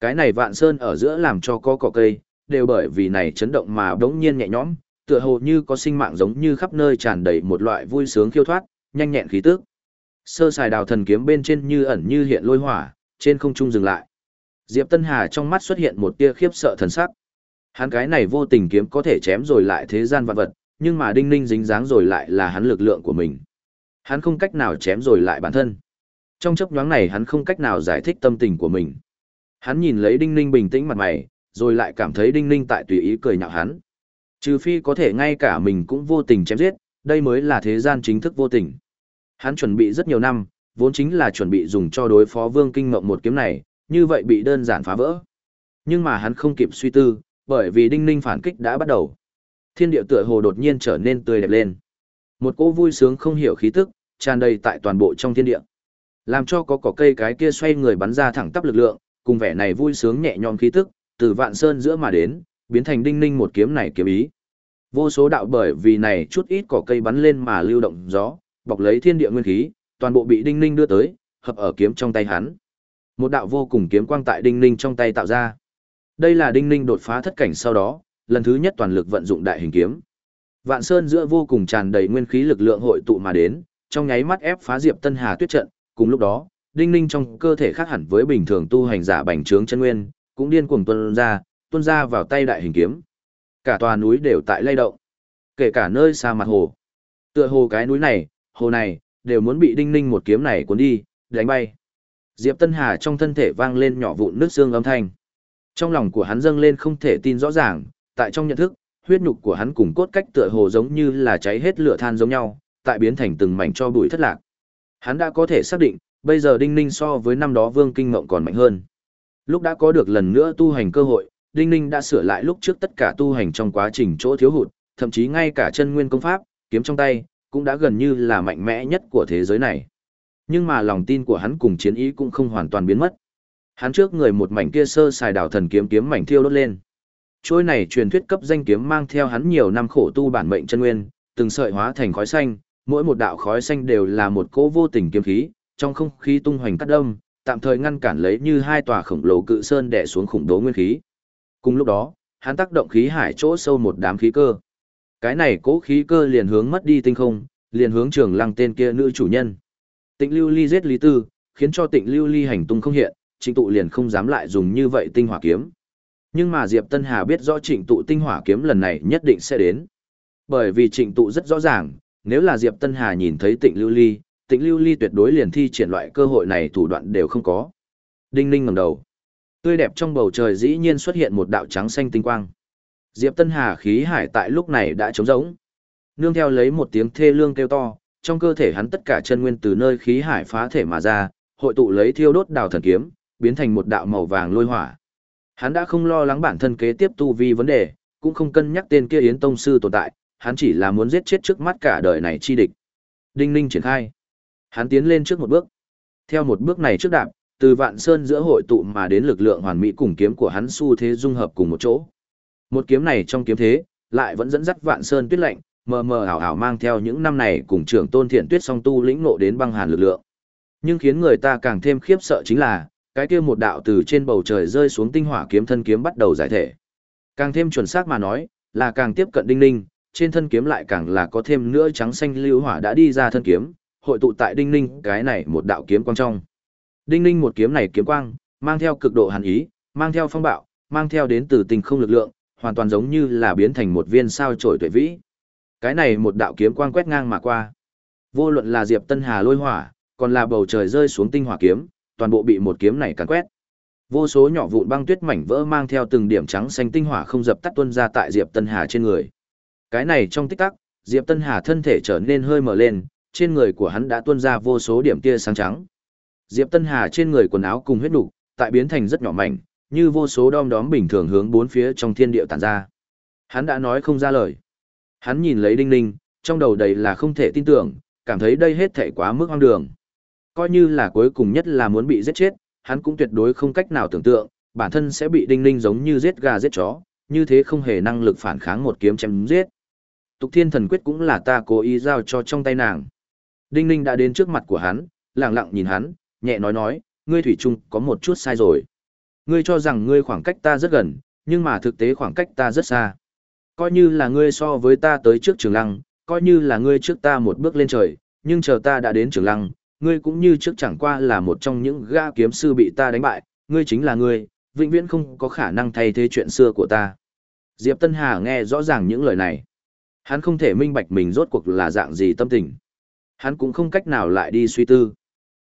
Cái này vạn sơn ở giữa làm cho có cỏ cây, đều bởi vì này chấn động mà đống nhiên nhẹ nhõm, tựa hồ như có sinh mạng giống như khắp nơi tràn đầy một loại vui sướng khiêu thoát, nhanh nhẹn khí tức. Sơ xài đào thần kiếm bên trên như ẩn như hiện lôi hỏa, trên không trung dừng lại. Diệp Tân Hà trong mắt xuất hiện một tia khiếp sợ thần sắc. Hắn cái này vô tình kiếm có thể chém rồi lại thế gian vạn vật, nhưng mà đinh ninh dính dáng rồi lại là hắn lực lượng của mình. Hắn không cách nào chém rồi lại bản thân. Trong chấp nhoáng này hắn không cách nào giải thích tâm tình của mình. Hắn nhìn lấy đinh ninh bình tĩnh mặt mày, rồi lại cảm thấy đinh ninh tại tùy ý cười nhạo hắn. Trừ phi có thể ngay cả mình cũng vô tình chém giết, đây mới là thế gian chính thức vô tình. Hắn chuẩn bị rất nhiều năm, vốn chính là chuẩn bị dùng cho đối phó vương kinh mộng một kiếm này, như vậy bị đơn giản phá vỡ. Nhưng mà hắn không kịp suy tư, bởi vì đinh ninh phản kích đã bắt đầu. Thiên địa tựa hồ đột nhiên trở nên tươi đẹp lên. Một cỗ vui sướng không hiểu khí tức, tràn đầy tại toàn bộ trong thiên địa. Làm cho có cỏ cây cái kia xoay người bắn ra thẳng tắp lực lượng, cùng vẻ này vui sướng nhẹ nhõm khí tức, từ vạn sơn giữa mà đến, biến thành đinh ninh một kiếm này kiếm ý. Vô số đạo bởi vì này chút ít cỏ cây bắn lên mà lưu động gió, bọc lấy thiên địa nguyên khí, toàn bộ bị đinh ninh đưa tới, hợp ở kiếm trong tay hắn. Một đạo vô cùng kiếm quang tại đinh ninh trong tay tạo ra. Đây là đinh ninh đột phá thất cảnh sau đó, lần thứ nhất toàn lực vận dụng đại hình kiếm. Vạn Sơn giữa vô cùng tràn đầy nguyên khí lực lượng hội tụ mà đến, trong nháy mắt ép phá Diệp Tân Hà tuyết trận, cùng lúc đó, đinh ninh trong cơ thể khác hẳn với bình thường tu hành giả bành trướng chân nguyên, cũng điên cuồng tuôn ra, tuôn ra vào tay đại hình kiếm. Cả tòa núi đều tại lay động, kể cả nơi xa mặt hồ. Tựa hồ cái núi này, hồ này, đều muốn bị đinh ninh một kiếm này cuốn đi, đánh bay. Diệp Tân Hà trong thân thể vang lên nhỏ vụn nước xương âm thanh. Trong lòng của hắn dâng lên không thể tin rõ ràng, tại trong nhận thức, huyết nhục của hắn cùng cốt cách tựa hồ giống như là cháy hết lửa than giống nhau, tại biến thành từng mảnh cho bụi thất lạc. Hắn đã có thể xác định, bây giờ Đinh Ninh so với năm đó Vương Kinh Mộng còn mạnh hơn. Lúc đã có được lần nữa tu hành cơ hội, Đinh Ninh đã sửa lại lúc trước tất cả tu hành trong quá trình chỗ thiếu hụt, thậm chí ngay cả chân nguyên công pháp, kiếm trong tay, cũng đã gần như là mạnh mẽ nhất của thế giới này. Nhưng mà lòng tin của hắn cùng chiến ý cũng không hoàn toàn biến mất. Hắn trước người một mảnh kia sơ xài đảo thần kiếm kiếm mảnh thiêu đốt lên. Trôi này truyền thuyết cấp danh kiếm mang theo hắn nhiều năm khổ tu bản mệnh chân nguyên, từng sợi hóa thành khói xanh, mỗi một đạo khói xanh đều là một cỗ vô tình kiếm khí, trong không khí tung hoành cắt đâm, tạm thời ngăn cản lấy như hai tòa khổng lồ cự sơn đè xuống khủng bố nguyên khí. Cùng lúc đó, hắn tác động khí hải chỗ sâu một đám khí cơ. Cái này cố khí cơ liền hướng mất đi tinh không, liền hướng trường lăng tên kia nữ chủ nhân. Tịnh lưu ly giết lý tư, khiến cho tịnh lưu ly hành tung không hiện, trịnh tụ liền không dám lại dùng như vậy tinh hỏa kiếm. Nhưng mà Diệp Tân Hà biết rõ trịnh tụ tinh hỏa kiếm lần này nhất định sẽ đến. Bởi vì trịnh tụ rất rõ ràng, nếu là Diệp Tân Hà nhìn thấy tịnh lưu ly, tịnh lưu ly tuyệt đối liền thi triển loại cơ hội này thủ đoạn đều không có. Đinh ninh ngẩng đầu. Tươi đẹp trong bầu trời dĩ nhiên xuất hiện một đạo trắng xanh tinh quang. Diệp Tân Hà khí hải tại lúc này đã trống rỗng. Nương theo lấy một tiếng thê lương kêu to, trong cơ thể hắn tất cả chân nguyên từ nơi khí hải phá thể mà ra, hội tụ lấy thiêu đốt đào thần kiếm, biến thành một đạo màu vàng lôi hỏa. Hắn đã không lo lắng bản thân kế tiếp tu vi vấn đề, cũng không cân nhắc tên kia Yến Tông sư tồn tại, hắn chỉ là muốn giết chết trước mắt cả đời này chi địch. Đinh Ninh triển khai. Hắn tiến lên trước một bước. Theo một bước này trước đạp, từ vạn sơn giữa hội tụ mà đến lực lượng hoàn mỹ cùng kiếm của hắn xu thế dung hợp cùng một chỗ. Một kiếm này trong kiếm thế, lại vẫn dẫn dắt vạn sơn tuyết lạnh, mờ mờ ảo ảo mang theo những năm này cùng trưởng tôn thiện tuyết song tu lĩnh ngộ đến băng hàn lực lượng. Nhưng khiến người ta càng thêm khiếp sợ chính là, cái kia một đạo từ trên bầu trời rơi xuống tinh hỏa kiếm thân kiếm bắt đầu giải thể. Càng thêm chuẩn xác mà nói, là càng tiếp cận đinh ninh, trên thân kiếm lại càng là có thêm nữa trắng xanh lưu hỏa đã đi ra thân kiếm, hội tụ tại đinh ninh cái này một đạo kiếm quang trong. Đinh ninh một kiếm này kiếm quang, mang theo cực độ hàn ý, mang theo phong bạo, mang theo đến từ tình không lực lượng, hoàn toàn giống như là biến thành một viên sao trổi tuệ vĩ. Cái này một đạo kiếm quang quét ngang mà qua. Vô luận là Diệp Tân Hà lôi hỏa, còn là bầu trời rơi xuống tinh hỏa kiếm, toàn bộ bị một kiếm này càn quét. Vô số nhỏ vụn băng tuyết mảnh vỡ mang theo từng điểm trắng xanh tinh hỏa không dập tắt tuôn ra tại Diệp Tân Hà trên người. Cái này trong tích tắc, Diệp Tân Hà thân thể trở nên hơi mở lên, trên người của hắn đã tuôn ra vô số điểm tia sáng trắng. Diệp Tân Hà trên người quần áo cùng huyết đủ, tại biến thành rất nhỏ mảnh, như vô số đom đóm bình thường hướng bốn phía trong thiên địa tản ra. Hắn đã nói không ra lời. Hắn nhìn lấy Đinh Ninh, trong đầu đầy là không thể tin tưởng, cảm thấy đây hết thảy quá mức hoang đường. Coi như là cuối cùng nhất là muốn bị giết chết, hắn cũng tuyệt đối không cách nào tưởng tượng, bản thân sẽ bị Đinh Ninh giống như giết gà giết chó, như thế không hề năng lực phản kháng một kiếm chém giết. Tục Thiên Thần Quyết cũng là ta cố ý giao cho trong tay nàng. Đinh Ninh đã đến trước mặt của hắn, lặng lặng nhìn hắn, nhẹ nói nói, ngươi thủy chung có một chút sai rồi. Ngươi cho rằng ngươi khoảng cách ta rất gần, nhưng mà thực tế khoảng cách ta rất xa. Coi như là ngươi so với ta tới trước trường lăng, coi như là ngươi trước ta một bước lên trời, nhưng chờ ta đã đến trường lăng, ngươi cũng như trước chẳng qua là một trong những gã kiếm sư bị ta đánh bại, ngươi chính là ngươi, vĩnh viễn không có khả năng thay thế chuyện xưa của ta. Diệp Tân Hà nghe rõ ràng những lời này. Hắn không thể minh bạch mình rốt cuộc là dạng gì tâm tình. Hắn cũng không cách nào lại đi suy tư.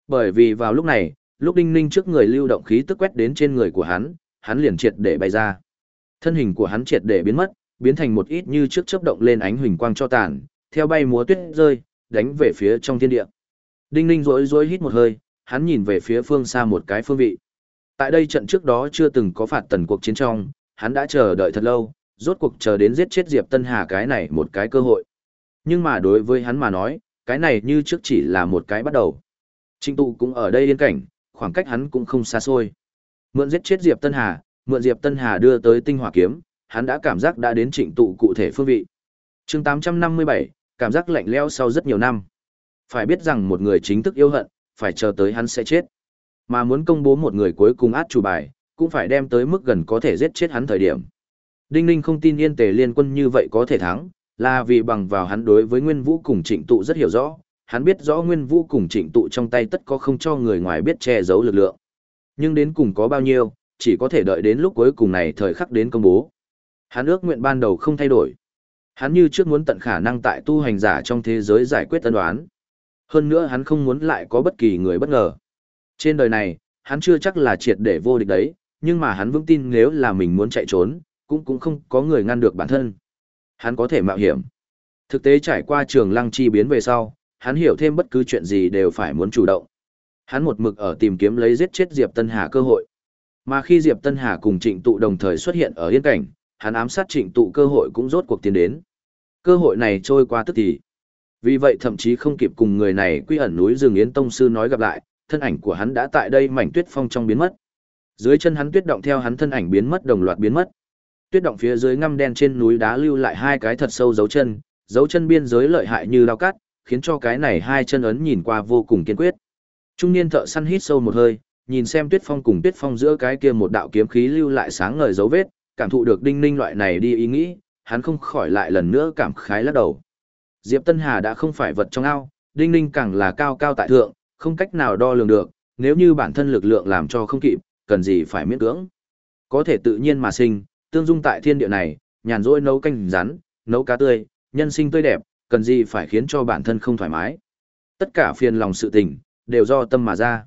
Bởi vì vào lúc này, lúc đinh ninh trước người lưu động khí tức quét đến trên người của hắn, hắn liền triệt để bay ra. Thân hình của hắn triệt để biến mất, biến thành một ít như trước chớp động lên ánh huỳnh quang cho tàn, theo bay múa tuyết rơi, đánh về phía trong thiên địa. Đinh ninh rối rối hít một hơi, hắn nhìn về phía phương xa một cái phương vị. Tại đây trận trước đó chưa từng có phạt tần cuộc chiến trong, hắn đã chờ đợi thật lâu, rốt cuộc chờ đến giết chết Diệp Tân Hà cái này một cái cơ hội. Nhưng mà đối với hắn mà nói, cái này như trước chỉ là một cái bắt đầu. Trịnh tụ cũng ở đây yên cảnh, khoảng cách hắn cũng không xa xôi. Mượn giết chết Diệp Tân Hà, mượn Diệp Tân Hà đưa tới tinh hỏa kiếm, hắn đã cảm giác đã đến trịnh tụ cụ thể phương vị. chương 857, cảm giác lạnh leo sau rất nhiều năm. Phải biết rằng một người chính thức yêu hận, phải chờ tới hắn sẽ chết. Mà muốn công bố một người cuối cùng át chủ bài, cũng phải đem tới mức gần có thể giết chết hắn thời điểm. Đinh Ninh không tin yên tề liên quân như vậy có thể thắng, là vì bằng vào hắn đối với Nguyên Vũ cùng trịnh tụ rất hiểu rõ, hắn biết rõ Nguyên Vũ cùng trịnh tụ trong tay tất có không cho người ngoài biết che giấu lực lượng. Nhưng đến cùng có bao nhiêu, chỉ có thể đợi đến lúc cuối cùng này thời khắc đến công bố. Hắn ước nguyện ban đầu không thay đổi. Hắn như trước muốn tận khả năng tại tu hành giả trong thế giới giải quyết tân đoán. Hơn nữa hắn không muốn lại có bất kỳ người bất ngờ. Trên đời này, hắn chưa chắc là triệt để vô địch đấy, nhưng mà hắn vững tin nếu là mình muốn chạy trốn, cũng cũng không có người ngăn được bản thân. Hắn có thể mạo hiểm. Thực tế trải qua trường lăng chi biến về sau, hắn hiểu thêm bất cứ chuyện gì đều phải muốn chủ động. Hắn một mực ở tìm kiếm lấy giết chết Diệp Tân Hà cơ hội. Mà khi Diệp Tân Hà cùng Trịnh Tụ đồng thời xuất hiện ở yên cảnh, hắn ám sát Trịnh Tụ cơ hội cũng rốt cuộc tiến đến. Cơ hội này trôi qua tức thì. Vì vậy thậm chí không kịp cùng người này quy ẩn núi rừng Yến Tông Sư nói gặp lại, thân ảnh của hắn đã tại đây mảnh tuyết phong trong biến mất. Dưới chân hắn tuyết động theo hắn thân ảnh biến mất đồng loạt biến mất. Tuyết động phía dưới ngăm đen trên núi đá lưu lại hai cái thật sâu dấu chân, dấu chân biên giới lợi hại như lao cắt, khiến cho cái này hai chân ấn nhìn qua vô cùng kiên quyết. Trung niên thợ săn hít sâu một hơi, nhìn xem Tuyết Phong cùng Tuyết Phong giữa cái kia một đạo kiếm khí lưu lại sáng ngời dấu vết, cảm thụ được đinh ninh loại này đi ý nghĩ, hắn không khỏi lại lần nữa cảm khái lắc đầu. Diệp Tân Hà đã không phải vật trong ao, đinh ninh càng là cao cao tại thượng, không cách nào đo lường được, nếu như bản thân lực lượng làm cho không kịp, cần gì phải miễn cưỡng. Có thể tự nhiên mà sinh, tương dung tại thiên địa này, nhàn rỗi nấu canh rắn, nấu cá tươi, nhân sinh tươi đẹp, cần gì phải khiến cho bản thân không thoải mái. Tất cả phiền lòng sự tình, đều do tâm mà ra.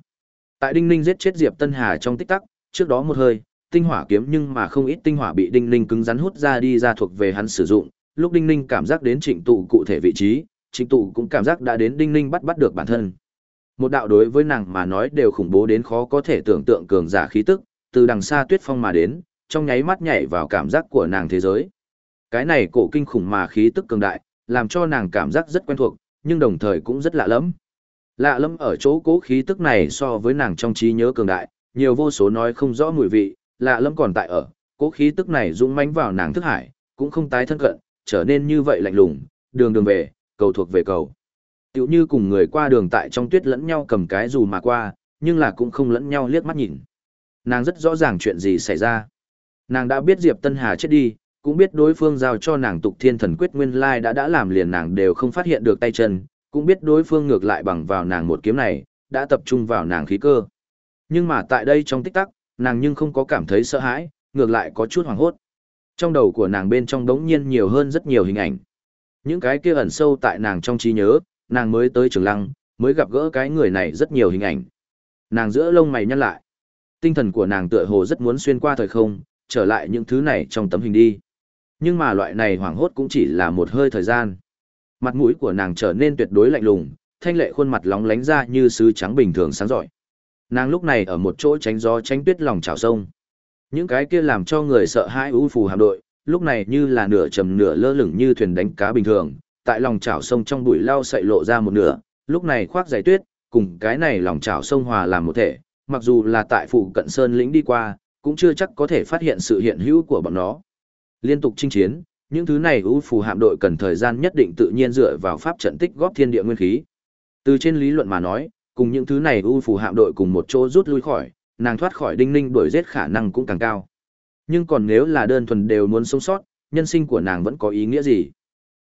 Tại Đinh Ninh giết chết Diệp Tân Hà trong tích tắc, trước đó một hơi, tinh hỏa kiếm nhưng mà không ít tinh hỏa bị Đinh Ninh cứng rắn hút ra đi ra thuộc về hắn sử dụng, lúc Đinh Ninh cảm giác đến trịnh tụ cụ thể vị trí, trịnh tụ cũng cảm giác đã đến Đinh Ninh bắt bắt được bản thân. Một đạo đối với nàng mà nói đều khủng bố đến khó có thể tưởng tượng cường giả khí tức, từ đằng xa tuyết phong mà đến, trong nháy mắt nhảy vào cảm giác của nàng thế giới. Cái này cổ kinh khủng mà khí tức cường đại, làm cho nàng cảm giác rất quen thuộc, nhưng đồng thời cũng rất lạ lẫm. Lạ lẫm ở chỗ cố khí tức này so với nàng trong trí nhớ cường đại, nhiều vô số nói không rõ mùi vị, lạ lẫm còn tại ở, cố khí tức này dũng mãnh vào nàng thức hải, cũng không tái thân cận, trở nên như vậy lạnh lùng, đường đường về, cầu thuộc về cầu. Tiểu như cùng người qua đường tại trong tuyết lẫn nhau cầm cái dù mà qua, nhưng là cũng không lẫn nhau liếc mắt nhìn. Nàng rất rõ ràng chuyện gì xảy ra. Nàng đã biết Diệp Tân Hà chết đi, cũng biết đối phương giao cho nàng tục thiên thần quyết nguyên lai đã đã làm liền nàng đều không phát hiện được tay chân, cũng biết đối phương ngược lại bằng vào nàng một kiếm này, đã tập trung vào nàng khí cơ. Nhưng mà tại đây trong tích tắc, nàng nhưng không có cảm thấy sợ hãi, ngược lại có chút hoảng hốt. Trong đầu của nàng bên trong đống nhiên nhiều hơn rất nhiều hình ảnh. Những cái kia ẩn sâu tại nàng trong trí nhớ, nàng mới tới trường lăng, mới gặp gỡ cái người này rất nhiều hình ảnh. Nàng giữa lông mày nhăn lại. Tinh thần của nàng tựa hồ rất muốn xuyên qua thời không, trở lại những thứ này trong tấm hình đi. Nhưng mà loại này hoảng hốt cũng chỉ là một hơi thời gian. Mặt mũi của nàng trở nên tuyệt đối lạnh lùng, thanh lệ khuôn mặt lóng lánh ra như sứ trắng bình thường sáng giỏi. Nàng lúc này ở một chỗ tránh gió tránh tuyết lòng trào sông. Những cái kia làm cho người sợ hãi u phù hạm đội, lúc này như là nửa trầm nửa lơ lửng như thuyền đánh cá bình thường, tại lòng chảo sông trong bụi lau sậy lộ ra một nửa, lúc này khoác giày tuyết, cùng cái này lòng chảo sông hòa làm một thể, mặc dù là tại phụ cận sơn lĩnh đi qua, cũng chưa chắc có thể phát hiện sự hiện hữu của bọn nó. Liên tục chinh chiến, những thứ này ưu phù hạm đội cần thời gian nhất định tự nhiên dựa vào pháp trận tích góp thiên địa nguyên khí. Từ trên lý luận mà nói, cùng những thứ này ưu phù hạm đội cùng một chỗ rút lui khỏi, nàng thoát khỏi đinh ninh đuổi giết khả năng cũng càng cao. Nhưng còn nếu là đơn thuần đều muốn sống sót, nhân sinh của nàng vẫn có ý nghĩa gì?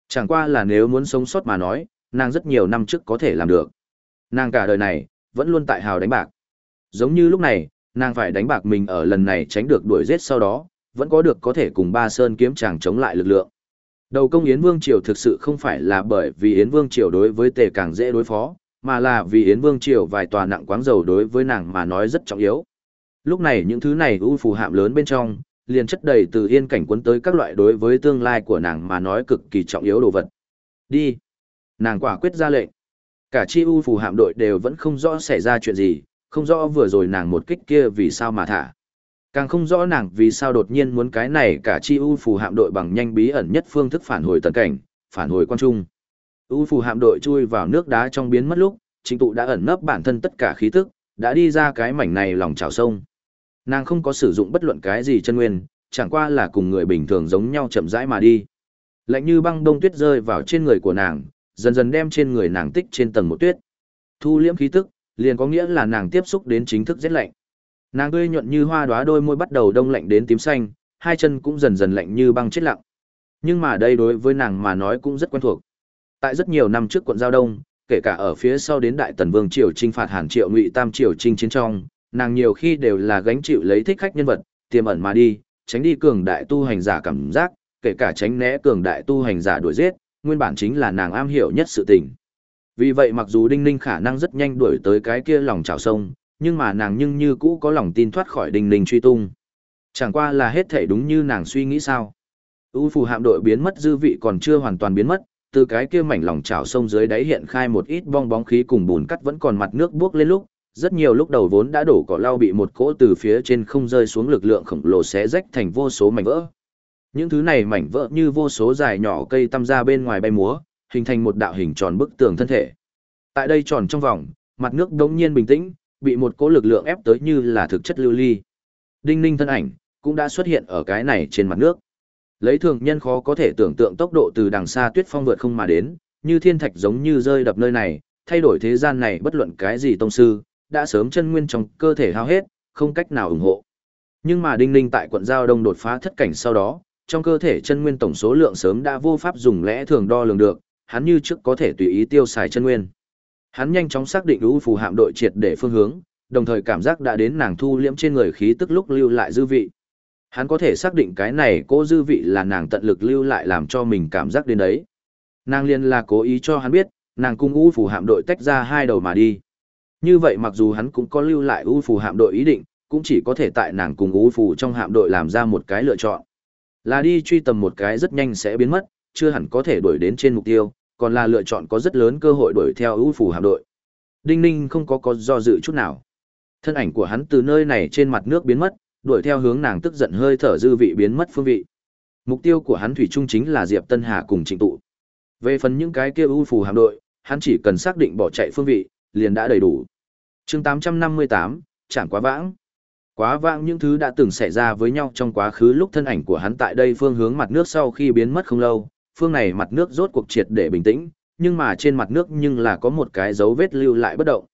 Chẳng qua là nếu muốn sống sót mà nói, nàng rất nhiều năm trước có thể làm được. Nàng cả đời này, vẫn luôn tại hào đánh bạc. Giống như lúc này, nàng phải đánh bạc mình ở lần này tránh được đuổi giết sau đó, vẫn có được có thể cùng ba sơn kiếm chàng chống lại lực lượng. Đầu công Yến Vương Triều thực sự không phải là bởi vì Yến Vương Triều đối với tề càng dễ đối phó, mà là vì Yến Vương Triều vài tòa nặng quáng dầu đối với nàng mà nói rất trọng yếu. Lúc này những thứ này ưu phù hạm lớn bên trong, liền chất đầy từ yên cảnh quấn tới các loại đối với tương lai của nàng mà nói cực kỳ trọng yếu đồ vật. Đi. Nàng quả quyết ra lệnh. Cả chi ưu phù hạm đội đều vẫn không rõ xảy ra chuyện gì, không rõ vừa rồi nàng một kích kia vì sao mà thả. Càng không rõ nàng vì sao đột nhiên muốn cái này cả chi ưu phù hạm đội bằng nhanh bí ẩn nhất phương thức phản hồi tần cảnh, phản hồi quan trung. u phù hạm đội chui vào nước đá trong biến mất lúc, chính tụ đã ẩn nấp bản thân tất cả khí tức, đã đi ra cái mảnh này lòng trào sông. Nàng không có sử dụng bất luận cái gì chân nguyên, chẳng qua là cùng người bình thường giống nhau chậm rãi mà đi. Lạnh như băng đông tuyết rơi vào trên người của nàng, dần dần đem trên người nàng tích trên tầng một tuyết. Thu liễm khí tức, liền có nghĩa là nàng tiếp xúc đến chính thức rét lạnh. Nàng tươi nhuận như hoa đóa đôi môi bắt đầu đông lạnh đến tím xanh, hai chân cũng dần dần lạnh như băng chết lặng. Nhưng mà đây đối với nàng mà nói cũng rất quen thuộc. Tại rất nhiều năm trước quận Giao Đông, kể cả ở phía sau đến Đại Tần Vương Triều trinh phạt Hàn Triệu Ngụy Tam Triều trinh chiến trong, nàng nhiều khi đều là gánh chịu lấy thích khách nhân vật, tiềm ẩn mà đi, tránh đi cường đại tu hành giả cảm giác, kể cả tránh né cường đại tu hành giả đuổi giết, nguyên bản chính là nàng am hiểu nhất sự tình. Vì vậy mặc dù Đinh Ninh khả năng rất nhanh đuổi tới cái kia lòng chảo sông, nhưng mà nàng nhưng như cũ có lòng tin thoát khỏi Đinh Ninh truy tung. Chẳng qua là hết thể đúng như nàng suy nghĩ sao. U phù hạm đội biến mất dư vị còn chưa hoàn toàn biến mất, từ cái kia mảnh lòng chảo sông dưới đáy hiện khai một ít bong bóng khí cùng bùn cắt vẫn còn mặt nước buốc lên lúc, rất nhiều lúc đầu vốn đã đổ cỏ lau bị một cỗ từ phía trên không rơi xuống lực lượng khổng lồ xé rách thành vô số mảnh vỡ. Những thứ này mảnh vỡ như vô số dài nhỏ cây tăm ra bên ngoài bay múa, hình thành một đạo hình tròn bức tường thân thể. Tại đây tròn trong vòng, mặt nước đống nhiên bình tĩnh, bị một cỗ lực lượng ép tới như là thực chất lưu ly. Đinh ninh thân ảnh, cũng đã xuất hiện ở cái này trên mặt nước. Lấy thường nhân khó có thể tưởng tượng tốc độ từ đằng xa tuyết phong vượt không mà đến, như thiên thạch giống như rơi đập nơi này, thay đổi thế gian này bất luận cái gì tông sư, đã sớm chân nguyên trong cơ thể hao hết, không cách nào ủng hộ. Nhưng mà Đinh Ninh tại quận Giao Đông đột phá thất cảnh sau đó, trong cơ thể chân nguyên tổng số lượng sớm đã vô pháp dùng lẽ thường đo lường được, hắn như trước có thể tùy ý tiêu xài chân nguyên. Hắn nhanh chóng xác định ưu phù hạm đội triệt để phương hướng, đồng thời cảm giác đã đến nàng thu liễm trên người khí tức lúc lưu lại dư vị. Hắn có thể xác định cái này cô dư vị là nàng tận lực lưu lại làm cho mình cảm giác đến đấy. Nàng liên là cố ý cho hắn biết, nàng cung ưu phù hạm đội tách ra hai đầu mà đi. Như vậy mặc dù hắn cũng có lưu lại ưu phù hạm đội ý định, cũng chỉ có thể tại nàng cùng ưu phù trong hạm đội làm ra một cái lựa chọn. Là đi truy tầm một cái rất nhanh sẽ biến mất, chưa hẳn có thể đuổi đến trên mục tiêu, còn là lựa chọn có rất lớn cơ hội đuổi theo ưu phù hạm đội. Đinh Ninh không có có do dự chút nào. Thân ảnh của hắn từ nơi này trên mặt nước biến mất, đuổi theo hướng nàng tức giận hơi thở dư vị biến mất phương vị. Mục tiêu của hắn thủy chung chính là Diệp Tân Hà cùng Trịnh tụ. Về phần những cái kia ưu phù hạm đội, hắn chỉ cần xác định bỏ chạy phương vị, liền đã đầy đủ. Chương 858, chẳng quá vãng. Quá vãng những thứ đã từng xảy ra với nhau trong quá khứ lúc thân ảnh của hắn tại đây phương hướng mặt nước sau khi biến mất không lâu, phương này mặt nước rốt cuộc triệt để bình tĩnh, nhưng mà trên mặt nước nhưng là có một cái dấu vết lưu lại bất động.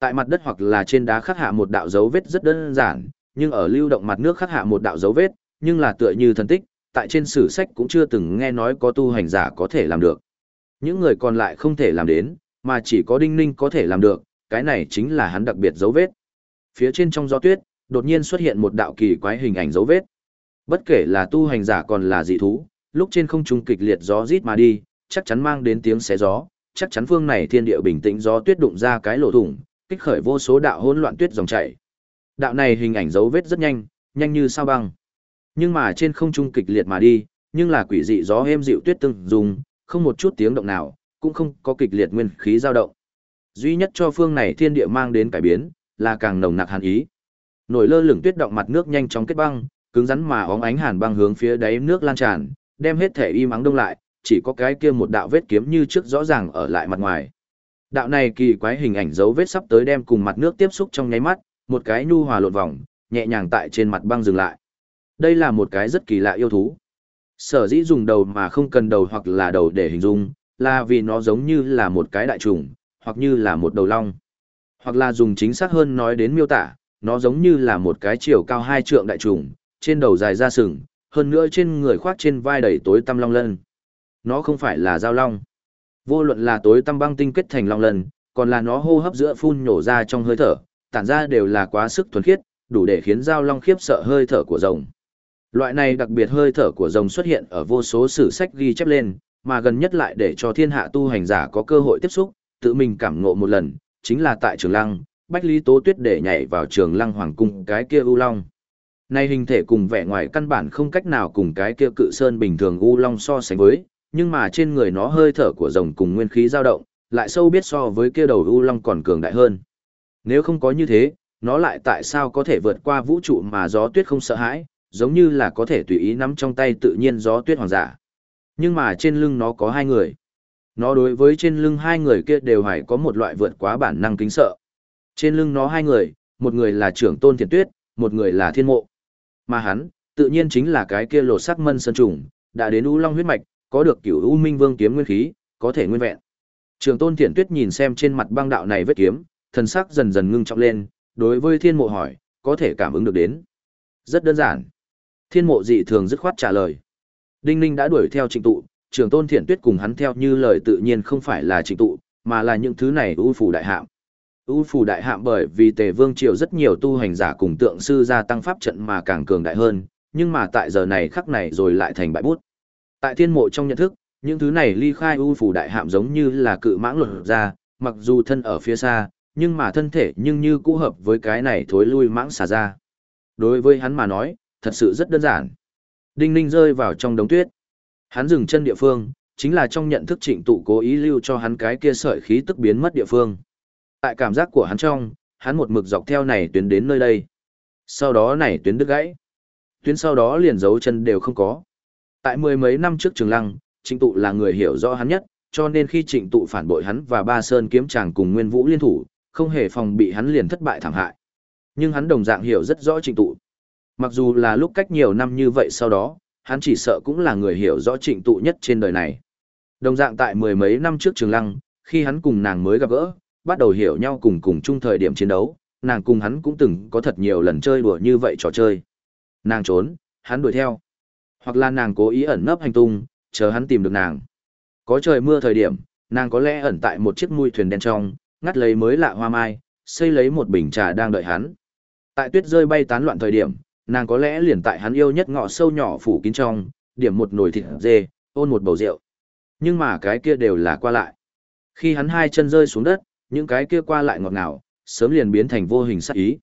Tại mặt đất hoặc là trên đá khắc hạ một đạo dấu vết rất đơn giản, nhưng ở lưu động mặt nước khắc hạ một đạo dấu vết, nhưng là tựa như thần tích, tại trên sử sách cũng chưa từng nghe nói có tu hành giả có thể làm được. Những người còn lại không thể làm đến, mà chỉ có Đinh Ninh có thể làm được, cái này chính là hắn đặc biệt dấu vết. Phía trên trong gió tuyết, đột nhiên xuất hiện một đạo kỳ quái hình ảnh dấu vết. Bất kể là tu hành giả còn là dị thú, lúc trên không trung kịch liệt gió rít mà đi, chắc chắn mang đến tiếng xé gió, chắc chắn phương này thiên địa bình tĩnh gió tuyết đụng ra cái lỗ thủng, kích khởi vô số đạo hỗn loạn tuyết dòng chảy. Đạo này hình ảnh dấu vết rất nhanh, nhanh như sao băng. Nhưng mà trên không trung kịch liệt mà đi, nhưng là quỷ dị gió êm dịu tuyết từng dùng, không một chút tiếng động nào, cũng không có kịch liệt nguyên khí dao động. Duy nhất cho phương này thiên địa mang đến cải biến, là càng nồng nặc hàn ý. Nổi lơ lửng tuyết động mặt nước nhanh chóng kết băng, cứng rắn mà óng ánh hàn băng hướng phía đáy nước lan tràn, đem hết thể y mắng đông lại, chỉ có cái kia một đạo vết kiếm như trước rõ ràng ở lại mặt ngoài. Đạo này kỳ quái hình ảnh dấu vết sắp tới đem cùng mặt nước tiếp xúc trong nháy mắt, một cái nhu hòa lột vòng, nhẹ nhàng tại trên mặt băng dừng lại. Đây là một cái rất kỳ lạ yêu thú. Sở dĩ dùng đầu mà không cần đầu hoặc là đầu để hình dung, là vì nó giống như là một cái đại trùng, hoặc như là một đầu long. Hoặc là dùng chính xác hơn nói đến miêu tả, nó giống như là một cái chiều cao hai trượng đại trùng, trên đầu dài ra sừng, hơn nữa trên người khoác trên vai đầy tối tăm long lân. Nó không phải là giao long. Vô luận là tối tăm băng tinh kết thành long lân, còn là nó hô hấp giữa phun nhổ ra trong hơi thở, tản ra đều là quá sức thuần khiết, đủ để khiến giao long khiếp sợ hơi thở của rồng. Loại này đặc biệt hơi thở của rồng xuất hiện ở vô số sử sách ghi chép lên, mà gần nhất lại để cho thiên hạ tu hành giả có cơ hội tiếp xúc, tự mình cảm ngộ một lần, chính là tại Trường Lăng, Bách Lý Tố Tuyết để nhảy vào Trường Lăng Hoàng cung cái kia u long. Nay hình thể cùng vẻ ngoài căn bản không cách nào cùng cái kia cự sơn bình thường u long so sánh với, nhưng mà trên người nó hơi thở của rồng cùng nguyên khí dao động, lại sâu biết so với kia đầu u long còn cường đại hơn. Nếu không có như thế, nó lại tại sao có thể vượt qua vũ trụ mà gió tuyết không sợ hãi, giống như là có thể tùy ý nắm trong tay tự nhiên gió tuyết hoàng giả. Nhưng mà trên lưng nó có hai người. Nó đối với trên lưng hai người kia đều phải có một loại vượt quá bản năng kính sợ. Trên lưng nó hai người, một người là trưởng tôn thiền tuyết, một người là thiên mộ. Mà hắn, tự nhiên chính là cái kia lột sắc mân sơn trùng, đã đến U Long huyết mạch, có được cửu U Minh Vương kiếm nguyên khí, có thể nguyên vẹn. Trường Tôn Thiện Tuyết nhìn xem trên mặt băng đạo này vết kiếm, thần sắc dần dần ngưng trọng lên, đối với Thiên Mộ hỏi, có thể cảm ứng được đến. Rất đơn giản. Thiên Mộ dị thường dứt khoát trả lời. Đinh Ninh đã đuổi theo Trịnh tụ, Trường Tôn Thiện Tuyết cùng hắn theo như lời tự nhiên không phải là Trịnh tụ, mà là những thứ này U phủ đại hạm. U phủ đại hạm bởi vì Tề Vương triều rất nhiều tu hành giả cùng tượng sư gia tăng pháp trận mà càng cường đại hơn, nhưng mà tại giờ này khắc này rồi lại thành bại bút. Tại thiên mộ trong nhận thức, những thứ này ly khai u phủ đại hạm giống như là cự mãng luật ra, mặc dù thân ở phía xa, nhưng mà thân thể nhưng như cũ hợp với cái này thối lui mãng xả ra. Đối với hắn mà nói, thật sự rất đơn giản. Đinh ninh rơi vào trong đống tuyết. Hắn dừng chân địa phương, chính là trong nhận thức trịnh tụ cố ý lưu cho hắn cái kia sợi khí tức biến mất địa phương. Tại cảm giác của hắn trong, hắn một mực dọc theo này tuyến đến nơi đây. Sau đó này tuyến đứt gãy. Tuyến sau đó liền dấu chân đều không có. Tại mười mấy năm trước Trường Lăng, Trịnh Tụ là người hiểu rõ hắn nhất, cho nên khi Trịnh Tụ phản bội hắn và Ba Sơn kiếm chàng cùng Nguyên Vũ liên thủ, không hề phòng bị hắn liền thất bại thảm hại. Nhưng hắn đồng dạng hiểu rất rõ Trịnh Tụ. Mặc dù là lúc cách nhiều năm như vậy sau đó, hắn chỉ sợ cũng là người hiểu rõ Trịnh Tụ nhất trên đời này. Đồng dạng tại mười mấy năm trước Trường Lăng, khi hắn cùng nàng mới gặp gỡ, bắt đầu hiểu nhau cùng cùng chung thời điểm chiến đấu, nàng cùng hắn cũng từng có thật nhiều lần chơi đùa như vậy trò chơi. Nàng trốn, hắn đuổi theo. Hoặc là nàng cố ý ẩn nấp hành tung, chờ hắn tìm được nàng. Có trời mưa thời điểm, nàng có lẽ ẩn tại một chiếc mui thuyền đen trong, ngắt lấy mới lạ hoa mai, xây lấy một bình trà đang đợi hắn. Tại tuyết rơi bay tán loạn thời điểm, nàng có lẽ liền tại hắn yêu nhất ngọ sâu nhỏ phủ kín trong, điểm một nồi thịt dê, ôn một bầu rượu. Nhưng mà cái kia đều là qua lại. Khi hắn hai chân rơi xuống đất, những cái kia qua lại ngọt ngào, sớm liền biến thành vô hình sát ý.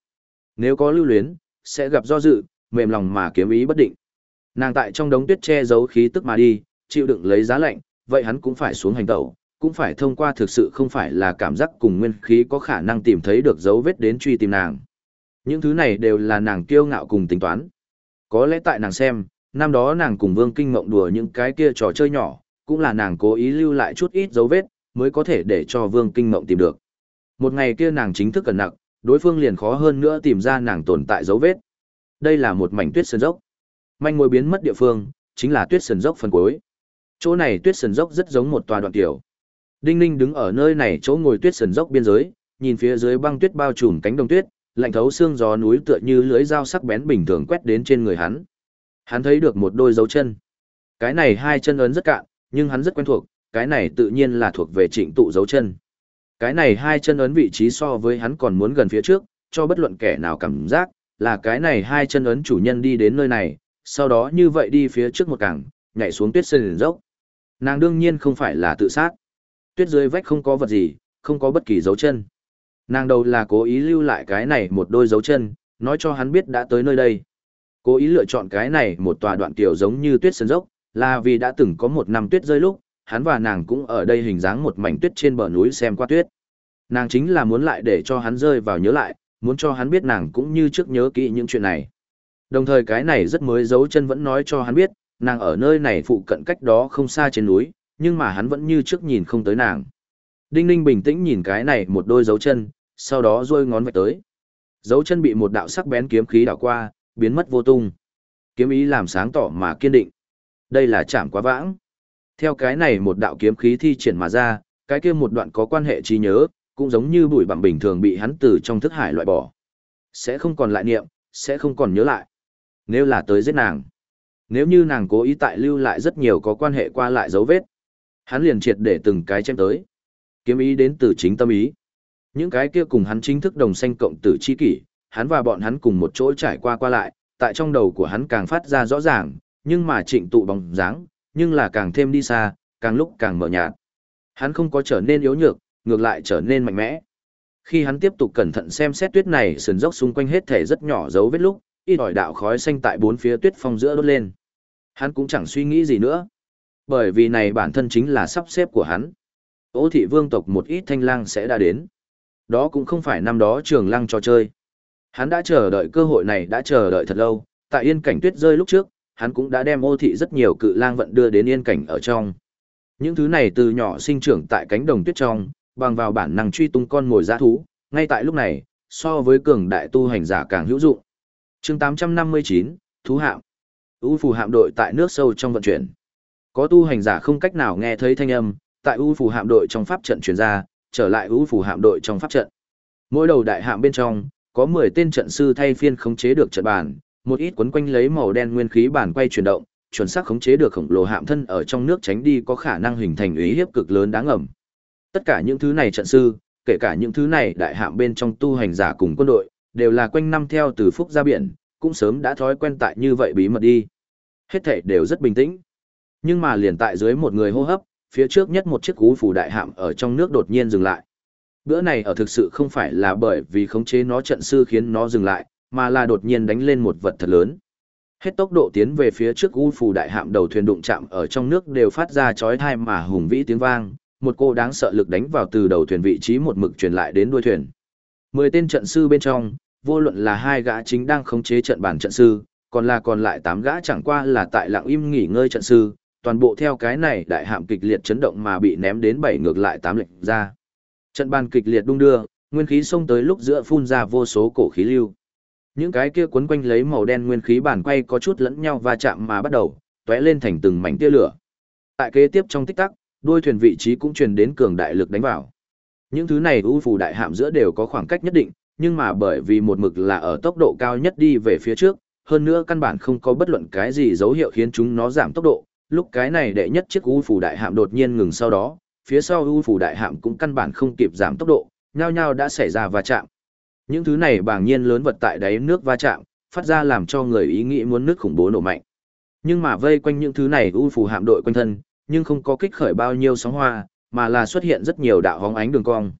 Nếu có lưu luyến, sẽ gặp do dự, mềm lòng mà kiếm ý bất định. Nàng tại trong đống tuyết che giấu khí tức mà đi, chịu đựng lấy giá lạnh, vậy hắn cũng phải xuống hành tẩu, cũng phải thông qua thực sự không phải là cảm giác cùng nguyên khí có khả năng tìm thấy được dấu vết đến truy tìm nàng. Những thứ này đều là nàng kiêu ngạo cùng tính toán. Có lẽ tại nàng xem, năm đó nàng cùng Vương Kinh Ngộng đùa những cái kia trò chơi nhỏ, cũng là nàng cố ý lưu lại chút ít dấu vết, mới có thể để cho Vương Kinh Ngộng tìm được. Một ngày kia nàng chính thức cẩn nặng, đối phương liền khó hơn nữa tìm ra nàng tồn tại dấu vết. Đây là một mảnh tuyết sơn dốc. Manh mối biến mất địa phương, chính là tuyết sơn dốc phần cuối. Chỗ này tuyết sơn dốc rất giống một tòa đoạn tiểu. Đinh Ninh đứng ở nơi này chỗ ngồi tuyết sơn dốc biên giới, nhìn phía dưới băng tuyết bao trùm cánh đồng tuyết, lạnh thấu xương gió núi tựa như lưới dao sắc bén bình thường quét đến trên người hắn. Hắn thấy được một đôi dấu chân. Cái này hai chân ấn rất cạn, nhưng hắn rất quen thuộc, cái này tự nhiên là thuộc về trịnh tụ dấu chân. Cái này hai chân ấn vị trí so với hắn còn muốn gần phía trước, cho bất luận kẻ nào cảm giác, là cái này hai chân ấn chủ nhân đi đến nơi này, sau đó như vậy đi phía trước một cảng, nhảy xuống tuyết sơn dốc. Nàng đương nhiên không phải là tự sát. Tuyết dưới vách không có vật gì, không có bất kỳ dấu chân. Nàng đầu là cố ý lưu lại cái này một đôi dấu chân, nói cho hắn biết đã tới nơi đây. Cố ý lựa chọn cái này một tòa đoạn tiểu giống như tuyết sơn dốc, là vì đã từng có một năm tuyết rơi lúc, hắn và nàng cũng ở đây hình dáng một mảnh tuyết trên bờ núi xem qua tuyết. Nàng chính là muốn lại để cho hắn rơi vào nhớ lại, muốn cho hắn biết nàng cũng như trước nhớ kỹ những chuyện này. Đồng thời cái này rất mới giấu chân vẫn nói cho hắn biết, nàng ở nơi này phụ cận cách đó không xa trên núi, nhưng mà hắn vẫn như trước nhìn không tới nàng. Đinh Ninh bình tĩnh nhìn cái này một đôi dấu chân, sau đó rôi ngón vạch tới. Dấu chân bị một đạo sắc bén kiếm khí đảo qua, biến mất vô tung. Kiếm ý làm sáng tỏ mà kiên định. Đây là chạm quá vãng. Theo cái này một đạo kiếm khí thi triển mà ra, cái kia một đoạn có quan hệ trí nhớ, cũng giống như bụi bặm bình thường bị hắn từ trong thức hải loại bỏ. Sẽ không còn lại niệm, sẽ không còn nhớ lại. Nếu là tới giết nàng. Nếu như nàng cố ý tại lưu lại rất nhiều có quan hệ qua lại dấu vết. Hắn liền triệt để từng cái chém tới. Kiếm ý đến từ chính tâm ý. Những cái kia cùng hắn chính thức đồng sanh cộng tử chi kỷ, hắn và bọn hắn cùng một chỗ trải qua qua lại, tại trong đầu của hắn càng phát ra rõ ràng, nhưng mà trịnh tụ bóng dáng, nhưng là càng thêm đi xa, càng lúc càng mở nhạt. Hắn không có trở nên yếu nhược, ngược lại trở nên mạnh mẽ. Khi hắn tiếp tục cẩn thận xem xét tuyết này sườn dốc xung quanh hết thể rất nhỏ dấu vết lúc, ít ỏi đạo khói xanh tại bốn phía tuyết phong giữa đốt lên. Hắn cũng chẳng suy nghĩ gì nữa. Bởi vì này bản thân chính là sắp xếp của hắn. Ô thị vương tộc một ít thanh lang sẽ đã đến. Đó cũng không phải năm đó trường lăng trò chơi. Hắn đã chờ đợi cơ hội này đã chờ đợi thật lâu, tại yên cảnh tuyết rơi lúc trước, hắn cũng đã đem ô thị rất nhiều cự lang vận đưa đến yên cảnh ở trong. Những thứ này từ nhỏ sinh trưởng tại cánh đồng tuyết trong, bằng vào bản năng truy tung con mồi giã thú, ngay tại lúc này, so với cường đại tu hành giả càng hữu dụng. chương 859, Thú hạm. U phù hạm đội tại nước sâu trong vận chuyển. Có tu hành giả không cách nào nghe thấy thanh âm, tại U phù hạm đội trong pháp trận truyền ra, trở lại U phù hạm đội trong pháp trận. Mỗi đầu đại hạm bên trong, có 10 tên trận sư thay phiên khống chế được trận bàn, một ít quấn quanh lấy màu đen nguyên khí bản quay chuyển động, chuẩn xác khống chế được khổng lồ hạm thân ở trong nước tránh đi có khả năng hình thành ý hiếp cực lớn đáng ngầm Tất cả những thứ này trận sư, kể cả những thứ này đại hạm bên trong tu hành giả cùng quân đội, đều là quanh năm theo từ phúc ra biển, cũng sớm đã thói quen tại như vậy bí mật đi. Hết thảy đều rất bình tĩnh. Nhưng mà liền tại dưới một người hô hấp, phía trước nhất một chiếc cú phủ đại hạm ở trong nước đột nhiên dừng lại. Bữa này ở thực sự không phải là bởi vì khống chế nó trận sư khiến nó dừng lại, mà là đột nhiên đánh lên một vật thật lớn. Hết tốc độ tiến về phía trước u phù đại hạm đầu thuyền đụng chạm ở trong nước đều phát ra chói tai mà hùng vĩ tiếng vang, một cô đáng sợ lực đánh vào từ đầu thuyền vị trí một mực truyền lại đến đuôi thuyền. Mười tên trận sư bên trong, vô luận là hai gã chính đang khống chế trận bản trận sư, còn là còn lại tám gã chẳng qua là tại lặng im nghỉ ngơi trận sư, toàn bộ theo cái này đại hạm kịch liệt chấn động mà bị ném đến bảy ngược lại tám lệnh ra. Trận bàn kịch liệt đung đưa, nguyên khí xông tới lúc giữa phun ra vô số cổ khí lưu. Những cái kia quấn quanh lấy màu đen nguyên khí bản quay có chút lẫn nhau va chạm mà bắt đầu, tóe lên thành từng mảnh tia lửa. Tại kế tiếp trong tích tắc, đuôi thuyền vị trí cũng truyền đến cường đại lực đánh vào. Những thứ này u phù đại hạm giữa đều có khoảng cách nhất định, nhưng mà bởi vì một mực là ở tốc độ cao nhất đi về phía trước, hơn nữa căn bản không có bất luận cái gì dấu hiệu khiến chúng nó giảm tốc độ. Lúc cái này đệ nhất chiếc u phù đại hạm đột nhiên ngừng sau đó, phía sau u phù đại hạm cũng căn bản không kịp giảm tốc độ, nhao nhao đã xảy ra va chạm. Những thứ này bàng nhiên lớn vật tại đáy nước va chạm, phát ra làm cho người ý nghĩ muốn nước khủng bố nổ mạnh. Nhưng mà vây quanh những thứ này u phù hạm đội quanh thân, nhưng không có kích khởi bao nhiêu sóng hoa, mà là xuất hiện rất nhiều đạo hóng ánh đường cong.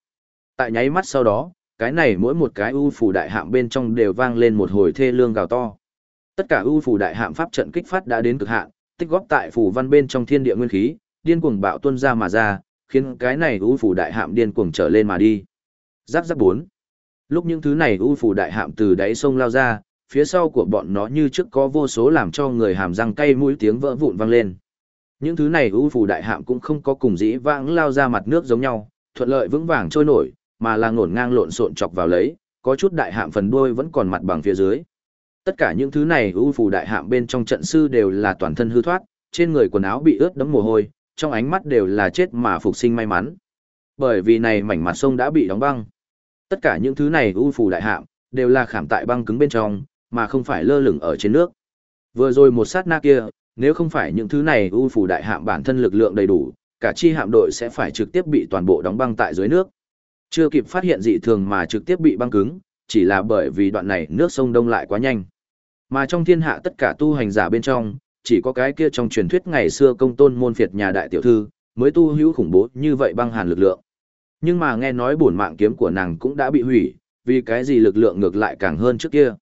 Tại nháy mắt sau đó, cái này mỗi một cái u phù đại hạm bên trong đều vang lên một hồi thê lương gào to. Tất cả u phù đại hạm pháp trận kích phát đã đến cực hạn, tích góp tại phù văn bên trong thiên địa nguyên khí, điên cuồng bạo tuôn ra mà ra, khiến cái này u phù đại hạm điên cuồng trở lên mà đi. Giáp giáp bốn. Lúc những thứ này u phù đại hạm từ đáy sông lao ra, phía sau của bọn nó như trước có vô số làm cho người hàm răng cay mũi tiếng vỡ vụn vang lên. Những thứ này u phù đại hạm cũng không có cùng dĩ vãng lao ra mặt nước giống nhau, thuận lợi vững vàng trôi nổi, mà là ngổn ngang lộn xộn chọc vào lấy, có chút đại hạm phần đuôi vẫn còn mặt bằng phía dưới. Tất cả những thứ này u phù đại hạm bên trong trận sư đều là toàn thân hư thoát, trên người quần áo bị ướt đẫm mồ hôi, trong ánh mắt đều là chết mà phục sinh may mắn. Bởi vì này mảnh mặt sông đã bị đóng băng. Tất cả những thứ này u phù đại hạm đều là khảm tại băng cứng bên trong, mà không phải lơ lửng ở trên nước. Vừa rồi một sát na kia, nếu không phải những thứ này u phù đại hạm bản thân lực lượng đầy đủ, cả chi hạm đội sẽ phải trực tiếp bị toàn bộ đóng băng tại dưới nước. Chưa kịp phát hiện dị thường mà trực tiếp bị băng cứng, chỉ là bởi vì đoạn này nước sông đông lại quá nhanh. Mà trong thiên hạ tất cả tu hành giả bên trong, chỉ có cái kia trong truyền thuyết ngày xưa công tôn môn phiệt nhà đại tiểu thư, mới tu hữu khủng bố như vậy băng hàn lực lượng. Nhưng mà nghe nói bổn mạng kiếm của nàng cũng đã bị hủy, vì cái gì lực lượng ngược lại càng hơn trước kia.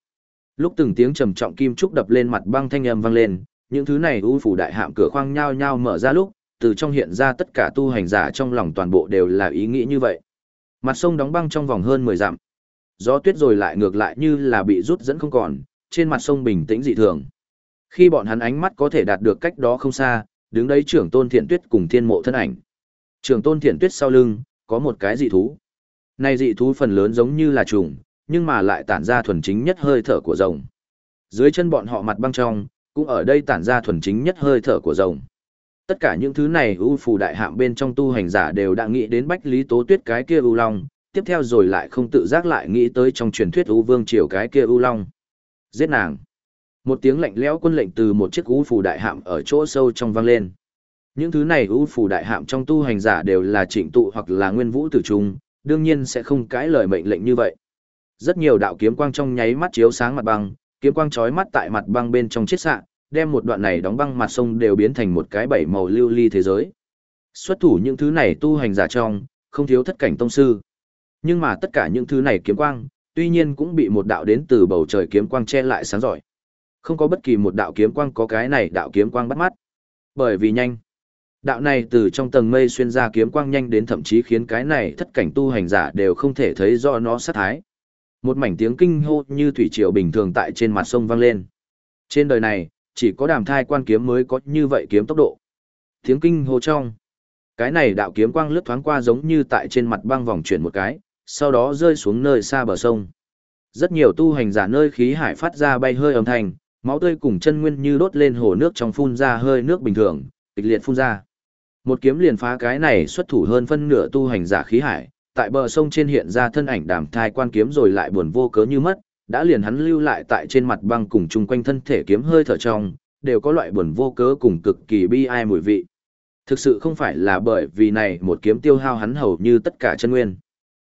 Lúc từng tiếng trầm trọng kim trúc đập lên mặt băng thanh âm vang lên, những thứ này u phủ đại hạm cửa khoang nhao nhao mở ra lúc, từ trong hiện ra tất cả tu hành giả trong lòng toàn bộ đều là ý nghĩ như vậy. Mặt sông đóng băng trong vòng hơn 10 dặm. Gió tuyết rồi lại ngược lại như là bị rút dẫn không còn, trên mặt sông bình tĩnh dị thường. Khi bọn hắn ánh mắt có thể đạt được cách đó không xa, đứng đấy trưởng tôn thiện tuyết cùng thiên mộ thân ảnh. Trưởng tôn thiện tuyết sau lưng, có một cái dị thú. Này dị thú phần lớn giống như là trùng, nhưng mà lại tản ra thuần chính nhất hơi thở của rồng. Dưới chân bọn họ mặt băng trong, cũng ở đây tản ra thuần chính nhất hơi thở của rồng. Tất cả những thứ này ưu phù đại hạm bên trong tu hành giả đều đã nghĩ đến Bách Lý Tố Tuyết cái kia ưu long, tiếp theo rồi lại không tự giác lại nghĩ tới trong truyền thuyết U Vương triều cái kia U Long. Giết nàng. Một tiếng lạnh lẽo quân lệnh từ một chiếc U phù đại hạm ở chỗ sâu trong vang lên. Những thứ này ưu phủ đại hạm trong tu hành giả đều là trịnh tụ hoặc là nguyên vũ tử trung, đương nhiên sẽ không cãi lời mệnh lệnh như vậy. Rất nhiều đạo kiếm quang trong nháy mắt chiếu sáng mặt băng, kiếm quang chói mắt tại mặt băng bên trong chiết xạ, đem một đoạn này đóng băng mặt sông đều biến thành một cái bảy màu lưu ly thế giới. Xuất thủ những thứ này tu hành giả trong, không thiếu thất cảnh tông sư. Nhưng mà tất cả những thứ này kiếm quang, tuy nhiên cũng bị một đạo đến từ bầu trời kiếm quang che lại sáng giỏi. Không có bất kỳ một đạo kiếm quang có cái này đạo kiếm quang bắt mắt. Bởi vì nhanh. Đạo này từ trong tầng mây xuyên ra kiếm quang nhanh đến thậm chí khiến cái này thất cảnh tu hành giả đều không thể thấy do nó sát thái. Một mảnh tiếng kinh hô như thủy triều bình thường tại trên mặt sông vang lên. Trên đời này, chỉ có đàm thai quan kiếm mới có như vậy kiếm tốc độ. Tiếng kinh hô trong. Cái này đạo kiếm quang lướt thoáng qua giống như tại trên mặt băng vòng chuyển một cái, sau đó rơi xuống nơi xa bờ sông. Rất nhiều tu hành giả nơi khí hải phát ra bay hơi âm thanh, máu tươi cùng chân nguyên như đốt lên hồ nước trong phun ra hơi nước bình thường, kịch liệt phun ra. Một kiếm liền phá cái này xuất thủ hơn phân nửa tu hành giả khí hải, tại bờ sông trên hiện ra thân ảnh đàm thai quan kiếm rồi lại buồn vô cớ như mất, đã liền hắn lưu lại tại trên mặt băng cùng chung quanh thân thể kiếm hơi thở trong, đều có loại buồn vô cớ cùng cực kỳ bi ai mùi vị. Thực sự không phải là bởi vì này một kiếm tiêu hao hắn hầu như tất cả chân nguyên,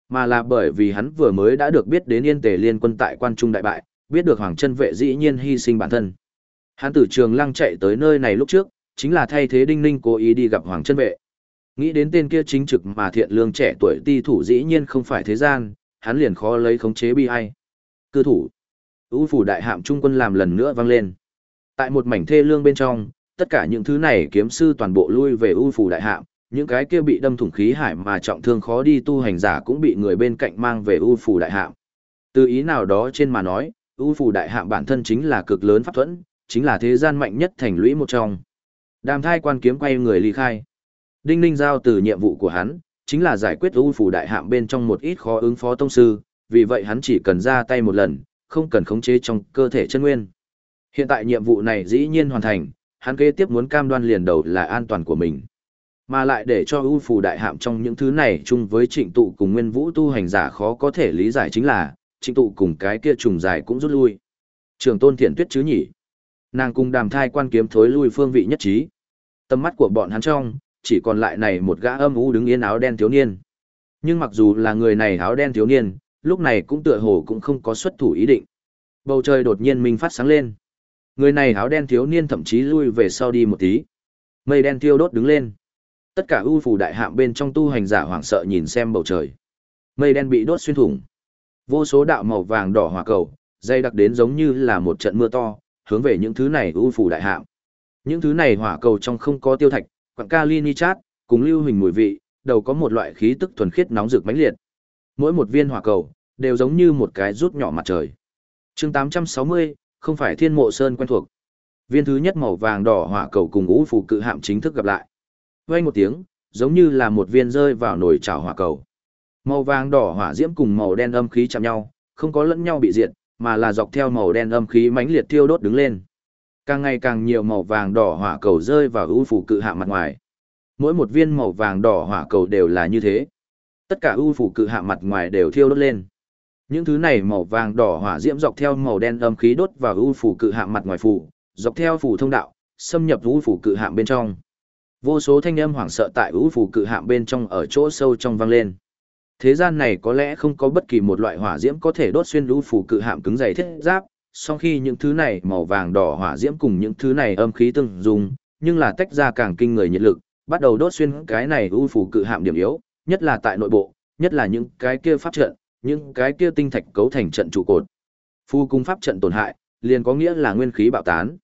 mà là bởi vì hắn vừa mới đã được biết đến yên tề liên quân tại quan trung đại bại, biết được hoàng chân vệ dĩ nhiên hy sinh bản thân. Hắn từ trường lăng chạy tới nơi này lúc trước, chính là thay thế đinh ninh cố ý đi gặp hoàng chân vệ. Nghĩ đến tên kia chính trực mà thiện lương trẻ tuổi ti thủ dĩ nhiên không phải thế gian, hắn liền khó lấy khống chế bi ai. Cư thủ. U phủ đại hạm trung quân làm lần nữa vang lên. Tại một mảnh thê lương bên trong, tất cả những thứ này kiếm sư toàn bộ lui về U phủ đại hạm, những cái kia bị đâm thủng khí hải mà trọng thương khó đi tu hành giả cũng bị người bên cạnh mang về U phủ đại hạm. Từ ý nào đó trên mà nói, U phủ đại hạm bản thân chính là cực lớn pháp thuẫn, chính là thế gian mạnh nhất thành lũy một trong. Đàm thai quan kiếm quay người ly khai. Đinh Ninh giao từ nhiệm vụ của hắn, chính là giải quyết U phủ đại hạm bên trong một ít khó ứng phó tông sư, vì vậy hắn chỉ cần ra tay một lần, không cần khống chế trong cơ thể chân nguyên. Hiện tại nhiệm vụ này dĩ nhiên hoàn thành, hắn kế tiếp muốn cam đoan liền đầu là an toàn của mình. Mà lại để cho ưu phù đại hạm trong những thứ này chung với trịnh tụ cùng nguyên vũ tu hành giả khó có thể lý giải chính là, trịnh tụ cùng cái kia trùng dài cũng rút lui. Trường tôn thiện tuyết chứ nhỉ. Nàng cùng đàm thai quan kiếm thối lui phương vị nhất trí. Tầm mắt của bọn hắn trong, chỉ còn lại này một gã âm u đứng yên áo đen thiếu niên. Nhưng mặc dù là người này áo đen thiếu niên, lúc này cũng tựa hồ cũng không có xuất thủ ý định. Bầu trời đột nhiên minh phát sáng lên. Người này áo đen thiếu niên thậm chí lui về sau đi một tí. Mây đen tiêu đốt đứng lên. Tất cả ưu phủ đại hạm bên trong tu hành giả hoảng sợ nhìn xem bầu trời. Mây đen bị đốt xuyên thủng. Vô số đạo màu vàng đỏ hỏa cầu, dây đặc đến giống như là một trận mưa to, hướng về những thứ này ưu phủ đại hạm. Những thứ này hỏa cầu trong không có tiêu thạch, quặng kali chát, cùng lưu hình mùi vị, đầu có một loại khí tức thuần khiết nóng rực mãnh liệt. Mỗi một viên hỏa cầu đều giống như một cái rút nhỏ mặt trời. Chương 860, không phải Thiên Mộ Sơn quen thuộc. Viên thứ nhất màu vàng đỏ hỏa cầu cùng ngũ phù cự hạm chính thức gặp lại. Vang một tiếng, giống như là một viên rơi vào nồi chảo hỏa cầu. Màu vàng đỏ hỏa diễm cùng màu đen âm khí chạm nhau, không có lẫn nhau bị diệt, mà là dọc theo màu đen âm khí mãnh liệt thiêu đốt đứng lên. Càng ngày càng nhiều màu vàng đỏ hỏa cầu rơi vào ưu phủ cự hạ mặt ngoài. Mỗi một viên màu vàng đỏ hỏa cầu đều là như thế. Tất cả ưu phủ cự hạ mặt ngoài đều thiêu đốt lên. Những thứ này màu vàng đỏ hỏa diễm dọc theo màu đen âm khí đốt vào ưu phủ cự hạ mặt ngoài phủ, dọc theo phủ thông đạo, xâm nhập ưu phủ cự hạ bên trong. Vô số thanh âm hoảng sợ tại ưu phủ cự hạ bên trong ở chỗ sâu trong vang lên. Thế gian này có lẽ không có bất kỳ một loại hỏa diễm có thể đốt xuyên lũ phủ cự hạm cứng dày thiết giáp, song khi những thứ này màu vàng đỏ hỏa diễm cùng những thứ này âm khí tương dùng, nhưng là tách ra càng kinh người nhiệt lực, bắt đầu đốt xuyên cái này ưu phủ cự hạm điểm yếu, nhất là tại nội bộ, nhất là những cái kia pháp trận, những cái kia tinh thạch cấu thành trận trụ cột. Phu cung pháp trận tổn hại, liền có nghĩa là nguyên khí bạo tán.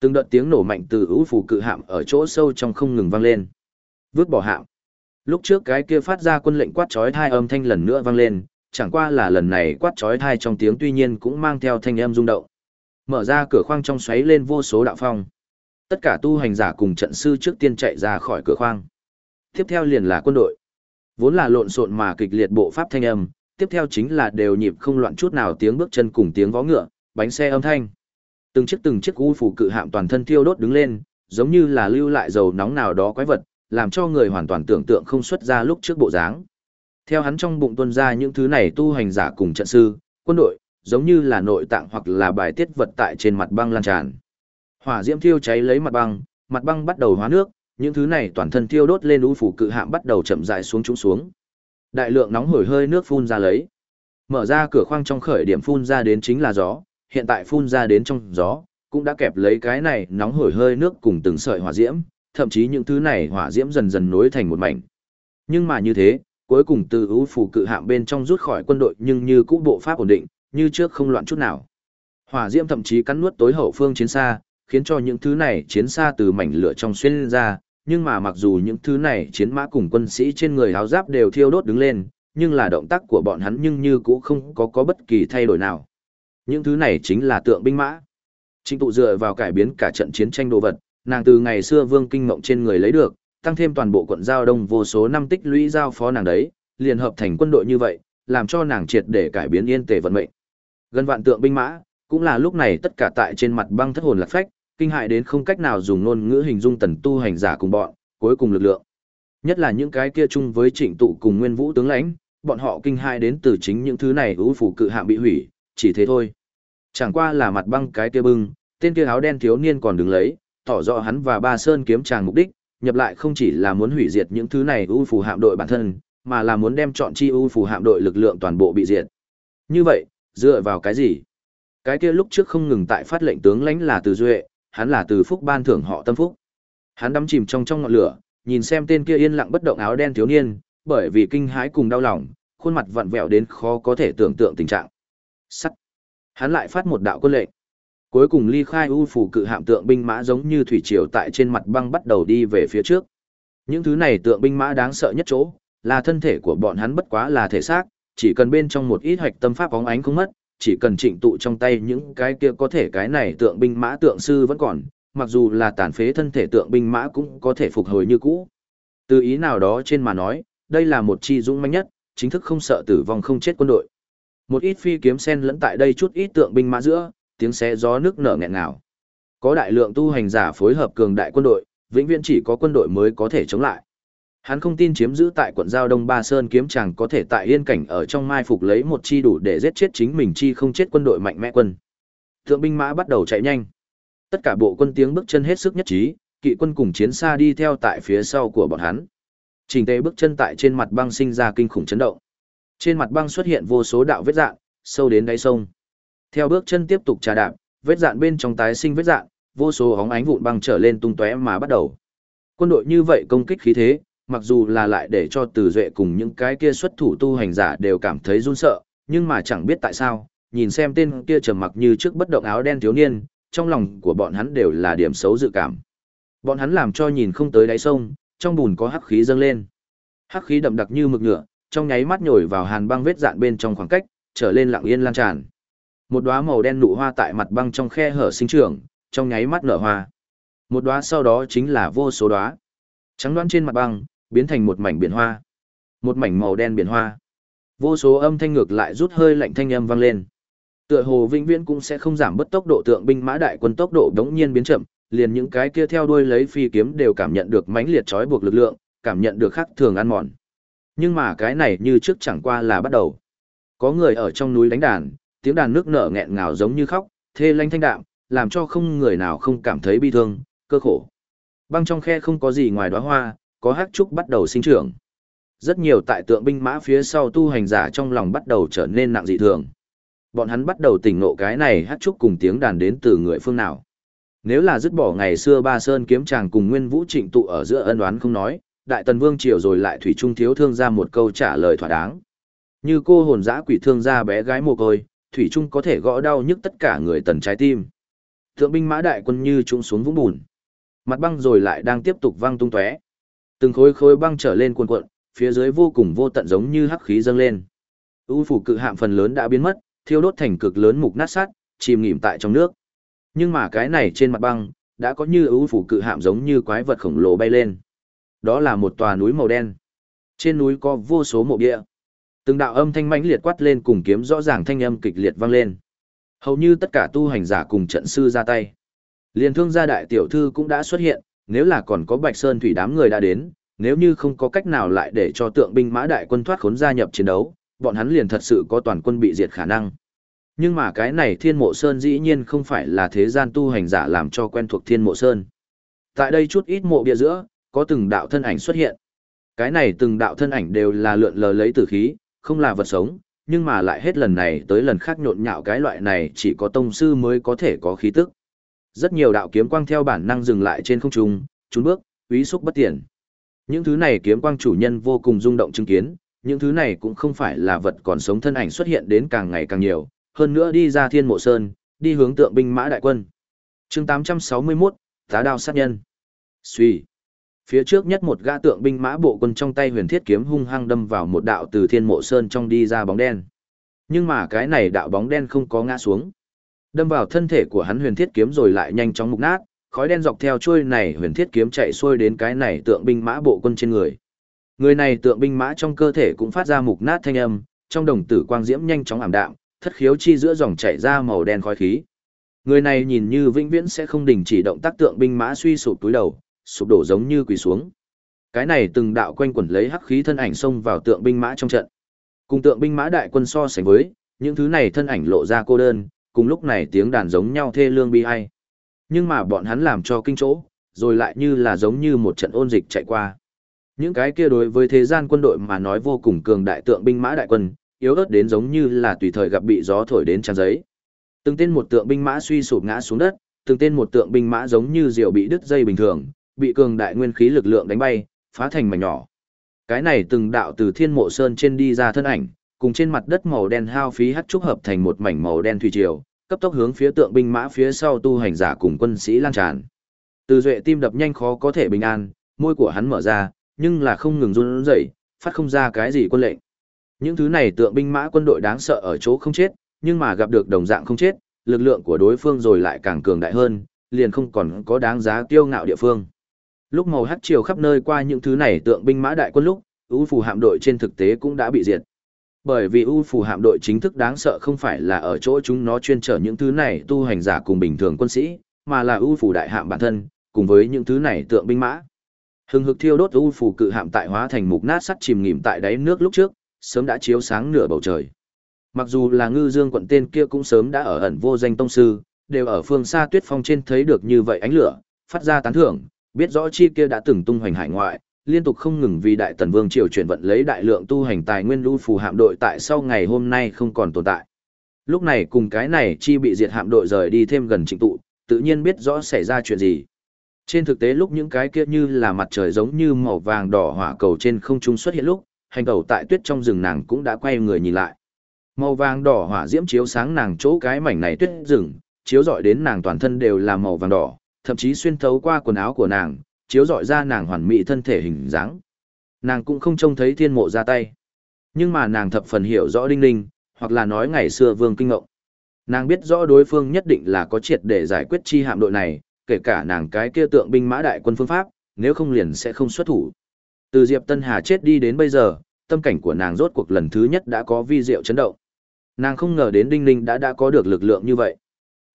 Từng đợt tiếng nổ mạnh từ ưu phủ cự hạm ở chỗ sâu trong không ngừng vang lên. Vứt bỏ hạm. Lúc trước cái kia phát ra quân lệnh quát chói thai âm thanh lần nữa vang lên, chẳng qua là lần này quát chói thai trong tiếng tuy nhiên cũng mang theo thanh âm rung động. Mở ra cửa khoang trong xoáy lên vô số đạo phong. Tất cả tu hành giả cùng trận sư trước tiên chạy ra khỏi cửa khoang. Tiếp theo liền là quân đội. Vốn là lộn xộn mà kịch liệt bộ pháp thanh âm, tiếp theo chính là đều nhịp không loạn chút nào tiếng bước chân cùng tiếng vó ngựa, bánh xe âm thanh. Từng chiếc từng chiếc u phủ cự hạm toàn thân thiêu đốt đứng lên, giống như là lưu lại dầu nóng nào đó quái vật, làm cho người hoàn toàn tưởng tượng không xuất ra lúc trước bộ dáng. Theo hắn trong bụng tuân ra những thứ này tu hành giả cùng trận sư, quân đội, giống như là nội tạng hoặc là bài tiết vật tại trên mặt băng lan tràn. Hỏa diễm thiêu cháy lấy mặt băng, mặt băng bắt đầu hóa nước, những thứ này toàn thân thiêu đốt lên u phủ cự hạm bắt đầu chậm rãi xuống trũng xuống. Đại lượng nóng hổi hơi nước phun ra lấy. Mở ra cửa khoang trong khởi điểm phun ra đến chính là gió, hiện tại phun ra đến trong gió, cũng đã kẹp lấy cái này nóng hổi hơi nước cùng từng sợi hỏa diễm, thậm chí những thứ này hỏa diễm dần dần nối thành một mảnh. Nhưng mà như thế, cuối cùng từ ưu phủ cự hạm bên trong rút khỏi quân đội nhưng như cũ bộ pháp ổn định, như trước không loạn chút nào. Hỏa diễm thậm chí cắn nuốt tối hậu phương chiến xa, khiến cho những thứ này chiến xa từ mảnh lửa trong xuyên ra, nhưng mà mặc dù những thứ này chiến mã cùng quân sĩ trên người áo giáp đều thiêu đốt đứng lên, nhưng là động tác của bọn hắn nhưng như cũ không có có bất kỳ thay đổi nào. Những thứ này chính là tượng binh mã. Trịnh tụ dựa vào cải biến cả trận chiến tranh đồ vật, nàng từ ngày xưa vương kinh mộng trên người lấy được, tăng thêm toàn bộ quận giao đông vô số năm tích lũy giao phó nàng đấy, liền hợp thành quân đội như vậy, làm cho nàng triệt để cải biến yên tề vận mệnh. Gần vạn tượng binh mã, cũng là lúc này tất cả tại trên mặt băng thất hồn lạc phách, kinh hại đến không cách nào dùng ngôn ngữ hình dung tần tu hành giả cùng bọn, cuối cùng lực lượng. Nhất là những cái kia chung với trịnh tụ cùng nguyên vũ tướng lãnh, bọn họ kinh hại đến từ chính những thứ này ưu phủ cự hạng bị hủy, chỉ thế thôi. Chẳng qua là mặt băng cái kia bưng, tên kia áo đen thiếu niên còn đứng lấy, tỏ rõ hắn và ba sơn kiếm tràng mục đích, nhập lại không chỉ là muốn hủy diệt những thứ này ưu phù hạm đội bản thân, mà là muốn đem chọn chi ưu phù hạm đội lực lượng toàn bộ bị diệt. Như vậy, dựa vào cái gì? Cái kia lúc trước không ngừng tại phát lệnh tướng lãnh là từ duệ, hắn là từ phúc ban thưởng họ tâm phúc. Hắn đắm chìm trong trong ngọn lửa, nhìn xem tên kia yên lặng bất động áo đen thiếu niên, bởi vì kinh hãi cùng đau lòng, khuôn mặt vặn vẹo đến khó có thể tưởng tượng tình trạng. Sắt. Hắn lại phát một đạo quân lệnh. Cuối cùng ly khai u phủ cự hạm tượng binh mã giống như thủy triều tại trên mặt băng bắt đầu đi về phía trước. Những thứ này tượng binh mã đáng sợ nhất chỗ, là thân thể của bọn hắn bất quá là thể xác, chỉ cần bên trong một ít hoạch tâm pháp bóng ánh không mất, chỉ cần trịnh tụ trong tay những cái kia có thể cái này tượng binh mã tượng sư vẫn còn, mặc dù là tàn phế thân thể tượng binh mã cũng có thể phục hồi như cũ. Từ ý nào đó trên mà nói, đây là một chi dũng mãnh nhất, chính thức không sợ tử vong không chết quân đội. Một ít phi kiếm sen lẫn tại đây chút ít tượng binh mã giữa, tiếng xé gió nước nở nghẹn ngào. Có đại lượng tu hành giả phối hợp cường đại quân đội, vĩnh viễn chỉ có quân đội mới có thể chống lại. Hắn không tin chiếm giữ tại quận giao Đông Ba Sơn kiếm chàng có thể tại yên cảnh ở trong mai phục lấy một chi đủ để giết chết chính mình chi không chết quân đội mạnh mẽ quân. Thượng binh mã bắt đầu chạy nhanh. Tất cả bộ quân tiếng bước chân hết sức nhất trí, kỵ quân cùng chiến xa đi theo tại phía sau của bọn hắn. Trình tề bước chân tại trên mặt băng sinh ra kinh khủng chấn động. Trên mặt băng xuất hiện vô số đạo vết dạng, sâu đến đáy sông. Theo bước chân tiếp tục trà đạp, vết dạn bên trong tái sinh vết dạn, vô số hóng ánh vụn băng trở lên tung tóe mà bắt đầu. Quân đội như vậy công kích khí thế, mặc dù là lại để cho Từ Duệ cùng những cái kia xuất thủ tu hành giả đều cảm thấy run sợ, nhưng mà chẳng biết tại sao, nhìn xem tên kia trầm mặc như trước bất động áo đen thiếu niên, trong lòng của bọn hắn đều là điểm xấu dự cảm. Bọn hắn làm cho nhìn không tới đáy sông, trong bùn có hắc khí dâng lên. Hắc khí đậm đặc như mực nhựa, trong nháy mắt nhồi vào hàn băng vết dạn bên trong khoảng cách, trở lên lặng yên lan tràn. Một đóa màu đen nụ hoa tại mặt băng trong khe hở sinh trưởng, trong nháy mắt nở hoa. Một đóa sau đó chính là vô số đóa. Trắng đoán trên mặt băng, biến thành một mảnh biển hoa. Một mảnh màu đen biển hoa. Vô số âm thanh ngược lại rút hơi lạnh thanh âm vang lên. Tựa hồ vĩnh viễn cũng sẽ không giảm bất tốc độ tượng binh mã đại quân tốc độ đống nhiên biến chậm, liền những cái kia theo đuôi lấy phi kiếm đều cảm nhận được mãnh liệt trói buộc lực lượng, cảm nhận được khắc thường ăn mòn. Nhưng mà cái này như trước chẳng qua là bắt đầu. Có người ở trong núi đánh đàn, tiếng đàn nước nở nghẹn ngào giống như khóc, thê lanh thanh đạm, làm cho không người nào không cảm thấy bi thương, cơ khổ. Băng trong khe không có gì ngoài đóa hoa, có hắc trúc bắt đầu sinh trưởng. Rất nhiều tại tượng binh mã phía sau tu hành giả trong lòng bắt đầu trở nên nặng dị thường. Bọn hắn bắt đầu tỉnh ngộ cái này hắc trúc cùng tiếng đàn đến từ người phương nào. Nếu là dứt bỏ ngày xưa Ba Sơn kiếm chàng cùng Nguyên Vũ Trịnh tụ ở giữa ân oán không nói, Đại Tần Vương triều rồi lại thủy trung thiếu thương ra một câu trả lời thỏa đáng. Như cô hồn dã quỷ thương ra bé gái mồ côi, thủy trung có thể gõ đau nhức tất cả người tần trái tim. Thượng binh mã đại quân như trũng xuống vũng bùn. Mặt băng rồi lại đang tiếp tục văng tung tóe. Từng khối khối băng trở lên cuộn cuộn, phía dưới vô cùng vô tận giống như hắc khí dâng lên. U phủ cự hạm phần lớn đã biến mất, thiêu đốt thành cực lớn mục nát sắt, chìm nghỉm tại trong nước. Nhưng mà cái này trên mặt băng, đã có như ưu phủ cự hạm giống như quái vật khổng lồ bay lên. Đó là một tòa núi màu đen. Trên núi có vô số mộ địa. Từng đạo âm thanh mãnh liệt quát lên cùng kiếm rõ ràng thanh âm kịch liệt vang lên. Hầu như tất cả tu hành giả cùng trận sư ra tay. Liên thương gia đại tiểu thư cũng đã xuất hiện, nếu là còn có Bạch Sơn thủy đám người đã đến, Nếu như không có cách nào lại để cho tượng binh mã đại quân thoát khốn gia nhập chiến đấu, bọn hắn liền thật sự có toàn quân bị diệt khả năng. Nhưng mà cái này Thiên Mộ Sơn dĩ nhiên không phải là thế gian tu hành giả làm cho quen thuộc Thiên Mộ Sơn. Tại đây chút ít mộ bia giữa, có từng đạo thân ảnh xuất hiện. Cái này từng đạo thân ảnh đều là lượn lờ lấy tử khí, không là vật sống, nhưng mà lại hết lần này tới lần khác nhộn nhạo cái loại này chỉ có tông sư mới có thể có khí tức. Rất nhiều đạo kiếm quang theo bản năng dừng lại trên không trung, trốn bước, úy xúc bất tiện. Những thứ này kiếm quang chủ nhân vô cùng rung động chứng kiến, những thứ này cũng không phải là vật còn sống thân ảnh xuất hiện đến càng ngày càng nhiều, hơn nữa đi ra thiên mộ sơn, đi hướng tượng binh mã đại quân. chương 861, tá đao sát nhân. Xuy. Phía trước nhất một gã tượng binh mã bộ quân trong tay huyền thiết kiếm hung hăng đâm vào một đạo từ thiên mộ sơn trong đi ra bóng đen. Nhưng mà cái này đạo bóng đen không có ngã xuống. Đâm vào thân thể của hắn huyền thiết kiếm rồi lại nhanh chóng mục nát, khói đen dọc theo trôi này huyền thiết kiếm chạy xuôi đến cái này tượng binh mã bộ quân trên người. Người này tượng binh mã trong cơ thể cũng phát ra mục nát thanh âm, trong đồng tử quang diễm nhanh chóng ảm đạm, thất khiếu chi giữa dòng chảy ra màu đen khói khí. Người này nhìn như vĩnh viễn sẽ không đình chỉ động tác tượng binh mã suy sụp túi đầu, sụp đổ giống như quỳ xuống. Cái này từng đạo quanh quẩn lấy hắc khí thân ảnh xông vào tượng binh mã trong trận. Cùng tượng binh mã đại quân so sánh với, những thứ này thân ảnh lộ ra cô đơn, cùng lúc này tiếng đàn giống nhau thê lương bi ai. Nhưng mà bọn hắn làm cho kinh chỗ, rồi lại như là giống như một trận ôn dịch chạy qua. Những cái kia đối với thế gian quân đội mà nói vô cùng cường đại tượng binh mã đại quân, yếu ớt đến giống như là tùy thời gặp bị gió thổi đến trang giấy. Từng tên một tượng binh mã suy sụp ngã xuống đất, từng tên một tượng binh mã giống như diều bị đứt dây bình thường, bị cường đại nguyên khí lực lượng đánh bay, phá thành mảnh nhỏ. Cái này từng đạo từ thiên mộ sơn trên đi ra thân ảnh, cùng trên mặt đất màu đen hao phí hắt trúc hợp thành một mảnh màu đen thủy triều, cấp tốc hướng phía tượng binh mã phía sau tu hành giả cùng quân sĩ lan tràn. Từ duệ tim đập nhanh khó có thể bình an, môi của hắn mở ra, nhưng là không ngừng run rẩy, phát không ra cái gì quân lệnh. Những thứ này tượng binh mã quân đội đáng sợ ở chỗ không chết, nhưng mà gặp được đồng dạng không chết, lực lượng của đối phương rồi lại càng cường đại hơn, liền không còn có đáng giá kiêu ngạo địa phương. Lúc màu hắc chiều khắp nơi qua những thứ này tượng binh mã đại quân lúc, U phù hạm đội trên thực tế cũng đã bị diệt. Bởi vì U phù hạm đội chính thức đáng sợ không phải là ở chỗ chúng nó chuyên trở những thứ này tu hành giả cùng bình thường quân sĩ, mà là U phù đại hạm bản thân, cùng với những thứ này tượng binh mã. Hừng hực thiêu đốt U phù cự hạm tại hóa thành mục nát sắt chìm nghỉm tại đáy nước lúc trước, sớm đã chiếu sáng nửa bầu trời. Mặc dù là ngư dương quận tên kia cũng sớm đã ở ẩn vô danh tông sư, đều ở phương xa tuyết phong trên thấy được như vậy ánh lửa, phát ra tán thưởng, biết rõ chi kia đã từng tung hoành hải ngoại, liên tục không ngừng vì đại tần vương triều chuyển vận lấy đại lượng tu hành tài nguyên lưu phù hạm đội tại sau ngày hôm nay không còn tồn tại. Lúc này cùng cái này chi bị diệt hạm đội rời đi thêm gần trịnh tụ, tự nhiên biết rõ xảy ra chuyện gì. Trên thực tế lúc những cái kia như là mặt trời giống như màu vàng đỏ hỏa cầu trên không trung xuất hiện lúc, hành cầu tại tuyết trong rừng nàng cũng đã quay người nhìn lại. Màu vàng đỏ hỏa diễm chiếu sáng nàng chỗ cái mảnh này tuyết rừng, chiếu rọi đến nàng toàn thân đều là màu vàng đỏ, thậm chí xuyên thấu qua quần áo của nàng, chiếu rọi ra nàng hoàn mỹ thân thể hình dáng. Nàng cũng không trông thấy thiên mộ ra tay. Nhưng mà nàng thập phần hiểu rõ đinh ninh, hoặc là nói ngày xưa vương kinh ngộng. Nàng biết rõ đối phương nhất định là có triệt để giải quyết chi hạm đội này, kể cả nàng cái kia tượng binh mã đại quân phương pháp, nếu không liền sẽ không xuất thủ. Từ Diệp Tân Hà chết đi đến bây giờ, tâm cảnh của nàng rốt cuộc lần thứ nhất đã có vi diệu chấn động. Nàng không ngờ đến Đinh Ninh đã đã có được lực lượng như vậy.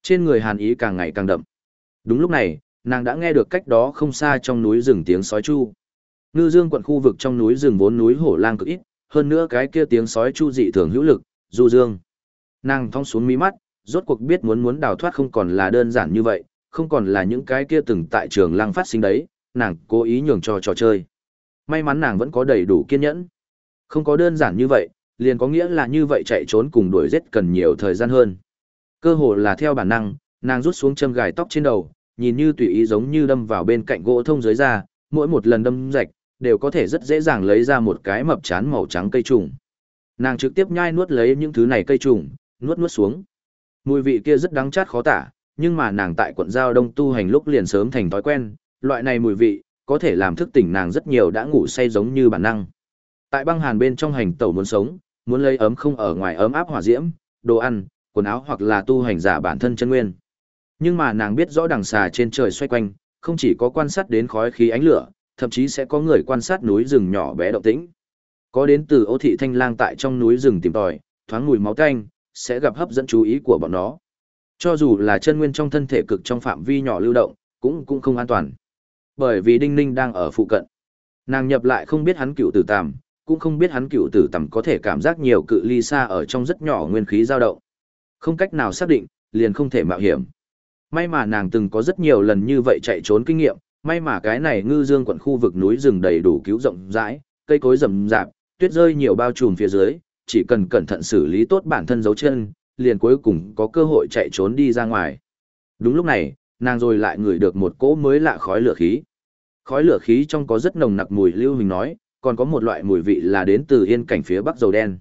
Trên người Hàn Ý càng ngày càng đậm. Đúng lúc này, nàng đã nghe được cách đó không xa trong núi rừng tiếng sói chu. Ngư Dương quận khu vực trong núi rừng vốn núi hổ lang cực ít, hơn nữa cái kia tiếng sói chu dị thường hữu lực, du dương. Nàng thong xuống mí mắt, rốt cuộc biết muốn muốn đào thoát không còn là đơn giản như vậy, không còn là những cái kia từng tại trường lang phát sinh đấy, nàng cố ý nhường cho trò chơi. May mắn nàng vẫn có đầy đủ kiên nhẫn. Không có đơn giản như vậy, liền có nghĩa là như vậy chạy trốn cùng đuổi giết cần nhiều thời gian hơn. Cơ hồ là theo bản năng, nàng rút xuống châm gài tóc trên đầu, nhìn như tùy ý giống như đâm vào bên cạnh gỗ thông dưới da, mỗi một lần đâm rạch, đều có thể rất dễ dàng lấy ra một cái mập chán màu trắng cây trùng. Nàng trực tiếp nhai nuốt lấy những thứ này cây trùng, nuốt nuốt xuống. Mùi vị kia rất đắng chát khó tả, nhưng mà nàng tại quận giao đông tu hành lúc liền sớm thành thói quen, loại này mùi vị, có thể làm thức tỉnh nàng rất nhiều đã ngủ say giống như bản năng. Tại băng hàn bên trong hành tẩu muốn sống, muốn lấy ấm không ở ngoài ấm áp hỏa diễm, đồ ăn, quần áo hoặc là tu hành giả bản thân chân nguyên. Nhưng mà nàng biết rõ đằng xà trên trời xoay quanh, không chỉ có quan sát đến khói khí ánh lửa, thậm chí sẽ có người quan sát núi rừng nhỏ bé động tĩnh. Có đến từ ô thị thanh lang tại trong núi rừng tìm tòi, thoáng mùi máu tanh, sẽ gặp hấp dẫn chú ý của bọn nó. Cho dù là chân nguyên trong thân thể cực trong phạm vi nhỏ lưu động, cũng cũng không an toàn. Bởi vì Đinh Ninh đang ở phụ cận. Nàng nhập lại không biết hắn cựu tử tàm, cũng không biết hắn cựu tử tầm có thể cảm giác nhiều cự ly xa ở trong rất nhỏ nguyên khí dao động. Không cách nào xác định, liền không thể mạo hiểm. May mà nàng từng có rất nhiều lần như vậy chạy trốn kinh nghiệm, may mà cái này ngư dương quận khu vực núi rừng đầy đủ cứu rộng rãi, cây cối rậm rạp, tuyết rơi nhiều bao trùm phía dưới, chỉ cần cẩn thận xử lý tốt bản thân dấu chân, liền cuối cùng có cơ hội chạy trốn đi ra ngoài. Đúng lúc này, nàng rồi lại ngửi được một cỗ mới lạ khói lửa khí. Khói lửa khí trong có rất nồng nặc mùi lưu hình nói, còn có một loại mùi vị là đến từ yên cảnh phía bắc dầu đen.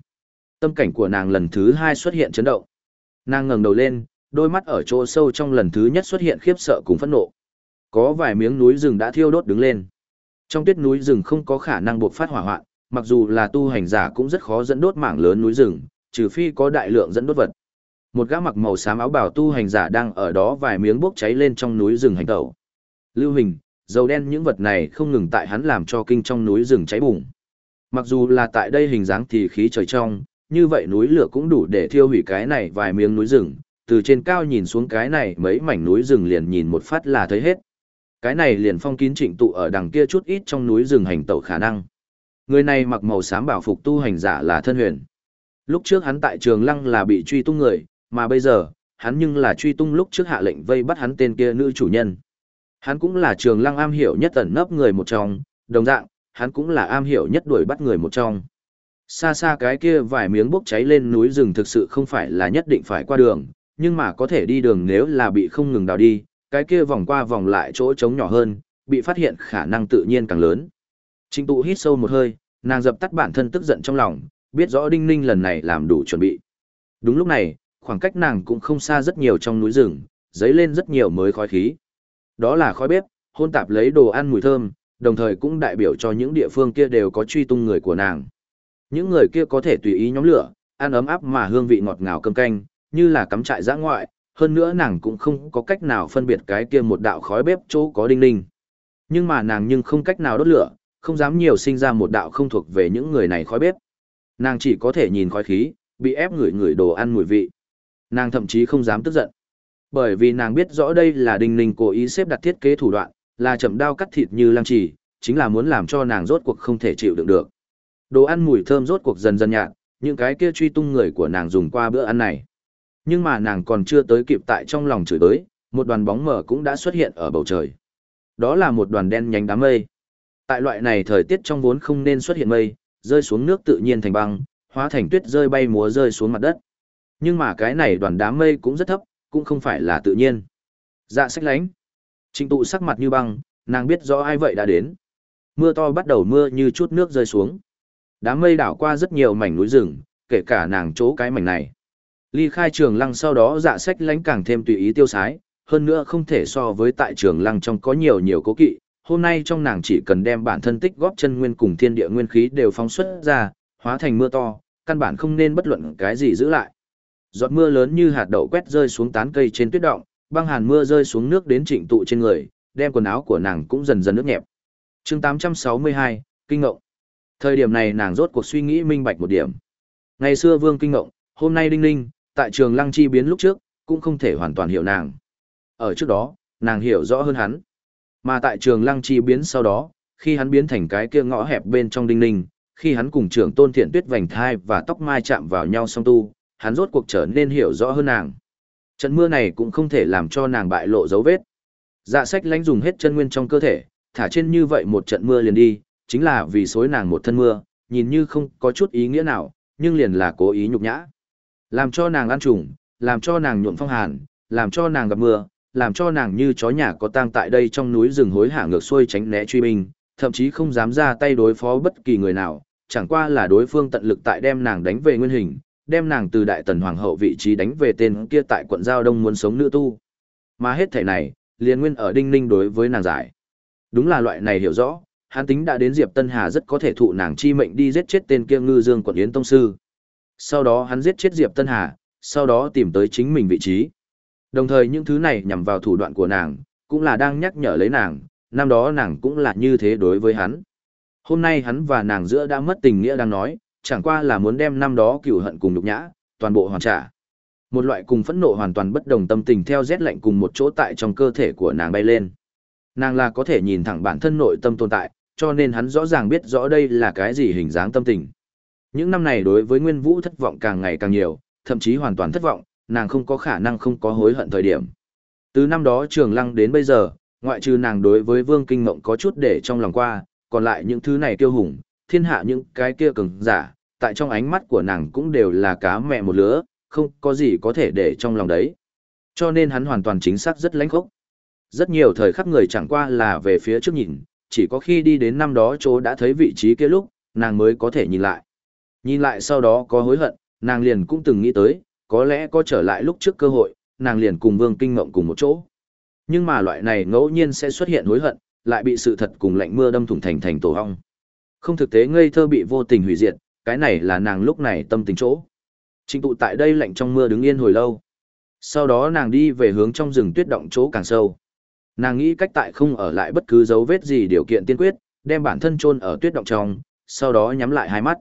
Tâm cảnh của nàng lần thứ hai xuất hiện chấn động. Nàng ngẩng đầu lên, đôi mắt ở chỗ sâu trong lần thứ nhất xuất hiện khiếp sợ cùng phẫn nộ. Có vài miếng núi rừng đã thiêu đốt đứng lên. Trong tuyết núi rừng không có khả năng buộc phát hỏa hoạn, mặc dù là tu hành giả cũng rất khó dẫn đốt mảng lớn núi rừng, trừ phi có đại lượng dẫn đốt vật. Một gã mặc màu xám áo bào tu hành giả đang ở đó vài miếng bốc cháy lên trong núi rừng hành tẩu. Lưu hình, dầu đen những vật này không ngừng tại hắn làm cho kinh trong núi rừng cháy bùng. Mặc dù là tại đây hình dáng thì khí trời trong, như vậy núi lửa cũng đủ để thiêu hủy cái này vài miếng núi rừng, từ trên cao nhìn xuống cái này mấy mảnh núi rừng liền nhìn một phát là thấy hết. Cái này liền phong kín trịnh tụ ở đằng kia chút ít trong núi rừng hành tẩu khả năng. Người này mặc màu xám bảo phục tu hành giả là thân huyền. Lúc trước hắn tại trường lăng là bị truy tung người, mà bây giờ, hắn nhưng là truy tung lúc trước hạ lệnh vây bắt hắn tên kia nữ chủ nhân. Hắn cũng là trường lăng am hiểu nhất ẩn nấp người một trong, đồng dạng, hắn cũng là am hiểu nhất đuổi bắt người một trong. Xa xa cái kia vài miếng bốc cháy lên núi rừng thực sự không phải là nhất định phải qua đường, nhưng mà có thể đi đường nếu là bị không ngừng đào đi, cái kia vòng qua vòng lại chỗ trống nhỏ hơn, bị phát hiện khả năng tự nhiên càng lớn. Trình tụ hít sâu một hơi, nàng dập tắt bản thân tức giận trong lòng, biết rõ đinh ninh lần này làm đủ chuẩn bị. Đúng lúc này, khoảng cách nàng cũng không xa rất nhiều trong núi rừng, dấy lên rất nhiều mới khói khí. Đó là khói bếp, hôn tạp lấy đồ ăn mùi thơm, đồng thời cũng đại biểu cho những địa phương kia đều có truy tung người của nàng. Những người kia có thể tùy ý nhóm lửa, ăn ấm áp mà hương vị ngọt ngào cơm canh, như là cắm trại giã ngoại, hơn nữa nàng cũng không có cách nào phân biệt cái kia một đạo khói bếp chỗ có đinh ninh. Nhưng mà nàng nhưng không cách nào đốt lửa, không dám nhiều sinh ra một đạo không thuộc về những người này khói bếp. Nàng chỉ có thể nhìn khói khí, bị ép ngửi ngửi đồ ăn mùi vị. Nàng thậm chí không dám tức giận. Bởi vì nàng biết rõ đây là đinh ninh cố ý xếp đặt thiết kế thủ đoạn, là chậm đao cắt thịt như lăng trì, chính là muốn làm cho nàng rốt cuộc không thể chịu đựng được. Đồ ăn mùi thơm rốt cuộc dần dần nhạt, những cái kia truy tung người của nàng dùng qua bữa ăn này. Nhưng mà nàng còn chưa tới kịp tại trong lòng chửi tới, một đoàn bóng mờ cũng đã xuất hiện ở bầu trời. Đó là một đoàn đen nhánh đám mây. Tại loại này thời tiết trong vốn không nên xuất hiện mây, rơi xuống nước tự nhiên thành băng, hóa thành tuyết rơi bay múa rơi xuống mặt đất. Nhưng mà cái này đoàn đám mây cũng rất thấp, cũng không phải là tự nhiên. Dạ sách lánh. Trình tụ sắc mặt như băng, nàng biết rõ ai vậy đã đến. Mưa to bắt đầu mưa như chút nước rơi xuống. Đám mây đảo qua rất nhiều mảnh núi rừng, kể cả nàng chỗ cái mảnh này. Ly khai trường lăng sau đó dạ sách lánh càng thêm tùy ý tiêu sái, hơn nữa không thể so với tại trường lăng trong có nhiều nhiều cố kỵ. Hôm nay trong nàng chỉ cần đem bản thân tích góp chân nguyên cùng thiên địa nguyên khí đều phóng xuất ra, hóa thành mưa to, căn bản không nên bất luận cái gì giữ lại. Giọt mưa lớn như hạt đậu quét rơi xuống tán cây trên tuyết động, băng hàn mưa rơi xuống nước đến trịnh tụ trên người, đem quần áo của nàng cũng dần dần nước nhẹp. chương 862, Kinh Ngộng. Thời điểm này nàng rốt cuộc suy nghĩ minh bạch một điểm. Ngày xưa Vương Kinh Ngộng, hôm nay Đinh Ninh, tại trường Lăng Chi biến lúc trước, cũng không thể hoàn toàn hiểu nàng. Ở trước đó, nàng hiểu rõ hơn hắn. Mà tại trường Lăng Chi biến sau đó, khi hắn biến thành cái kia ngõ hẹp bên trong Đinh Ninh, khi hắn cùng trưởng tôn thiện tuyết vành thai và tóc mai chạm vào nhau song tu, hắn rốt cuộc trở nên hiểu rõ hơn nàng. Trận mưa này cũng không thể làm cho nàng bại lộ dấu vết. Dạ sách lánh dùng hết chân nguyên trong cơ thể, thả trên như vậy một trận mưa liền đi, chính là vì xối nàng một thân mưa, nhìn như không có chút ý nghĩa nào, nhưng liền là cố ý nhục nhã. Làm cho nàng ăn trùng, làm cho nàng nhuộm phong hàn, làm cho nàng gặp mưa, làm cho nàng như chó nhà có tang tại đây trong núi rừng hối hả ngược xuôi tránh né truy binh, thậm chí không dám ra tay đối phó bất kỳ người nào, chẳng qua là đối phương tận lực tại đem nàng đánh về nguyên hình, đem nàng từ đại tần hoàng hậu vị trí đánh về tên kia tại quận giao đông muốn sống nữ tu. Mà hết thể này, liền nguyên ở đinh ninh đối với nàng giải. Đúng là loại này hiểu rõ, hắn tính đã đến Diệp Tân Hà rất có thể thụ nàng chi mệnh đi giết chết tên kia ngư dương quận Yến Tông Sư. Sau đó hắn giết chết Diệp Tân Hà, sau đó tìm tới chính mình vị trí. Đồng thời những thứ này nhằm vào thủ đoạn của nàng, cũng là đang nhắc nhở lấy nàng, năm đó nàng cũng là như thế đối với hắn. Hôm nay hắn và nàng giữa đã mất tình nghĩa đang nói, chẳng qua là muốn đem năm đó cửu hận cùng nhục nhã, toàn bộ hoàn trả. Một loại cùng phẫn nộ hoàn toàn bất đồng tâm tình theo rét lạnh cùng một chỗ tại trong cơ thể của nàng bay lên. Nàng là có thể nhìn thẳng bản thân nội tâm tồn tại, cho nên hắn rõ ràng biết rõ đây là cái gì hình dáng tâm tình. Những năm này đối với Nguyên Vũ thất vọng càng ngày càng nhiều, thậm chí hoàn toàn thất vọng, nàng không có khả năng không có hối hận thời điểm. Từ năm đó trường lăng đến bây giờ, ngoại trừ nàng đối với Vương Kinh Ngộng có chút để trong lòng qua, còn lại những thứ này tiêu hùng, thiên hạ những cái kia cường giả, tại trong ánh mắt của nàng cũng đều là cá mẹ một lứa, không có gì có thể để trong lòng đấy. Cho nên hắn hoàn toàn chính xác rất lãnh khốc. Rất nhiều thời khắc người chẳng qua là về phía trước nhìn, chỉ có khi đi đến năm đó chỗ đã thấy vị trí kia lúc, nàng mới có thể nhìn lại. Nhìn lại sau đó có hối hận, nàng liền cũng từng nghĩ tới, có lẽ có trở lại lúc trước cơ hội, nàng liền cùng Vương Kinh Ngộng cùng một chỗ. Nhưng mà loại này ngẫu nhiên sẽ xuất hiện hối hận, lại bị sự thật cùng lạnh mưa đâm thủng thành thành tổ hong. Không thực tế ngây thơ bị vô tình hủy diệt, cái này là nàng lúc này tâm tình chỗ. Trình tụ tại đây lạnh trong mưa đứng yên hồi lâu. Sau đó nàng đi về hướng trong rừng tuyết động chỗ càng sâu. Nàng nghĩ cách tại không ở lại bất cứ dấu vết gì điều kiện tiên quyết, đem bản thân chôn ở tuyết động trong, sau đó nhắm lại hai mắt.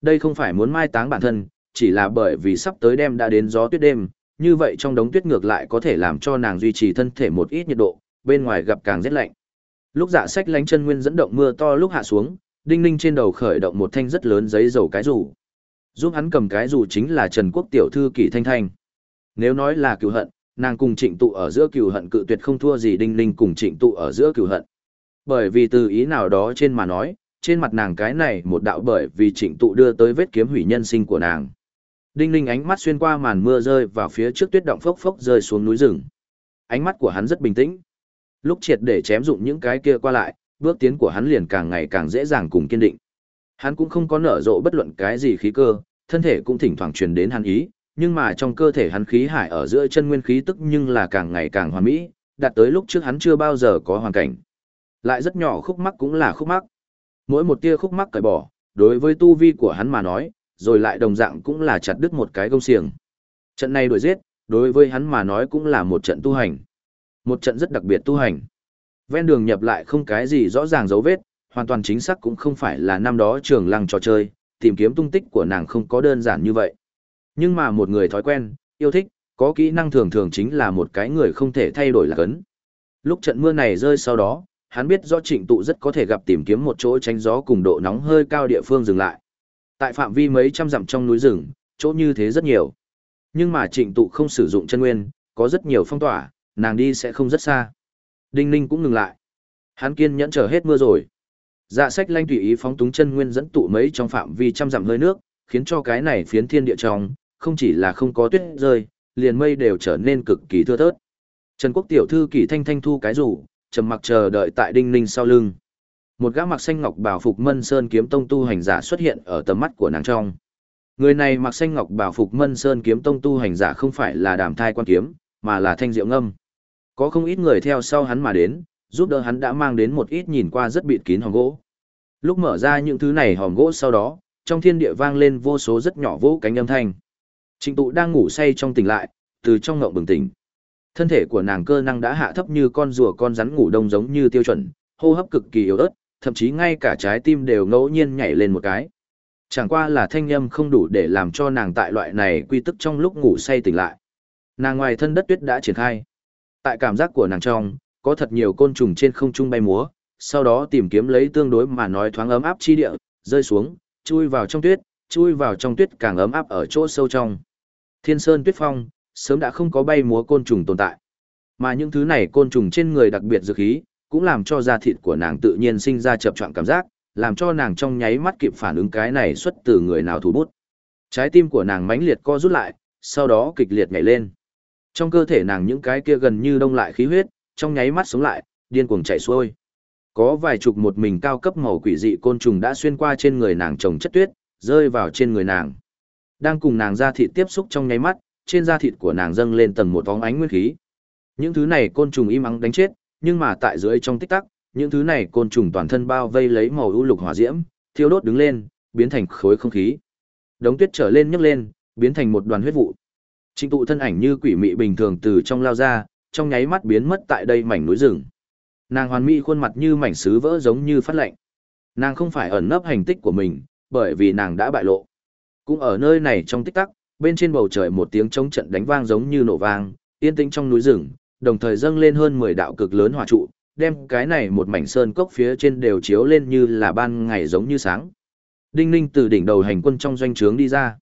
Đây không phải muốn mai táng bản thân, chỉ là bởi vì sắp tới đêm đã đến gió tuyết đêm, như vậy trong đống tuyết ngược lại có thể làm cho nàng duy trì thân thể một ít nhiệt độ, bên ngoài gặp càng rét lạnh. Lúc dạ sách lánh chân nguyên dẫn động mưa to lúc hạ xuống, đinh ninh trên đầu khởi động một thanh rất lớn giấy dầu cái rủ. Giúp hắn cầm cái rủ chính là Trần Quốc tiểu thư Kỷ Thanh Thanh. Nếu nói là cựu hận, nàng cùng trịnh tụ ở giữa cựu hận cự tuyệt không thua gì đinh ninh cùng trịnh tụ ở giữa cựu hận. Bởi vì từ ý nào đó trên mà nói, trên mặt nàng cái này một đạo bởi vì trịnh tụ đưa tới vết kiếm hủy nhân sinh của nàng. Đinh ninh ánh mắt xuyên qua màn mưa rơi vào phía trước tuyết động phốc phốc rơi xuống núi rừng. Ánh mắt của hắn rất bình tĩnh. Lúc triệt để chém dụng những cái kia qua lại, bước tiến của hắn liền càng ngày càng dễ dàng cùng kiên định. Hắn cũng không có nở rộ bất luận cái gì khí cơ, thân thể cũng thỉnh thoảng truyền đến hắn ý, nhưng mà trong cơ thể hắn khí hải ở giữa chân nguyên khí tức nhưng là càng ngày càng hoàn mỹ, đạt tới lúc trước hắn chưa bao giờ có hoàn cảnh. Lại rất nhỏ khúc mắc cũng là khúc mắc. Mỗi một tia khúc mắc cởi bỏ, đối với tu vi của hắn mà nói, rồi lại đồng dạng cũng là chặt đứt một cái gông xiềng. Trận này đuổi giết, đối với hắn mà nói cũng là một trận tu hành. Một trận rất đặc biệt tu hành. Ven đường nhập lại không cái gì rõ ràng dấu vết, hoàn toàn chính xác cũng không phải là năm đó trường lăng trò chơi, tìm kiếm tung tích của nàng không có đơn giản như vậy. Nhưng mà một người thói quen, yêu thích, có kỹ năng thường thường chính là một cái người không thể thay đổi là cấn. Lúc trận mưa này rơi sau đó, hắn biết rõ trịnh tụ rất có thể gặp tìm kiếm một chỗ tránh gió cùng độ nóng hơi cao địa phương dừng lại. Tại phạm vi mấy trăm dặm trong núi rừng, chỗ như thế rất nhiều. Nhưng mà trịnh tụ không sử dụng chân nguyên, có rất nhiều phong tỏa, nàng đi sẽ không rất xa. Đinh ninh cũng ngừng lại. Hắn kiên nhẫn chờ hết mưa rồi. Dạ sách lanh tùy ý phóng túng chân nguyên dẫn tụ mấy trong phạm vi trăm dặm hơi nước, khiến cho cái này phiến thiên địa trong, không chỉ là không có tuyết rơi, liền mây đều trở nên cực kỳ thưa thớt. Trần Quốc tiểu thư kỳ thanh thanh thu cái rủ, trầm mặc chờ đợi tại đinh ninh sau lưng. Một gã mặc xanh ngọc bảo phục Mân Sơn kiếm tông tu hành giả xuất hiện ở tầm mắt của nàng trong. Người này mặc xanh ngọc bảo phục Mân Sơn kiếm tông tu hành giả không phải là đàm thai quan kiếm, mà là thanh diệu ngâm. Có không ít người theo sau hắn mà đến, giúp đỡ hắn đã mang đến một ít nhìn qua rất bịt kín hòm gỗ. Lúc mở ra những thứ này hòm gỗ sau đó, trong thiên địa vang lên vô số rất nhỏ vỗ cánh âm thanh. Trịnh tụ đang ngủ say trong tỉnh lại, từ trong ngộng bừng tỉnh. Thân thể của nàng cơ năng đã hạ thấp như con rùa con rắn ngủ đông giống như tiêu chuẩn, hô hấp cực kỳ yếu ớt, thậm chí ngay cả trái tim đều ngẫu nhiên nhảy lên một cái. Chẳng qua là thanh âm không đủ để làm cho nàng tại loại này quy tức trong lúc ngủ say tỉnh lại. Nàng ngoài thân đất tuyết đã triển khai. Tại cảm giác của nàng trong, có thật nhiều côn trùng trên không trung bay múa, sau đó tìm kiếm lấy tương đối mà nói thoáng ấm áp chi địa, rơi xuống, chui vào trong tuyết, chui vào trong tuyết càng ấm áp ở chỗ sâu trong. Thiên sơn tuyết phong, sớm đã không có bay múa côn trùng tồn tại. Mà những thứ này côn trùng trên người đặc biệt dược khí, cũng làm cho da thịt của nàng tự nhiên sinh ra chập choạng cảm giác, làm cho nàng trong nháy mắt kịp phản ứng cái này xuất từ người nào thủ bút. Trái tim của nàng mãnh liệt co rút lại, sau đó kịch liệt nhảy lên. Trong cơ thể nàng những cái kia gần như đông lại khí huyết, trong nháy mắt sống lại, điên cuồng chảy xuôi. Có vài chục một mình cao cấp màu quỷ dị côn trùng đã xuyên qua trên người nàng trồng chất tuyết, rơi vào trên người nàng. Đang cùng nàng da thịt tiếp xúc trong nháy mắt, trên da thịt của nàng dâng lên tầng một vóng ánh nguyên khí. Những thứ này côn trùng im ắng đánh chết, nhưng mà tại dưới trong tích tắc, những thứ này côn trùng toàn thân bao vây lấy màu ưu lục hỏa diễm, thiêu đốt đứng lên, biến thành khối không khí. Đống tuyết trở lên nhấc lên, biến thành một đoàn huyết vụ. Trình tụ thân ảnh như quỷ mị bình thường từ trong lao ra, trong nháy mắt biến mất tại đây mảnh núi rừng. Nàng hoàn mỹ khuôn mặt như mảnh sứ vỡ giống như phát lạnh. Nàng không phải ẩn nấp hành tích của mình, bởi vì nàng đã bại lộ. Cũng ở nơi này trong tích tắc, bên trên bầu trời một tiếng trống trận đánh vang giống như nổ vang, yên tĩnh trong núi rừng, đồng thời dâng lên hơn 10 đạo cực lớn hỏa trụ, đem cái này một mảnh sơn cốc phía trên đều chiếu lên như là ban ngày giống như sáng. Đinh Ninh từ đỉnh đầu hành quân trong doanh trướng đi ra.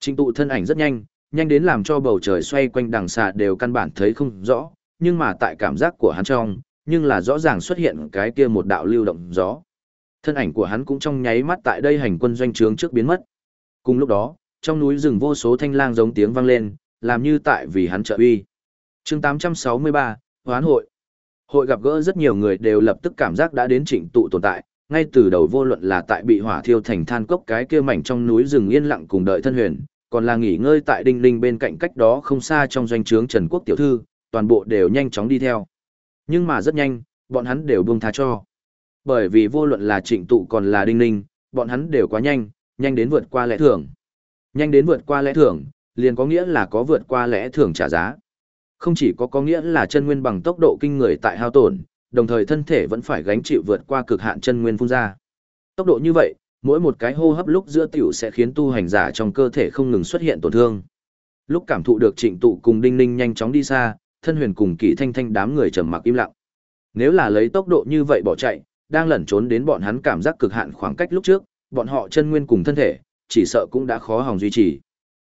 trình tụ thân ảnh rất nhanh, nhanh đến làm cho bầu trời xoay quanh đằng xà đều căn bản thấy không rõ, nhưng mà tại cảm giác của hắn trong, nhưng là rõ ràng xuất hiện cái kia một đạo lưu động gió. Thân ảnh của hắn cũng trong nháy mắt tại đây hành quân doanh trướng trước biến mất. Cùng lúc đó, trong núi rừng vô số thanh lang giống tiếng vang lên, làm như tại vì hắn trợ uy. Chương 863, Hoán hội. Hội gặp gỡ rất nhiều người đều lập tức cảm giác đã đến trịnh tụ tồn tại, ngay từ đầu vô luận là tại bị hỏa thiêu thành than cốc cái kia mảnh trong núi rừng yên lặng cùng đợi thân huyền, còn là nghỉ ngơi tại đinh Linh bên cạnh cách đó không xa trong doanh trướng Trần Quốc tiểu thư, toàn bộ đều nhanh chóng đi theo. Nhưng mà rất nhanh, bọn hắn đều buông tha cho. Bởi vì vô luận là trịnh tụ còn là đinh Linh, bọn hắn đều quá nhanh, nhanh đến vượt qua lẽ thường. Nhanh đến vượt qua lẽ thường, liền có nghĩa là có vượt qua lẽ thường trả giá. Không chỉ có có nghĩa là chân nguyên bằng tốc độ kinh người tại hao tổn, đồng thời thân thể vẫn phải gánh chịu vượt qua cực hạn chân nguyên phun ra. Tốc độ như vậy, mỗi một cái hô hấp lúc giữa tiểu sẽ khiến tu hành giả trong cơ thể không ngừng xuất hiện tổn thương. Lúc cảm thụ được trịnh tụ cùng đinh ninh nhanh chóng đi xa, thân huyền cùng kỵ thanh thanh đám người trầm mặc im lặng. Nếu là lấy tốc độ như vậy bỏ chạy, đang lẩn trốn đến bọn hắn cảm giác cực hạn khoảng cách lúc trước, bọn họ chân nguyên cùng thân thể, chỉ sợ cũng đã khó hòng duy trì.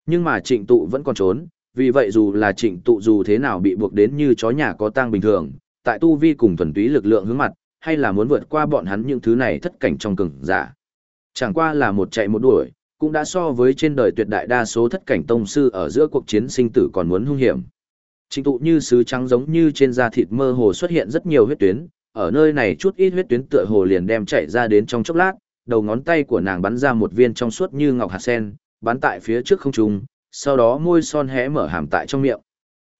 Nhưng mà trịnh tụ vẫn còn trốn, vì vậy dù là trịnh tụ dù thế nào bị buộc đến như chó nhà có tang bình thường, tại tu vi cùng thuần túy lực lượng hướng mặt, hay là muốn vượt qua bọn hắn những thứ này thất cảnh trong cường giả. Chẳng qua là một chạy một đuổi, cũng đã so với trên đời tuyệt đại đa số thất cảnh tông sư ở giữa cuộc chiến sinh tử còn muốn hung hiểm. Trịnh tụ như sứ trắng giống như trên da thịt mơ hồ xuất hiện rất nhiều huyết tuyến, ở nơi này chút ít huyết tuyến tựa hồ liền đem chạy ra đến trong chốc lát, đầu ngón tay của nàng bắn ra một viên trong suốt như ngọc hạt sen, bắn tại phía trước không trung, sau đó môi son hé mở hàm tại trong miệng.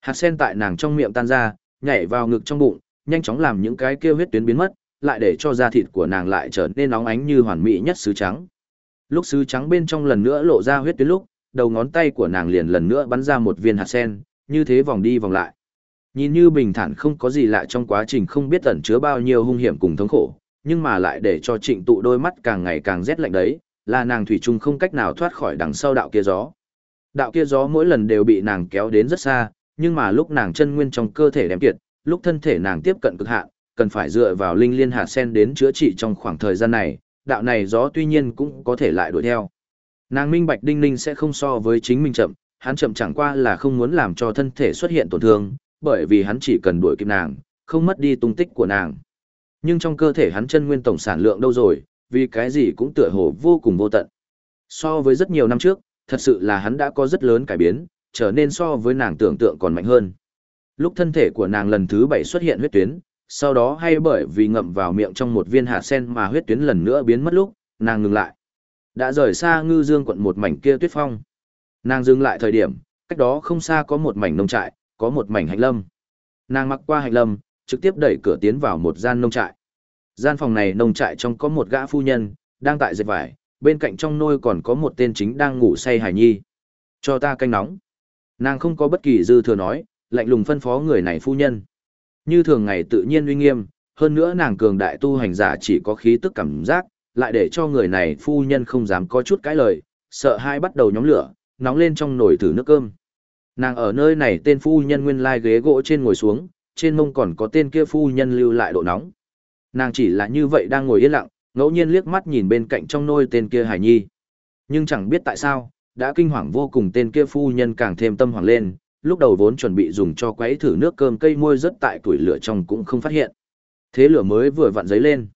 Hạt sen tại nàng trong miệng tan ra, nhảy vào ngực trong bụng, nhanh chóng làm những cái kia huyết tuyến biến mất, lại để cho da thịt của nàng lại trở nên nóng ánh như hoàn mỹ nhất sứ trắng. Lúc sứ trắng bên trong lần nữa lộ ra huyết tuyến lúc, đầu ngón tay của nàng liền lần nữa bắn ra một viên hạt sen, như thế vòng đi vòng lại. Nhìn như bình thản không có gì lạ trong quá trình không biết ẩn chứa bao nhiêu hung hiểm cùng thống khổ, nhưng mà lại để cho trịnh tụ đôi mắt càng ngày càng rét lạnh đấy, là nàng thủy chung không cách nào thoát khỏi đằng sau đạo kia gió. Đạo kia gió mỗi lần đều bị nàng kéo đến rất xa, nhưng mà lúc nàng chân nguyên trong cơ thể đem kiệt, lúc thân thể nàng tiếp cận cực hạn, cần phải dựa vào linh liên hạt sen đến chữa trị trong khoảng thời gian này, đạo này gió tuy nhiên cũng có thể lại đuổi theo. Nàng minh bạch đinh ninh sẽ không so với chính mình chậm, hắn chậm chẳng qua là không muốn làm cho thân thể xuất hiện tổn thương, bởi vì hắn chỉ cần đuổi kịp nàng, không mất đi tung tích của nàng. Nhưng trong cơ thể hắn chân nguyên tổng sản lượng đâu rồi, vì cái gì cũng tựa hồ vô cùng vô tận. So với rất nhiều năm trước, thật sự là hắn đã có rất lớn cải biến, trở nên so với nàng tưởng tượng còn mạnh hơn. Lúc thân thể của nàng lần thứ bảy xuất hiện huyết tuyến, sau đó hay bởi vì ngậm vào miệng trong một viên hạt sen mà huyết tuyến lần nữa biến mất lúc, nàng ngừng lại. Đã rời xa ngư dương quận một mảnh kia tuyết phong. Nàng dừng lại thời điểm, cách đó không xa có một mảnh nông trại, có một mảnh hạnh lâm. Nàng mặc qua hạnh lâm, trực tiếp đẩy cửa tiến vào một gian nông trại. Gian phòng này nông trại trong có một gã phu nhân, đang tại dệt vải, bên cạnh trong nôi còn có một tên chính đang ngủ say hài nhi. Cho ta canh nóng. Nàng không có bất kỳ dư thừa nói, lạnh lùng phân phó người này phu nhân. Như thường ngày tự nhiên uy nghiêm, hơn nữa nàng cường đại tu hành giả chỉ có khí tức cảm giác, lại để cho người này phu nhân không dám có chút cái lời, sợ hai bắt đầu nhóm lửa, nóng lên trong nồi thử nước cơm. Nàng ở nơi này tên phu nhân nguyên lai ghế gỗ trên ngồi xuống, trên mông còn có tên kia phu nhân lưu lại độ nóng. Nàng chỉ là như vậy đang ngồi yên lặng, ngẫu nhiên liếc mắt nhìn bên cạnh trong nôi tên kia hải nhi. Nhưng chẳng biết tại sao, đã kinh hoàng vô cùng tên kia phu nhân càng thêm tâm hoàng lên, lúc đầu vốn chuẩn bị dùng cho quấy thử nước cơm cây môi rất tại tuổi lửa trong cũng không phát hiện. Thế lửa mới vừa vặn giấy lên,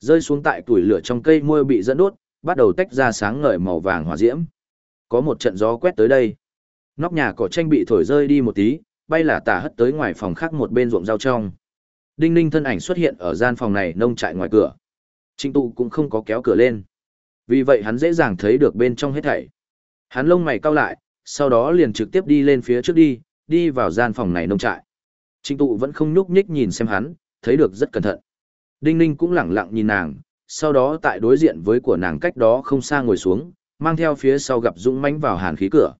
rơi xuống tại tuổi lửa trong cây môi bị dẫn đốt, bắt đầu tách ra sáng ngời màu vàng hỏa diễm. Có một trận gió quét tới đây. Nóc nhà cỏ tranh bị thổi rơi đi một tí, bay là tả hất tới ngoài phòng khác một bên ruộng rau trong. Đinh ninh thân ảnh xuất hiện ở gian phòng này nông trại ngoài cửa. Trịnh tụ cũng không có kéo cửa lên. Vì vậy hắn dễ dàng thấy được bên trong hết thảy. Hắn lông mày cau lại, sau đó liền trực tiếp đi lên phía trước đi, đi vào gian phòng này nông trại. Trịnh tụ vẫn không nhúc nhích nhìn xem hắn, thấy được rất cẩn thận. Đinh ninh cũng lẳng lặng nhìn nàng, sau đó tại đối diện với của nàng cách đó không xa ngồi xuống, mang theo phía sau gặp dũng mãnh vào hàn khí cửa.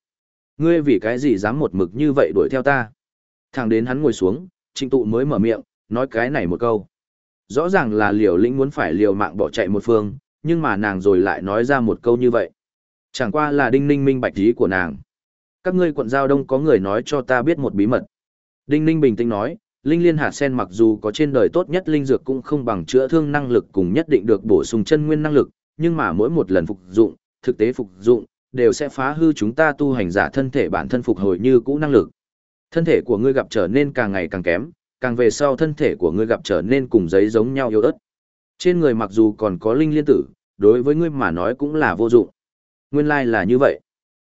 Ngươi vì cái gì dám một mực như vậy đuổi theo ta? Thẳng đến hắn ngồi xuống, trịnh tụ mới mở miệng, nói cái này một câu. Rõ ràng là liều lĩnh muốn phải liều mạng bỏ chạy một phương, nhưng mà nàng rồi lại nói ra một câu như vậy. Chẳng qua là đinh ninh minh bạch ý của nàng. Các ngươi quận giao đông có người nói cho ta biết một bí mật. Đinh ninh bình tĩnh nói, linh liên hạt sen mặc dù có trên đời tốt nhất linh dược cũng không bằng chữa thương năng lực cùng nhất định được bổ sung chân nguyên năng lực, nhưng mà mỗi một lần phục dụng, thực tế phục dụng, đều sẽ phá hư chúng ta tu hành giả thân thể bản thân phục hồi như cũ năng lực. Thân thể của ngươi gặp trở nên càng ngày càng kém, càng về sau thân thể của ngươi gặp trở nên cùng giấy giống nhau yếu ớt. Trên người mặc dù còn có linh liên tử, đối với ngươi mà nói cũng là vô dụng. Nguyên lai like là như vậy.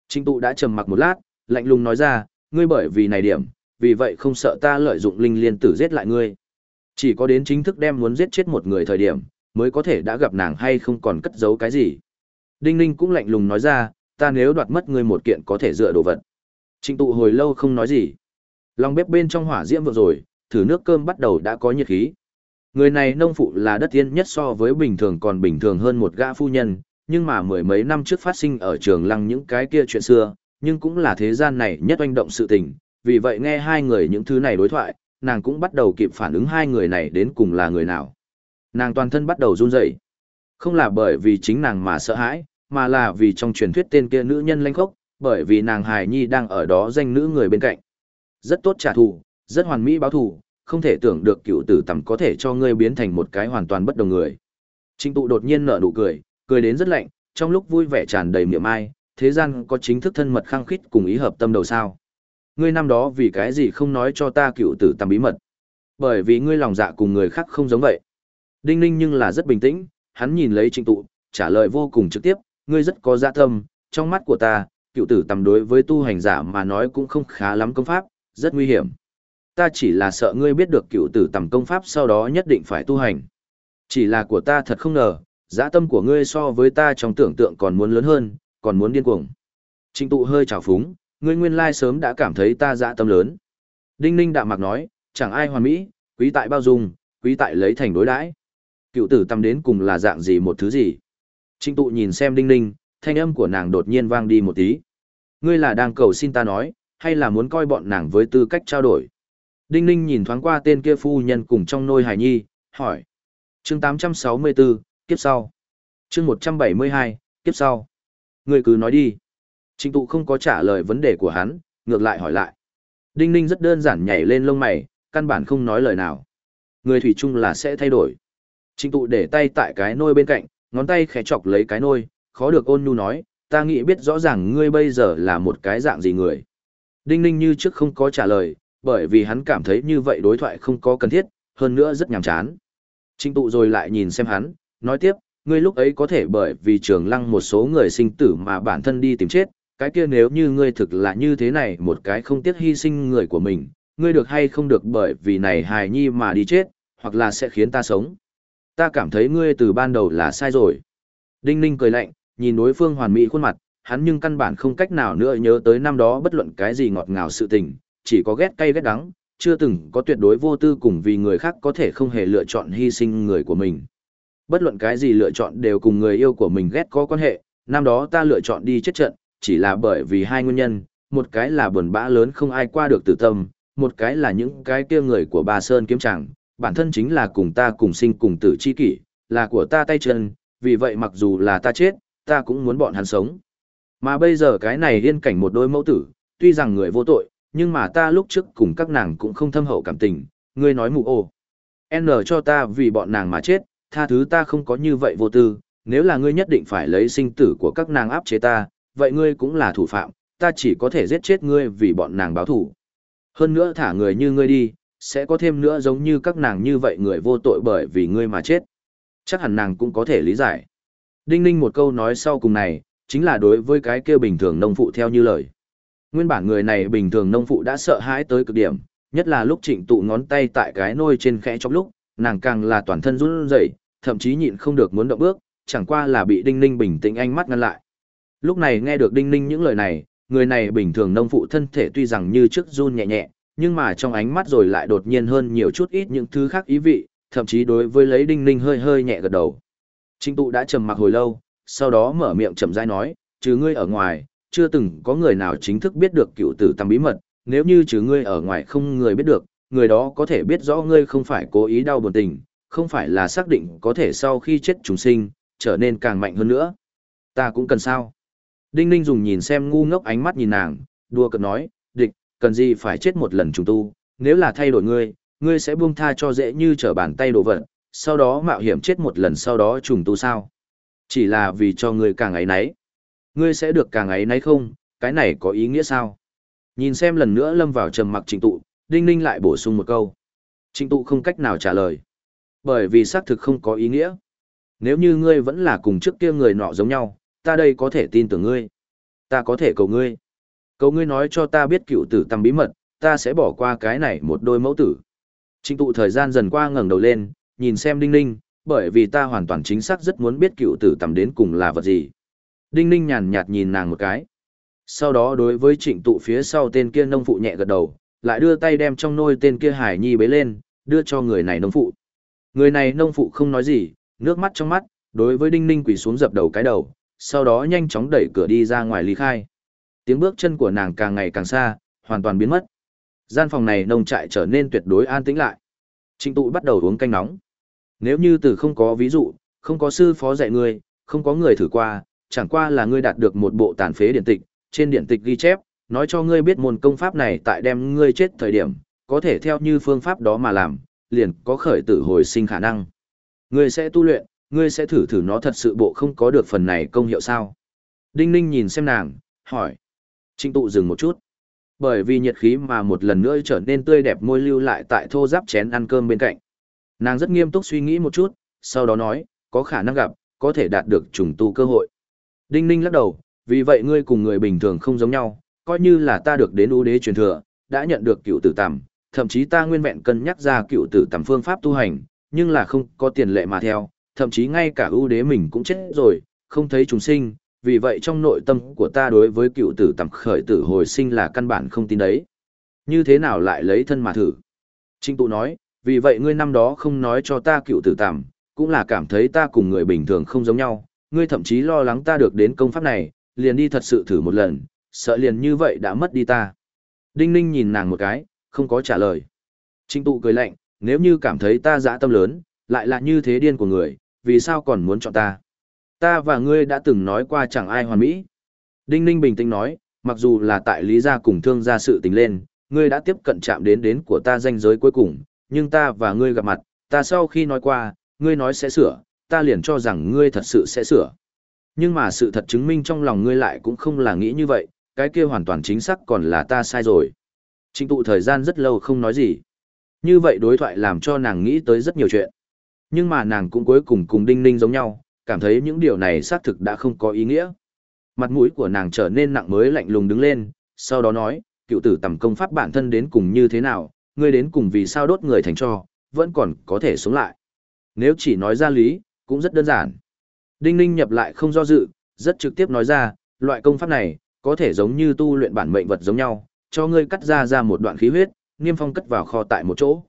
Trinh tụ đã trầm mặc một lát, lạnh lùng nói ra, ngươi bởi vì này điểm, vì vậy không sợ ta lợi dụng linh liên tử giết lại ngươi. Chỉ có đến chính thức đem muốn giết chết một người thời điểm, mới có thể đã gặp nàng hay không còn cất giấu cái gì. Đinh Ninh cũng lạnh lùng nói ra, ta nếu đoạt mất ngươi một kiện có thể dựa đồ vật. Trịnh tụ hồi lâu không nói gì. Lòng bếp bên trong hỏa diễm vừa rồi, thử nước cơm bắt đầu đã có nhiệt khí. Người này nông phụ là đất tiên nhất so với bình thường còn bình thường hơn một gã phu nhân, nhưng mà mười mấy năm trước phát sinh ở trường lăng những cái kia chuyện xưa, nhưng cũng là thế gian này nhất oanh động sự tình, vì vậy nghe hai người những thứ này đối thoại, nàng cũng bắt đầu kịp phản ứng hai người này đến cùng là người nào. Nàng toàn thân bắt đầu run rẩy, không là bởi vì chính nàng mà sợ hãi, mà là vì trong truyền thuyết tên kia nữ nhân lanh khốc, bởi vì nàng hài nhi đang ở đó danh nữ người bên cạnh. Rất tốt trả thù, rất hoàn mỹ báo thù, không thể tưởng được cựu tử tầm có thể cho ngươi biến thành một cái hoàn toàn bất đồng người. Trịnh tụ đột nhiên nở nụ cười, cười đến rất lạnh, trong lúc vui vẻ tràn đầy miệng ai, thế gian có chính thức thân mật khăng khít cùng ý hợp tâm đầu sao. Ngươi năm đó vì cái gì không nói cho ta cựu tử tầm bí mật? Bởi vì ngươi lòng dạ cùng người khác không giống vậy. Đinh ninh nhưng là rất bình tĩnh, hắn nhìn lấy trịnh tụ, trả lời vô cùng trực tiếp, ngươi rất có dạ tâm, trong mắt của ta, cựu tử tầm đối với tu hành giả mà nói cũng không khá lắm công pháp, rất nguy hiểm. Ta chỉ là sợ ngươi biết được cựu tử tầm công pháp sau đó nhất định phải tu hành. Chỉ là của ta thật không ngờ, dạ tâm của ngươi so với ta trong tưởng tượng còn muốn lớn hơn, còn muốn điên cuồng. Trịnh tụ hơi trào phúng, ngươi nguyên lai sớm đã cảm thấy ta dạ tâm lớn. Đinh ninh đạm mạc nói, chẳng ai hoàn mỹ, quý tại bao dung, quý tại lấy thành đối đãi. Cựu tử tâm đến cùng là dạng gì một thứ gì. Trịnh tụ nhìn xem đinh ninh, thanh âm của nàng đột nhiên vang đi một tí. Ngươi là đang cầu xin ta nói, hay là muốn coi bọn nàng với tư cách trao đổi? Đinh ninh nhìn thoáng qua tên kia phu nhân cùng trong nôi hài nhi, hỏi. chương 864, kiếp sau. chương 172, kiếp sau. Ngươi cứ nói đi. Trịnh tụ không có trả lời vấn đề của hắn, ngược lại hỏi lại. Đinh ninh rất đơn giản nhảy lên lông mày, căn bản không nói lời nào. Người thủy chung là sẽ thay đổi. Trịnh tụ để tay tại cái nôi bên cạnh, ngón tay khẽ chọc lấy cái nôi, khó được ôn nhu nói, ta nghĩ biết rõ ràng ngươi bây giờ là một cái dạng gì người. Đinh ninh như trước không có trả lời, bởi vì hắn cảm thấy như vậy đối thoại không có cần thiết, hơn nữa rất nhàm chán. Trịnh tụ rồi lại nhìn xem hắn, nói tiếp, ngươi lúc ấy có thể bởi vì trường lăng một số người sinh tử mà bản thân đi tìm chết, cái kia nếu như ngươi thực là như thế này một cái không tiếc hy sinh người của mình, ngươi được hay không được bởi vì này hài nhi mà đi chết, hoặc là sẽ khiến ta sống. Ta cảm thấy ngươi từ ban đầu là sai rồi. Đinh Ninh cười lạnh, nhìn đối phương hoàn mỹ khuôn mặt, hắn nhưng căn bản không cách nào nữa nhớ tới năm đó bất luận cái gì ngọt ngào sự tình, chỉ có ghét cay ghét đắng, chưa từng có tuyệt đối vô tư cùng vì người khác có thể không hề lựa chọn hy sinh người của mình. Bất luận cái gì lựa chọn đều cùng người yêu của mình ghét có quan hệ, năm đó ta lựa chọn đi chết trận, chỉ là bởi vì hai nguyên nhân, một cái là buồn bã lớn không ai qua được tử tâm, một cái là những cái kia người của bà Sơn kiếm chẳng, bản thân chính là cùng ta cùng sinh cùng tử chi kỷ, là của ta tay chân, vì vậy mặc dù là ta chết, ta cũng muốn bọn hắn sống. Mà bây giờ cái này liên cảnh một đôi mẫu tử, tuy rằng người vô tội, nhưng mà ta lúc trước cùng các nàng cũng không thâm hậu cảm tình, ngươi nói mù ô. N cho ta vì bọn nàng mà chết, tha thứ ta không có như vậy vô tư, nếu là ngươi nhất định phải lấy sinh tử của các nàng áp chế ta, vậy ngươi cũng là thủ phạm, ta chỉ có thể giết chết ngươi vì bọn nàng báo thủ. Hơn nữa thả người như ngươi đi, sẽ có thêm nữa giống như các nàng như vậy người vô tội bởi vì ngươi mà chết. Chắc hẳn nàng cũng có thể lý giải. Đinh ninh một câu nói sau cùng này, chính là đối với cái kia bình thường nông phụ theo như lời. Nguyên bản người này bình thường nông phụ đã sợ hãi tới cực điểm, nhất là lúc trịnh tụ ngón tay tại cái nôi trên khẽ trong lúc, nàng càng là toàn thân run rẩy, thậm chí nhịn không được muốn động bước, chẳng qua là bị đinh ninh bình tĩnh ánh mắt ngăn lại. Lúc này nghe được đinh ninh những lời này, người này bình thường nông phụ thân thể tuy rằng như trước run nhẹ nhẹ, nhưng mà trong ánh mắt rồi lại đột nhiên hơn nhiều chút ít những thứ khác ý vị, thậm chí đối với lấy đinh ninh hơi hơi nhẹ gật đầu. Trịnh tụ đã trầm mặc hồi lâu, sau đó mở miệng chậm rãi nói, trừ ngươi ở ngoài, chưa từng có người nào chính thức biết được cựu tử tam bí mật, nếu như trừ ngươi ở ngoài không người biết được, người đó có thể biết rõ ngươi không phải cố ý đau buồn tình, không phải là xác định có thể sau khi chết chúng sinh, trở nên càng mạnh hơn nữa. Ta cũng cần sao. Đinh Ninh dùng nhìn xem ngu ngốc ánh mắt nhìn nàng, đùa cợt nói, địch, cần gì phải chết một lần trùng tu, nếu là thay đổi ngươi, ngươi sẽ buông tha cho dễ như trở bàn tay đồ vật, sau đó mạo hiểm chết một lần sau đó trùng tu sao? Chỉ là vì cho ngươi càng ấy nấy. Ngươi sẽ được càng ấy nấy không, cái này có ý nghĩa sao? Nhìn xem lần nữa lâm vào trầm mặc trịnh tụ, Đinh Ninh lại bổ sung một câu. Trịnh tụ không cách nào trả lời. Bởi vì xác thực không có ý nghĩa. Nếu như ngươi vẫn là cùng trước kia người nọ giống nhau, ta đây có thể tin tưởng ngươi. Ta có thể cầu ngươi. Cầu ngươi nói cho ta biết cựu tử tầm bí mật, ta sẽ bỏ qua cái này một đôi mẫu tử. Trịnh tụ thời gian dần qua ngẩng đầu lên, nhìn xem Đinh Ninh, bởi vì ta hoàn toàn chính xác rất muốn biết cựu tử tầm đến cùng là vật gì. Đinh Ninh nhàn nhạt nhìn nàng một cái. Sau đó đối với trịnh tụ phía sau tên kia nông phụ nhẹ gật đầu, lại đưa tay đem trong nôi tên kia hải nhi bế lên, đưa cho người này nông phụ. Người này nông phụ không nói gì, nước mắt trong mắt, đối với Đinh Ninh quỳ xuống dập đầu cái đầu, sau đó nhanh chóng đẩy cửa đi ra ngoài ly khai. Tiếng bước chân của nàng càng ngày càng xa, hoàn toàn biến mất. Gian phòng này nông trại trở nên tuyệt đối an tĩnh lại. Trịnh tụ bắt đầu uống canh nóng. Nếu như từ không có ví dụ, không có sư phó dạy ngươi, không có người thử qua, chẳng qua là ngươi đạt được một bộ tàn phế điện tịch, trên điện tịch ghi chép, nói cho ngươi biết môn công pháp này tại đem ngươi chết thời điểm, có thể theo như phương pháp đó mà làm, liền có khởi tử hồi sinh khả năng. Ngươi sẽ tu luyện, ngươi sẽ thử thử nó thật sự bộ không có được phần này công hiệu sao. Đinh ninh nhìn xem nàng, hỏi. Trịnh tụ dừng một chút. Bởi vì nhiệt khí mà một lần nữa trở nên tươi đẹp môi lưu lại tại thô giáp chén ăn cơm bên cạnh. Nàng rất nghiêm túc suy nghĩ một chút, sau đó nói, có khả năng gặp, có thể đạt được trùng tu cơ hội. Đinh ninh lắc đầu, vì vậy ngươi cùng người bình thường không giống nhau, coi như là ta được đến ưu đế truyền thừa, đã nhận được cựu tử tầm, thậm chí ta nguyên vẹn cân nhắc ra cựu tử tầm phương pháp tu hành, nhưng là không có tiền lệ mà theo, thậm chí ngay cả ưu đế mình cũng chết rồi, không thấy chúng sinh, vì vậy trong nội tâm của ta đối với cựu tử tầm khởi tử hồi sinh là căn bản không tin đấy. Như thế nào lại lấy thân mà thử? Trinh tụ nói, vì vậy ngươi năm đó không nói cho ta cựu tử tạm, cũng là cảm thấy ta cùng người bình thường không giống nhau, ngươi thậm chí lo lắng ta được đến công pháp này, liền đi thật sự thử một lần, sợ liền như vậy đã mất đi ta. Đinh Ninh nhìn nàng một cái, không có trả lời. Trinh tụ cười lạnh, nếu như cảm thấy ta dã tâm lớn, lại là như thế điên của người, vì sao còn muốn chọn ta? Ta và ngươi đã từng nói qua chẳng ai hoàn mỹ. Đinh Ninh bình tĩnh nói, mặc dù là tại lý gia cùng thương gia sự tình lên, ngươi đã tiếp cận chạm đến đến của ta danh giới cuối cùng, nhưng ta và ngươi gặp mặt, ta sau khi nói qua, ngươi nói sẽ sửa, ta liền cho rằng ngươi thật sự sẽ sửa. Nhưng mà sự thật chứng minh trong lòng ngươi lại cũng không là nghĩ như vậy, cái kia hoàn toàn chính xác còn là ta sai rồi. Trịnh tụ thời gian rất lâu không nói gì. Như vậy đối thoại làm cho nàng nghĩ tới rất nhiều chuyện. Nhưng mà nàng cũng cuối cùng cùng đinh ninh giống nhau, cảm thấy những điều này xác thực đã không có ý nghĩa. Mặt mũi của nàng trở nên nặng mới lạnh lùng đứng lên, sau đó nói, cựu tử tầm công pháp bản thân đến cùng như thế nào, ngươi đến cùng vì sao đốt người thành cho, vẫn còn có thể sống lại. Nếu chỉ nói ra lý, cũng rất đơn giản. Đinh ninh nhập lại không do dự, rất trực tiếp nói ra, loại công pháp này, có thể giống như tu luyện bản mệnh vật giống nhau, cho ngươi cắt ra ra một đoạn khí huyết, niêm phong cất vào kho tại một chỗ.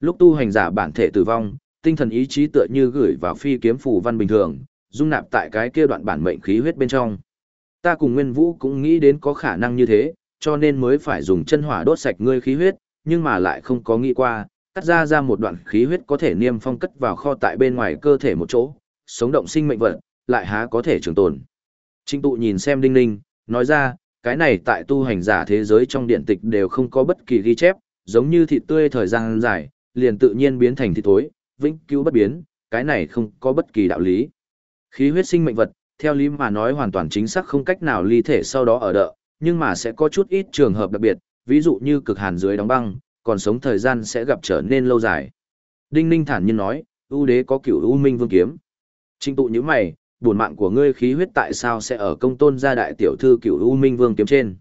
Lúc tu hành giả bản thể tử vong, tinh thần ý chí tựa như gửi vào phi kiếm phù văn bình thường, dung nạp tại cái kia đoạn bản mệnh khí huyết bên trong. Ta cùng Nguyên Vũ cũng nghĩ đến có khả năng như thế, cho nên mới phải dùng chân hỏa đốt sạch ngươi khí huyết, nhưng mà lại không có nghĩ qua, cắt ra ra một đoạn khí huyết có thể niêm phong cất vào kho tại bên ngoài cơ thể một chỗ, sống động sinh mệnh vật, lại há có thể trường tồn. Trinh tụ nhìn xem đinh ninh, nói ra, cái này tại tu hành giả thế giới trong điện tịch đều không có bất kỳ ghi chép, giống như thịt tươi thời gian dài, liền tự nhiên biến thành thịt thối, vĩnh cứu bất biến, cái này không có bất kỳ đạo lý. Khí huyết sinh mệnh vật, theo lý mà nói hoàn toàn chính xác không cách nào ly thể sau đó ở đợ, nhưng mà sẽ có chút ít trường hợp đặc biệt, ví dụ như cực hàn dưới đóng băng, còn sống thời gian sẽ gặp trở nên lâu dài. Đinh Ninh thản nhiên nói, ưu đế có cửu u minh vương kiếm. Trình tụ như mày, buồn mạng của ngươi khí huyết tại sao sẽ ở công tôn gia đại tiểu thư cửu u minh vương kiếm trên.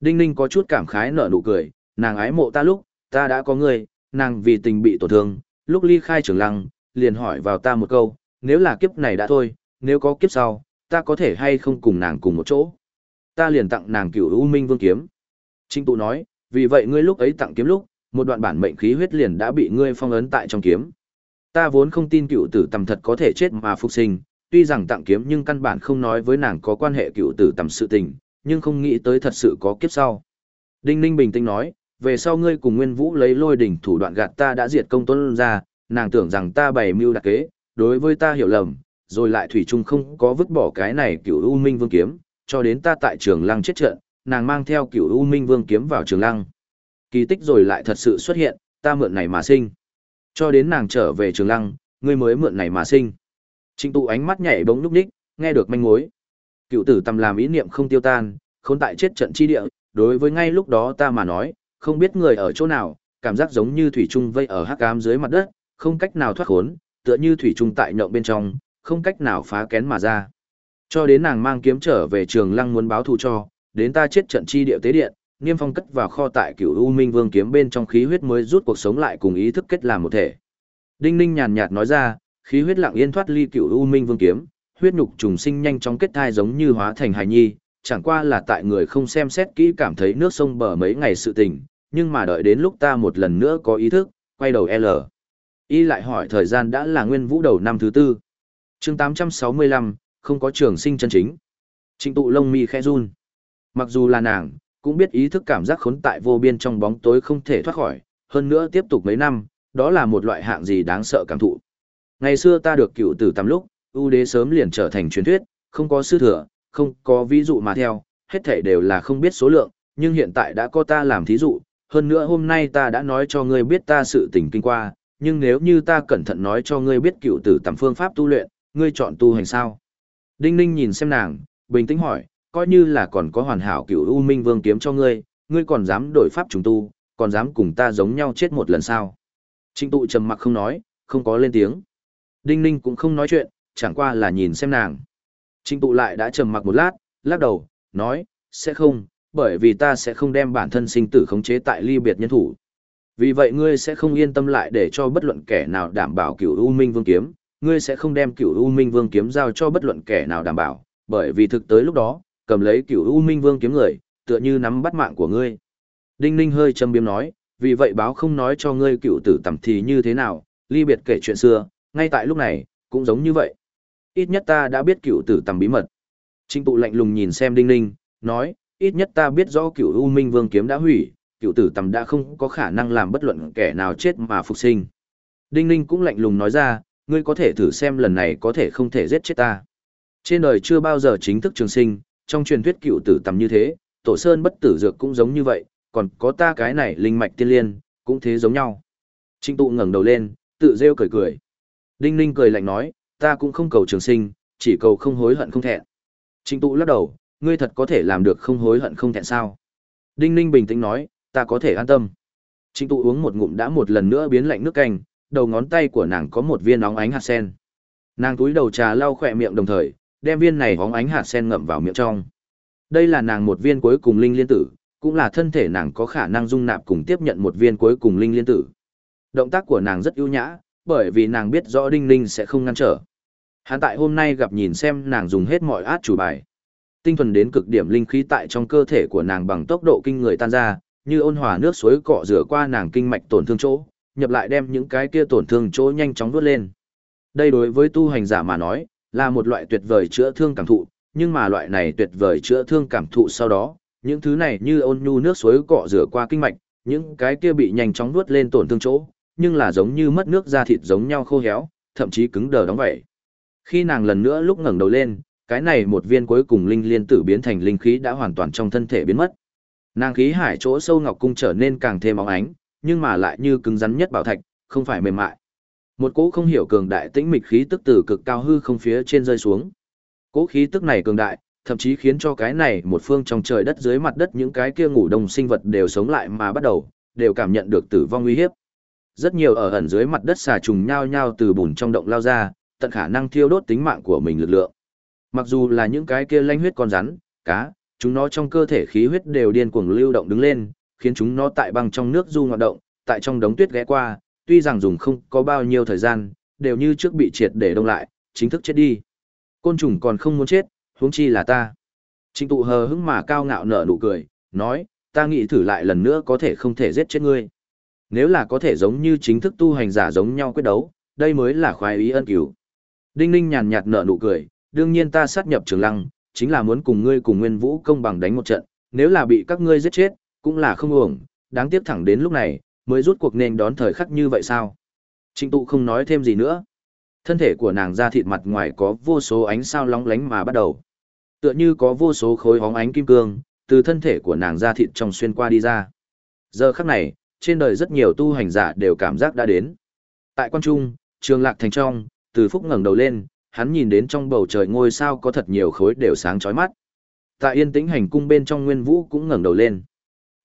Đinh Ninh có chút cảm khái nở nụ cười, nàng ái mộ ta lúc, ta đã có ngươi, nàng vì tình bị tổn thương, lúc ly khai trường lăng, liền hỏi vào ta một câu, nếu là kiếp này đã thôi, nếu có kiếp sau, ta có thể hay không cùng nàng cùng một chỗ. Ta liền tặng nàng cửu U Minh Vương kiếm. Trinh tụ nói, vì vậy ngươi lúc ấy tặng kiếm lúc, một đoạn bản mệnh khí huyết liền đã bị ngươi phong ấn tại trong kiếm. Ta vốn không tin cựu tử tầm thật có thể chết mà phục sinh, tuy rằng tặng kiếm nhưng căn bản không nói với nàng có quan hệ cựu tử tầm sự tình, nhưng không nghĩ tới thật sự có kiếp sau. Đinh Ninh bình tĩnh nói, về sau ngươi cùng Nguyên Vũ lấy lôi đỉnh thủ đoạn gạt ta đã diệt công tôn ra, nàng tưởng rằng ta bày mưu đặc kế, đối với ta hiểu lầm, rồi lại thủy chung không có vứt bỏ cái này cựu U Minh Vương kiếm, cho đến ta tại trường lăng chết trận, nàng mang theo cửu U Minh Vương kiếm vào trường lăng. Kỳ tích rồi lại thật sự xuất hiện, ta mượn này mà sinh. Cho đến nàng trở về trường lăng, ngươi mới mượn này mà sinh. Trịnh tụ ánh mắt nhảy bỗng núp ních, nghe được manh mối. Cựu tử tầm làm ý niệm không tiêu tan, khốn tại chết trận chi địa, đối với ngay lúc đó ta mà nói, không biết người ở chỗ nào, cảm giác giống như thủy trung vây ở hắc ám dưới mặt đất, không cách nào thoát khốn, tựa như thủy trung tại nhộng bên trong, không cách nào phá kén mà ra. Cho đến nàng mang kiếm trở về trường lăng muốn báo thù cho, đến ta chết trận chi địa tế điện, Niêm Phong cất vào kho tại Cửu U Minh Vương kiếm bên trong khí huyết mới rút cuộc sống lại cùng ý thức kết làm một thể. Đinh Ninh nhàn nhạt nói ra, khí huyết lặng yên thoát ly Cửu U Minh Vương kiếm, huyết nhục trùng sinh nhanh chóng kết thai giống như hóa thành hài nhi, chẳng qua là tại người không xem xét kỹ cảm thấy nước sông bờ mấy ngày sự tình, nhưng mà đợi đến lúc ta một lần nữa có ý thức, quay đầu L. Y lại hỏi thời gian đã là nguyên vũ đầu năm thứ tư. chương 865, không có trường sinh chân chính. Trịnh tụ lông mi khẽ run. Mặc dù là nàng, cũng biết ý thức cảm giác khốn tại vô biên trong bóng tối không thể thoát khỏi, hơn nữa tiếp tục mấy năm, đó là một loại hạng gì đáng sợ cảm thụ. Ngày xưa ta được cựu tử tắm lúc, ưu đế sớm liền trở thành truyền thuyết, không có sư thừa, không có ví dụ mà theo, hết thể đều là không biết số lượng, nhưng hiện tại đã có ta làm thí dụ, hơn nữa hôm nay ta đã nói cho ngươi biết ta sự tình kinh qua, nhưng nếu như ta cẩn thận nói cho ngươi biết cựu tử tầm phương pháp tu luyện, ngươi chọn tu hành sao? Đinh Ninh nhìn xem nàng, bình tĩnh hỏi, coi như là còn có hoàn hảo cựu U Minh Vương kiếm cho ngươi, ngươi còn dám đổi pháp trùng tu, còn dám cùng ta giống nhau chết một lần sao? Trịnh tụ trầm mặc không nói, không có lên tiếng. Đinh Ninh cũng không nói chuyện, chẳng qua là nhìn xem nàng. Trịnh tụ lại đã trầm mặc một lát, lắc đầu, nói, sẽ không, bởi vì ta sẽ không đem bản thân sinh tử khống chế tại ly biệt nhân thủ. Vì vậy ngươi sẽ không yên tâm lại để cho bất luận kẻ nào đảm bảo cửu U Minh Vương kiếm, ngươi sẽ không đem cửu U Minh Vương kiếm giao cho bất luận kẻ nào đảm bảo, bởi vì thực tới lúc đó, cầm lấy cửu U Minh Vương kiếm người, tựa như nắm bắt mạng của ngươi. Đinh Ninh hơi châm biếm nói, vì vậy báo không nói cho ngươi cựu tử tầm thì như thế nào, ly biệt kể chuyện xưa, ngay tại lúc này, cũng giống như vậy. Ít nhất ta đã biết cựu tử tầm bí mật. Trinh tụ lạnh lùng nhìn xem Đinh Ninh, nói, ít nhất ta biết rõ cựu U Minh Vương kiếm đã hủy, cựu tử tầm đã không có khả năng làm bất luận kẻ nào chết mà phục sinh. Đinh Ninh cũng lạnh lùng nói ra, ngươi có thể thử xem lần này có thể không thể giết chết ta. Trên đời chưa bao giờ chính thức trường sinh, trong truyền thuyết cựu tử tầm như thế, tổ sơn bất tử dược cũng giống như vậy, còn có ta cái này linh mạch tiên liên, cũng thế giống nhau. Trịnh tụ ngẩng đầu lên, tự rêu cười cười. Đinh ninh cười lạnh nói, ta cũng không cầu trường sinh, chỉ cầu không hối hận không thẹn. Trịnh tụ lắc đầu, ngươi thật có thể làm được không hối hận không thẹn sao? Đinh ninh bình tĩnh nói, ta có thể an tâm. Trịnh tụ uống một ngụm đã một lần nữa biến lạnh nước canh, đầu ngón tay của nàng có một viên óng ánh hạt sen. Nàng túi đầu trà lau khỏe miệng đồng thời, đem viên này hóng ánh hạt sen ngậm vào miệng trong. Đây là nàng một viên cuối cùng linh liên tử, cũng là thân thể nàng có khả năng dung nạp cùng tiếp nhận một viên cuối cùng linh liên tử. Động tác của nàng rất ưu nhã, bởi vì nàng biết rõ Đinh Linh sẽ không ngăn trở. Hắn tại hôm nay gặp nhìn xem nàng dùng hết mọi át chủ bài. Tinh thuần đến cực điểm linh khí tại trong cơ thể của nàng bằng tốc độ kinh người tan ra, như ôn hòa nước suối cọ rửa qua nàng kinh mạch tổn thương chỗ, nhập lại đem những cái kia tổn thương chỗ nhanh chóng vút lên. Đây đối với tu hành giả mà nói, là một loại tuyệt vời chữa thương cảm thụ, nhưng mà loại này tuyệt vời chữa thương cảm thụ sau đó, những thứ này như ôn nhu nước suối cọ rửa qua kinh mạch, những cái kia bị nhanh chóng nuốt lên tổn thương chỗ, nhưng là giống như mất nước da thịt giống nhau khô héo, thậm chí cứng đờ đóng vậy. Khi nàng lần nữa lúc ngẩng đầu lên, cái này một viên cuối cùng linh liên tử biến thành linh khí đã hoàn toàn trong thân thể biến mất. Nàng khí hải chỗ sâu ngọc cung trở nên càng thêm óng ánh, nhưng mà lại như cứng rắn nhất bảo thạch, không phải mềm mại. Một cỗ không hiểu cường đại tĩnh mịch khí tức từ cực cao hư không phía trên rơi xuống. Cỗ khí tức này cường đại, thậm chí khiến cho cái này một phương trong trời đất dưới mặt đất những cái kia ngủ đông sinh vật đều sống lại mà bắt đầu, đều cảm nhận được tử vong uy hiếp. Rất nhiều ở ẩn dưới mặt đất xà trùng nhao nhao từ bùn trong động lao ra, tận khả năng thiêu đốt tính mạng của mình lực lượng. Mặc dù là những cái kia lanh huyết con rắn, cá, chúng nó trong cơ thể khí huyết đều điên cuồng lưu động đứng lên, khiến chúng nó tại băng trong nước du hoạt động, tại trong đống tuyết ghé qua, tuy rằng dùng không có bao nhiêu thời gian, đều như trước bị triệt để đông lại, chính thức chết đi. Côn trùng còn không muốn chết, huống chi là ta. Trịnh tụ hờ hững mà cao ngạo nở nụ cười, nói, ta nghĩ thử lại lần nữa có thể không thể giết chết ngươi. Nếu là có thể giống như chính thức tu hành giả giống nhau quyết đấu, đây mới là khoái ý ân cứu. Đinh Ninh nhàn nhạt nở nụ cười, đương nhiên ta sát nhập trường lăng, chính là muốn cùng ngươi cùng Nguyên Vũ công bằng đánh một trận, nếu là bị các ngươi giết chết, cũng là không uổng, đáng tiếc thẳng đến lúc này, mới rút cuộc nên đón thời khắc như vậy sao? Trịnh tụ không nói thêm gì nữa. Thân thể của nàng ra thịt mặt ngoài có vô số ánh sao lóng lánh mà bắt đầu. Tựa như có vô số khối hóng ánh kim cương, từ thân thể của nàng ra thịt trong xuyên qua đi ra. Giờ khắc này, trên đời rất nhiều tu hành giả đều cảm giác đã đến. Tại quan trung, trường lạc thành trong, từ phúc ngẩng đầu lên, hắn nhìn đến trong bầu trời ngôi sao có thật nhiều khối đều sáng chói mắt. Tại yên tĩnh hành cung bên trong Nguyên Vũ cũng ngẩng đầu lên.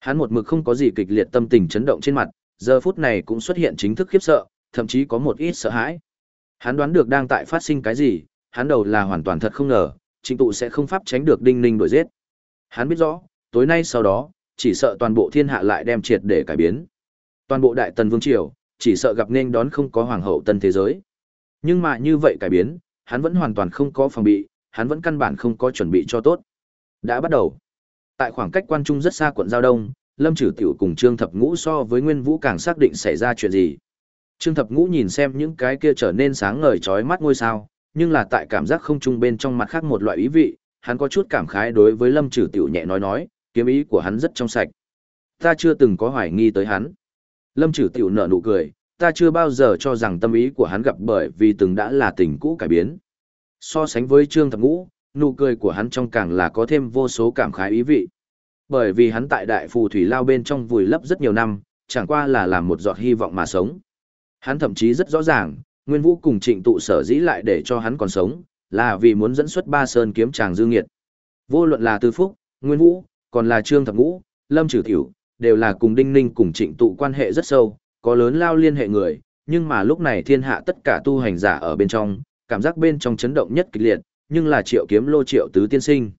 Hắn một mực không có gì kịch liệt tâm tình chấn động trên mặt, giờ phút này cũng xuất hiện chính thức khiếp sợ, thậm chí có một ít sợ hãi. Hắn đoán được đang tại phát sinh cái gì, hắn đầu là hoàn toàn thật không ngờ, trịnh tụ sẽ không pháp tránh được đinh ninh đuổi giết. Hắn biết rõ, tối nay sau đó, chỉ sợ toàn bộ thiên hạ lại đem triệt để cải biến. Toàn bộ đại tần vương triều, chỉ sợ gặp nên đón không có hoàng hậu tân thế giới. Nhưng mà như vậy cải biến, hắn vẫn hoàn toàn không có phòng bị, hắn vẫn căn bản không có chuẩn bị cho tốt. Đã bắt đầu. Tại khoảng cách quan trung rất xa quận Giao Đông, Lâm Trử Tiểu cùng Trương Thập Ngũ so với Nguyên Vũ càng xác định xảy ra chuyện gì. Trương Thập Ngũ nhìn xem những cái kia trở nên sáng ngời chói mắt ngôi sao, nhưng là tại cảm giác không trung bên trong mặt khác một loại ý vị, hắn có chút cảm khái đối với Lâm Trử Tiểu nhẹ nói nói, kiếm ý của hắn rất trong sạch. Ta chưa từng có hoài nghi tới hắn. Lâm Trử Tiểu nở nụ cười, ta chưa bao giờ cho rằng tâm ý của hắn gặp bởi vì từng đã là tình cũ cải biến. So sánh với Trương Thập Ngũ, nụ cười của hắn trong càng là có thêm vô số cảm khái ý vị. Bởi vì hắn tại đại phù thủy lao bên trong vùi lấp rất nhiều năm, chẳng qua là làm một giọt hy vọng mà sống. Hắn thậm chí rất rõ ràng, Nguyên Vũ cùng trịnh tụ sở dĩ lại để cho hắn còn sống, là vì muốn dẫn xuất ba sơn kiếm chàng dư nghiệt. Vô luận là Tư Phúc, Nguyên Vũ, còn là Trương Thập Ngũ, Lâm Trừ Tiểu, đều là cùng Đinh Ninh cùng trịnh tụ quan hệ rất sâu, có lớn lao liên hệ người, nhưng mà lúc này thiên hạ tất cả tu hành giả ở bên trong, cảm giác bên trong chấn động nhất kịch liệt, nhưng là triệu kiếm lô triệu tứ tiên sinh.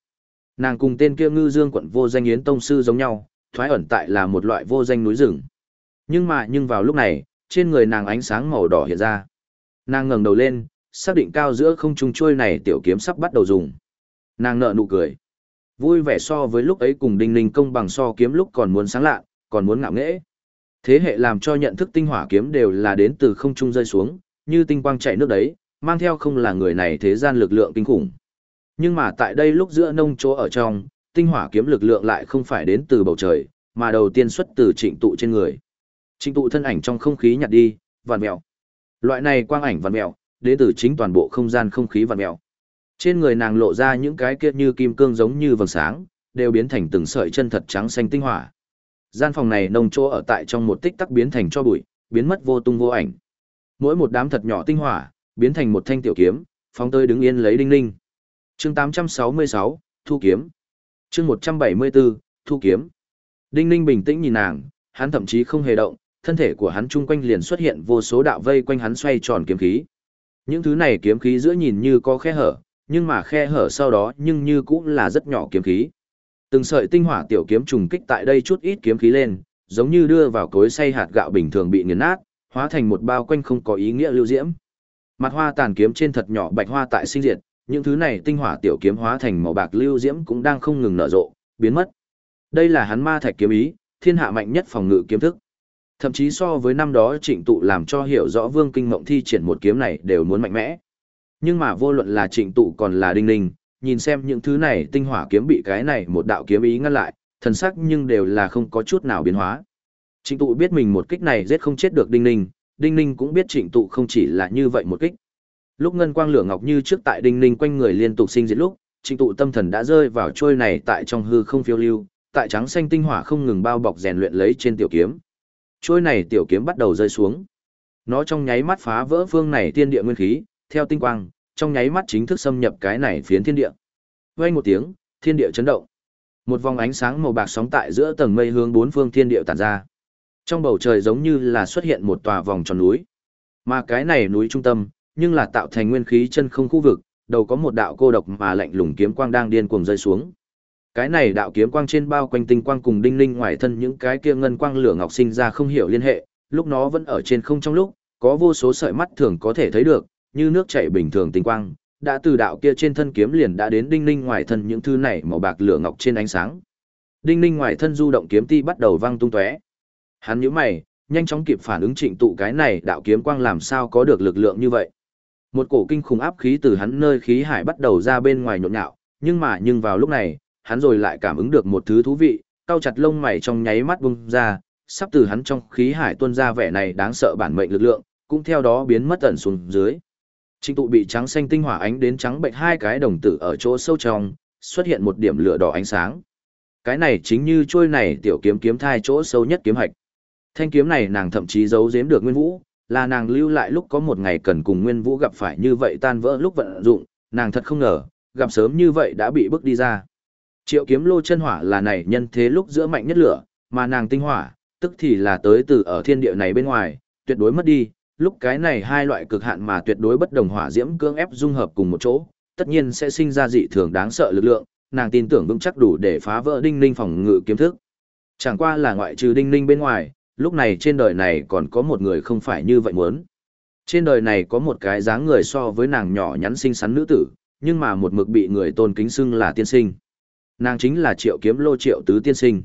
Nàng cùng tên kia ngư dương quận vô danh yến tông sư giống nhau, thoái ẩn tại là một loại vô danh núi rừng. Nhưng mà nhưng vào lúc này, trên người nàng ánh sáng màu đỏ hiện ra. Nàng ngẩng đầu lên, xác định cao giữa không trung trôi này tiểu kiếm sắp bắt đầu dùng. Nàng nở nụ cười. Vui vẻ so với lúc ấy cùng đinh ninh công bằng so kiếm lúc còn muốn sáng lạ, còn muốn ngạo nghễ. Thế hệ làm cho nhận thức tinh hỏa kiếm đều là đến từ không trung rơi xuống, như tinh quang chạy nước đấy, mang theo không là người này thế gian lực lượng kinh khủng. Nhưng mà tại đây lúc giữa nông chỗ ở trong, tinh hỏa kiếm lực lượng lại không phải đến từ bầu trời, mà đầu tiên xuất từ trịnh tụ trên người. Trịnh tụ thân ảnh trong không khí nhạt đi, vằn mèo. Loại này quang ảnh vằn mèo, đến từ chính toàn bộ không gian không khí vằn mèo. Trên người nàng lộ ra những cái kia như kim cương giống như vầng sáng, đều biến thành từng sợi chân thật trắng xanh tinh hỏa. Gian phòng này nông chỗ ở tại trong một tích tắc biến thành cho bụi, biến mất vô tung vô ảnh. Mỗi một đám thật nhỏ tinh hỏa, biến thành một thanh tiểu kiếm, phóng tơi đứng yên lấy đinh ninh. Chương 866, Thu kiếm. Chương 174, Thu kiếm. Đinh ninh bình tĩnh nhìn nàng, hắn thậm chí không hề động, thân thể của hắn chung quanh liền xuất hiện vô số đạo vây quanh hắn xoay tròn kiếm khí. Những thứ này kiếm khí giữa nhìn như có khe hở, nhưng mà khe hở sau đó nhưng như cũng là rất nhỏ kiếm khí. Từng sợi tinh hỏa tiểu kiếm trùng kích tại đây chút ít kiếm khí lên, giống như đưa vào cối xay hạt gạo bình thường bị nghiền nát, hóa thành một bao quanh không có ý nghĩa lưu diễm. Mặt hoa tàn kiếm trên thật nhỏ bạch hoa tại sinh diệt, những thứ này tinh hỏa tiểu kiếm hóa thành màu bạc lưu diễm cũng đang không ngừng nở rộ, biến mất. Đây là hắn ma thạch kiếm ý, thiên hạ mạnh nhất phòng ngự kiếm thức. Thậm chí so với năm đó trịnh tụ làm cho hiểu rõ vương kinh mộng thi triển một kiếm này đều muốn mạnh mẽ. Nhưng mà vô luận là trịnh tụ còn là đinh ninh, nhìn xem những thứ này tinh hỏa kiếm bị cái này một đạo kiếm ý ngăn lại, thần sắc nhưng đều là không có chút nào biến hóa. Trịnh tụ biết mình một kích này giết không chết được đinh ninh, đinh ninh cũng biết trịnh tụ không chỉ là như vậy một kích. Lúc ngân quang lửa ngọc như trước tại đinh ninh quanh người liên tục sinh diệt lúc, trịnh tụ tâm thần đã rơi vào trôi này tại trong hư không phiêu lưu, tại trắng xanh tinh hỏa không ngừng bao bọc rèn luyện lấy trên tiểu kiếm. Trôi này tiểu kiếm bắt đầu rơi xuống. Nó trong nháy mắt phá vỡ phương này thiên địa nguyên khí, theo tinh quang, trong nháy mắt chính thức xâm nhập cái này phiến thiên địa. Vang một tiếng, thiên địa chấn động. Một vòng ánh sáng màu bạc sóng tại giữa tầng mây hướng bốn phương thiên địa tản ra. Trong bầu trời giống như là xuất hiện một tòa vòng tròn núi. Mà cái này núi trung tâm, nhưng là tạo thành nguyên khí chân không khu vực, đầu có một đạo cô độc mà lạnh lùng kiếm quang đang điên cuồng rơi xuống. Cái này đạo kiếm quang trên bao quanh tinh quang cùng đinh linh ngoài thân những cái kia ngân quang lửa ngọc sinh ra không hiểu liên hệ, lúc nó vẫn ở trên không trong lúc, có vô số sợi mắt thường có thể thấy được, như nước chảy bình thường tinh quang, đã từ đạo kia trên thân kiếm liền đã đến đinh ninh ngoài thân những thứ này màu bạc lửa ngọc trên ánh sáng. Đinh ninh ngoài thân du động kiếm ti bắt đầu văng tung tóe. Hắn nhíu mày, nhanh chóng kịp phản ứng trịnh tụ cái này đạo kiếm quang làm sao có được lực lượng như vậy. Một cổ kinh khủng áp khí từ hắn nơi khí hải bắt đầu ra bên ngoài nhộn nhạo, nhưng mà nhưng vào lúc này, hắn rồi lại cảm ứng được một thứ thú vị, cau chặt lông mày trong nháy mắt bung ra, sắp từ hắn trong khí hải tuôn ra vẻ này đáng sợ bản mệnh lực lượng, cũng theo đó biến mất ẩn xuống dưới. Trịnh tụ bị trắng xanh tinh hỏa ánh đến trắng bệnh hai cái đồng tử ở chỗ sâu trong, xuất hiện một điểm lửa đỏ ánh sáng. Cái này chính như trôi này tiểu kiếm kiếm thai chỗ sâu nhất kiếm hạch. Thanh kiếm này nàng thậm chí giấu giếm được Nguyên Vũ, là nàng lưu lại lúc có một ngày cần cùng Nguyên Vũ gặp phải như vậy tan vỡ lúc vận dụng, nàng thật không ngờ, gặp sớm như vậy đã bị bước đi ra. Triệu kiếm lô chân hỏa là này nhân thế lúc giữa mạnh nhất lửa, mà nàng tinh hỏa, tức thì là tới từ ở thiên địa này bên ngoài, tuyệt đối mất đi, lúc cái này hai loại cực hạn mà tuyệt đối bất đồng hỏa diễm cưỡng ép dung hợp cùng một chỗ, tất nhiên sẽ sinh ra dị thường đáng sợ lực lượng, nàng tin tưởng vững chắc đủ để phá vỡ đinh ninh phòng ngự kiếm thức. Chẳng qua là ngoại trừ đinh ninh bên ngoài, lúc này trên đời này còn có một người không phải như vậy muốn. Trên đời này có một cái dáng người so với nàng nhỏ nhắn xinh xắn nữ tử, nhưng mà một mực bị người tôn kính xưng là tiên sinh. Nàng chính là triệu kiếm lô triệu tứ tiên sinh.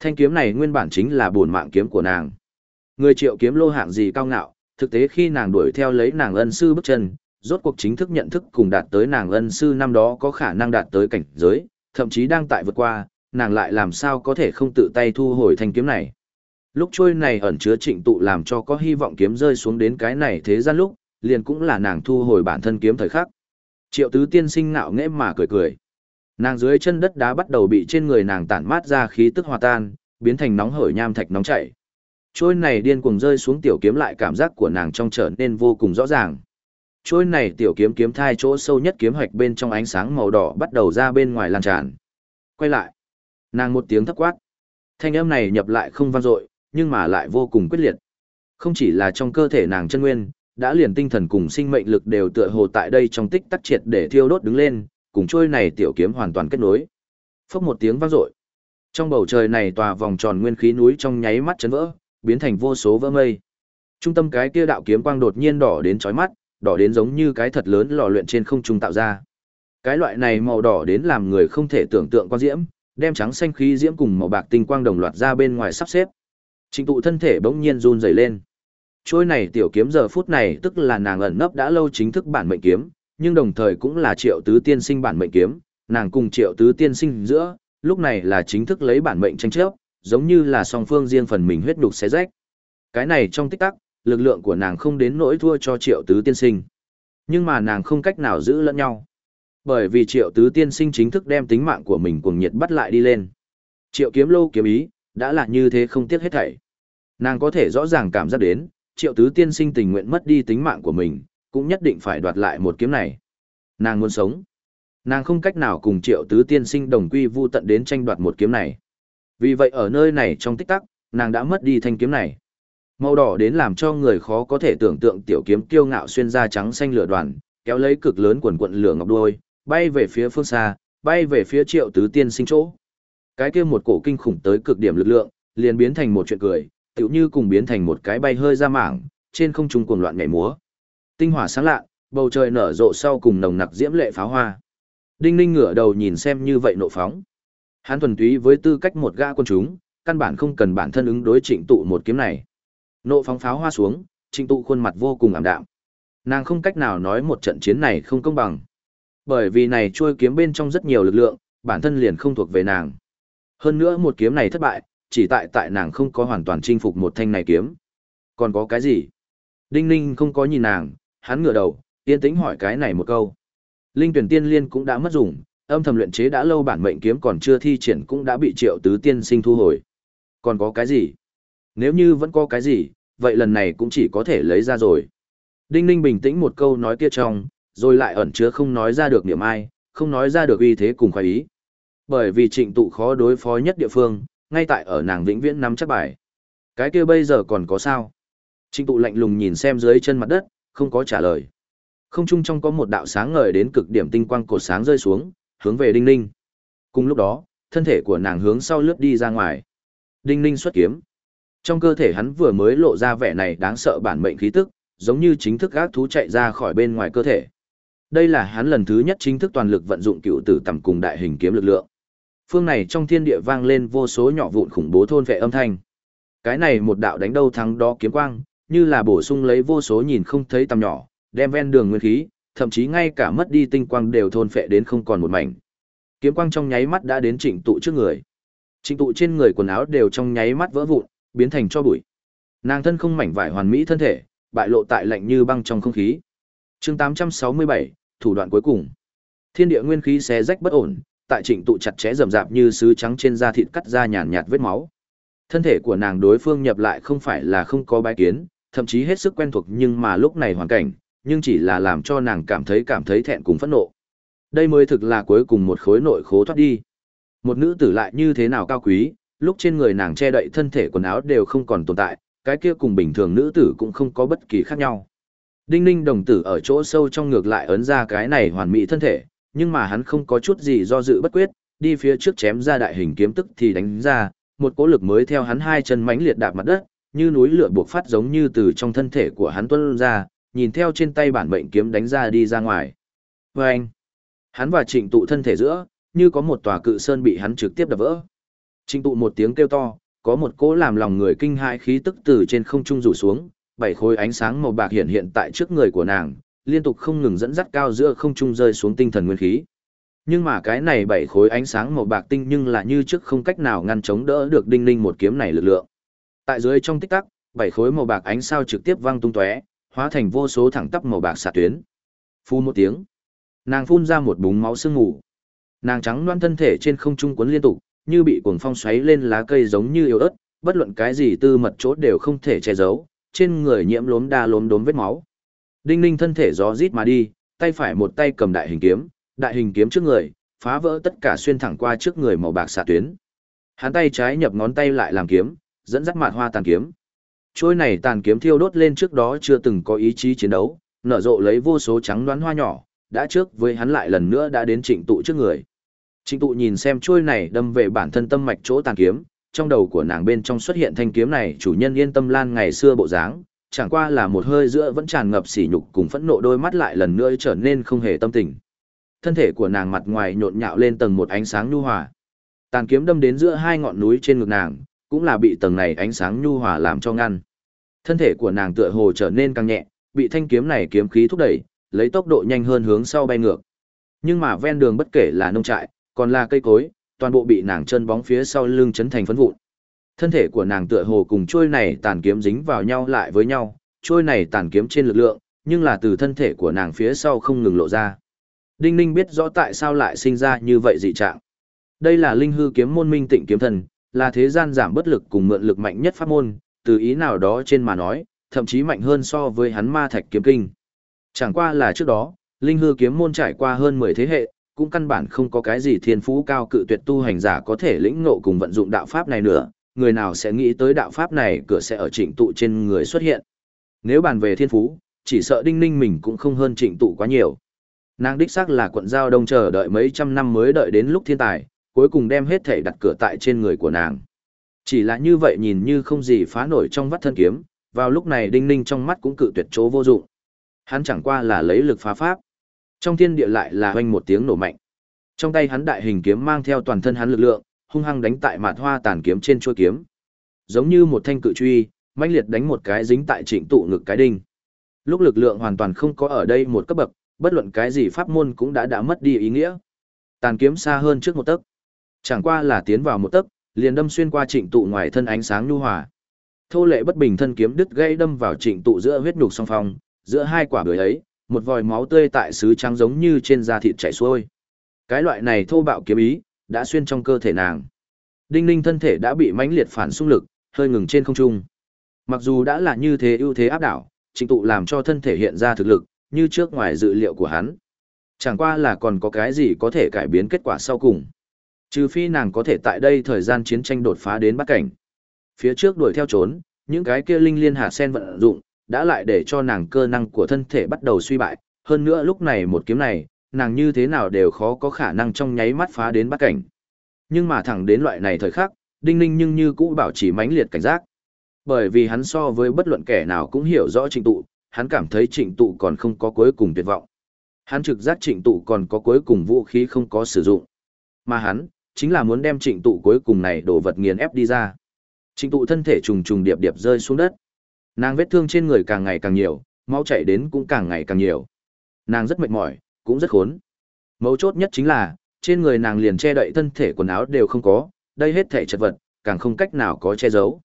Thanh kiếm này nguyên bản chính là bổn mạng kiếm của nàng. Người triệu kiếm lô hạng gì cao ngạo, thực tế khi nàng đuổi theo lấy nàng ân sư bước chân, rốt cuộc chính thức nhận thức cùng đạt tới nàng ân sư năm đó có khả năng đạt tới cảnh giới, thậm chí đang tại vượt qua, nàng lại làm sao có thể không tự tay thu hồi thanh kiếm này. Lúc trôi này ẩn chứa trịnh tụ làm cho có hy vọng kiếm rơi xuống đến cái này thế gian lúc, liền cũng là nàng thu hồi bản thân kiếm thời khắc. Triệu tứ tiên sinh ngạo nghễ mà cười cười. Nàng dưới chân đất đá bắt đầu bị trên người nàng tản mát ra khí tức hòa tan, biến thành nóng hởi nham thạch nóng chảy. Trôi này điên cuồng rơi xuống tiểu kiếm lại cảm giác của nàng trong trở nên vô cùng rõ ràng. Trôi này tiểu kiếm kiếm thai chỗ sâu nhất kiếm hoạch bên trong ánh sáng màu đỏ bắt đầu ra bên ngoài lan tràn. Quay lại. Nàng một tiếng thấp quát. Thanh âm này nhập lại không vang dội, nhưng mà lại vô cùng quyết liệt. Không chỉ là trong cơ thể nàng chân nguyên, đã liền tinh thần cùng sinh mệnh lực đều tựa hồ tại đây trong tích tắc triệt để thiêu đốt đứng lên, cùng trôi này tiểu kiếm hoàn toàn kết nối. Phốc một tiếng vang dội. Trong bầu trời này tòa vòng tròn nguyên khí núi trong nháy mắt chấn vỡ, biến thành vô số vỡ mây. Trung tâm cái kia đạo kiếm quang đột nhiên đỏ đến chói mắt, đỏ đến giống như cái thật lớn lò luyện trên không trung tạo ra. Cái loại này màu đỏ đến làm người không thể tưởng tượng quan diễm, đem trắng xanh khí diễm cùng màu bạc tinh quang đồng loạt ra bên ngoài sắp xếp. Trình tụ thân thể bỗng nhiên run rẩy lên. Trôi này tiểu kiếm giờ phút này tức là nàng ẩn nấp đã lâu chính thức bản mệnh kiếm, nhưng đồng thời cũng là triệu tứ tiên sinh bản mệnh kiếm, nàng cùng triệu tứ tiên sinh giữa, lúc này là chính thức lấy bản mệnh tranh chấp, giống như là song phương riêng phần mình huyết đục xé rách. Cái này trong tích tắc, lực lượng của nàng không đến nỗi thua cho triệu tứ tiên sinh. Nhưng mà nàng không cách nào giữ lẫn nhau. Bởi vì triệu tứ tiên sinh chính thức đem tính mạng của mình cuồng nhiệt bắt lại đi lên. Triệu kiếm lâu kiếm ý, đã là như thế không tiếc hết thảy. Nàng có thể rõ ràng cảm giác đến, triệu tứ tiên sinh tình nguyện mất đi tính mạng của mình, cũng nhất định phải đoạt lại một kiếm này. Nàng muốn sống. Nàng không cách nào cùng triệu tứ tiên sinh đồng quy vu tận đến tranh đoạt một kiếm này. Vì vậy ở nơi này trong tích tắc, nàng đã mất đi thanh kiếm này. Màu đỏ đến làm cho người khó có thể tưởng tượng tiểu kiếm kiêu ngạo xuyên ra trắng xanh lửa đoàn, kéo lấy cực lớn quần quận lửa ngọc đuôi, bay về phía phương xa, bay về phía triệu tứ tiên sinh chỗ. Cái kia một cổ kinh khủng tới cực điểm lực lượng, liền biến thành một chuyện cười, tựu như cùng biến thành một cái bay hơi ra mảng, trên không trung cuồng loạn nhảy múa. Tinh hỏa sáng lạ, bầu trời nở rộ sau cùng nồng nặc diễm lệ pháo hoa. Đinh Ninh ngửa đầu nhìn xem như vậy nộ phóng. Hắn thuần túy với tư cách một gã quân chúng, căn bản không cần bản thân ứng đối trịnh tụ một kiếm này. Nộ phóng pháo hoa xuống, trịnh tụ khuôn mặt vô cùng ảm đạm. Nàng không cách nào nói một trận chiến này không công bằng. Bởi vì này trôi kiếm bên trong rất nhiều lực lượng, bản thân liền không thuộc về nàng. Hơn nữa một kiếm này thất bại, chỉ tại tại nàng không có hoàn toàn chinh phục một thanh này kiếm. Còn có cái gì? Đinh Ninh không có nhìn nàng, hắn ngửa đầu, yên tĩnh hỏi cái này một câu. Linh tuyển tiên liên cũng đã mất dùng, âm thầm luyện chế đã lâu bản mệnh kiếm còn chưa thi triển cũng đã bị triệu tứ tiên sinh thu hồi. Còn có cái gì? Nếu như vẫn có cái gì, vậy lần này cũng chỉ có thể lấy ra rồi. Đinh Ninh bình tĩnh một câu nói kia trong, rồi lại ẩn chứa không nói ra được niệm ai, không nói ra được uy thế cùng khoái ý. Bởi vì trịnh tụ khó đối phó nhất địa phương, ngay tại ở nàng vĩnh viễn nắm chắc bài. Cái kia bây giờ còn có sao? Trịnh tụ lạnh lùng nhìn xem dưới chân mặt đất, không có trả lời. Không trung trong có một đạo sáng ngời đến cực điểm tinh quang cột sáng rơi xuống, hướng về Đinh Ninh. Cùng lúc đó, thân thể của nàng hướng sau lướt đi ra ngoài. Đinh Ninh xuất kiếm. Trong cơ thể hắn vừa mới lộ ra vẻ này đáng sợ bản mệnh khí tức, giống như chính thức gác thú chạy ra khỏi bên ngoài cơ thể. Đây là hắn lần thứ nhất chính thức toàn lực vận dụng cựu tử tầm cùng đại hình kiếm lực lượng. Phương này trong thiên địa vang lên vô số nhỏ vụn khủng bố thôn vệ âm thanh. Cái này một đạo đánh đâu thắng đó kiếm quang, như là bổ sung lấy vô số nhìn không thấy tầm nhỏ, đem ven đường nguyên khí, thậm chí ngay cả mất đi tinh quang đều thôn phệ đến không còn một mảnh. Kiếm quang trong nháy mắt đã đến trịnh tụ trước người. Trịnh tụ trên người quần áo đều trong nháy mắt vỡ vụn, biến thành cho bụi. Nàng thân không mảnh vải hoàn mỹ thân thể, bại lộ tại lạnh như băng trong không khí. Chương 867, thủ đoạn cuối cùng. Thiên địa nguyên khí xé rách bất ổn, tại trịnh tụ chặt chẽ rầm rạp như sứ trắng trên da thịt cắt ra nhàn nhạt vết máu. Thân thể của nàng đối phương nhập lại không phải là không có bái kiến, thậm chí hết sức quen thuộc nhưng mà lúc này hoàn cảnh, nhưng chỉ là làm cho nàng cảm thấy cảm thấy thẹn cùng phẫn nộ. Đây mới thực là cuối cùng một khối nội khố thoát đi. Một nữ tử lại như thế nào cao quý, lúc trên người nàng che đậy thân thể quần áo đều không còn tồn tại, cái kia cùng bình thường nữ tử cũng không có bất kỳ khác nhau. Đinh ninh đồng tử ở chỗ sâu trong ngược lại ấn ra cái này hoàn mỹ thân thể, nhưng mà hắn không có chút gì do dự bất quyết, đi phía trước chém ra đại hình kiếm tức thì đánh ra, một cỗ lực mới theo hắn hai chân mãnh liệt đạp mặt đất, như núi lửa buộc phát giống như từ trong thân thể của hắn tuôn ra, nhìn theo trên tay bản mệnh kiếm đánh ra đi ra ngoài. Và anh, hắn và trịnh tụ thân thể giữa, như có một tòa cự sơn bị hắn trực tiếp đập vỡ. Trịnh tụ một tiếng kêu to, có một cỗ làm lòng người kinh hãi khí tức từ trên không trung rủ xuống, bảy khối ánh sáng màu bạc hiện hiện tại trước người của nàng, liên tục không ngừng dẫn dắt cao giữa không trung rơi xuống tinh thần nguyên khí. Nhưng mà cái này bảy khối ánh sáng màu bạc tinh nhưng là như trước không cách nào ngăn chống đỡ được đinh ninh một kiếm này lực lượng. Tại dưới trong tích tắc, bảy khối màu bạc ánh sao trực tiếp văng tung tóe, hóa thành vô số thẳng tắp màu bạc xạ tuyến. Phu một tiếng, nàng phun ra một búng máu sương mù. Nàng trắng loan thân thể trên không trung cuốn liên tục, như bị cuồng phong xoáy lên lá cây giống như yếu ớt, bất luận cái gì tư mật chốt đều không thể che giấu, trên người nhiễm lốm đa lốm đốm vết máu. Đinh Ninh thân thể gió rít mà đi, tay phải một tay cầm đại hình kiếm, đại hình kiếm trước người, phá vỡ tất cả xuyên thẳng qua trước người màu bạc xạ tuyến. Hắn tay trái nhập ngón tay lại làm kiếm, dẫn dắt mạt hoa tàn kiếm. Trôi này tàn kiếm thiêu đốt lên trước đó chưa từng có ý chí chiến đấu, nở rộ lấy vô số trắng đoán hoa nhỏ, đã trước với hắn lại lần nữa đã đến trịnh tụ trước người. Trịnh tụ nhìn xem trôi này đâm về bản thân tâm mạch chỗ tàn kiếm, trong đầu của nàng bên trong xuất hiện thanh kiếm này chủ nhân yên tâm lan ngày xưa bộ dáng, chẳng qua là một hơi giữa vẫn tràn ngập sỉ nhục cùng phẫn nộ đôi mắt lại lần nữa trở nên không hề tâm tình. Thân thể của nàng mặt ngoài nhộn nhạo lên tầng một ánh sáng nhu hòa. Tàn kiếm đâm đến giữa hai ngọn núi trên ngực nàng, cũng là bị tầng này ánh sáng nhu hòa làm cho ngăn. Thân thể của nàng tựa hồ trở nên càng nhẹ, bị thanh kiếm này kiếm khí thúc đẩy, lấy tốc độ nhanh hơn hướng sau bay ngược. Nhưng mà ven đường bất kể là nông trại, còn là cây cối, toàn bộ bị nàng chân bóng phía sau lưng chấn thành phấn vụn. Thân thể của nàng tựa hồ cùng trôi này tàn kiếm dính vào nhau lại với nhau, trôi này tàn kiếm trên lực lượng, nhưng là từ thân thể của nàng phía sau không ngừng lộ ra. Đinh Ninh biết rõ tại sao lại sinh ra như vậy dị trạng. Đây là linh hư kiếm môn minh tịnh kiếm thần, là thế gian giảm bất lực cùng mượn lực mạnh nhất pháp môn, từ ý nào đó trên mà nói, thậm chí mạnh hơn so với hắn ma thạch kiếm kinh. Chẳng qua là trước đó, linh hư kiếm môn trải qua hơn 10 thế hệ, cũng căn bản không có cái gì thiên phú cao cự tuyệt tu hành giả có thể lĩnh ngộ cùng vận dụng đạo pháp này nữa, người nào sẽ nghĩ tới đạo pháp này cửa sẽ ở trịnh tụ trên người xuất hiện. Nếu bàn về thiên phú, chỉ sợ đinh ninh mình cũng không hơn trịnh tụ quá nhiều. Nàng đích xác là quận giao đông chờ đợi mấy trăm năm mới đợi đến lúc thiên tài, cuối cùng đem hết thể đặt cửa tại trên người của nàng. Chỉ là như vậy nhìn như không gì phá nổi trong vắt thân kiếm, vào lúc này đinh ninh trong mắt cũng cự tuyệt chỗ vô dụng. Hắn chẳng qua là lấy lực phá pháp. Trong thiên địa lại là hoanh một tiếng nổ mạnh. Trong tay hắn đại hình kiếm mang theo toàn thân hắn lực lượng, hung hăng đánh tại mạt hoa tàn kiếm trên chuôi kiếm. Giống như một thanh cự truy, mãnh liệt đánh một cái dính tại trịnh tụ ngực cái đinh. Lúc lực lượng hoàn toàn không có ở đây một cấp bậc, bất luận cái gì pháp môn cũng đã đã mất đi ý nghĩa. Tàn kiếm xa hơn trước một tấc. Chẳng qua là tiến vào một tấc, liền đâm xuyên qua trịnh tụ ngoài thân ánh sáng nhu hòa. Thô lệ bất bình thân kiếm đứt gây đâm vào trịnh tụ giữa huyết nhục song phong, giữa hai quả bưởi ấy, một vòi máu tươi tại xứ trắng giống như trên da thịt chảy xuôi. Cái loại này thô bạo kiếm ý, đã xuyên trong cơ thể nàng. Đinh ninh thân thể đã bị mãnh liệt phản xung lực, hơi ngừng trên không trung. Mặc dù đã là như thế ưu thế áp đảo, trình tụ làm cho thân thể hiện ra thực lực, như trước ngoài dự liệu của hắn. Chẳng qua là còn có cái gì có thể cải biến kết quả sau cùng. Trừ phi nàng có thể tại đây thời gian chiến tranh đột phá đến bắt cảnh. Phía trước đuổi theo trốn, những cái kia linh liên hạ sen vận dụng, đã lại để cho nàng cơ năng của thân thể bắt đầu suy bại. Hơn nữa lúc này một kiếm này, nàng như thế nào đều khó có khả năng trong nháy mắt phá đến bắt cảnh. Nhưng mà thẳng đến loại này thời khắc, đinh ninh nhưng như cũ bảo chỉ mãnh liệt cảnh giác. Bởi vì hắn so với bất luận kẻ nào cũng hiểu rõ trịnh tụ, hắn cảm thấy trịnh tụ còn không có cuối cùng tuyệt vọng. Hắn trực giác trịnh tụ còn có cuối cùng vũ khí không có sử dụng. Mà hắn, chính là muốn đem trịnh tụ cuối cùng này đổ vật nghiền ép đi ra. Trịnh tụ thân thể trùng trùng điệp điệp rơi xuống đất. Nàng vết thương trên người càng ngày càng nhiều, máu chảy đến cũng càng ngày càng nhiều. Nàng rất mệt mỏi, cũng rất khốn. Mấu chốt nhất chính là, trên người nàng liền che đậy thân thể quần áo đều không có, đây hết thể chật vật, càng không cách nào có che giấu.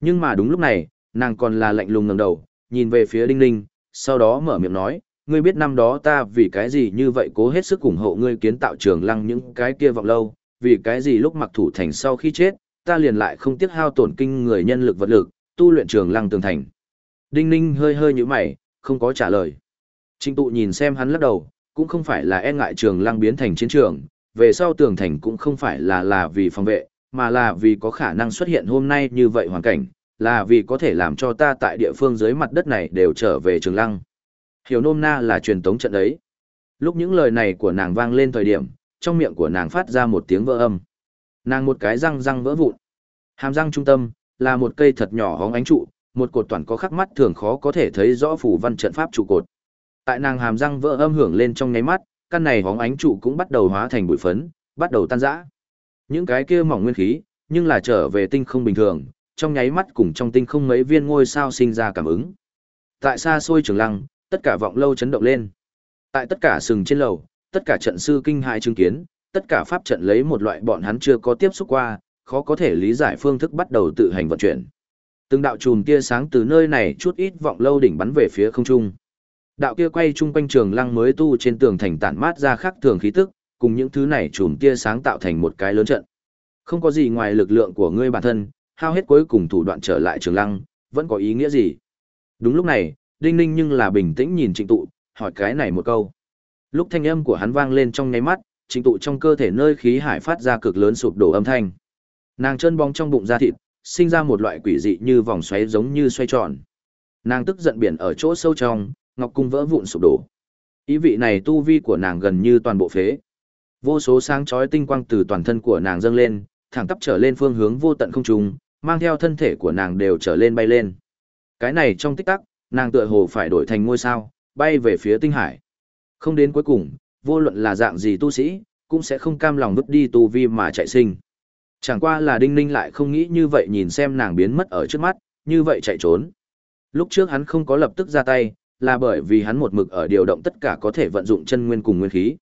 Nhưng mà đúng lúc này, nàng còn là lạnh lùng ngẩng đầu, nhìn về phía Đinh Ninh, sau đó mở miệng nói, ngươi biết năm đó ta vì cái gì như vậy cố hết sức ủng hộ ngươi kiến tạo trường lăng những cái kia vọng lâu, vì cái gì lúc mặc thủ thành sau khi chết, ta liền lại không tiếc hao tổn kinh người nhân lực vật lực, tu luyện trường lăng tường thành. Đinh Ninh hơi hơi như mày, không có trả lời. Trịnh tụ nhìn xem hắn lắc đầu, cũng không phải là e ngại trường lăng biến thành chiến trường, về sau tường thành cũng không phải là là vì phòng vệ, mà là vì có khả năng xuất hiện hôm nay như vậy hoàn cảnh, là vì có thể làm cho ta tại địa phương dưới mặt đất này đều trở về trường lăng. Hiểu nôm na là truyền tống trận đấy. Lúc những lời này của nàng vang lên thời điểm, trong miệng của nàng phát ra một tiếng vỡ âm. Nàng một cái răng răng vỡ vụn. Hàm răng trung tâm là một cây thật nhỏ hóng ánh trụ, một cột toàn có khắc mắt thường khó có thể thấy rõ phủ văn trận pháp trụ cột. Tại nàng hàm răng vỡ âm hưởng lên trong nháy mắt, căn này hóng ánh trụ cũng bắt đầu hóa thành bụi phấn, bắt đầu tan rã. Những cái kia mỏng nguyên khí, nhưng là trở về tinh không bình thường, trong nháy mắt cùng trong tinh không mấy viên ngôi sao sinh ra cảm ứng. Tại xa xôi trường lăng, tất cả vọng lâu chấn động lên. Tại tất cả sừng trên lầu, tất cả trận sư kinh hại chứng kiến, tất cả pháp trận lấy một loại bọn hắn chưa có tiếp xúc qua, khó có thể lý giải phương thức bắt đầu tự hành vận chuyển. Từng đạo chùm tia sáng từ nơi này chút ít vọng lâu đỉnh bắn về phía không trung. Đạo kia quay chung quanh trường lăng mới tu trên tường thành tản mát ra khắc thường khí tức, cùng những thứ này chùm tia sáng tạo thành một cái lớn trận. Không có gì ngoài lực lượng của ngươi bản thân, hao hết cuối cùng thủ đoạn trở lại trường lăng, vẫn có ý nghĩa gì? Đúng lúc này, Đinh Ninh nhưng là bình tĩnh nhìn Trịnh Tụ, hỏi cái này một câu. Lúc thanh âm của hắn vang lên trong nháy mắt, Trịnh Tụ trong cơ thể nơi khí hải phát ra cực lớn sụp đổ âm thanh. Nàng chân bóng trong bụng da thịt, sinh ra một loại quỷ dị như vòng xoáy giống như xoay tròn. Nàng tức giận biển ở chỗ sâu trong, ngọc cung vỡ vụn sụp đổ. Ý vị này tu vi của nàng gần như toàn bộ phế. Vô số sáng chói tinh quang từ toàn thân của nàng dâng lên, thẳng tắp trở lên phương hướng vô tận không trung, mang theo thân thể của nàng đều trở lên bay lên. Cái này trong tích tắc, nàng tựa hồ phải đổi thành ngôi sao, bay về phía tinh hải. Không đến cuối cùng, vô luận là dạng gì tu sĩ, cũng sẽ không cam lòng vứt đi tu vi mà chạy sinh. Chẳng qua là Đinh Ninh lại không nghĩ như vậy nhìn xem nàng biến mất ở trước mắt, như vậy chạy trốn. Lúc trước hắn không có lập tức ra tay, là bởi vì hắn một mực ở điều động tất cả có thể vận dụng chân nguyên cùng nguyên khí.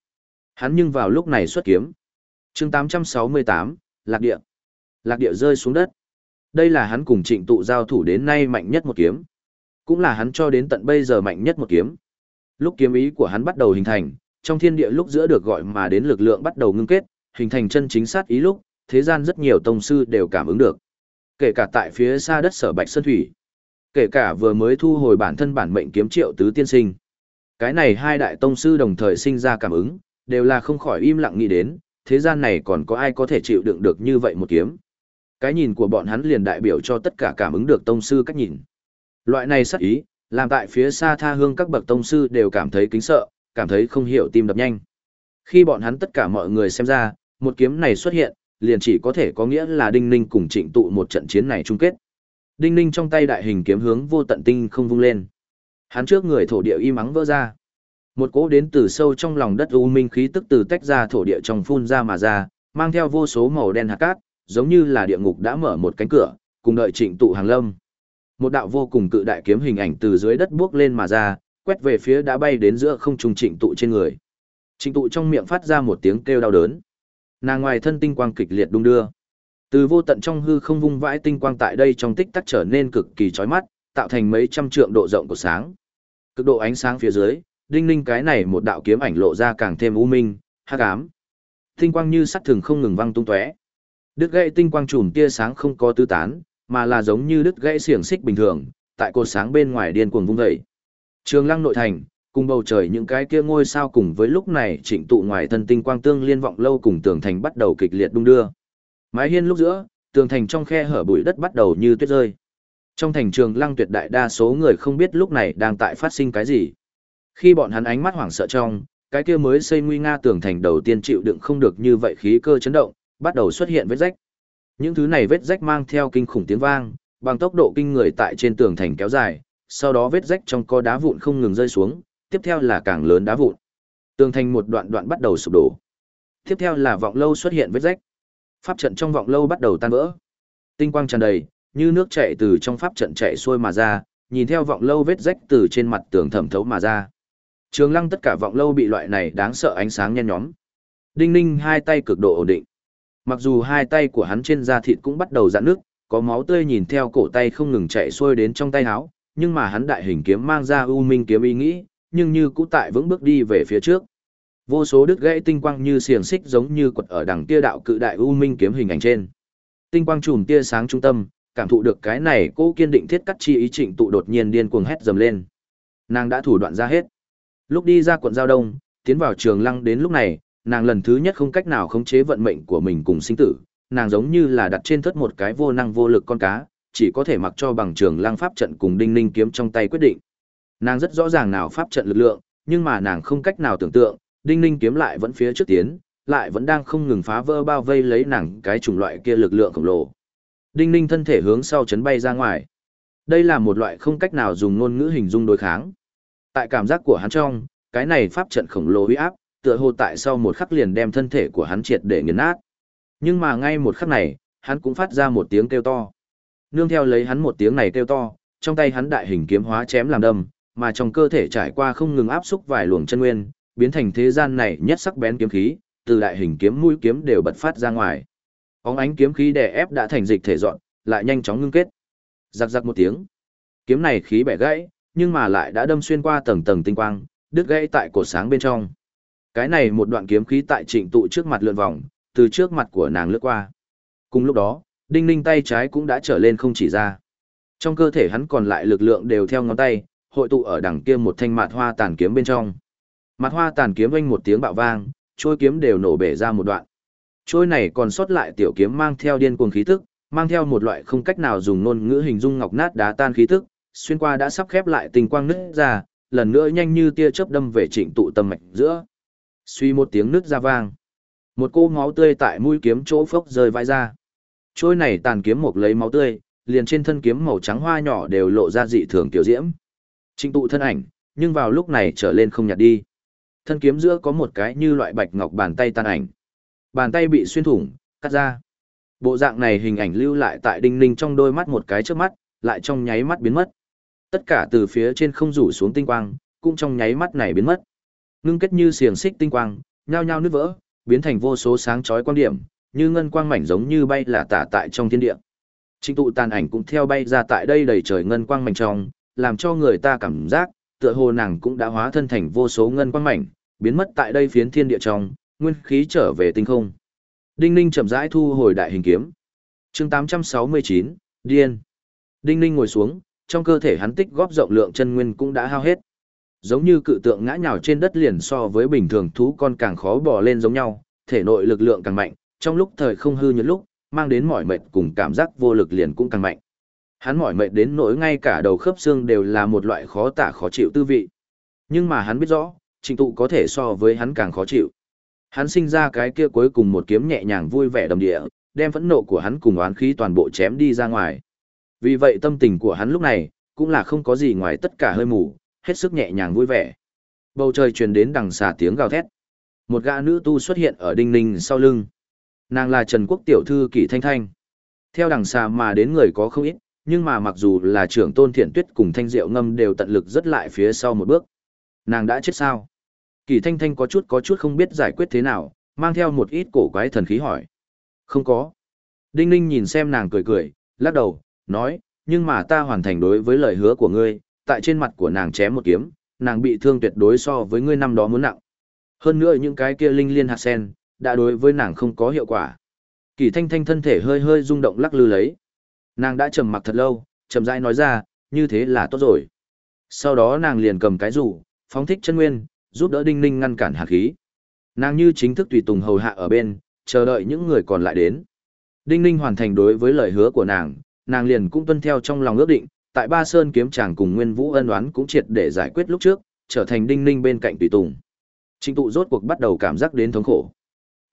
Hắn nhưng vào lúc này xuất kiếm. chương 868, Lạc Địa. Lạc Địa rơi xuống đất. Đây là hắn cùng trịnh tụ giao thủ đến nay mạnh nhất một kiếm. Cũng là hắn cho đến tận bây giờ mạnh nhất một kiếm. Lúc kiếm ý của hắn bắt đầu hình thành, trong thiên địa lúc giữa được gọi mà đến lực lượng bắt đầu ngưng kết, hình thành chân chính sát ý lúc, thế gian rất nhiều tông sư đều cảm ứng được. Kể cả tại phía xa đất sở Bạch Sơn Thủy. Kể cả vừa mới thu hồi bản thân bản mệnh kiếm triệu tứ tiên sinh. Cái này hai đại tông sư đồng thời sinh ra cảm ứng, đều là không khỏi im lặng nghĩ đến, thế gian này còn có ai có thể chịu đựng được như vậy một kiếm. Cái nhìn của bọn hắn liền đại biểu cho tất cả cảm ứng được tông sư cách nhìn. Loại này sắc ý, làm tại phía xa tha hương các bậc tông sư đều cảm thấy kính sợ, cảm thấy không hiểu tim đập nhanh. Khi bọn hắn tất cả mọi người xem ra, một kiếm này xuất hiện, liền chỉ có thể có nghĩa là Đinh Ninh cùng trịnh tụ một trận chiến này chung kết. Đinh Ninh trong tay đại hình kiếm hướng vô tận tinh không vung lên. Hắn trước người thổ địa y mắng vỡ ra. Một cỗ đến từ sâu trong lòng đất u minh khí tức từ tách ra thổ địa trong phun ra mà ra, mang theo vô số màu đen hạt cát, giống như là địa ngục đã mở một cánh cửa, cùng đợi trịnh tụ hàng lâm. Một đạo vô cùng cự đại kiếm hình ảnh từ dưới đất bước lên mà ra, quét về phía đã bay đến giữa không trung trịnh tụ trên người. Trịnh tụ trong miệng phát ra một tiếng kêu đau đớn. Nàng ngoài thân tinh quang kịch liệt đung đưa. Từ vô tận trong hư không vung vãi tinh quang tại đây trong tích tắc trở nên cực kỳ chói mắt, tạo thành mấy trăm trượng độ rộng của sáng. Cực độ ánh sáng phía dưới, đinh ninh cái này một đạo kiếm ảnh lộ ra càng thêm u minh, hắc ám. Tinh quang như sắt thường không ngừng văng tung tóe. Đứt gãy tinh quang chùm tia sáng không có tứ tán, mà là giống như đứt gãy xiềng xích bình thường, tại cột sáng bên ngoài điên cuồng vung dậy. Trường Lăng nội thành, cùng bầu trời những cái kia ngôi sao cùng với lúc này chỉnh tụ ngoài thân tinh quang tương liên vọng lâu cùng tường thành bắt đầu kịch liệt đung đưa. Mái hiên lúc giữa, tường thành trong khe hở bụi đất bắt đầu như tuyết rơi. Trong thành trường lăng tuyệt đại đa số người không biết lúc này đang tại phát sinh cái gì. Khi bọn hắn ánh mắt hoảng sợ trong, cái kia mới xây nguy nga tường thành đầu tiên chịu đựng không được như vậy khí cơ chấn động, bắt đầu xuất hiện vết rách. Những thứ này vết rách mang theo kinh khủng tiếng vang, bằng tốc độ kinh người tại trên tường thành kéo dài, sau đó vết rách trong có đá vụn không ngừng rơi xuống, tiếp theo là càng lớn đá vụn. Tường thành một đoạn đoạn bắt đầu sụp đổ. Tiếp theo là vọng lâu xuất hiện vết rách. Pháp trận trong vọng lâu bắt đầu tan vỡ. Tinh quang tràn đầy, như nước chảy từ trong pháp trận chảy xuôi mà ra, nhìn theo vọng lâu vết rách từ trên mặt tường thẩm thấu mà ra. Trường Lăng tất cả vọng lâu bị loại này đáng sợ ánh sáng nhen nhóm. Đinh Ninh hai tay cực độ ổn định. Mặc dù hai tay của hắn trên da thịt cũng bắt đầu rạn nước, có máu tươi nhìn theo cổ tay không ngừng chảy xuôi đến trong tay áo, nhưng mà hắn đại hình kiếm mang ra u minh kiếm ý nghĩ, nhưng như cũ tại vững bước đi về phía trước. Vô số đứt gãy tinh quang như xiềng xích giống như quật ở đằng kia đạo cự đại u minh kiếm hình ảnh trên. Tinh quang chùm tia sáng trung tâm, cảm thụ được cái này cô kiên định thiết cắt chi ý trịnh tụ đột nhiên điên cuồng hét dầm lên. Nàng đã thủ đoạn ra hết. Lúc đi ra quận giao đông, tiến vào trường lăng đến lúc này, nàng lần thứ nhất không cách nào khống chế vận mệnh của mình cùng sinh tử, nàng giống như là đặt trên thất một cái vô năng vô lực con cá, chỉ có thể mặc cho bằng trường lăng pháp trận cùng đinh ninh kiếm trong tay quyết định. Nàng rất rõ ràng nào pháp trận lực lượng, nhưng mà nàng không cách nào tưởng tượng, đinh ninh kiếm lại vẫn phía trước tiến, lại vẫn đang không ngừng phá vỡ bao vây lấy nàng cái chủng loại kia lực lượng khổng lồ. Đinh ninh thân thể hướng sau chấn bay ra ngoài. Đây là một loại không cách nào dùng ngôn ngữ hình dung đối kháng. Tại cảm giác của hắn trong, cái này pháp trận khổng lồ uy áp, tựa hồ tại sau một khắc liền đem thân thể của hắn triệt để nghiền nát. Nhưng mà ngay một khắc này, hắn cũng phát ra một tiếng kêu to. Nương theo lấy hắn một tiếng này kêu to, trong tay hắn đại hình kiếm hóa chém làm đâm, mà trong cơ thể trải qua không ngừng áp xúc vài luồng chân nguyên, biến thành thế gian này nhất sắc bén kiếm khí, từ đại hình kiếm mũi kiếm đều bật phát ra ngoài. Óng ánh kiếm khí đè ép đã thành dịch thể dọn, lại nhanh chóng ngưng kết. Giặc giặc một tiếng. Kiếm này khí bẻ gãy, nhưng mà lại đã đâm xuyên qua tầng tầng tinh quang, đứt gãy tại cổ sáng bên trong. Cái này một đoạn kiếm khí tại trịnh tụ trước mặt lượn vòng, từ trước mặt của nàng lướt qua. Cùng lúc đó, đinh ninh tay trái cũng đã trở lên không chỉ ra. Trong cơ thể hắn còn lại lực lượng đều theo ngón tay, hội tụ ở đằng kia một thanh mạt hoa tàn kiếm bên trong mặt hoa tàn kiếm vang một tiếng bạo vang, trôi kiếm đều nổ bể ra một đoạn. Trôi này còn sót lại tiểu kiếm mang theo điên cuồng khí tức, mang theo một loại không cách nào dùng ngôn ngữ hình dung ngọc nát đá tan khí tức, xuyên qua đã sắp khép lại tình quang nứt ra, lần nữa nhanh như tia chớp đâm về trịnh tụ tâm mạch giữa. Suy một tiếng nứt ra vang. Một cô máu tươi tại mũi kiếm chỗ phốc rơi vãi ra. Trôi này tàn kiếm một lấy máu tươi, liền trên thân kiếm màu trắng hoa nhỏ đều lộ ra dị thường tiểu diễm. Trịnh tụ thân ảnh, nhưng vào lúc này trở lên không nhạt đi. Thân kiếm giữa có một cái như loại bạch ngọc bàn tay tan ảnh. Bàn tay bị xuyên thủng, cắt ra. Bộ dạng này hình ảnh lưu lại tại đinh ninh trong đôi mắt một cái trước mắt, lại trong nháy mắt biến mất. Tất cả từ phía trên không rủ xuống tinh quang, cũng trong nháy mắt này biến mất. Ngưng kết như xiềng xích tinh quang, nhao nhao nứt vỡ, biến thành vô số sáng chói quang điểm, như ngân quang mảnh giống như bay là tả tại trong thiên địa. Trình tụ tàn ảnh cũng theo bay ra tại đây đầy trời ngân quang mảnh trong, làm cho người ta cảm giác, tựa hồ nàng cũng đã hóa thân thành vô số ngân quang mảnh, biến mất tại đây phiến thiên địa trong, nguyên khí trở về tinh không. Đinh Ninh chậm rãi thu hồi đại hình kiếm. Chương 869, điên. Đinh Ninh ngồi xuống, trong cơ thể hắn tích góp rộng lượng chân nguyên cũng đã hao hết. Giống như cự tượng ngã nhào trên đất liền so với bình thường thú con càng khó bò lên giống nhau, thể nội lực lượng càng mạnh, trong lúc thời không hư như lúc, mang đến mỏi mệt cùng cảm giác vô lực liền cũng càng mạnh. Hắn mỏi mệt đến nỗi ngay cả đầu khớp xương đều là một loại khó tả khó chịu tư vị. Nhưng mà hắn biết rõ, trình tụ có thể so với hắn càng khó chịu. Hắn sinh ra cái kia cuối cùng một kiếm nhẹ nhàng vui vẻ đầm địa, đem phẫn nộ của hắn cùng oán khí toàn bộ chém đi ra ngoài. Vì vậy tâm tình của hắn lúc này, cũng là không có gì ngoài tất cả hơi mù, hết sức nhẹ nhàng vui vẻ. Bầu trời truyền đến đằng xà tiếng gào thét. Một gã nữ tu xuất hiện ở đinh ninh sau lưng. Nàng là Trần Quốc tiểu thư Kỷ Thanh Thanh. Theo đằng xà mà đến người có không ít, nhưng mà mặc dù là trưởng tôn thiện tuyết cùng thanh diệu ngâm đều tận lực rất lại phía sau một bước. Nàng đã chết sao? kỳ Thanh Thanh có chút có chút không biết giải quyết thế nào, mang theo một ít cổ quái thần khí hỏi. Không có. Đinh Ninh nhìn xem nàng cười cười, lắc đầu, nói, nhưng mà ta hoàn thành đối với lời hứa của ngươi, tại trên mặt của nàng chém một kiếm, nàng bị thương tuyệt đối so với ngươi năm đó muốn nặng. Hơn nữa những cái kia linh liên hạt sen, đã đối với nàng không có hiệu quả. Kỳ thanh thanh thân thể hơi hơi rung động lắc lư lấy. Nàng đã trầm mặc thật lâu, chậm rãi nói ra, như thế là tốt rồi. Sau đó nàng liền cầm cái rủ, phóng thích chân nguyên, giúp đỡ đinh ninh ngăn cản hạt khí. Nàng như chính thức tùy tùng hầu hạ ở bên, chờ đợi những người còn lại đến. Đinh ninh hoàn thành đối với lời hứa của nàng, nàng liền cũng tuân theo trong lòng ước định, tại Ba Sơn kiếm chàng cùng Nguyên Vũ ân oán cũng triệt để giải quyết lúc trước, trở thành đinh ninh bên cạnh tùy tùng. Trình tụ rốt cuộc bắt đầu cảm giác đến thống khổ.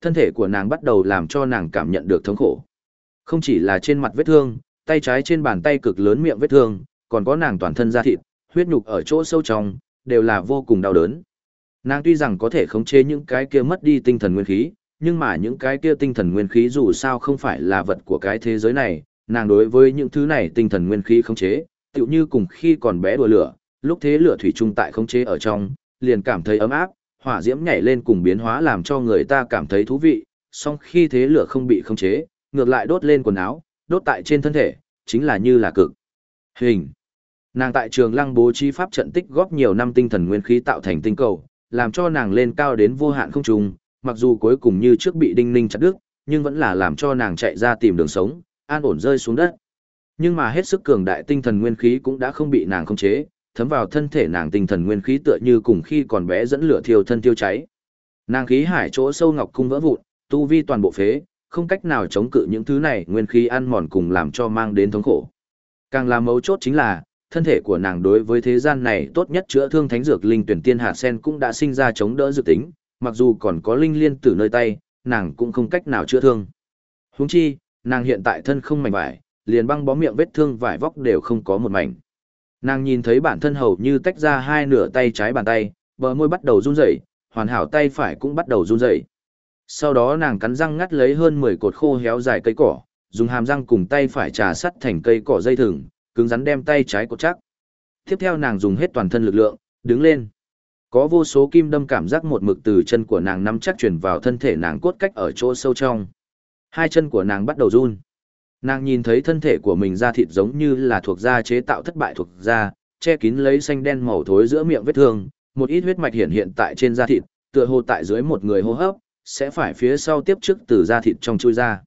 Thân thể của nàng bắt đầu làm cho nàng cảm nhận được thống khổ. Không chỉ là trên mặt vết thương, tay trái trên bàn tay cực lớn miệng vết thương, còn có nàng toàn thân da thịt, huyết nhục ở chỗ sâu trong, đều là vô cùng đau đớn. Nàng tuy rằng có thể khống chế những cái kia mất đi tinh thần nguyên khí, nhưng mà những cái kia tinh thần nguyên khí dù sao không phải là vật của cái thế giới này, nàng đối với những thứ này tinh thần nguyên khí khống chế, tựu như cùng khi còn bé đùa lửa, lúc thế lửa thủy chung tại khống chế ở trong, liền cảm thấy ấm áp, hỏa diễm nhảy lên cùng biến hóa làm cho người ta cảm thấy thú vị, song khi thế lửa không bị khống chế, ngược lại đốt lên quần áo, đốt tại trên thân thể, chính là như là cực. Hình. Nàng tại trường lăng bố trí pháp trận tích góp nhiều năm tinh thần nguyên khí tạo thành tinh cầu, làm cho nàng lên cao đến vô hạn không trùng, mặc dù cuối cùng như trước bị đinh ninh chặt đứt, nhưng vẫn là làm cho nàng chạy ra tìm đường sống, an ổn rơi xuống đất. Nhưng mà hết sức cường đại tinh thần nguyên khí cũng đã không bị nàng khống chế, thấm vào thân thể nàng tinh thần nguyên khí tựa như cùng khi còn bé dẫn lửa thiêu thân tiêu cháy. Nàng khí hải chỗ sâu ngọc cung vỡ vụn, tu vi toàn bộ phế, không cách nào chống cự những thứ này nguyên khí ăn mòn cùng làm cho mang đến thống khổ. Càng là mấu chốt chính là, thân thể của nàng đối với thế gian này tốt nhất chữa thương thánh dược linh tuyển tiên hạt sen cũng đã sinh ra chống đỡ dự tính, mặc dù còn có linh liên tử nơi tay, nàng cũng không cách nào chữa thương. Huống chi, nàng hiện tại thân không mảnh vải, liền băng bó miệng vết thương vải vóc đều không có một mảnh. Nàng nhìn thấy bản thân hầu như tách ra hai nửa tay trái bàn tay, bờ môi bắt đầu run rẩy, hoàn hảo tay phải cũng bắt đầu run rẩy. Sau đó nàng cắn răng ngắt lấy hơn 10 cột khô héo dài cây cỏ, dùng hàm răng cùng tay phải trà sắt thành cây cỏ dây thừng, cứng rắn đem tay trái cột chắc. Tiếp theo nàng dùng hết toàn thân lực lượng, đứng lên. Có vô số kim đâm cảm giác một mực từ chân của nàng nắm chắc truyền vào thân thể nàng cốt cách ở chỗ sâu trong. Hai chân của nàng bắt đầu run. Nàng nhìn thấy thân thể của mình da thịt giống như là thuộc da chế tạo thất bại thuộc da, che kín lấy xanh đen màu thối giữa miệng vết thương, một ít huyết mạch hiện hiện tại trên da thịt, tựa hồ tại dưới một người hô hấp, sẽ phải phía sau tiếp trước từ da thịt trong chui ra.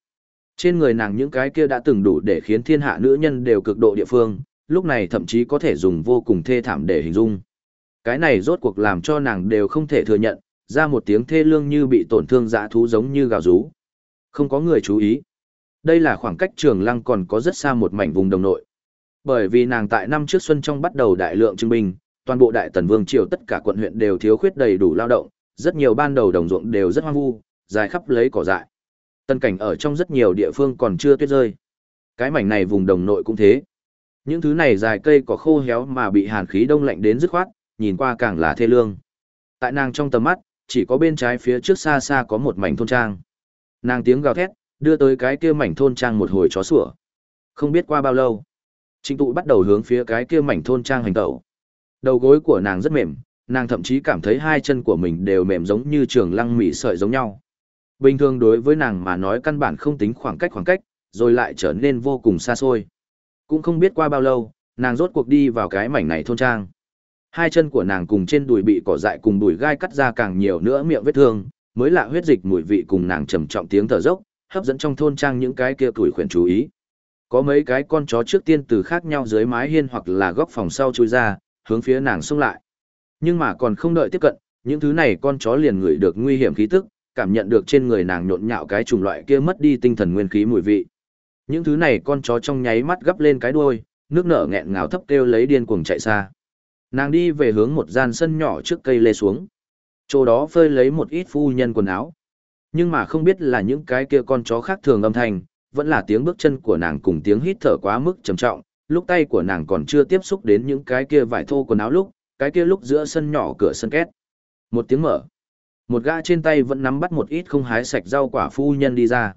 Trên người nàng những cái kia đã từng đủ để khiến thiên hạ nữ nhân đều cực độ địa phương, lúc này thậm chí có thể dùng vô cùng thê thảm để hình dung. Cái này rốt cuộc làm cho nàng đều không thể thừa nhận, ra một tiếng thê lương như bị tổn thương dã thú giống như gào rú. Không có người chú ý. Đây là khoảng cách trường lăng còn có rất xa một mảnh vùng đồng nội. Bởi vì nàng tại năm trước xuân trong bắt đầu đại lượng chứng minh, toàn bộ đại tần vương triều tất cả quận huyện đều thiếu khuyết đầy đủ lao động, rất nhiều ban đầu đồng ruộng đều rất hoang vu, dài khắp lấy cỏ dại. Tân cảnh ở trong rất nhiều địa phương còn chưa tuyết rơi. Cái mảnh này vùng đồng nội cũng thế. Những thứ này dài cây cỏ khô héo mà bị hàn khí đông lạnh đến dứt khoát, nhìn qua càng là thê lương. Tại nàng trong tầm mắt, chỉ có bên trái phía trước xa xa có một mảnh thôn trang. Nàng tiếng gào thét, đưa tới cái kia mảnh thôn trang một hồi chó sủa. Không biết qua bao lâu, Trịnh tụ bắt đầu hướng phía cái kia mảnh thôn trang hành tẩu. Đầu gối của nàng rất mềm, nàng thậm chí cảm thấy hai chân của mình đều mềm giống như trường lăng mị sợi giống nhau. Bình thường đối với nàng mà nói căn bản không tính khoảng cách khoảng cách, rồi lại trở nên vô cùng xa xôi. Cũng không biết qua bao lâu, nàng rốt cuộc đi vào cái mảnh này thôn trang. Hai chân của nàng cùng trên đùi bị cỏ dại cùng đùi gai cắt ra càng nhiều nữa miệng vết thương, mới lạ huyết dịch mùi vị cùng nàng trầm trọng tiếng thở dốc, hấp dẫn trong thôn trang những cái kia tuổi khuyển chú ý. Có mấy cái con chó trước tiên từ khác nhau dưới mái hiên hoặc là góc phòng sau chui ra, hướng phía nàng xông lại. Nhưng mà còn không đợi tiếp cận, những thứ này con chó liền ngửi được nguy hiểm khí tức, cảm nhận được trên người nàng nhộn nhạo cái chủng loại kia mất đi tinh thần nguyên khí mùi vị. Những thứ này con chó trong nháy mắt gấp lên cái đuôi, nước nở nghẹn ngào thấp kêu lấy điên cuồng chạy xa. Nàng đi về hướng một gian sân nhỏ trước cây lê xuống. Chỗ đó phơi lấy một ít phu nhân quần áo. Nhưng mà không biết là những cái kia con chó khác thường âm thanh, vẫn là tiếng bước chân của nàng cùng tiếng hít thở quá mức trầm trọng, lúc tay của nàng còn chưa tiếp xúc đến những cái kia vải thô quần áo lúc, cái kia lúc giữa sân nhỏ cửa sân két. Một tiếng mở. Một gã trên tay vẫn nắm bắt một ít không hái sạch rau quả phu nhân đi ra.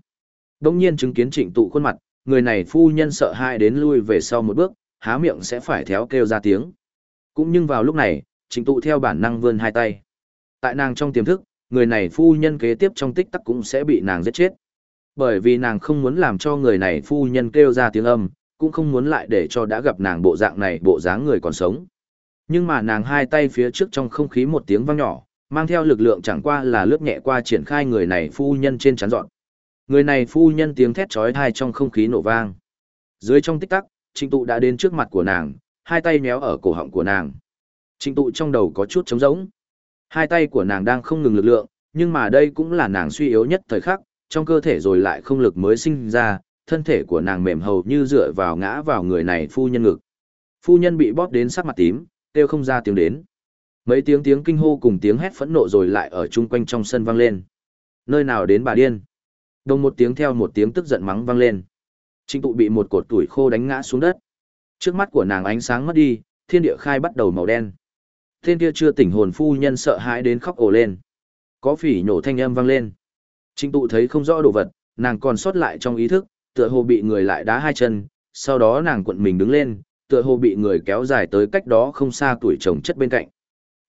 Đông nhiên chứng kiến trịnh tụ khuôn mặt, người này phu nhân sợ hãi đến lui về sau một bước, há miệng sẽ phải theo kêu ra tiếng. Cũng nhưng vào lúc này, trịnh tụ theo bản năng vươn hai tay. Tại nàng trong tiềm thức, người này phu nhân kế tiếp trong tích tắc cũng sẽ bị nàng giết chết. Bởi vì nàng không muốn làm cho người này phu nhân kêu ra tiếng âm, cũng không muốn lại để cho đã gặp nàng bộ dạng này bộ dáng người còn sống. Nhưng mà nàng hai tay phía trước trong không khí một tiếng vang nhỏ, mang theo lực lượng chẳng qua là lướt nhẹ qua triển khai người này phu nhân trên chắn dọn. Người này phu nhân tiếng thét chói tai trong không khí nổ vang. Dưới trong tích tắc, Trịnh Tụ đã đến trước mặt của nàng, hai tay méo ở cổ họng của nàng. Trịnh Tụ trong đầu có chút trống rỗng. Hai tay của nàng đang không ngừng lực lượng, nhưng mà đây cũng là nàng suy yếu nhất thời khắc, trong cơ thể rồi lại không lực mới sinh ra, thân thể của nàng mềm hầu như dựa vào ngã vào người này phu nhân ngực. Phu nhân bị bóp đến sắc mặt tím, kêu không ra tiếng đến. Mấy tiếng tiếng kinh hô cùng tiếng hét phẫn nộ rồi lại ở chung quanh trong sân vang lên. Nơi nào đến bà điên? Đồng một tiếng theo một tiếng tức giận mắng vang lên. Trịnh tụ bị một cột tuổi khô đánh ngã xuống đất. Trước mắt của nàng ánh sáng mất đi, thiên địa khai bắt đầu màu đen. Thiên kia chưa tỉnh hồn phu nhân sợ hãi đến khóc ồ lên. Có phỉ nhổ thanh âm vang lên. Trịnh tụ thấy không rõ đồ vật, nàng còn sót lại trong ý thức, tựa hồ bị người lại đá hai chân, sau đó nàng cuộn mình đứng lên, tựa hồ bị người kéo dài tới cách đó không xa tuổi chồng chất bên cạnh.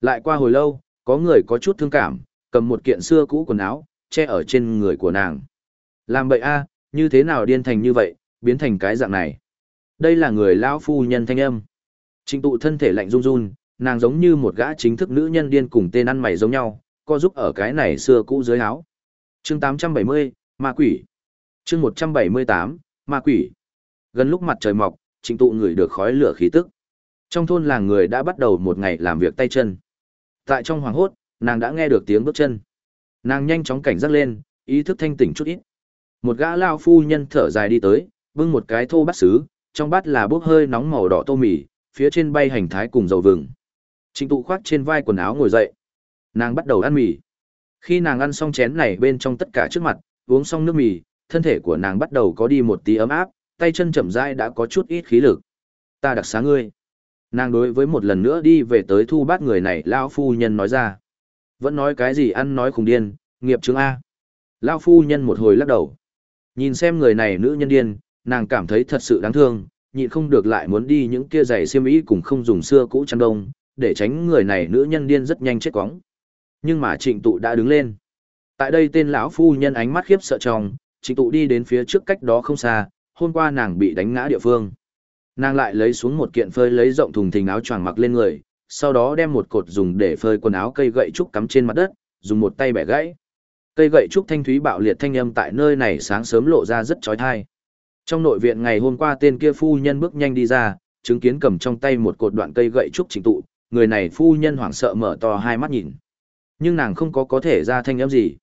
Lại qua hồi lâu, có người có chút thương cảm, cầm một kiện xưa cũ quần áo, che ở trên người của nàng. Làm bậy a, như thế nào điên thành như vậy, biến thành cái dạng này. Đây là người lão phu nhân thanh âm. Trình tụ thân thể lạnh run run, nàng giống như một gã chính thức nữ nhân điên cùng tên ăn mày giống nhau, co giúp ở cái này xưa cũ dưới áo. chương 870, Ma quỷ. chương 178, ma quỷ. Gần lúc mặt trời mọc, trịnh tụ người được khói lửa khí tức. Trong thôn làng người đã bắt đầu một ngày làm việc tay chân. Tại trong hoàng hốt, nàng đã nghe được tiếng bước chân. Nàng nhanh chóng cảnh giác lên, ý thức thanh tỉnh chút ít. Một gã lao phu nhân thở dài đi tới, bưng một cái thô bát sứ, trong bát là bốc hơi nóng màu đỏ tô mì, phía trên bay hành thái cùng dầu vừng. Trịnh tụ khoác trên vai quần áo ngồi dậy. Nàng bắt đầu ăn mì. Khi nàng ăn xong chén này bên trong tất cả trước mặt, uống xong nước mì, thân thể của nàng bắt đầu có đi một tí ấm áp, tay chân chậm rãi đã có chút ít khí lực. Ta đặc xá ngươi. Nàng đối với một lần nữa đi về tới thu bát người này lão phu nhân nói ra. Vẫn nói cái gì ăn nói khùng điên, nghiệp chứng A. Lão phu nhân một hồi lắc đầu. Nhìn xem người này nữ nhân điên, nàng cảm thấy thật sự đáng thương, nhịn không được lại muốn đi những kia giày xiêm y cùng không dùng xưa cũ chăn đông, để tránh người này nữ nhân điên rất nhanh chết quóng. Nhưng mà trịnh tụ đã đứng lên. Tại đây tên lão phu nhân ánh mắt khiếp sợ trong, trịnh tụ đi đến phía trước cách đó không xa, hôm qua nàng bị đánh ngã địa phương. Nàng lại lấy xuống một kiện phơi lấy rộng thùng thình áo choàng mặc lên người, sau đó đem một cột dùng để phơi quần áo cây gậy trúc cắm trên mặt đất, dùng một tay bẻ gãy. Cây gậy trúc thanh thúy bạo liệt thanh âm tại nơi này sáng sớm lộ ra rất chói tai. Trong nội viện ngày hôm qua tên kia phu nhân bước nhanh đi ra, chứng kiến cầm trong tay một cột đoạn cây gậy trúc chỉnh tụ, người này phu nhân hoảng sợ mở to hai mắt nhìn. Nhưng nàng không có có thể ra thanh âm gì.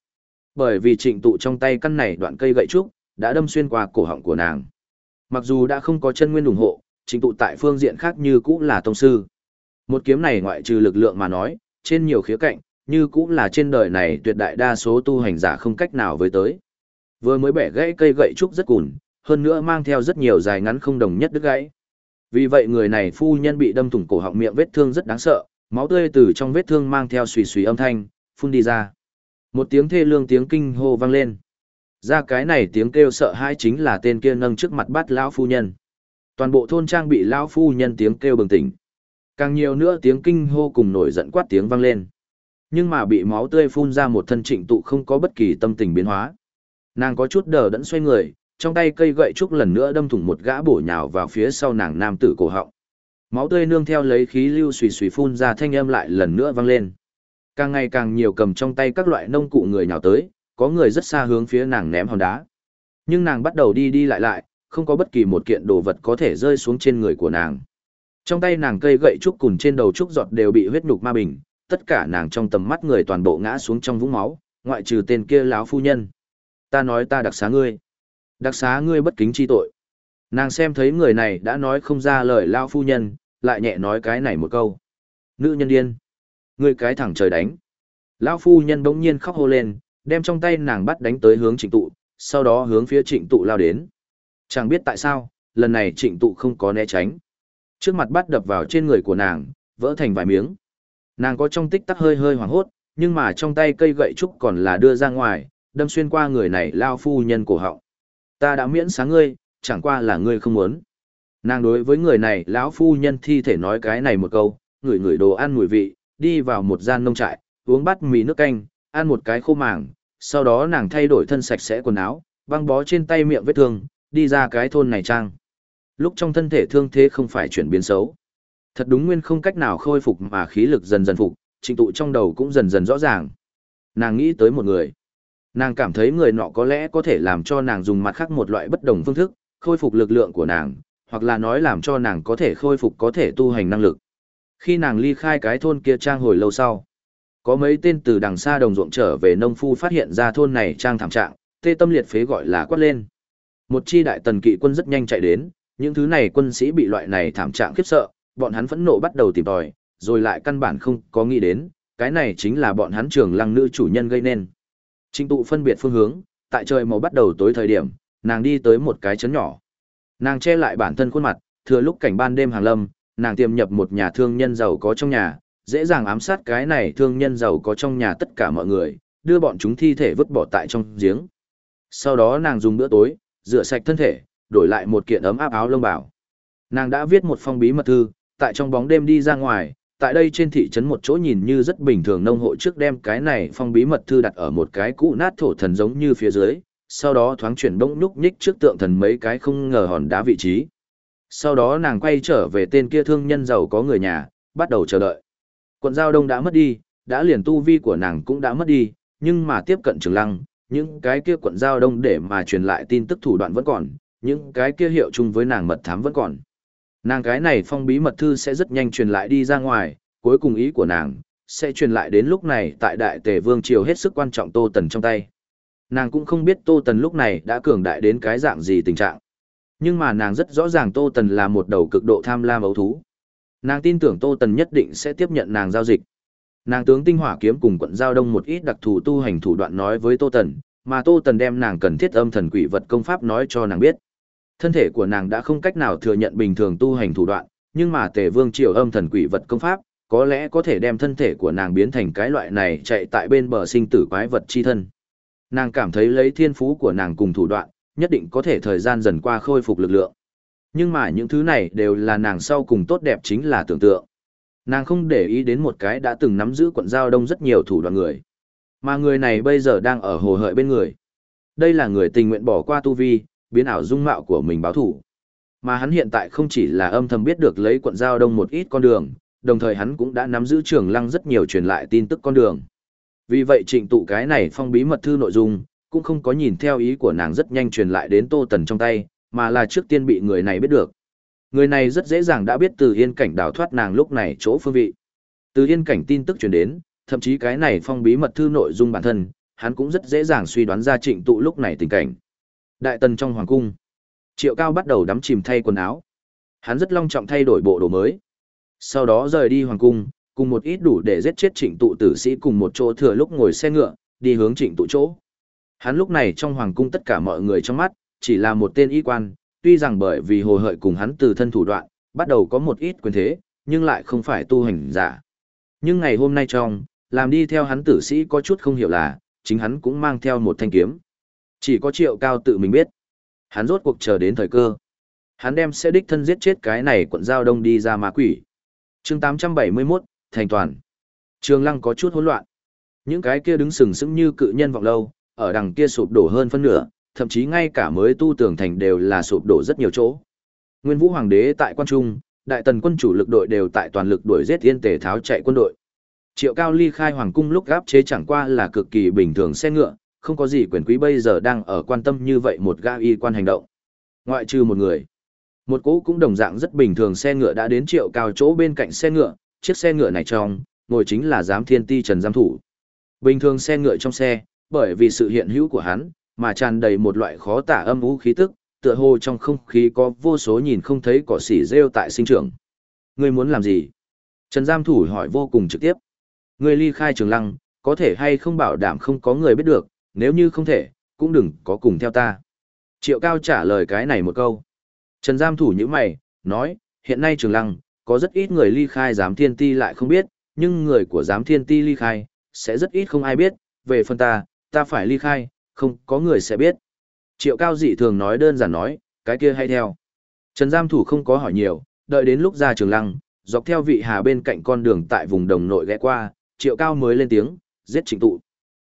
Bởi vì trịnh tụ trong tay căn này đoạn cây gậy trúc, đã đâm xuyên qua cổ họng của nàng. Mặc dù đã không có chân nguyên ủng hộ, trình tụ tại phương diện khác như cũng là tông sư. Một kiếm này ngoại trừ lực lượng mà nói, trên nhiều khía cạnh, như cũng là trên đời này tuyệt đại đa số tu hành giả không cách nào với tới. Vừa mới bẻ gãy cây gậy trúc rất cùn, hơn nữa mang theo rất nhiều dài ngắn không đồng nhất đứt gãy. Vì vậy người này phu nhân bị đâm thủng cổ họng miệng vết thương rất đáng sợ, máu tươi từ trong vết thương mang theo xùy xùy âm thanh, phun đi ra. Một tiếng thê lương tiếng kinh hô vang lên. Ra cái này tiếng kêu sợ hãi chính là tên kia nâng trước mặt bắt lão phu nhân. Toàn bộ thôn trang bị lão phu nhân tiếng kêu bừng tỉnh. Càng nhiều nữa tiếng kinh hô cùng nổi giận quát tiếng vang lên. Nhưng mà bị máu tươi phun ra một thân trịnh tụ không có bất kỳ tâm tình biến hóa. Nàng có chút đờ đẫn xoay người, trong tay cây gậy trúc lần nữa đâm thủng một gã bổ nhào vào phía sau nàng nam tử cổ họng. Máu tươi nương theo lấy khí lưu xùy xùy phun ra thanh âm lại lần nữa vang lên. Càng ngày càng nhiều cầm trong tay các loại nông cụ người nhào tới, có người rất xa hướng phía nàng ném hòn đá. Nhưng nàng bắt đầu đi đi lại lại, không có bất kỳ một kiện đồ vật có thể rơi xuống trên người của nàng. Trong tay nàng cây gậy trúc cùng trên đầu trúc giọt đều bị huyết nhục ma bình, tất cả nàng trong tầm mắt người toàn bộ ngã xuống trong vũng máu, ngoại trừ tên kia láo phu nhân. Ta nói ta đặc xá ngươi. Đặc xá ngươi bất kính chi tội. Nàng xem thấy người này đã nói không ra lời lao phu nhân, lại nhẹ nói cái này một câu. Nữ nhân điên. Ngươi cái thẳng trời đánh. Lao phu nhân bỗng nhiên khóc hô lên, đem trong tay nàng bắt đánh tới hướng trịnh tụ, sau đó hướng phía trịnh tụ lao đến. Chẳng biết tại sao, lần này trịnh tụ không có né tránh. Trước mặt bắt đập vào trên người của nàng, vỡ thành vài miếng. Nàng có trong tích tắc hơi hơi hoảng hốt, nhưng mà trong tay cây gậy trúc còn là đưa ra ngoài, đâm xuyên qua người này lao phu nhân cổ họng. Ta đã miễn sáng ngươi, chẳng qua là ngươi không muốn. Nàng đối với người này lão phu nhân thi thể nói cái này một câu, ngửi ngửi đồ ăn mùi vị, đi vào một gian nông trại, uống bát mì nước canh, ăn một cái khô màng, sau đó nàng thay đổi thân sạch sẽ quần áo, băng bó trên tay miệng vết thương, đi ra cái thôn này trang. Lúc trong thân thể thương thế không phải chuyển biến xấu. Thật đúng nguyên không cách nào khôi phục mà khí lực dần dần phục, trình tụ trong đầu cũng dần dần rõ ràng. Nàng nghĩ tới một người. Nàng cảm thấy người nọ có lẽ có thể làm cho nàng dùng mặt khác một loại bất đồng phương thức, khôi phục lực lượng của nàng, hoặc là nói làm cho nàng có thể khôi phục có thể tu hành năng lực. Khi nàng ly khai cái thôn kia trang hồi lâu sau, có mấy tên từ đằng xa đồng ruộng trở về nông phu phát hiện ra thôn này trang thảm trạng, tê tâm liệt phế gọi là quát lên. Một chi đại tần kỵ quân rất nhanh chạy đến, những thứ này quân sĩ bị loại này thảm trạng khiếp sợ, bọn hắn phẫn nộ bắt đầu tìm tòi, rồi lại căn bản không có nghĩ đến, cái này chính là bọn hắn trường lăng nữ chủ nhân gây nên. Trình tụ phân biệt phương hướng, tại trời màu bắt đầu tối thời điểm, nàng đi tới một cái chấn nhỏ. Nàng che lại bản thân khuôn mặt, thừa lúc cảnh ban đêm hàng lâm, nàng tiềm nhập một nhà thương nhân giàu có trong nhà, dễ dàng ám sát cái này thương nhân giàu có trong nhà tất cả mọi người, đưa bọn chúng thi thể vứt bỏ tại trong giếng. Sau đó nàng dùng bữa tối, rửa sạch thân thể, đổi lại một kiện ấm áp áo lông bảo. Nàng đã viết một phong bí mật thư, tại trong bóng đêm đi ra ngoài, tại đây trên thị trấn một chỗ nhìn như rất bình thường nông hộ trước đem cái này phong bí mật thư đặt ở một cái cũ nát thổ thần giống như phía dưới, sau đó thoáng chuyển bỗng nhúc nhích trước tượng thần mấy cái không ngờ hòn đá vị trí. Sau đó nàng quay trở về tên kia thương nhân giàu có người nhà, bắt đầu chờ đợi. Quận giao đông đã mất đi, đã liền tu vi của nàng cũng đã mất đi, nhưng mà tiếp cận trường lăng, những cái kia quận giao đông để mà truyền lại tin tức thủ đoạn vẫn còn, những cái kia hiệu chung với nàng mật thám vẫn còn. Nàng cái này phong bí mật thư sẽ rất nhanh truyền lại đi ra ngoài, cuối cùng ý của nàng, sẽ truyền lại đến lúc này tại đại tề vương triều hết sức quan trọng Tô Tần trong tay. Nàng cũng không biết Tô Tần lúc này đã cường đại đến cái dạng gì tình trạng. Nhưng mà nàng rất rõ ràng Tô Tần là một đầu cực độ tham lam ấu thú. Nàng tin tưởng Tô Tần nhất định sẽ tiếp nhận nàng giao dịch. Nàng tướng tinh hỏa kiếm cùng quận giao đông một ít đặc thù tu hành thủ đoạn nói với Tô Tần, mà Tô Tần đem nàng cần thiết âm thần quỷ vật công pháp nói cho nàng biết. Thân thể của nàng đã không cách nào thừa nhận bình thường tu hành thủ đoạn, nhưng mà Tề Vương triều âm thần quỷ vật công pháp, có lẽ có thể đem thân thể của nàng biến thành cái loại này chạy tại bên bờ sinh tử quái vật chi thân. Nàng cảm thấy lấy thiên phú của nàng cùng thủ đoạn, nhất định có thể thời gian dần qua khôi phục lực lượng. Nhưng mà những thứ này đều là nàng sau cùng tốt đẹp chính là tưởng tượng. Nàng không để ý đến một cái đã từng nắm giữ quận giao đông rất nhiều thủ đoạn người. Mà người này bây giờ đang ở hồ hợi bên người. Đây là người tình nguyện bỏ qua tu vi, biến ảo dung mạo của mình báo thủ. Mà hắn hiện tại không chỉ là âm thầm biết được lấy quận giao đông một ít con đường, đồng thời hắn cũng đã nắm giữ trường lăng rất nhiều truyền lại tin tức con đường. Vì vậy trịnh tụ cái này phong bí mật thư nội dung, cũng không có nhìn theo ý của nàng rất nhanh truyền lại đến Tô Tần trong tay, mà là trước tiên bị người này biết được. Người này rất dễ dàng đã biết từ yên cảnh đào thoát nàng lúc này chỗ phương vị. Từ yên cảnh tin tức truyền đến, thậm chí cái này phong bí mật thư nội dung bản thân, hắn cũng rất dễ dàng suy đoán ra trịnh tụ lúc này tình cảnh. Đại tần trong hoàng cung, triệu cao bắt đầu đắm chìm thay quần áo. Hắn rất long trọng thay đổi bộ đồ mới. Sau đó rời đi hoàng cung, cùng một ít đủ để giết chết trịnh tụ tử sĩ cùng một chỗ thừa lúc ngồi xe ngựa, đi hướng trịnh tụ chỗ. Hắn lúc này trong hoàng cung tất cả mọi người trong mắt, chỉ là một tên y quan, tuy rằng bởi vì hồ hợi cùng hắn từ thân thủ đoạn, bắt đầu có một ít quyền thế, nhưng lại không phải tu hành giả. Nhưng ngày hôm nay trong, làm đi theo hắn tử sĩ có chút không hiểu là, chính hắn cũng mang theo một thanh kiếm. Chỉ có triệu cao tự mình biết. Hắn rốt cuộc chờ đến thời cơ. Hắn đem sẽ đích thân giết chết cái này quận giao đông đi ra ma quỷ. chương 871, thành toàn. Trường lăng có chút hỗn loạn. Những cái kia đứng sừng sững như cự nhân vọng lâu, ở đằng kia sụp đổ hơn phân nửa, thậm chí ngay cả mới tu tường thành đều là sụp đổ rất nhiều chỗ. Nguyên Vũ Hoàng đế tại quan trung, đại tần quân chủ lực đội đều tại toàn lực đuổi giết yên tề tháo chạy quân đội. Triệu Cao ly khai hoàng cung lúc gáp chế chẳng qua là cực kỳ bình thường xe ngựa, không có gì quyền quý bây giờ đang ở quan tâm như vậy một ga y quan hành động. Ngoại trừ một người. Một cỗ cũng đồng dạng rất bình thường xe ngựa đã đến Triệu Cao chỗ bên cạnh xe ngựa, chiếc xe ngựa này trong, ngồi chính là giám thiên ti Trần Giám Thủ. Bình thường xe ngựa trong xe, bởi vì sự hiện hữu của hắn, mà tràn đầy một loại khó tả âm u khí tức, tựa hồ trong không khí có vô số nhìn không thấy cỏ xỉ rêu tại sinh trưởng. Ngươi muốn làm gì? Trần Giam Thủ hỏi vô cùng trực tiếp. Ngươi ly khai trường lăng, có thể hay không bảo đảm không có người biết được, nếu như không thể, cũng đừng có cùng theo ta. Triệu Cao trả lời cái này một câu. Trần Giam Thủ như mày, nói, hiện nay trường lăng, có rất ít người ly khai giám thiên ti lại không biết, nhưng người của giám thiên ti ly khai, sẽ rất ít không ai biết, về phần ta, ta phải ly khai, không có người sẽ biết. Triệu cao dị thường nói đơn giản nói, cái kia hay theo. Trần giam thủ không có hỏi nhiều, đợi đến lúc ra trường lăng, dọc theo vị hà bên cạnh con đường tại vùng đồng nội ghé qua, triệu cao mới lên tiếng, giết trịnh tụ.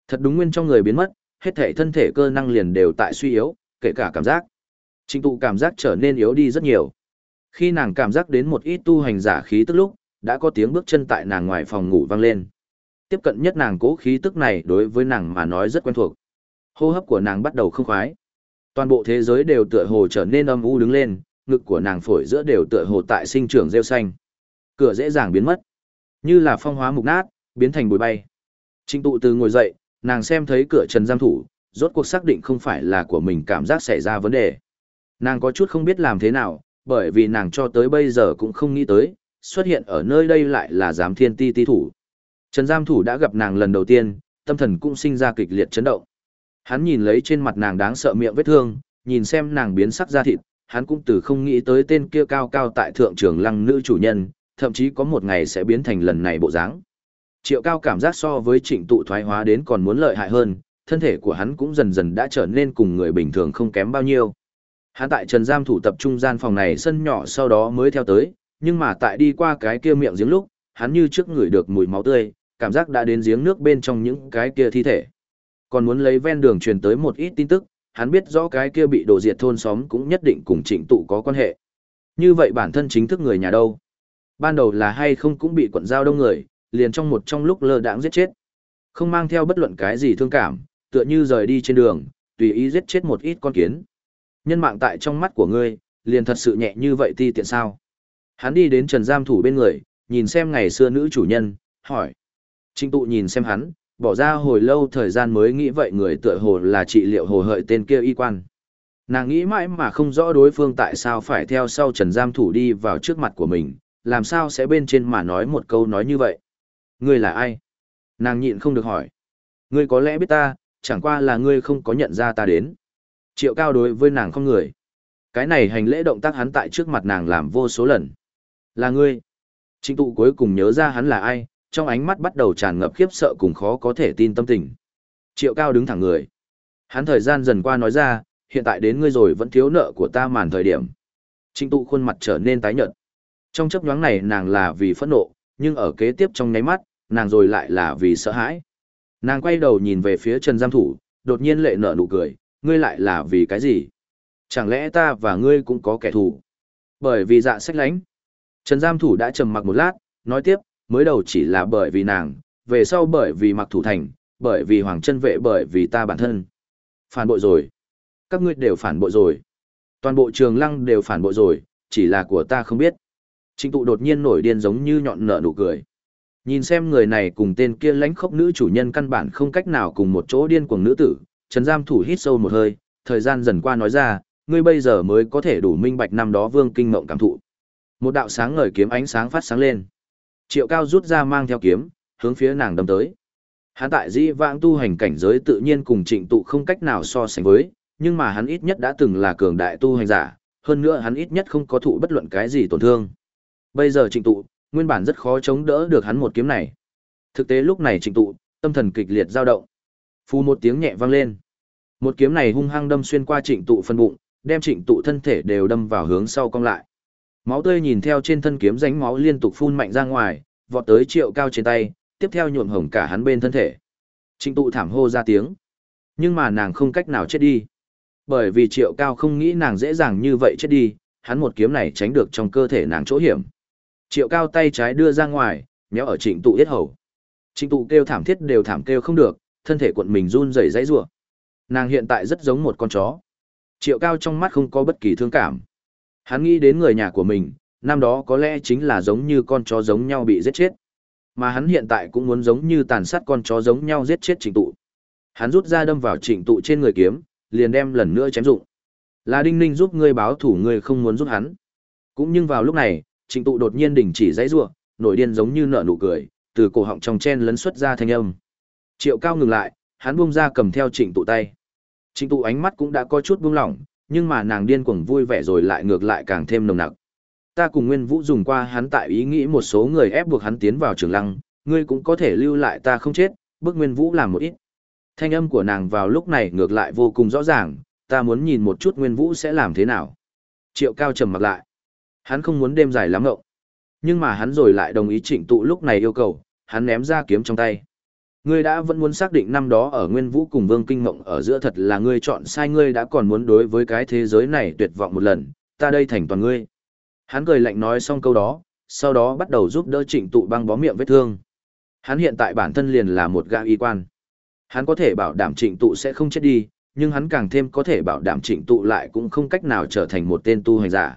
Thật đúng nguyên trong người biến mất, hết thể thân thể cơ năng liền đều tại suy yếu, kể cả cảm giác. Trịnh tụ cảm giác trở nên yếu đi rất nhiều. Khi nàng cảm giác đến một ít tu hành giả khí tức lúc, đã có tiếng bước chân tại nàng ngoài phòng ngủ vang lên. Tiếp cận nhất nàng cố khí tức này đối với nàng mà nói rất quen thuộc. Hô hấp của nàng bắt đầu không khoái. Toàn bộ thế giới đều tựa hồ trở nên âm u đứng lên, ngực của nàng phổi giữa đều tựa hồ tại sinh trưởng rêu xanh. Cửa dễ dàng biến mất, như là phong hóa mục nát, biến thành bụi bay. Trịnh tụ từ ngồi dậy, nàng xem thấy cửa trần giam thủ, rốt cuộc xác định không phải là của mình cảm giác xảy ra vấn đề. Nàng có chút không biết làm thế nào, bởi vì nàng cho tới bây giờ cũng không nghĩ tới, xuất hiện ở nơi đây lại là giám thiên ti ti thủ. Trần giam thủ đã gặp nàng lần đầu tiên, tâm thần cũng sinh ra kịch liệt chấn động. Hắn nhìn lấy trên mặt nàng đáng sợ miệng vết thương, nhìn xem nàng biến sắc da thịt, hắn cũng từ không nghĩ tới tên kia cao cao tại thượng trưởng lăng nữ chủ nhân, thậm chí có một ngày sẽ biến thành lần này bộ dáng. Triệu cao cảm giác so với trịnh tụ thoái hóa đến còn muốn lợi hại hơn, thân thể của hắn cũng dần dần đã trở nên cùng người bình thường không kém bao nhiêu. Hắn tại trần giam thủ tập trung gian phòng này sân nhỏ sau đó mới theo tới, nhưng mà tại đi qua cái kia miệng giếng lúc, hắn như trước ngửi được mùi máu tươi, cảm giác đã đến giếng nước bên trong những cái kia thi thể còn muốn lấy ven đường truyền tới một ít tin tức, hắn biết rõ cái kia bị đổ diệt thôn xóm cũng nhất định cùng trịnh tụ có quan hệ. Như vậy bản thân chính thức người nhà đâu? Ban đầu là hay không cũng bị quận giao đông người, liền trong một trong lúc lơ đãng giết chết. Không mang theo bất luận cái gì thương cảm, tựa như rời đi trên đường, tùy ý giết chết một ít con kiến. Nhân mạng tại trong mắt của ngươi, liền thật sự nhẹ như vậy ti tiện sao? Hắn đi đến Trần Giam Thủ bên người, nhìn xem ngày xưa nữ chủ nhân, hỏi. Trịnh tụ nhìn xem hắn, bỏ ra hồi lâu thời gian mới nghĩ vậy người tựa hồ là trị liệu hồ hợi tên kia y quan. Nàng nghĩ mãi mà không rõ đối phương tại sao phải theo sau Trần Giam Thủ đi vào trước mặt của mình, làm sao sẽ bên trên mà nói một câu nói như vậy. Ngươi là ai? Nàng nhịn không được hỏi. Ngươi có lẽ biết ta, chẳng qua là ngươi không có nhận ra ta đến. Triệu cao đối với nàng không người. Cái này hành lễ động tác hắn tại trước mặt nàng làm vô số lần. Là ngươi. Trịnh tụ cuối cùng nhớ ra hắn là ai, trong ánh mắt bắt đầu tràn ngập khiếp sợ cùng khó có thể tin tâm tình. Triệu cao đứng thẳng người. Hắn thời gian dần qua nói ra, hiện tại đến ngươi rồi vẫn thiếu nợ của ta màn thời điểm. Trịnh tụ khuôn mặt trở nên tái nhợt. Trong chấp nhoáng này nàng là vì phẫn nộ, nhưng ở kế tiếp trong nháy mắt, nàng rồi lại là vì sợ hãi. Nàng quay đầu nhìn về phía Trần Giam Thủ, đột nhiên lệ nở nụ cười, ngươi lại là vì cái gì? Chẳng lẽ ta và ngươi cũng có kẻ thù? Bởi vì dạ sách lánh. Trần Giam Thủ đã trầm mặc một lát, nói tiếp, mới đầu chỉ là bởi vì nàng, về sau bởi vì mặc thủ thành, bởi vì hoàng chân vệ bởi vì ta bản thân. Phản bội rồi. Các ngươi đều phản bội rồi. Toàn bộ trường lăng đều phản bội rồi, chỉ là của ta không biết. Trịnh tụ đột nhiên nổi điên giống như nhọn nợ nụ cười. Nhìn xem người này cùng tên kia lãnh khốc nữ chủ nhân căn bản không cách nào cùng một chỗ điên cuồng nữ tử, Trần Giam thủ hít sâu một hơi, thời gian dần qua nói ra, ngươi bây giờ mới có thể đủ minh bạch năm đó vương kinh mộng cảm thụ. Một đạo sáng ngời kiếm ánh sáng phát sáng lên. Triệu Cao rút ra mang theo kiếm, hướng phía nàng đâm tới. Hắn tại dĩ vãng tu hành cảnh giới tự nhiên cùng trịnh tụ không cách nào so sánh với, nhưng mà hắn ít nhất đã từng là cường đại tu hành giả, hơn nữa hắn ít nhất không có thụ bất luận cái gì tổn thương. Bây giờ trịnh tụ, nguyên bản rất khó chống đỡ được hắn một kiếm này. Thực tế lúc này trịnh tụ, tâm thần kịch liệt dao động. Phù một tiếng nhẹ vang lên. Một kiếm này hung hăng đâm xuyên qua trịnh tụ phân bụng, đem trịnh tụ thân thể đều đâm vào hướng sau cong lại. Máu tươi nhìn theo trên thân kiếm ránh máu liên tục phun mạnh ra ngoài, vọt tới triệu cao trên tay, tiếp theo nhuộm hồng cả hắn bên thân thể. Trịnh tụ thảm hô ra tiếng. Nhưng mà nàng không cách nào chết đi. Bởi vì triệu cao không nghĩ nàng dễ dàng như vậy chết đi, hắn một kiếm này tránh được trong cơ thể nàng chỗ hiểm. Triệu cao tay trái đưa ra ngoài, nhéo ở trịnh tụ yết hầu. Trịnh tụ kêu thảm thiết đều thảm kêu không được, thân thể cuộn mình run rẩy rãy rủa. Nàng hiện tại rất giống một con chó. Triệu cao trong mắt không có bất kỳ thương cảm. Hắn nghĩ đến người nhà của mình, năm đó có lẽ chính là giống như con chó giống nhau bị giết chết. Mà hắn hiện tại cũng muốn giống như tàn sát con chó giống nhau giết chết trịnh tụ. Hắn rút ra đâm vào trịnh tụ trên người kiếm, liền đem lần nữa chém dụng. Là đinh ninh giúp ngươi báo thủ ngươi không muốn giúp hắn. Cũng nhưng vào lúc này, trịnh tụ đột nhiên đình chỉ dãy rủa nổi điên giống như nở nụ cười, từ cổ họng trong chen lấn xuất ra thanh âm. Triệu cao ngừng lại, hắn buông ra cầm theo trịnh tụ tay. Trịnh tụ ánh mắt cũng đã có chút buông lỏng, nhưng mà nàng điên cuồng vui vẻ rồi lại ngược lại càng thêm nồng nặc. Ta cùng Nguyên Vũ dùng qua hắn tại ý nghĩ một số người ép buộc hắn tiến vào trường lăng, ngươi cũng có thể lưu lại ta không chết, Bước Nguyên Vũ làm một ít. Thanh âm của nàng vào lúc này ngược lại vô cùng rõ ràng, ta muốn nhìn một chút Nguyên Vũ sẽ làm thế nào. Triệu Cao trầm mặt lại. Hắn không muốn đêm dài lắm ngậu. Nhưng mà hắn rồi lại đồng ý trịnh tụ lúc này yêu cầu, hắn ném ra kiếm trong tay. Ngươi đã vẫn muốn xác định năm đó ở Nguyên Vũ cùng Vương Kinh Ngộng ở giữa thật là ngươi chọn sai ngươi đã còn muốn đối với cái thế giới này tuyệt vọng một lần, ta đây thành toàn ngươi. Hắn cười lạnh nói xong câu đó, sau đó bắt đầu giúp đỡ trịnh tụ băng bó miệng vết thương. Hắn hiện tại bản thân liền là một gã y quan. Hắn có thể bảo đảm trịnh tụ sẽ không chết đi, nhưng hắn càng thêm có thể bảo đảm trịnh tụ lại cũng không cách nào trở thành một tên tu hành giả.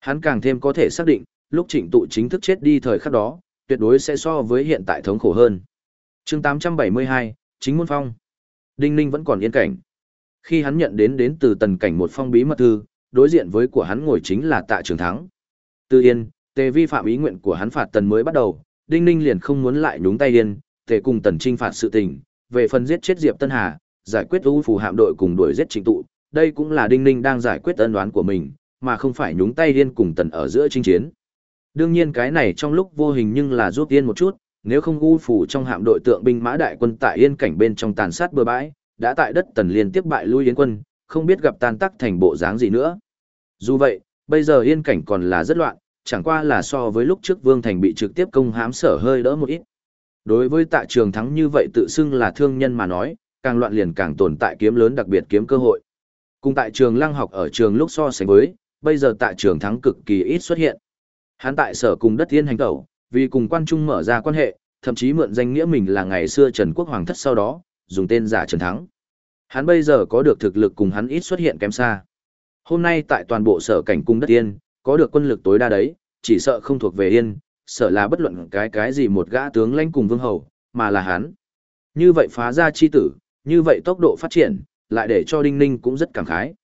Hắn càng thêm có thể xác định, lúc trịnh tụ chính thức chết đi thời khắc đó, tuyệt đối sẽ so với hiện tại thống khổ hơn chương 872, chính môn phong. Đinh Ninh vẫn còn yên cảnh. Khi hắn nhận đến đến từ tần cảnh một phong bí mật thư, đối diện với của hắn ngồi chính là tạ trường thắng. Tư yên, tề vi phạm ý nguyện của hắn phạt tần mới bắt đầu, Đinh Ninh liền không muốn lại nhúng tay yên, tề cùng tần trinh phạt sự tình, về phần giết chết Diệp Tân Hà, giải quyết ưu phù hạm đội cùng đuổi giết trình tụ, đây cũng là Đinh Ninh đang giải quyết ân đoán của mình, mà không phải nhúng tay yên cùng tần ở giữa chinh chiến. Đương nhiên cái này trong lúc vô hình nhưng là giúp yên một chút, nếu không u phủ trong hạm đội tượng binh mã đại quân tại yên cảnh bên trong tàn sát bừa bãi, đã tại đất tần liên tiếp bại lui yến quân, không biết gặp tan tắc thành bộ dáng gì nữa. Dù vậy, bây giờ yên cảnh còn là rất loạn, chẳng qua là so với lúc trước Vương Thành bị trực tiếp công hám sở hơi đỡ một ít. Đối với tạ trường thắng như vậy tự xưng là thương nhân mà nói, càng loạn liền càng tồn tại kiếm lớn đặc biệt kiếm cơ hội. Cùng tại trường lăng học ở trường lúc so sánh với, bây giờ tại trường thắng cực kỳ ít xuất hiện. Hắn tại sở cùng đất thiên hành tẩu, vì cùng quan trung mở ra quan hệ, thậm chí mượn danh nghĩa mình là ngày xưa Trần Quốc Hoàng thất sau đó, dùng tên giả Trần Thắng. Hắn bây giờ có được thực lực cùng hắn ít xuất hiện kém xa. Hôm nay tại toàn bộ sở cảnh cung đất yên, có được quân lực tối đa đấy, chỉ sợ không thuộc về yên, sợ là bất luận cái cái gì một gã tướng lãnh cùng vương hầu, mà là hắn. Như vậy phá ra chi tử, như vậy tốc độ phát triển, lại để cho Đinh Ninh cũng rất cảm khái.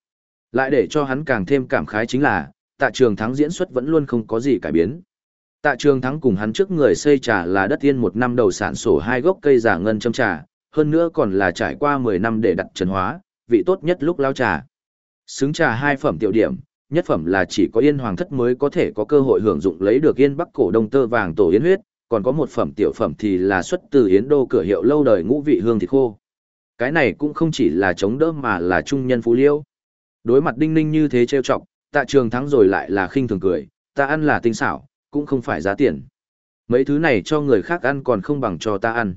Lại để cho hắn càng thêm cảm khái chính là, tạ trường thắng diễn xuất vẫn luôn không có gì cải biến. Tạ trường thắng cùng hắn trước người xây trà là đất yên một năm đầu sản sổ hai gốc cây giả ngân châm trà, hơn nữa còn là trải qua 10 năm để đặt trần hóa, vị tốt nhất lúc lao trà. Xứng trà hai phẩm tiểu điểm, nhất phẩm là chỉ có yên hoàng thất mới có thể có cơ hội hưởng dụng lấy được yên bắc cổ đông tơ vàng tổ yến huyết, còn có một phẩm tiểu phẩm thì là xuất từ yến đô cửa hiệu lâu đời ngũ vị hương thịt khô. Cái này cũng không chỉ là chống đỡ mà là trung nhân phú liêu. Đối mặt đinh ninh như thế trêu chọc, tạ trường thắng rồi lại là khinh thường cười, ta ăn là tinh xảo, cũng không phải giá tiền. Mấy thứ này cho người khác ăn còn không bằng cho ta ăn.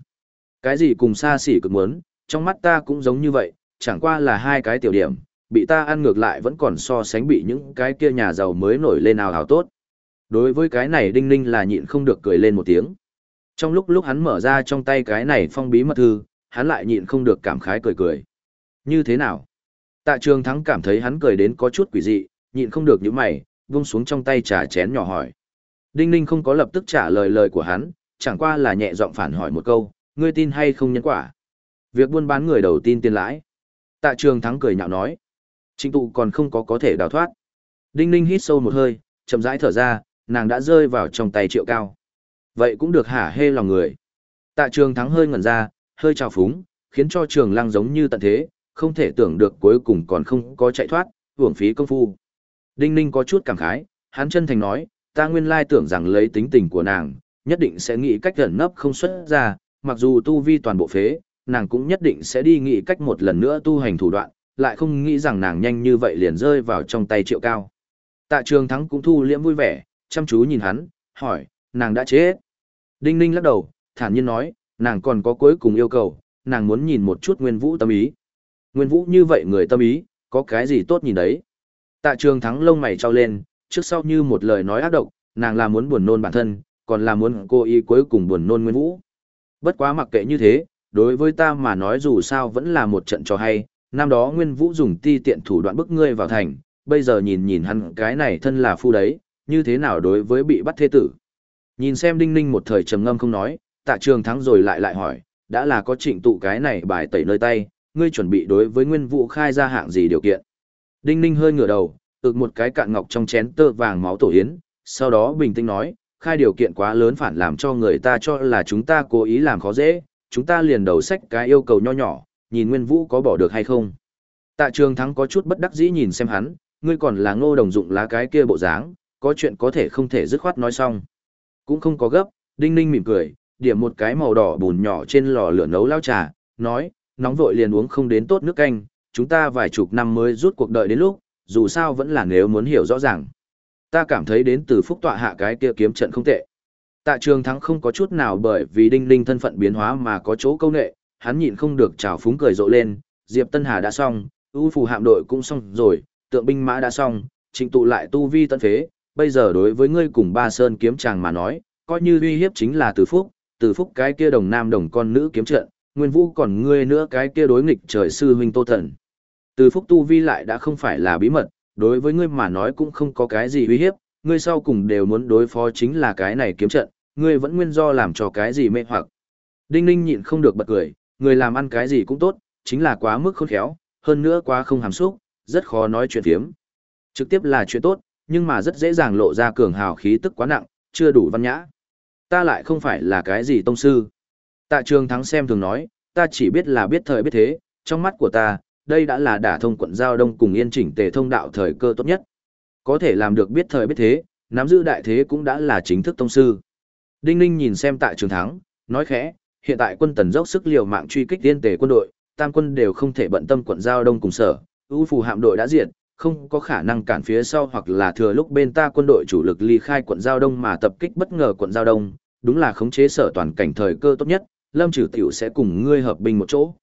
Cái gì cùng xa xỉ cực muốn, trong mắt ta cũng giống như vậy, chẳng qua là hai cái tiểu điểm, bị ta ăn ngược lại vẫn còn so sánh bị những cái kia nhà giàu mới nổi lên nào hào tốt. Đối với cái này đinh ninh là nhịn không được cười lên một tiếng. Trong lúc lúc hắn mở ra trong tay cái này phong bí mật thư, hắn lại nhịn không được cảm khái cười cười. Như thế nào? Tạ trường thắng cảm thấy hắn cười đến có chút quỷ dị, nhịn không được những mày, vung xuống trong tay trà chén nhỏ hỏi. Đinh ninh không có lập tức trả lời lời của hắn, chẳng qua là nhẹ giọng phản hỏi một câu, ngươi tin hay không nhân quả? Việc buôn bán người đầu tin tiền lãi. Tạ trường thắng cười nhạo nói. Trịnh tụ còn không có có thể đào thoát. Đinh ninh hít sâu một hơi, chậm rãi thở ra, nàng đã rơi vào trong tay triệu cao. Vậy cũng được hả hê lòng người. Tạ trường thắng hơi ngẩn ra, hơi trào phúng, khiến cho trường lăng giống như tận thế, không thể tưởng được cuối cùng còn không có chạy thoát, hưởng phí công phu. Đinh ninh có chút cảm khái, hắn chân thành nói, ta nguyên lai tưởng rằng lấy tính tình của nàng, nhất định sẽ nghĩ cách gần nấp không xuất ra, mặc dù tu vi toàn bộ phế, nàng cũng nhất định sẽ đi nghĩ cách một lần nữa tu hành thủ đoạn, lại không nghĩ rằng nàng nhanh như vậy liền rơi vào trong tay triệu cao. Tạ trường thắng cũng thu liễm vui vẻ, chăm chú nhìn hắn, hỏi, nàng đã chết. Đinh ninh lắc đầu, thản nhiên nói, nàng còn có cuối cùng yêu cầu, nàng muốn nhìn một chút nguyên vũ tâm ý. Nguyên vũ như vậy người tâm ý, có cái gì tốt nhìn đấy. Tạ trường thắng lông mày trao lên, trước sau như một lời nói ác độc, nàng là muốn buồn nôn bản thân, còn là muốn cô ý cuối cùng buồn nôn nguyên vũ. Bất quá mặc kệ như thế, đối với ta mà nói dù sao vẫn là một trận cho hay, năm đó Nguyên Vũ dùng ti tiện thủ đoạn bức ngươi vào thành, bây giờ nhìn nhìn hắn cái này thân là phu đấy, như thế nào đối với bị bắt thế tử. Nhìn xem Đinh Ninh một thời trầm ngâm không nói, tạ trường thắng rồi lại lại hỏi, đã là có trịnh tụ cái này bài tẩy nơi tay, ngươi chuẩn bị đối với Nguyên Vũ khai ra hạng gì điều kiện. Đinh Ninh hơi ngửa đầu, ực một cái cạn ngọc trong chén tơ vàng máu tổ yến, sau đó bình tĩnh nói, khai điều kiện quá lớn phản làm cho người ta cho là chúng ta cố ý làm khó dễ, chúng ta liền đầu sách cái yêu cầu nho nhỏ, nhìn Nguyên Vũ có bỏ được hay không. Tạ Trường Thắng có chút bất đắc dĩ nhìn xem hắn, ngươi còn là ngô đồng dụng lá cái kia bộ dáng, có chuyện có thể không thể dứt khoát nói xong. Cũng không có gấp, Đinh Ninh mỉm cười, điểm một cái màu đỏ bùn nhỏ trên lò lửa nấu lao trà, nói, nóng vội liền uống không đến tốt nước canh, chúng ta vài chục năm mới rút cuộc đợi đến lúc, dù sao vẫn là nếu muốn hiểu rõ ràng. Ta cảm thấy đến từ phúc tọa hạ cái kia kiếm trận không tệ. Tạ trường thắng không có chút nào bởi vì đinh linh thân phận biến hóa mà có chỗ câu nệ, hắn nhịn không được trào phúng cười rộ lên, Diệp Tân Hà đã xong, ưu phù hạm đội cũng xong rồi, tượng binh mã đã xong, trình tụ lại tu vi tân phế, bây giờ đối với ngươi cùng ba sơn kiếm chàng mà nói, coi như uy hiếp chính là từ phúc, từ phúc cái kia đồng nam đồng con nữ kiếm trận, nguyên vũ còn ngươi nữa cái kia đối nghịch trời sư huynh tô thần. Từ phúc tu vi lại đã không phải là bí mật, đối với ngươi mà nói cũng không có cái gì uy hiếp, ngươi sau cùng đều muốn đối phó chính là cái này kiếm trận, ngươi vẫn nguyên do làm cho cái gì mê hoặc. Đinh Ninh nhịn không được bật cười, người làm ăn cái gì cũng tốt, chính là quá mức khôn khéo, hơn nữa quá không hàm xúc, rất khó nói chuyện phiếm. Trực tiếp là chuyện tốt, nhưng mà rất dễ dàng lộ ra cường hào khí tức quá nặng, chưa đủ văn nhã. Ta lại không phải là cái gì tông sư. Tạ trường thắng xem thường nói, ta chỉ biết là biết thời biết thế, trong mắt của ta, đây đã là đả thông quận giao đông cùng yên chỉnh tề thông đạo thời cơ tốt nhất. Có thể làm được biết thời biết thế, nắm giữ đại thế cũng đã là chính thức tông sư. Đinh Ninh nhìn xem tại trường thắng, nói khẽ, hiện tại quân tần dốc sức liều mạng truy kích tiên tề quân đội, tam quân đều không thể bận tâm quận giao đông cùng sở, ưu phù hạm đội đã diệt, không có khả năng cản phía sau hoặc là thừa lúc bên ta quân đội chủ lực ly khai quận giao đông mà tập kích bất ngờ quận giao đông, đúng là khống chế sở toàn cảnh thời cơ tốt nhất, Lâm Trử Tiểu sẽ cùng ngươi hợp binh một chỗ.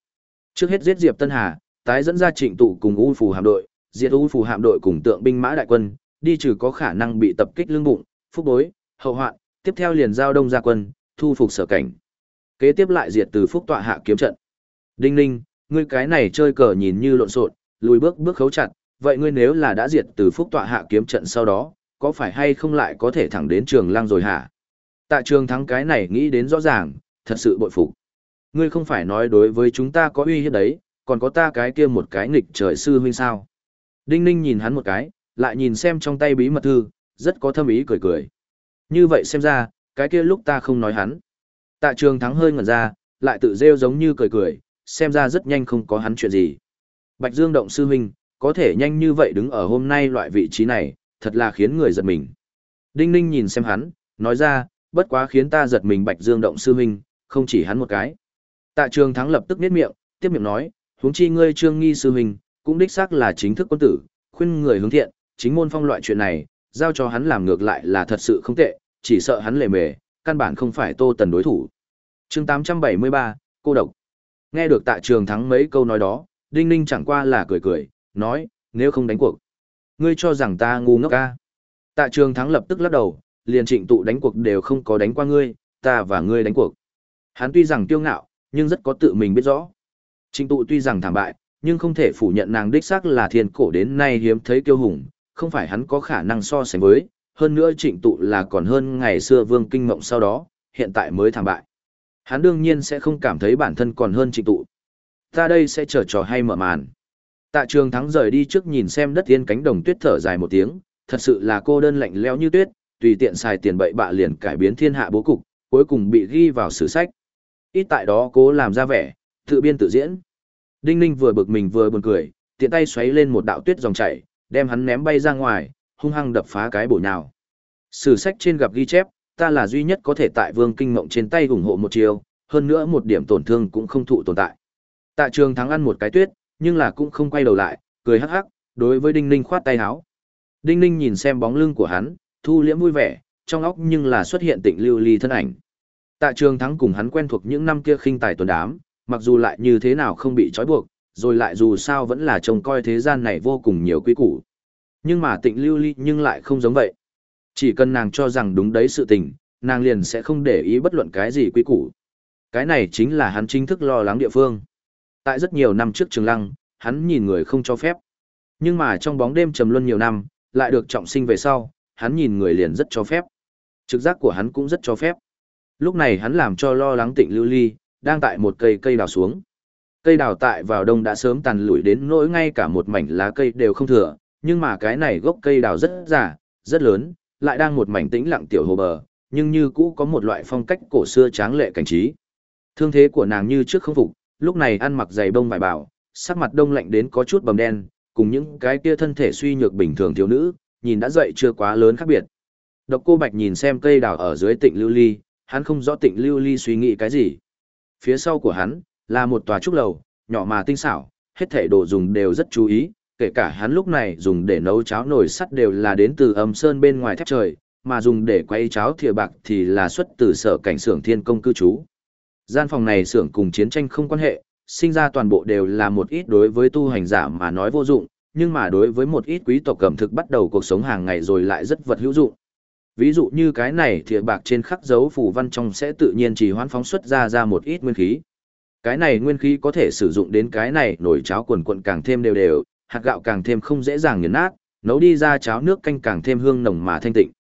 Trước hết giết Diệp Tân Hà, tái dẫn ra trịnh tụ cùng u phù hạm đội, diệt u phù hạm đội cùng tượng binh mã đại quân, đi trừ có khả năng bị tập kích lưng bụng, phúc bối, hậu hoạn, tiếp theo liền giao đông ra quân, thu phục sở cảnh. Kế tiếp lại diệt từ phúc tọa hạ kiếm trận. Đinh ninh, Ngươi cái này chơi cờ nhìn như lộn xộn, lùi bước bước khấu chặt, vậy ngươi nếu là đã diệt từ phúc tọa hạ kiếm trận sau đó, có phải hay không lại có thể thẳng đến trường Lang rồi hả? Tạ trường thắng cái này nghĩ đến rõ ràng, thật sự bội phục. Ngươi không phải nói đối với chúng ta có uy hiếp đấy, còn có ta cái kia một cái nghịch trời sư huynh sao. Đinh ninh nhìn hắn một cái, lại nhìn xem trong tay bí mật thư, rất có thâm ý cười cười. Như vậy xem ra, cái kia lúc ta không nói hắn. Tạ trường thắng hơi ngẩn ra, lại tự rêu giống như cười cười, xem ra rất nhanh không có hắn chuyện gì. Bạch Dương Động sư huynh, có thể nhanh như vậy đứng ở hôm nay loại vị trí này, thật là khiến người giật mình. Đinh Ninh nhìn xem hắn, nói ra, bất quá khiến ta giật mình Bạch Dương Động sư huynh, không chỉ hắn một cái. Tạ Trường Thắng lập tức niết miệng, tiếp miệng nói, huống chi ngươi Trương Nghi sư huynh, cũng đích xác là chính thức quân tử, khuyên người hướng thiện, chính môn phong loại chuyện này, giao cho hắn làm ngược lại là thật sự không tệ, chỉ sợ hắn lề mề, căn bản không phải Tô Tần đối thủ. Chương 873, cô độc. Nghe được Tạ Trường Thắng mấy câu nói đó, Đinh Ninh chẳng qua là cười cười, nói, nếu không đánh cuộc. Ngươi cho rằng ta ngu ngốc ca. Tạ Trường Thắng lập tức lắc đầu, liền trịnh tụ đánh cuộc đều không có đánh qua ngươi, ta và ngươi đánh cuộc. Hắn tuy rằng kiêu ngạo, nhưng rất có tự mình biết rõ. Trịnh tụ tuy rằng thảm bại, nhưng không thể phủ nhận nàng đích xác là thiên cổ đến nay hiếm thấy kiêu hùng, không phải hắn có khả năng so sánh với, hơn nữa trịnh tụ là còn hơn ngày xưa vương kinh mộng sau đó, hiện tại mới thảm bại. Hắn đương nhiên sẽ không cảm thấy bản thân còn hơn trịnh tụ. Ta đây sẽ chờ trò hay mở màn. Tạ trường thắng rời đi trước nhìn xem đất tiên cánh đồng tuyết thở dài một tiếng, thật sự là cô đơn lạnh lẽo như tuyết, tùy tiện xài tiền bậy bạ liền cải biến thiên hạ bố cục, cuối cùng bị ghi vào sử sách. Ít tại đó cố làm ra vẻ, tự biên tự diễn. Đinh Ninh vừa bực mình vừa buồn cười, tiện tay xoáy lên một đạo tuyết dòng chảy, đem hắn ném bay ra ngoài, hung hăng đập phá cái bổ nhào. Sử sách trên gặp ghi chép, ta là duy nhất có thể tại Vương Kinh Mộng trên tay ủng hộ một chiều, hơn nữa một điểm tổn thương cũng không thụ tồn tại. Tạ Trường thắng ăn một cái tuyết, nhưng là cũng không quay đầu lại, cười hắc hắc, đối với Đinh Ninh khoát tay áo. Đinh Ninh nhìn xem bóng lưng của hắn, thu liễm vui vẻ, trong óc nhưng là xuất hiện tịnh lưu ly thân ảnh. Tạ Trường Thắng cùng hắn quen thuộc những năm kia khinh tài tuần đám, mặc dù lại như thế nào không bị trói buộc, rồi lại dù sao vẫn là trông coi thế gian này vô cùng nhiều quý củ. Nhưng mà tịnh lưu ly nhưng lại không giống vậy. Chỉ cần nàng cho rằng đúng đấy sự tình, nàng liền sẽ không để ý bất luận cái gì quý củ. Cái này chính là hắn chính thức lo lắng địa phương. Tại rất nhiều năm trước trường lăng, hắn nhìn người không cho phép. Nhưng mà trong bóng đêm trầm luân nhiều năm, lại được trọng sinh về sau, hắn nhìn người liền rất cho phép. Trực giác của hắn cũng rất cho phép. Lúc này hắn làm cho lo lắng tịnh lưu ly, đang tại một cây cây đào xuống. Cây đào tại vào đông đã sớm tàn lụi đến nỗi ngay cả một mảnh lá cây đều không thừa, nhưng mà cái này gốc cây đào rất già, rất lớn, lại đang một mảnh tĩnh lặng tiểu hồ bờ, nhưng như cũ có một loại phong cách cổ xưa tráng lệ cảnh trí. Thương thế của nàng như trước không phục, lúc này ăn mặc giày bông vải bảo, sắc mặt đông lạnh đến có chút bầm đen, cùng những cái kia thân thể suy nhược bình thường thiếu nữ, nhìn đã dậy chưa quá lớn khác biệt. Độc cô Bạch nhìn xem cây đào ở dưới tịnh lưu ly, hắn không rõ tịnh lưu ly suy nghĩ cái gì. Phía sau của hắn, là một tòa trúc lầu, nhỏ mà tinh xảo, hết thảy đồ dùng đều rất chú ý, kể cả hắn lúc này dùng để nấu cháo nồi sắt đều là đến từ âm sơn bên ngoài thép trời, mà dùng để quay cháo thìa bạc thì là xuất từ sở cảnh xưởng thiên công cư trú. Gian phòng này xưởng cùng chiến tranh không quan hệ, sinh ra toàn bộ đều là một ít đối với tu hành giả mà nói vô dụng, nhưng mà đối với một ít quý tộc cẩm thực bắt đầu cuộc sống hàng ngày rồi lại rất vật hữu dụng. Ví dụ như cái này thìa bạc trên khắc dấu phù văn trong sẽ tự nhiên chỉ hoán phóng xuất ra ra một ít nguyên khí. Cái này nguyên khí có thể sử dụng đến cái này nồi cháo quần quận càng thêm đều đều, hạt gạo càng thêm không dễ dàng nghiền nát, nấu đi ra cháo nước canh càng thêm hương nồng mà thanh tịnh.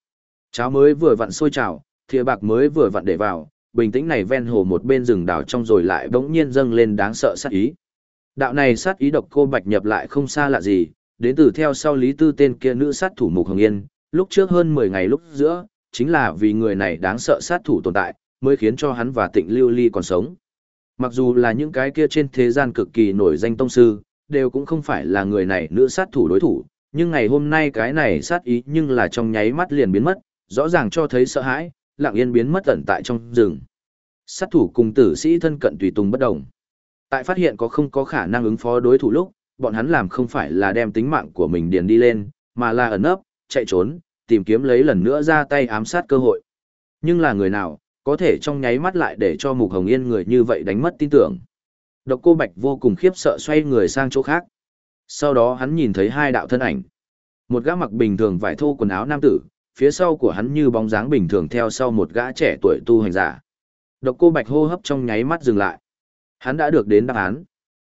Cháo mới vừa vặn sôi trào, thìa bạc mới vừa vặn để vào, bình tĩnh này ven hồ một bên rừng đảo trong rồi lại bỗng nhiên dâng lên đáng sợ sát ý. Đạo này sát ý độc cô bạch nhập lại không xa lạ gì, đến từ theo sau lý tư tên kia nữ sát thủ mục hồng yên, lúc trước hơn 10 ngày lúc giữa, chính là vì người này đáng sợ sát thủ tồn tại, mới khiến cho hắn và tịnh lưu ly còn sống. Mặc dù là những cái kia trên thế gian cực kỳ nổi danh tông sư, đều cũng không phải là người này nữ sát thủ đối thủ, nhưng ngày hôm nay cái này sát ý nhưng là trong nháy mắt liền biến mất, rõ ràng cho thấy sợ hãi, lặng yên biến mất ẩn tại trong rừng. Sát thủ cùng tử sĩ thân cận tùy tùng bất động Tại phát hiện có không có khả năng ứng phó đối thủ lúc, bọn hắn làm không phải là đem tính mạng của mình điền đi lên, mà là ẩn nấp, chạy trốn, tìm kiếm lấy lần nữa ra tay ám sát cơ hội. Nhưng là người nào, có thể trong nháy mắt lại để cho Mục Hồng Yên người như vậy đánh mất tin tưởng. Độc cô Bạch vô cùng khiếp sợ xoay người sang chỗ khác. Sau đó hắn nhìn thấy hai đạo thân ảnh. Một gã mặc bình thường vải thô quần áo nam tử, phía sau của hắn như bóng dáng bình thường theo sau một gã trẻ tuổi tu hành giả. Độc cô Bạch hô hấp trong nháy mắt dừng lại. Hắn đã được đến đáp án.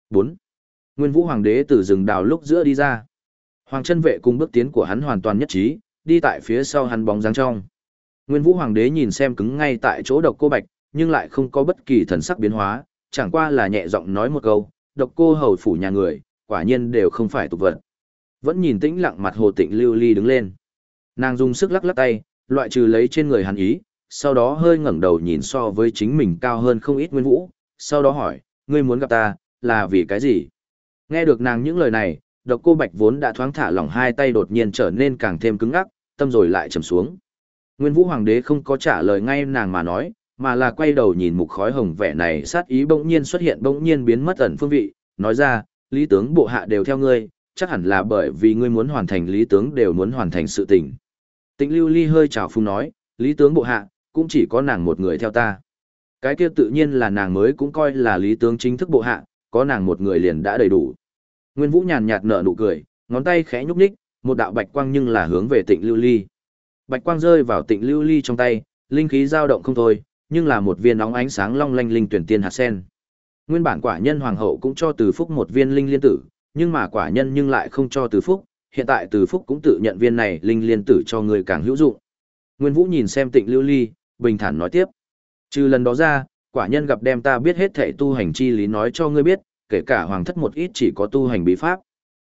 4. Nguyên Vũ Hoàng đế từ rừng đào lúc giữa đi ra. Hoàng chân vệ cùng bước tiến của hắn hoàn toàn nhất trí, đi tại phía sau hắn bóng dáng trong. Nguyên Vũ Hoàng đế nhìn xem cứng ngay tại chỗ độc cô bạch, nhưng lại không có bất kỳ thần sắc biến hóa, chẳng qua là nhẹ giọng nói một câu, độc cô hầu phủ nhà người, quả nhiên đều không phải tục vật. Vẫn nhìn tĩnh lặng mặt hồ tịnh lưu ly đứng lên. Nàng dùng sức lắc lắc tay, loại trừ lấy trên người hắn ý, sau đó hơi ngẩng đầu nhìn so với chính mình cao hơn không ít Nguyên Vũ, sau đó hỏi, ngươi muốn gặp ta, là vì cái gì? Nghe được nàng những lời này, độc cô bạch vốn đã thoáng thả lỏng hai tay đột nhiên trở nên càng thêm cứng ngắc, tâm rồi lại trầm xuống. Nguyên Vũ Hoàng đế không có trả lời ngay nàng mà nói, mà là quay đầu nhìn mục khói hồng vẻ này sát ý bỗng nhiên xuất hiện bỗng nhiên biến mất ẩn phương vị, nói ra, lý tướng bộ hạ đều theo ngươi, chắc hẳn là bởi vì ngươi muốn hoàn thành lý tướng đều muốn hoàn thành sự tình. Tịnh lưu ly hơi trào phung nói, lý tướng bộ hạ, cũng chỉ có nàng một người theo ta. Cái kia tự nhiên là nàng mới cũng coi là lý tướng chính thức bộ hạ, có nàng một người liền đã đầy đủ. Nguyên Vũ nhàn nhạt nở nụ cười, ngón tay khẽ nhúc nhích, một đạo bạch quang nhưng là hướng về Tịnh Lưu Ly. Bạch quang rơi vào Tịnh Lưu Ly trong tay, linh khí dao động không thôi, nhưng là một viên nóng ánh sáng long lanh linh tuyển tiên hạt sen. Nguyên bản quả nhân hoàng hậu cũng cho Từ Phúc một viên linh liên tử, nhưng mà quả nhân nhưng lại không cho Từ Phúc, hiện tại Từ Phúc cũng tự nhận viên này linh liên tử cho người càng hữu dụng. Nguyên Vũ nhìn xem Tịnh Lưu Ly, bình thản nói tiếp: "Trừ lần đó ra, quả nhân gặp đem ta biết hết thảy tu hành chi lý nói cho ngươi biết, kể cả hoàng thất một ít chỉ có tu hành bí pháp.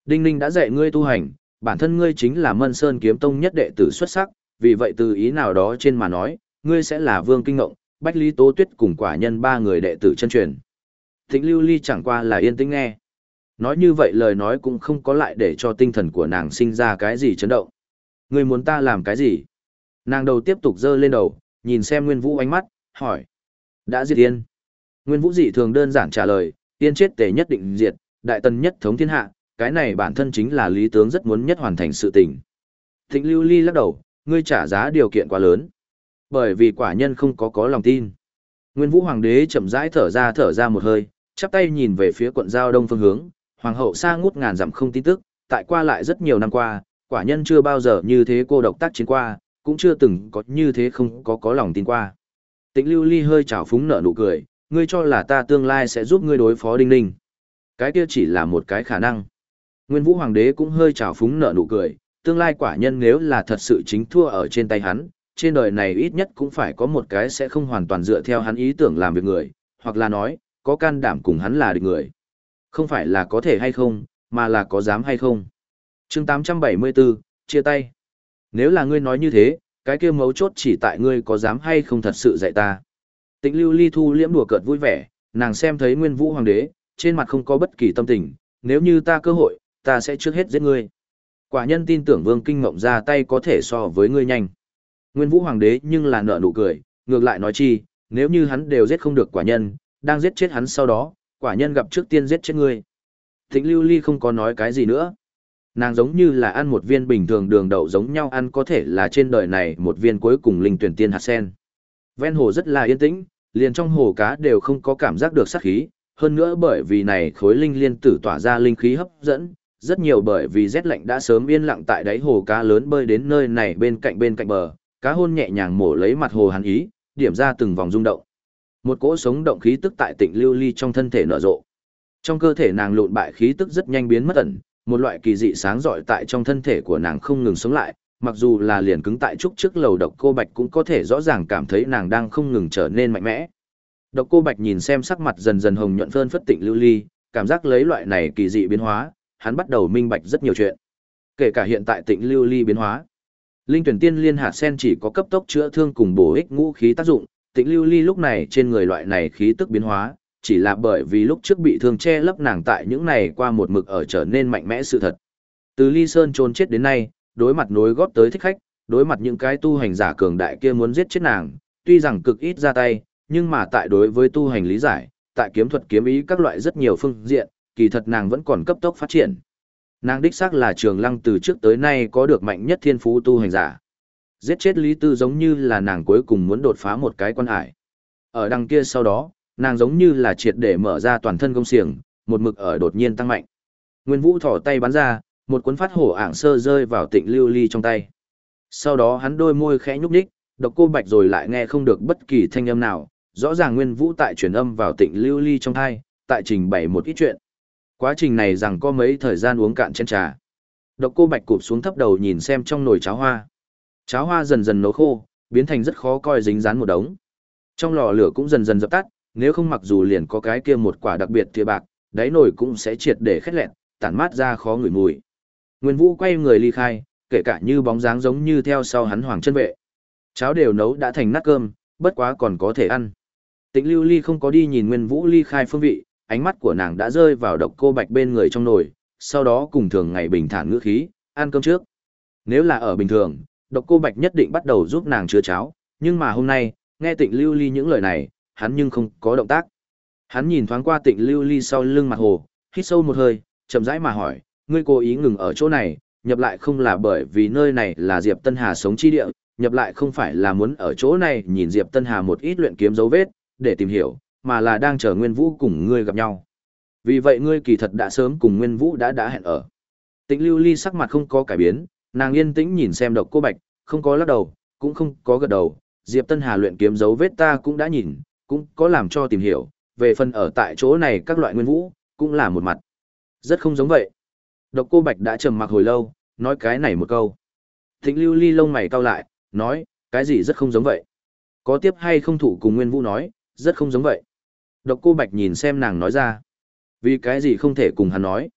Đinh Ninh đã dạy ngươi tu hành, bản thân ngươi chính là Mân Sơn kiếm tông nhất đệ tử xuất sắc, vì vậy từ ý nào đó trên mà nói, ngươi sẽ là Vương Kinh Ngộng, Bách Lý Tố Tuyết cùng quả nhân ba người đệ tử chân truyền. Thịnh Lưu Ly chẳng qua là yên tĩnh nghe. Nói như vậy lời nói cũng không có lại để cho tinh thần của nàng sinh ra cái gì chấn động. Ngươi muốn ta làm cái gì? Nàng đầu tiếp tục dơ lên đầu, nhìn xem Nguyên Vũ ánh mắt, hỏi. Đã diệt yên. Nguyên Vũ dị thường đơn giản trả lời, tiên chết tề nhất định diệt, đại tần nhất thống thiên hạ, cái này bản thân chính là lý tướng rất muốn nhất hoàn thành sự tình. Thịnh Lưu Ly lắc đầu, ngươi trả giá điều kiện quá lớn. Bởi vì quả nhân không có có lòng tin. Nguyên Vũ Hoàng đế chậm rãi thở ra thở ra một hơi, chắp tay nhìn về phía quận giao đông phương hướng, hoàng hậu xa ngút ngàn dặm không tin tức, tại qua lại rất nhiều năm qua, quả nhân chưa bao giờ như thế cô độc tác chiến qua, cũng chưa từng có như thế không có có lòng tin qua. Tịnh Lưu Ly hơi trào phúng nở nụ cười, ngươi cho là ta tương lai sẽ giúp ngươi đối phó Đinh Ninh. Cái kia chỉ là một cái khả năng. Nguyên Vũ Hoàng đế cũng hơi trào phúng nợ nụ cười, tương lai quả nhân nếu là thật sự chính thua ở trên tay hắn, trên đời này ít nhất cũng phải có một cái sẽ không hoàn toàn dựa theo hắn ý tưởng làm việc người, hoặc là nói, có can đảm cùng hắn là địch người. Không phải là có thể hay không, mà là có dám hay không. chương 874, chia tay. Nếu là ngươi nói như thế, cái kia mấu chốt chỉ tại ngươi có dám hay không thật sự dạy ta. Tịnh lưu ly thu liễm đùa cợt vui vẻ, nàng xem thấy nguyên vũ hoàng đế, trên mặt không có bất kỳ tâm tình, nếu như ta cơ hội, ta sẽ trước hết giết ngươi. Quả nhân tin tưởng vương kinh Ngộng ra tay có thể so với ngươi nhanh. Nguyên vũ hoàng đế nhưng là nở nụ cười, ngược lại nói chi, nếu như hắn đều giết không được quả nhân, đang giết chết hắn sau đó, quả nhân gặp trước tiên giết chết ngươi. Tịnh lưu ly không có nói cái gì nữa. Nàng giống như là ăn một viên bình thường đường đậu giống nhau ăn có thể là trên đời này một viên cuối cùng linh tuyển tiên hạt sen. Ven hồ rất là yên tĩnh, liền trong hồ cá đều không có cảm giác được sát khí, hơn nữa bởi vì này khối linh liên tử tỏa ra linh khí hấp dẫn, rất nhiều bởi vì rét lạnh đã sớm yên lặng tại đáy hồ cá lớn bơi đến nơi này bên cạnh bên cạnh bờ, cá hôn nhẹ nhàng mổ lấy mặt hồ hắn ý, điểm ra từng vòng rung động. Một cỗ sống động khí tức tại tịnh lưu ly trong thân thể nở rộ. Trong cơ thể nàng lộn bại khí tức rất nhanh biến mất ẩn, một loại kỳ dị sáng rọi tại trong thân thể của nàng không ngừng sống lại, mặc dù là liền cứng tại trúc trước lầu độc cô bạch cũng có thể rõ ràng cảm thấy nàng đang không ngừng trở nên mạnh mẽ. Độc cô bạch nhìn xem sắc mặt dần dần hồng nhuận phơn phất tịnh lưu ly, cảm giác lấy loại này kỳ dị biến hóa, hắn bắt đầu minh bạch rất nhiều chuyện. Kể cả hiện tại tịnh lưu ly biến hóa. Linh tuyển tiên liên hạt sen chỉ có cấp tốc chữa thương cùng bổ ích ngũ khí tác dụng, tịnh lưu ly lúc này trên người loại này khí tức biến hóa, chỉ là bởi vì lúc trước bị thương che lấp nàng tại những này qua một mực ở trở nên mạnh mẽ sự thật. Từ ly sơn trôn chết đến nay, đối mặt nối góp tới thích khách, đối mặt những cái tu hành giả cường đại kia muốn giết chết nàng, tuy rằng cực ít ra tay, nhưng mà tại đối với tu hành lý giải, tại kiếm thuật kiếm ý các loại rất nhiều phương diện, kỳ thật nàng vẫn còn cấp tốc phát triển. Nàng đích xác là trường lăng từ trước tới nay có được mạnh nhất thiên phú tu hành giả. Giết chết Lý Tư giống như là nàng cuối cùng muốn đột phá một cái quan hải. Ở đằng kia sau đó, nàng giống như là triệt để mở ra toàn thân công xiềng, một mực ở đột nhiên tăng mạnh. Nguyên Vũ thỏ tay bắn ra, một cuốn phát hổ ảng sơ rơi vào tịnh lưu ly trong tay. Sau đó hắn đôi môi khẽ nhúc nhích, độc cô bạch rồi lại nghe không được bất kỳ thanh âm nào, rõ ràng Nguyên Vũ tại truyền âm vào tịnh lưu ly trong thai, tại trình bày một ít chuyện. Quá trình này rằng có mấy thời gian uống cạn chén trà. Độc cô bạch cụp xuống thấp đầu nhìn xem trong nồi cháo hoa. Cháo hoa dần dần nấu khô, biến thành rất khó coi dính dán một đống. Trong lò lửa cũng dần dần dập tắt, nếu không mặc dù liền có cái kia một quả đặc biệt thìa bạc, đáy nồi cũng sẽ triệt để khét lẹn, tản mát ra khó ngửi mùi. Nguyên Vũ quay người ly khai, kể cả như bóng dáng giống như theo sau hắn hoàng chân vệ. Cháo đều nấu đã thành nát cơm, bất quá còn có thể ăn. Tịnh Lưu Ly không có đi nhìn Nguyên Vũ ly khai phương vị, ánh mắt của nàng đã rơi vào độc cô bạch bên người trong nồi, sau đó cùng thường ngày bình thản ngữ khí, ăn cơm trước. Nếu là ở bình thường, độc cô bạch nhất định bắt đầu giúp nàng chứa cháo, nhưng mà hôm nay, nghe tịnh lưu ly những lời này, hắn nhưng không có động tác. Hắn nhìn thoáng qua tịnh lưu ly sau lưng mặt hồ, hít sâu một hơi, chậm rãi mà hỏi, ngươi cố ý ngừng ở chỗ này, nhập lại không là bởi vì nơi này là Diệp Tân Hà sống chi địa, nhập lại không phải là muốn ở chỗ này nhìn Diệp Tân Hà một ít luyện kiếm dấu vết, để tìm hiểu, mà là đang chờ Nguyên Vũ cùng ngươi gặp nhau. Vì vậy ngươi kỳ thật đã sớm cùng Nguyên Vũ đã đã hẹn ở. Tĩnh Lưu Ly sắc mặt không có cải biến, nàng yên tĩnh nhìn xem Độc Cô Bạch, không có lắc đầu, cũng không có gật đầu, Diệp Tân Hà luyện kiếm dấu vết ta cũng đã nhìn, cũng có làm cho tìm hiểu, về phần ở tại chỗ này các loại nguyên vũ, cũng là một mặt. Rất không giống vậy. Độc Cô Bạch đã trầm mặc hồi lâu, nói cái này một câu. Thịnh Lưu Ly lông mày cau lại, nói, cái gì rất không giống vậy? Có tiếp hay không thủ cùng Nguyên Vũ nói, rất không giống vậy. Độc Cô Bạch nhìn xem nàng nói ra. Vì cái gì không thể cùng hắn nói?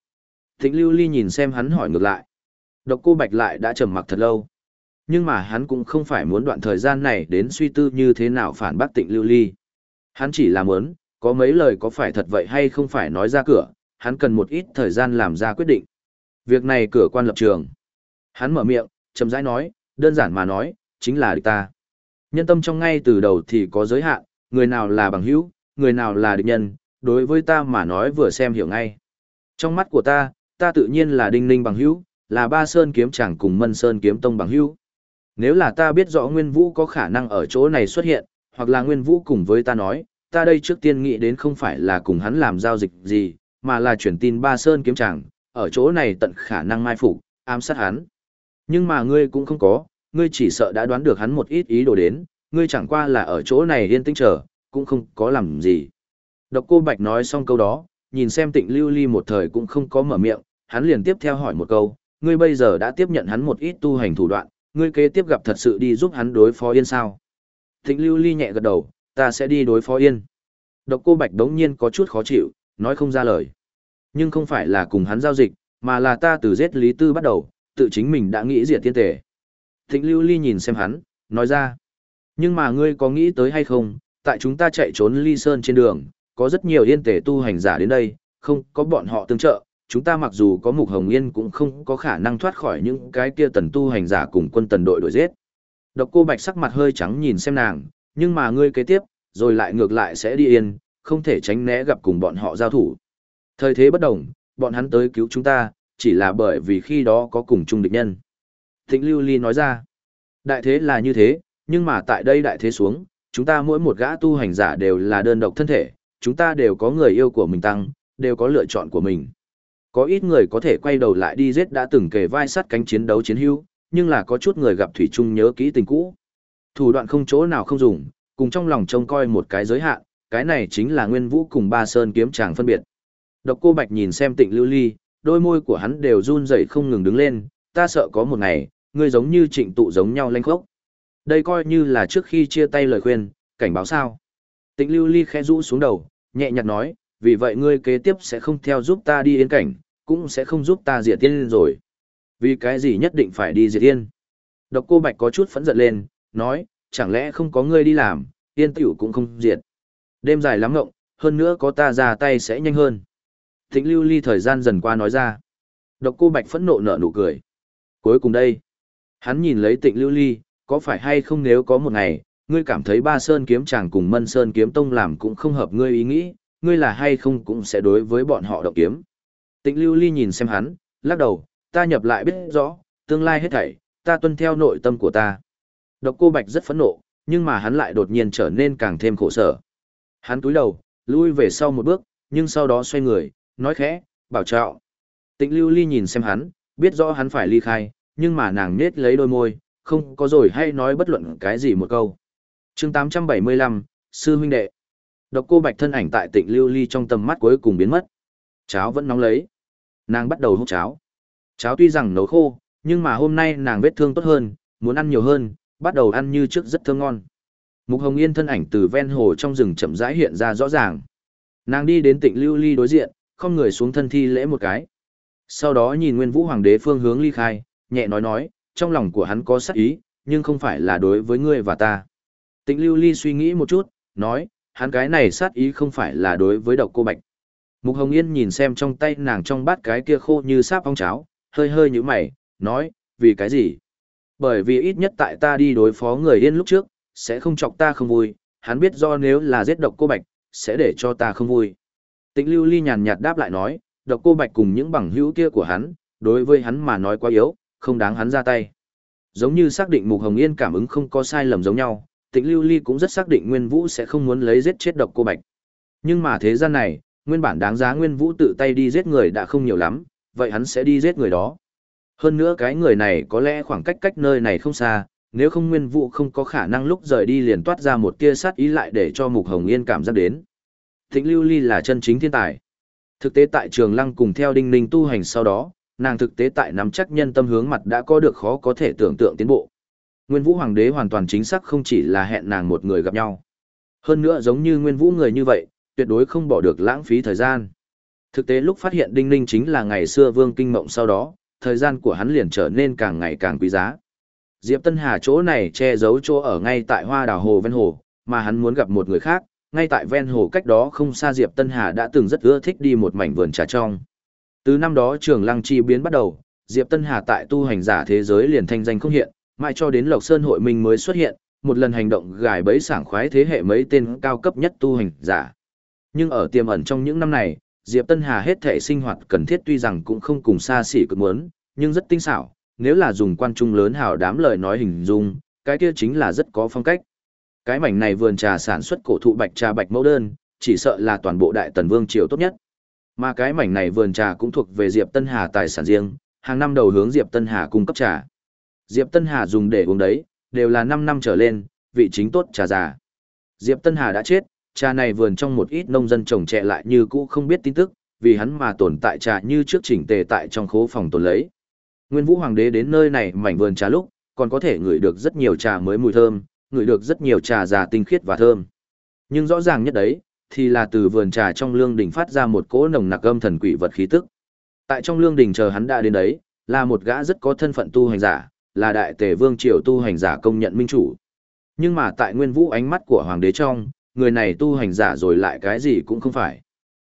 Thịnh Lưu Ly nhìn xem hắn hỏi ngược lại. Độc Cô Bạch lại đã trầm mặc thật lâu. Nhưng mà hắn cũng không phải muốn đoạn thời gian này đến suy tư như thế nào phản bác Tịnh Lưu Ly. Hắn chỉ là muốn, có mấy lời có phải thật vậy hay không phải nói ra cửa, hắn cần một ít thời gian làm ra quyết định. Việc này cửa quan lập trường. Hắn mở miệng, chậm rãi nói, đơn giản mà nói, chính là địch ta. Nhân tâm trong ngay từ đầu thì có giới hạn, người nào là bằng hữu, người nào là địch nhân, đối với ta mà nói vừa xem hiểu ngay. Trong mắt của ta, ta tự nhiên là đinh ninh bằng hữu, là ba sơn kiếm chẳng cùng mân sơn kiếm tông bằng hữu. Nếu là ta biết rõ Nguyên Vũ có khả năng ở chỗ này xuất hiện, hoặc là Nguyên Vũ cùng với ta nói, ta đây trước tiên nghĩ đến không phải là cùng hắn làm giao dịch gì, mà là chuyển tin ba sơn kiếm chẳng, ở chỗ này tận khả năng mai phục, ám sát hắn. Nhưng mà ngươi cũng không có, ngươi chỉ sợ đã đoán được hắn một ít ý đồ đến, ngươi chẳng qua là ở chỗ này yên tĩnh chờ, cũng không có làm gì. Độc cô Bạch nói xong câu đó, nhìn xem tịnh lưu ly một thời cũng không có mở miệng, hắn liền tiếp theo hỏi một câu, ngươi bây giờ đã tiếp nhận hắn một ít tu hành thủ đoạn, ngươi kế tiếp gặp thật sự đi giúp hắn đối phó yên sao? Tịnh lưu ly nhẹ gật đầu, ta sẽ đi đối phó yên. Độc cô Bạch đống nhiên có chút khó chịu, nói không ra lời. Nhưng không phải là cùng hắn giao dịch, mà là ta từ giết Lý Tư bắt đầu, tự chính mình đã nghĩ diệt tiên tể. Thịnh lưu ly nhìn xem hắn, nói ra. Nhưng mà ngươi có nghĩ tới hay không, tại chúng ta chạy trốn ly sơn trên đường, có rất nhiều yên tể tu hành giả đến đây, không có bọn họ tương trợ, chúng ta mặc dù có mục hồng yên cũng không có khả năng thoát khỏi những cái kia tần tu hành giả cùng quân tần đội đuổi giết. Độc cô bạch sắc mặt hơi trắng nhìn xem nàng, nhưng mà ngươi kế tiếp, rồi lại ngược lại sẽ đi yên, không thể tránh né gặp cùng bọn họ giao thủ. Thời thế bất đồng, bọn hắn tới cứu chúng ta, chỉ là bởi vì khi đó có cùng chung địch nhân. Thịnh Lưu Ly nói ra, đại thế là như thế, nhưng mà tại đây đại thế xuống, chúng ta mỗi một gã tu hành giả đều là đơn độc thân thể, chúng ta đều có người yêu của mình tăng, đều có lựa chọn của mình. Có ít người có thể quay đầu lại đi giết đã từng kề vai sắt cánh chiến đấu chiến hữu, nhưng là có chút người gặp thủy chung nhớ kỹ tình cũ. Thủ đoạn không chỗ nào không dùng, cùng trong lòng trông coi một cái giới hạn, cái này chính là Nguyên Vũ cùng Ba Sơn kiếm chàng phân biệt. Độc Cô Bạch nhìn xem Tịnh Lưu Ly, đôi môi của hắn đều run rẩy không ngừng đứng lên, ta sợ có một ngày, ngươi giống như Trịnh tụ giống nhau lanh khốc. Đây coi như là trước khi chia tay lời khuyên, cảnh báo sao? Tịnh Lưu Ly khẽ rũ xuống đầu, nhẹ nhàng nói, vì vậy ngươi kế tiếp sẽ không theo giúp ta đi yên cảnh, cũng sẽ không giúp ta diệt tiên rồi. Vì cái gì nhất định phải đi diệt tiên? Độc cô Bạch có chút phẫn giận lên, nói, chẳng lẽ không có ngươi đi làm, tiên tiểu cũng không diệt. Đêm dài lắm ngộng, hơn nữa có ta ra tay sẽ nhanh hơn. Thịnh lưu ly thời gian dần qua nói ra. Độc cô Bạch phẫn nộ nở nụ cười. Cuối cùng đây, hắn nhìn lấy tịnh lưu ly, có phải hay không nếu có một ngày, ngươi cảm thấy ba sơn kiếm chàng cùng mân sơn kiếm tông làm cũng không hợp ngươi ý nghĩ, ngươi là hay không cũng sẽ đối với bọn họ động kiếm. Tịnh lưu ly nhìn xem hắn, lắc đầu, ta nhập lại biết rõ, tương lai hết thảy, ta tuân theo nội tâm của ta. Độc cô Bạch rất phẫn nộ, nhưng mà hắn lại đột nhiên trở nên càng thêm khổ sở. Hắn túi đầu, lui về sau một bước, nhưng sau đó xoay người, nói khẽ, bảo trọng. Tịnh lưu ly nhìn xem hắn, biết rõ hắn phải ly khai, nhưng mà nàng nết lấy đôi môi, không có rồi hay nói bất luận cái gì một câu. chương 875, Sư huynh đệ. Độc cô bạch thân ảnh tại tịnh lưu ly trong tầm mắt cuối cùng biến mất. Cháo vẫn nóng lấy. Nàng bắt đầu hút cháo. Cháo tuy rằng nấu khô, nhưng mà hôm nay nàng vết thương tốt hơn, muốn ăn nhiều hơn, bắt đầu ăn như trước rất thơm ngon. Mục Hồng Yên thân ảnh từ ven hồ trong rừng chậm rãi hiện ra rõ ràng. Nàng đi đến tịnh lưu ly đối diện, không người xuống thân thi lễ một cái. Sau đó nhìn Nguyên Vũ Hoàng đế phương hướng ly khai, nhẹ nói nói, trong lòng của hắn có sát ý, nhưng không phải là đối với ngươi và ta. Tịnh lưu ly suy nghĩ một chút, nói, hắn cái này sát ý không phải là đối với độc cô bạch. Mục Hồng Yên nhìn xem trong tay nàng trong bát cái kia khô như sáp ong cháo, hơi hơi như mày, nói, vì cái gì? Bởi vì ít nhất tại ta đi đối phó người yên lúc trước, sẽ không chọc ta không vui, hắn biết do nếu là giết độc cô bạch, sẽ để cho ta không vui. Tịnh lưu ly nhàn nhạt đáp lại nói, độc cô bạch cùng những bằng hữu kia của hắn, đối với hắn mà nói quá yếu, không đáng hắn ra tay. Giống như xác định Mục Hồng Yên cảm ứng không có sai lầm giống nhau, Tịnh Lưu Ly cũng rất xác định Nguyên Vũ sẽ không muốn lấy giết chết độc cô Bạch. Nhưng mà thế gian này, nguyên bản đáng giá Nguyên Vũ tự tay đi giết người đã không nhiều lắm, vậy hắn sẽ đi giết người đó. Hơn nữa cái người này có lẽ khoảng cách cách nơi này không xa, nếu không Nguyên Vũ không có khả năng lúc rời đi liền toát ra một tia sát ý lại để cho Mục Hồng Yên cảm giác đến thịnh Lưu Ly là chân chính thiên tài. Thực tế tại Trường Lăng cùng theo Đinh Ninh tu hành sau đó, nàng thực tế tại nắm chắc nhân tâm hướng mặt đã có được khó có thể tưởng tượng tiến bộ. Nguyên Vũ Hoàng đế hoàn toàn chính xác không chỉ là hẹn nàng một người gặp nhau. Hơn nữa giống như Nguyên Vũ người như vậy, tuyệt đối không bỏ được lãng phí thời gian. Thực tế lúc phát hiện Đinh Ninh chính là ngày xưa Vương Kinh Mộng sau đó, thời gian của hắn liền trở nên càng ngày càng quý giá. Diệp Tân Hà chỗ này che giấu chỗ ở ngay tại Hoa Đào Hồ ven hồ, mà hắn muốn gặp một người khác, ngay tại ven hồ cách đó không xa Diệp Tân Hà đã từng rất ưa thích đi một mảnh vườn trà trong. Từ năm đó trường lăng chi biến bắt đầu, Diệp Tân Hà tại tu hành giả thế giới liền thanh danh không hiện, mãi cho đến Lộc Sơn hội minh mới xuất hiện, một lần hành động gài bẫy sảng khoái thế hệ mấy tên cao cấp nhất tu hành giả. Nhưng ở tiềm ẩn trong những năm này, Diệp Tân Hà hết thể sinh hoạt cần thiết tuy rằng cũng không cùng xa xỉ cực muốn, nhưng rất tinh xảo, nếu là dùng quan trung lớn hào đám lời nói hình dung, cái kia chính là rất có phong cách. Cái mảnh này vườn trà sản xuất cổ thụ bạch trà bạch mẫu đơn, chỉ sợ là toàn bộ đại tần vương triều tốt nhất. Mà cái mảnh này vườn trà cũng thuộc về Diệp Tân Hà tài sản riêng, hàng năm đầu hướng Diệp Tân Hà cung cấp trà. Diệp Tân Hà dùng để uống đấy, đều là 5 năm trở lên, vị chính tốt trà già. Diệp Tân Hà đã chết, trà này vườn trong một ít nông dân trồng trẻ lại như cũ không biết tin tức, vì hắn mà tồn tại trà như trước chỉnh tề tại trong khố phòng tồn lấy. Nguyên Vũ Hoàng đế đến nơi này mảnh vườn trà lúc, còn có thể ngửi được rất nhiều trà mới mùi thơm, ngửi được rất nhiều trà già tinh khiết và thơm. Nhưng rõ ràng nhất đấy, thì là từ vườn trà trong lương đình phát ra một cỗ nồng nặc âm thần quỷ vật khí tức. Tại trong lương đình chờ hắn đã đến đấy, là một gã rất có thân phận tu hành giả, là đại tề vương triều tu hành giả công nhận minh chủ. Nhưng mà tại nguyên vũ ánh mắt của hoàng đế trong, người này tu hành giả rồi lại cái gì cũng không phải.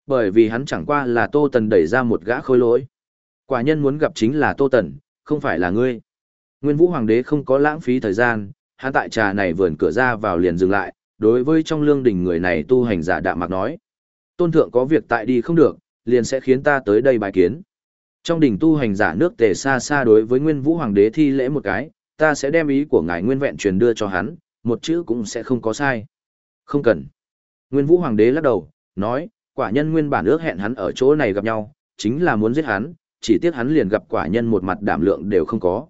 Bởi vì hắn chẳng qua là Tô Tần đẩy ra một gã khôi lỗi. Quả nhân muốn gặp chính là Tô Tần, không phải là ngươi. Nguyên vũ hoàng đế không có lãng phí thời gian, hắn tại trà này vườn cửa ra vào liền dừng lại, đối với trong lương đình người này tu hành giả đạm mạc nói. Tôn thượng có việc tại đi không được, liền sẽ khiến ta tới đây bài kiến. Trong đỉnh tu hành giả nước tề xa xa đối với nguyên vũ hoàng đế thi lễ một cái, ta sẽ đem ý của ngài nguyên vẹn truyền đưa cho hắn, một chữ cũng sẽ không có sai. Không cần. Nguyên vũ hoàng đế lắc đầu, nói, quả nhân nguyên bản ước hẹn hắn ở chỗ này gặp nhau, chính là muốn giết hắn, chỉ tiếc hắn liền gặp quả nhân một mặt đảm lượng đều không có.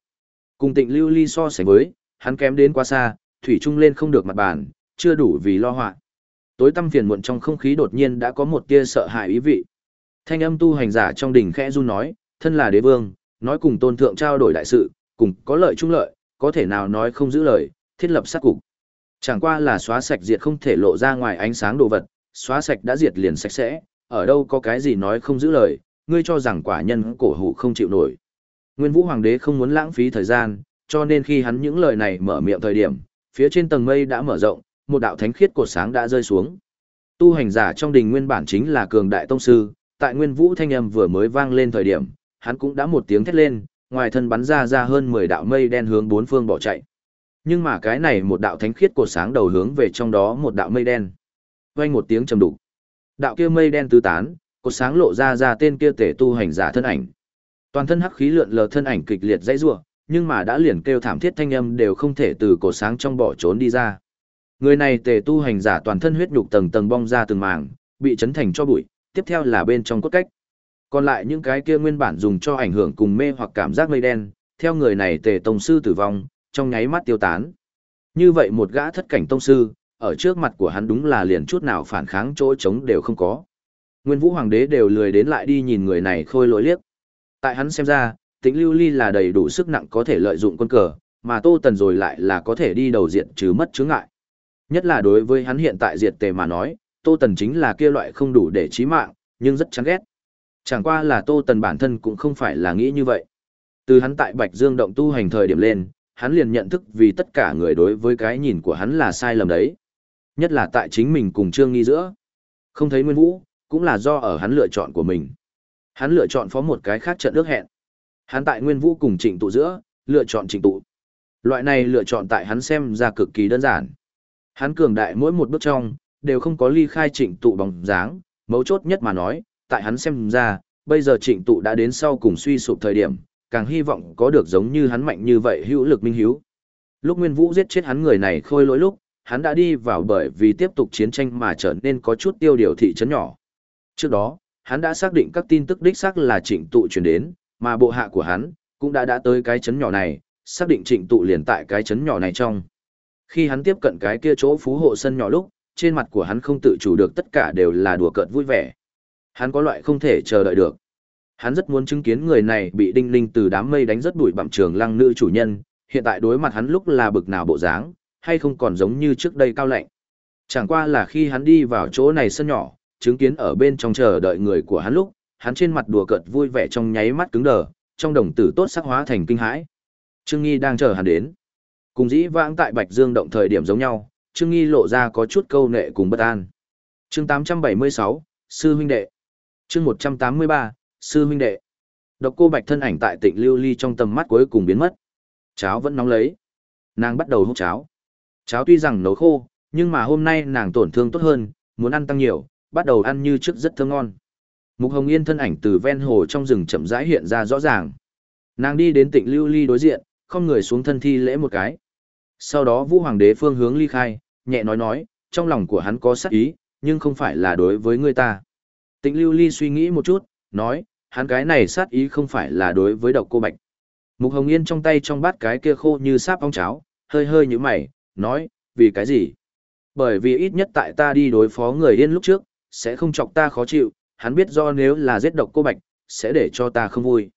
Cùng tịnh lưu ly so sánh với, hắn kém đến quá xa, thủy trung lên không được mặt bàn, chưa đủ vì lo họa. Tối tâm phiền muộn trong không khí đột nhiên đã có một tia sợ hãi ý vị. Thanh âm tu hành giả trong đỉnh khẽ run nói, thân là đế vương, nói cùng tôn thượng trao đổi đại sự, cùng có lợi chung lợi, có thể nào nói không giữ lời, thiết lập sát cục. Chẳng qua là xóa sạch diệt không thể lộ ra ngoài ánh sáng đồ vật, xóa sạch đã diệt liền sạch sẽ, ở đâu có cái gì nói không giữ lời, ngươi cho rằng quả nhân cổ hủ không chịu nổi. Nguyên Vũ Hoàng đế không muốn lãng phí thời gian, cho nên khi hắn những lời này mở miệng thời điểm, phía trên tầng mây đã mở rộng, một đạo thánh khiết cột sáng đã rơi xuống. Tu hành giả trong đình nguyên bản chính là cường đại tông sư, tại Nguyên Vũ thanh âm vừa mới vang lên thời điểm, hắn cũng đã một tiếng thét lên, ngoài thân bắn ra ra hơn 10 đạo mây đen hướng bốn phương bỏ chạy. Nhưng mà cái này một đạo thánh khiết cột sáng đầu hướng về trong đó một đạo mây đen. Vang một tiếng trầm đục. Đạo kia mây đen tứ tán, cột sáng lộ ra ra tên kia tể tu hành giả thân ảnh. Toàn thân hắc khí lượn lờ thân ảnh kịch liệt dãy rủa, nhưng mà đã liền kêu thảm thiết thanh âm đều không thể từ cổ sáng trong bỏ trốn đi ra. Người này tề tu hành giả toàn thân huyết nhục tầng tầng bong ra từng màng, bị chấn thành cho bụi, tiếp theo là bên trong cốt cách. Còn lại những cái kia nguyên bản dùng cho ảnh hưởng cùng mê hoặc cảm giác mây đen, theo người này tề tông sư tử vong, trong nháy mắt tiêu tán. Như vậy một gã thất cảnh tông sư, ở trước mặt của hắn đúng là liền chút nào phản kháng chỗ chống đều không có. Nguyên Vũ Hoàng đế đều lười đến lại đi nhìn người này khôi lỗi liếc. Tại hắn xem ra, Tĩnh Lưu Ly là đầy đủ sức nặng có thể lợi dụng quân cờ, mà Tô Tần rồi lại là có thể đi đầu diện trừ mất chướng ngại. Nhất là đối với hắn hiện tại diệt tề mà nói, Tô Tần chính là kia loại không đủ để chí mạng, nhưng rất chán ghét. Chẳng qua là Tô Tần bản thân cũng không phải là nghĩ như vậy. Từ hắn tại Bạch Dương động tu hành thời điểm lên, hắn liền nhận thức vì tất cả người đối với cái nhìn của hắn là sai lầm đấy. Nhất là tại chính mình cùng Trương Nghi giữa. Không thấy Nguyên Vũ, cũng là do ở hắn lựa chọn của mình. Hắn lựa chọn phó một cái khác trận ước hẹn. Hắn tại Nguyên Vũ cùng Trịnh tụ giữa, lựa chọn Trịnh tụ. Loại này lựa chọn tại hắn xem ra cực kỳ đơn giản. Hắn cường đại mỗi một bước trong, đều không có ly khai Trịnh tụ bóng dáng, mấu chốt nhất mà nói, tại hắn xem ra, bây giờ Trịnh tụ đã đến sau cùng suy sụp thời điểm, càng hy vọng có được giống như hắn mạnh như vậy hữu lực minh hiếu. Lúc Nguyên Vũ giết chết hắn người này khôi lỗi lúc, hắn đã đi vào bởi vì tiếp tục chiến tranh mà trở nên có chút tiêu điều thị trấn nhỏ. Trước đó, hắn đã xác định các tin tức đích xác là trịnh tụ truyền đến, mà bộ hạ của hắn cũng đã đã tới cái chấn nhỏ này, xác định trịnh tụ liền tại cái chấn nhỏ này trong. Khi hắn tiếp cận cái kia chỗ phú hộ sân nhỏ lúc, trên mặt của hắn không tự chủ được tất cả đều là đùa cợt vui vẻ. Hắn có loại không thể chờ đợi được. Hắn rất muốn chứng kiến người này bị đinh linh từ đám mây đánh rất đuổi bặm trường lăng nữ chủ nhân, hiện tại đối mặt hắn lúc là bực nào bộ dáng, hay không còn giống như trước đây cao lạnh. Chẳng qua là khi hắn đi vào chỗ này sân nhỏ, chứng kiến ở bên trong chờ đợi người của hắn lúc, hắn trên mặt đùa cợt vui vẻ trong nháy mắt cứng đờ, trong đồng tử tốt sắc hóa thành kinh hãi. Trương Nghi đang chờ hắn đến. Cùng dĩ vãng tại Bạch Dương động thời điểm giống nhau, Trương Nghi lộ ra có chút câu nệ cùng bất an. Chương 876, Sư huynh đệ. Chương 183, Sư huynh đệ. Độc cô Bạch thân ảnh tại Tịnh Lưu Ly trong tầm mắt cuối cùng biến mất. Cháo vẫn nóng lấy. Nàng bắt đầu hút cháo. Cháo tuy rằng nấu khô, nhưng mà hôm nay nàng tổn thương tốt hơn, muốn ăn tăng nhiều, bắt đầu ăn như trước rất thơm ngon. Mục Hồng Yên thân ảnh từ ven hồ trong rừng chậm rãi hiện ra rõ ràng. Nàng đi đến Tịnh Lưu Ly đối diện, không người xuống thân thi lễ một cái. Sau đó Vũ Hoàng đế phương hướng ly khai, nhẹ nói nói, trong lòng của hắn có sát ý, nhưng không phải là đối với người ta. Tịnh Lưu Ly suy nghĩ một chút, nói, hắn cái này sát ý không phải là đối với độc cô bạch. Mục Hồng Yên trong tay trong bát cái kia khô như sáp ong cháo, hơi hơi như mày, nói, vì cái gì? Bởi vì ít nhất tại ta đi đối phó người yên lúc trước, sẽ không chọc ta khó chịu, hắn biết do nếu là giết độc cô bạch, sẽ để cho ta không vui.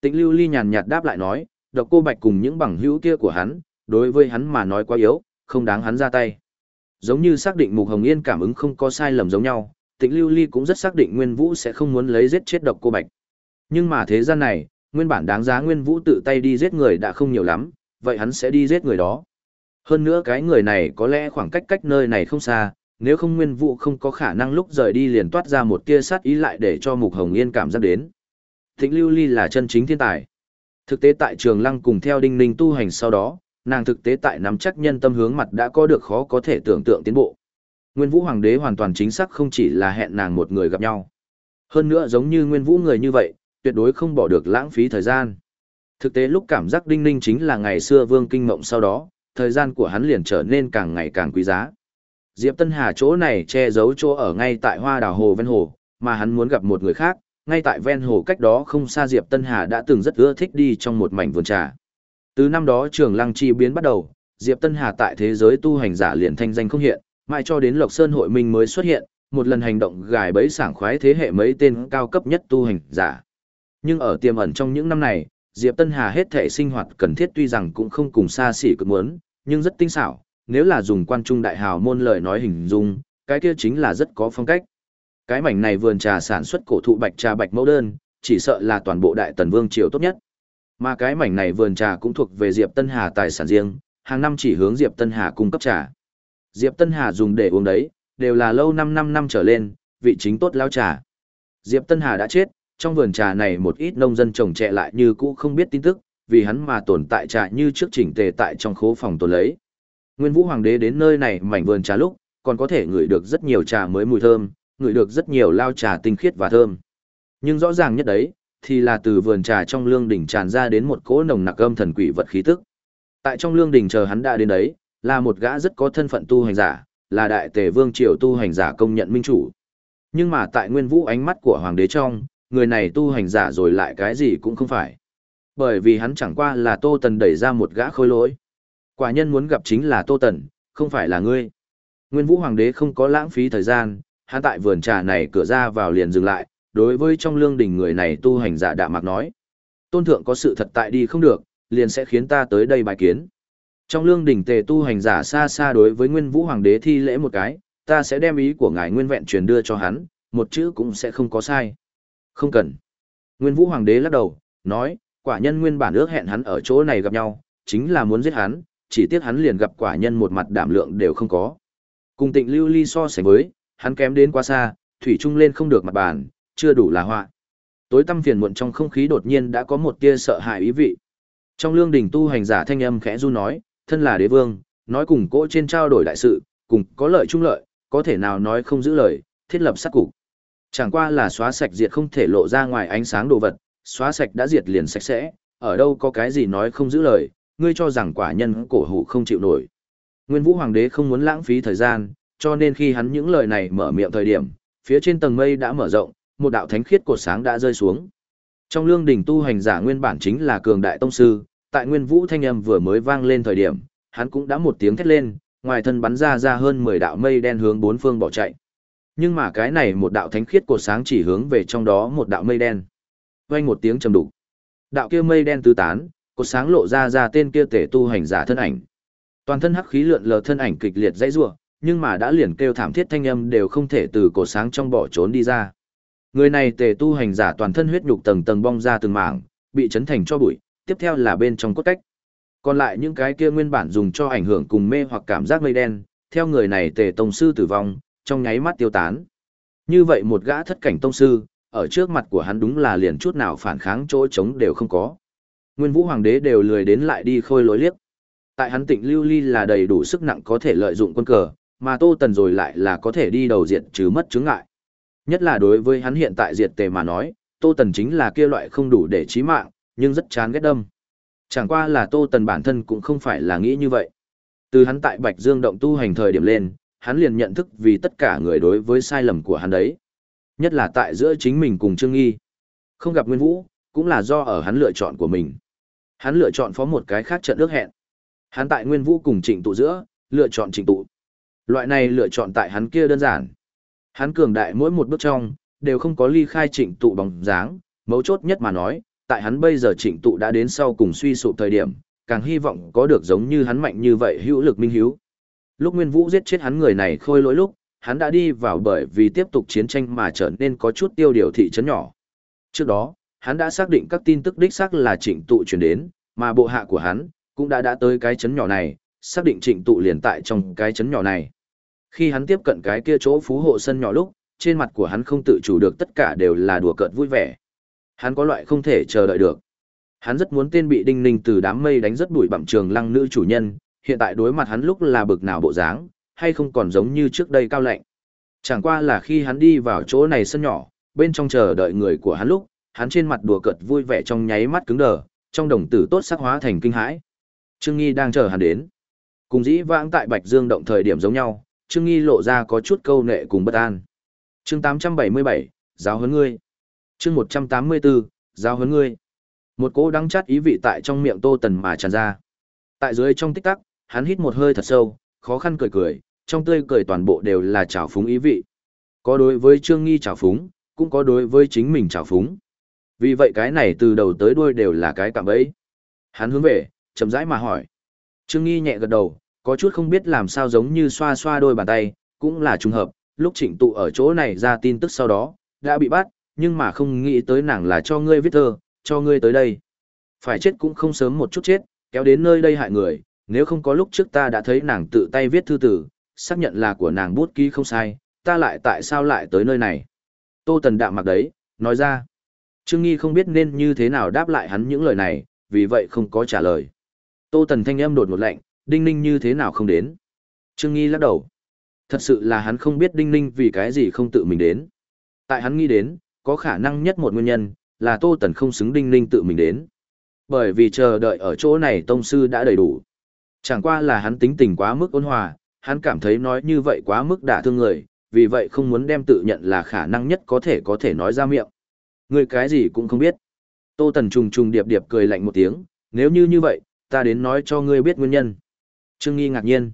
Tịnh lưu ly nhàn nhạt đáp lại nói, độc cô bạch cùng những bằng hữu kia của hắn, đối với hắn mà nói quá yếu, không đáng hắn ra tay. Giống như xác định Mục Hồng Yên cảm ứng không có sai lầm giống nhau, Tịnh Lưu Ly cũng rất xác định Nguyên Vũ sẽ không muốn lấy giết chết độc cô Bạch. Nhưng mà thế gian này, nguyên bản đáng giá Nguyên Vũ tự tay đi giết người đã không nhiều lắm, vậy hắn sẽ đi giết người đó. Hơn nữa cái người này có lẽ khoảng cách cách nơi này không xa, nếu không Nguyên Vũ không có khả năng lúc rời đi liền toát ra một tia sát ý lại để cho Mục Hồng Yên cảm giác đến. thịnh Lưu Ly là chân chính thiên tài. Thực tế tại Trường Lăng cùng theo Đinh Ninh tu hành sau đó, nàng thực tế tại nắm chắc nhân tâm hướng mặt đã có được khó có thể tưởng tượng tiến bộ. Nguyên Vũ Hoàng đế hoàn toàn chính xác không chỉ là hẹn nàng một người gặp nhau. Hơn nữa giống như Nguyên Vũ người như vậy, tuyệt đối không bỏ được lãng phí thời gian. Thực tế lúc cảm giác Đinh Ninh chính là ngày xưa Vương Kinh Mộng sau đó, thời gian của hắn liền trở nên càng ngày càng quý giá. Diệp Tân Hà chỗ này che giấu chỗ ở ngay tại Hoa Đào Hồ ven hồ, mà hắn muốn gặp một người khác, ngay tại ven hồ cách đó không xa Diệp Tân Hà đã từng rất ưa thích đi trong một mảnh vườn trà. Từ năm đó trường lăng chi biến bắt đầu, Diệp Tân Hà tại thế giới tu hành giả liền thanh danh không hiện, mãi cho đến Lộc Sơn hội minh mới xuất hiện, một lần hành động gài bẫy sảng khoái thế hệ mấy tên cao cấp nhất tu hành giả. Nhưng ở tiềm ẩn trong những năm này, Diệp Tân Hà hết thể sinh hoạt cần thiết tuy rằng cũng không cùng xa xỉ cực muốn, nhưng rất tinh xảo, nếu là dùng quan trung đại hào môn lời nói hình dung, cái kia chính là rất có phong cách. Cái mảnh này vườn trà sản xuất cổ thụ bạch trà bạch mẫu đơn, chỉ sợ là toàn bộ đại tần vương triều tốt nhất. Mà cái mảnh này vườn trà cũng thuộc về Diệp Tân Hà tài sản riêng, hàng năm chỉ hướng Diệp Tân Hà cung cấp trà. Diệp Tân Hà dùng để uống đấy, đều là lâu 5 năm năm trở lên, vị chính tốt lao trà. Diệp Tân Hà đã chết, trong vườn trà này một ít nông dân trồng trẻ lại như cũ không biết tin tức, vì hắn mà tồn tại trà như trước chỉnh tề tại trong khố phòng tồn lấy. Nguyên Vũ Hoàng đế đến nơi này mảnh vườn trà lúc, còn có thể ngửi được rất nhiều trà mới mùi thơm, ngửi được rất nhiều lao trà tinh khiết và thơm. Nhưng rõ ràng nhất đấy, thì là từ vườn trà trong lương đỉnh tràn ra đến một cỗ nồng nặc âm thần quỷ vật khí tức. Tại trong lương đỉnh chờ hắn đã đến đấy, là một gã rất có thân phận tu hành giả, là đại tề vương triều tu hành giả công nhận minh chủ. Nhưng mà tại nguyên vũ ánh mắt của hoàng đế trong, người này tu hành giả rồi lại cái gì cũng không phải. Bởi vì hắn chẳng qua là Tô Tần đẩy ra một gã khôi lỗi. Quả nhân muốn gặp chính là Tô Tần, không phải là ngươi. Nguyên vũ hoàng đế không có lãng phí thời gian, hắn tại vườn trà này cửa ra vào liền dừng lại, đối với trong lương đình người này tu hành giả đạ mạc nói. Tôn thượng có sự thật tại đi không được, liền sẽ khiến ta tới đây bài kiến. Trong lương đình tề tu hành giả xa xa đối với nguyên vũ hoàng đế thi lễ một cái, ta sẽ đem ý của ngài nguyên vẹn truyền đưa cho hắn, một chữ cũng sẽ không có sai. Không cần. Nguyên vũ hoàng đế lắc đầu, nói, quả nhân nguyên bản ước hẹn hắn ở chỗ này gặp nhau, chính là muốn giết hắn, chỉ tiếc hắn liền gặp quả nhân một mặt đảm lượng đều không có. Cùng tịnh lưu ly so sánh với, hắn kém đến quá xa, thủy trung lên không được mặt bàn, chưa đủ là họa. Tối tâm phiền muộn trong không khí đột nhiên đã có một tia sợ hãi ý vị. Trong lương đình tu hành giả thanh âm khẽ du nói, thân là đế vương, nói cùng cỗ trên trao đổi đại sự, cùng có lợi chung lợi, có thể nào nói không giữ lời, thiết lập sát cục. Chẳng qua là xóa sạch diệt không thể lộ ra ngoài ánh sáng đồ vật, xóa sạch đã diệt liền sạch sẽ, ở đâu có cái gì nói không giữ lời, ngươi cho rằng quả nhân cổ hủ không chịu nổi. Nguyên Vũ Hoàng đế không muốn lãng phí thời gian, cho nên khi hắn những lời này mở miệng thời điểm, phía trên tầng mây đã mở rộng, một đạo thánh khiết cột sáng đã rơi xuống. Trong lương đỉnh tu hành giả nguyên bản chính là cường đại tông sư, tại Nguyên Vũ thanh âm vừa mới vang lên thời điểm, hắn cũng đã một tiếng thét lên, ngoài thân bắn ra ra hơn 10 đạo mây đen hướng bốn phương bỏ chạy. Nhưng mà cái này một đạo thánh khiết cột sáng chỉ hướng về trong đó một đạo mây đen. Vang một tiếng trầm đục. Đạo kia mây đen tứ tán, cột sáng lộ ra ra tên kia tể tu hành giả thân ảnh. Toàn thân hắc khí lượn lờ thân ảnh kịch liệt dãy rủa, nhưng mà đã liền kêu thảm thiết thanh âm đều không thể từ cột sáng trong bỏ trốn đi ra. Người này tề tu hành giả toàn thân huyết nhục tầng tầng bong ra từng mảng, bị chấn thành cho bụi, tiếp theo là bên trong cốt cách. Còn lại những cái kia nguyên bản dùng cho ảnh hưởng cùng mê hoặc cảm giác mây đen, theo người này tề tông sư tử vong, trong nháy mắt tiêu tán. Như vậy một gã thất cảnh tông sư, ở trước mặt của hắn đúng là liền chút nào phản kháng chỗ chống đều không có. Nguyên Vũ Hoàng đế đều lười đến lại đi khôi lối liếc. Tại hắn Tịnh Lưu Ly là đầy đủ sức nặng có thể lợi dụng quân cờ, mà Tô Tần rồi lại là có thể đi đầu diệt trừ mất chứng ngại. Nhất là đối với hắn hiện tại diệt tề mà nói, Tô Tần chính là kia loại không đủ để chí mạng, nhưng rất chán ghét đâm. Chẳng qua là Tô Tần bản thân cũng không phải là nghĩ như vậy. Từ hắn tại Bạch Dương động tu hành thời điểm lên, hắn liền nhận thức vì tất cả người đối với sai lầm của hắn đấy. Nhất là tại giữa chính mình cùng Trương Nghi. Không gặp Nguyên Vũ, cũng là do ở hắn lựa chọn của mình. Hắn lựa chọn phó một cái khác trận ước hẹn. Hắn tại Nguyên Vũ cùng Trịnh tụ giữa, lựa chọn Trịnh tụ. Loại này lựa chọn tại hắn kia đơn giản. Hắn cường đại mỗi một bước trong, đều không có ly khai Trịnh tụ bóng dáng, mấu chốt nhất mà nói, tại hắn bây giờ Trịnh tụ đã đến sau cùng suy sụp thời điểm, càng hy vọng có được giống như hắn mạnh như vậy hữu lực minh hiếu. Lúc Nguyên Vũ giết chết hắn người này khôi lỗi lúc, hắn đã đi vào bởi vì tiếp tục chiến tranh mà trở nên có chút tiêu điều thị trấn nhỏ. Trước đó, hắn đã xác định các tin tức đích xác là trịnh tụ truyền đến, mà bộ hạ của hắn cũng đã đã tới cái chấn nhỏ này, xác định trịnh tụ liền tại trong cái chấn nhỏ này. Khi hắn tiếp cận cái kia chỗ phú hộ sân nhỏ lúc, trên mặt của hắn không tự chủ được tất cả đều là đùa cợt vui vẻ. Hắn có loại không thể chờ đợi được. Hắn rất muốn tên bị đinh ninh từ đám mây đánh rất bụi bặm trường lăng nữ chủ nhân, hiện tại đối mặt hắn lúc là bực nào bộ dáng, hay không còn giống như trước đây cao lạnh. Chẳng qua là khi hắn đi vào chỗ này sân nhỏ, bên trong chờ đợi người của hắn lúc, hắn trên mặt đùa cợt vui vẻ trong nháy mắt cứng đờ, trong đồng tử tốt sắc hóa thành kinh hãi. Trương Nghi đang chờ hắn đến. Cùng dĩ vãng tại Bạch Dương động thời điểm giống nhau, Trương Nghi lộ ra có chút câu nệ cùng bất an. Chương 877, giáo huấn ngươi. Chương 184, giáo huấn ngươi. Một cỗ đắng chát ý vị tại trong miệng Tô Tần mà tràn ra. Tại dưới trong tích tắc, hắn hít một hơi thật sâu, khó khăn cười cười, trong tươi cười toàn bộ đều là trào phúng ý vị. Có đối với Trương Nghi trào phúng, cũng có đối với chính mình trào phúng. Vì vậy cái này từ đầu tới đuôi đều là cái cạm bẫy. Hắn hướng về, chậm rãi mà hỏi. Trương Nghi nhẹ gật đầu, có chút không biết làm sao giống như xoa xoa đôi bàn tay, cũng là trùng hợp, lúc trịnh tụ ở chỗ này ra tin tức sau đó, đã bị bắt, nhưng mà không nghĩ tới nàng là cho ngươi viết thơ, cho ngươi tới đây. Phải chết cũng không sớm một chút chết, kéo đến nơi đây hại người, nếu không có lúc trước ta đã thấy nàng tự tay viết thư tử, xác nhận là của nàng bút ký không sai, ta lại tại sao lại tới nơi này. Tô Tần đạm mặc đấy, nói ra. Trương Nghi không biết nên như thế nào đáp lại hắn những lời này, vì vậy không có trả lời. Tô Tần thanh âm đột một lạnh, Đinh Ninh như thế nào không đến. Trương Nghi lắc đầu. Thật sự là hắn không biết Đinh Ninh vì cái gì không tự mình đến. Tại hắn nghĩ đến, có khả năng nhất một nguyên nhân, là Tô Tần không xứng Đinh Ninh tự mình đến. Bởi vì chờ đợi ở chỗ này Tông Sư đã đầy đủ. Chẳng qua là hắn tính tình quá mức ôn hòa, hắn cảm thấy nói như vậy quá mức đả thương người, vì vậy không muốn đem tự nhận là khả năng nhất có thể có thể nói ra miệng. Ngươi cái gì cũng không biết. Tô Tần trùng trùng điệp điệp cười lạnh một tiếng, nếu như như vậy, ta đến nói cho ngươi biết nguyên nhân. Trương Nghi ngạc nhiên.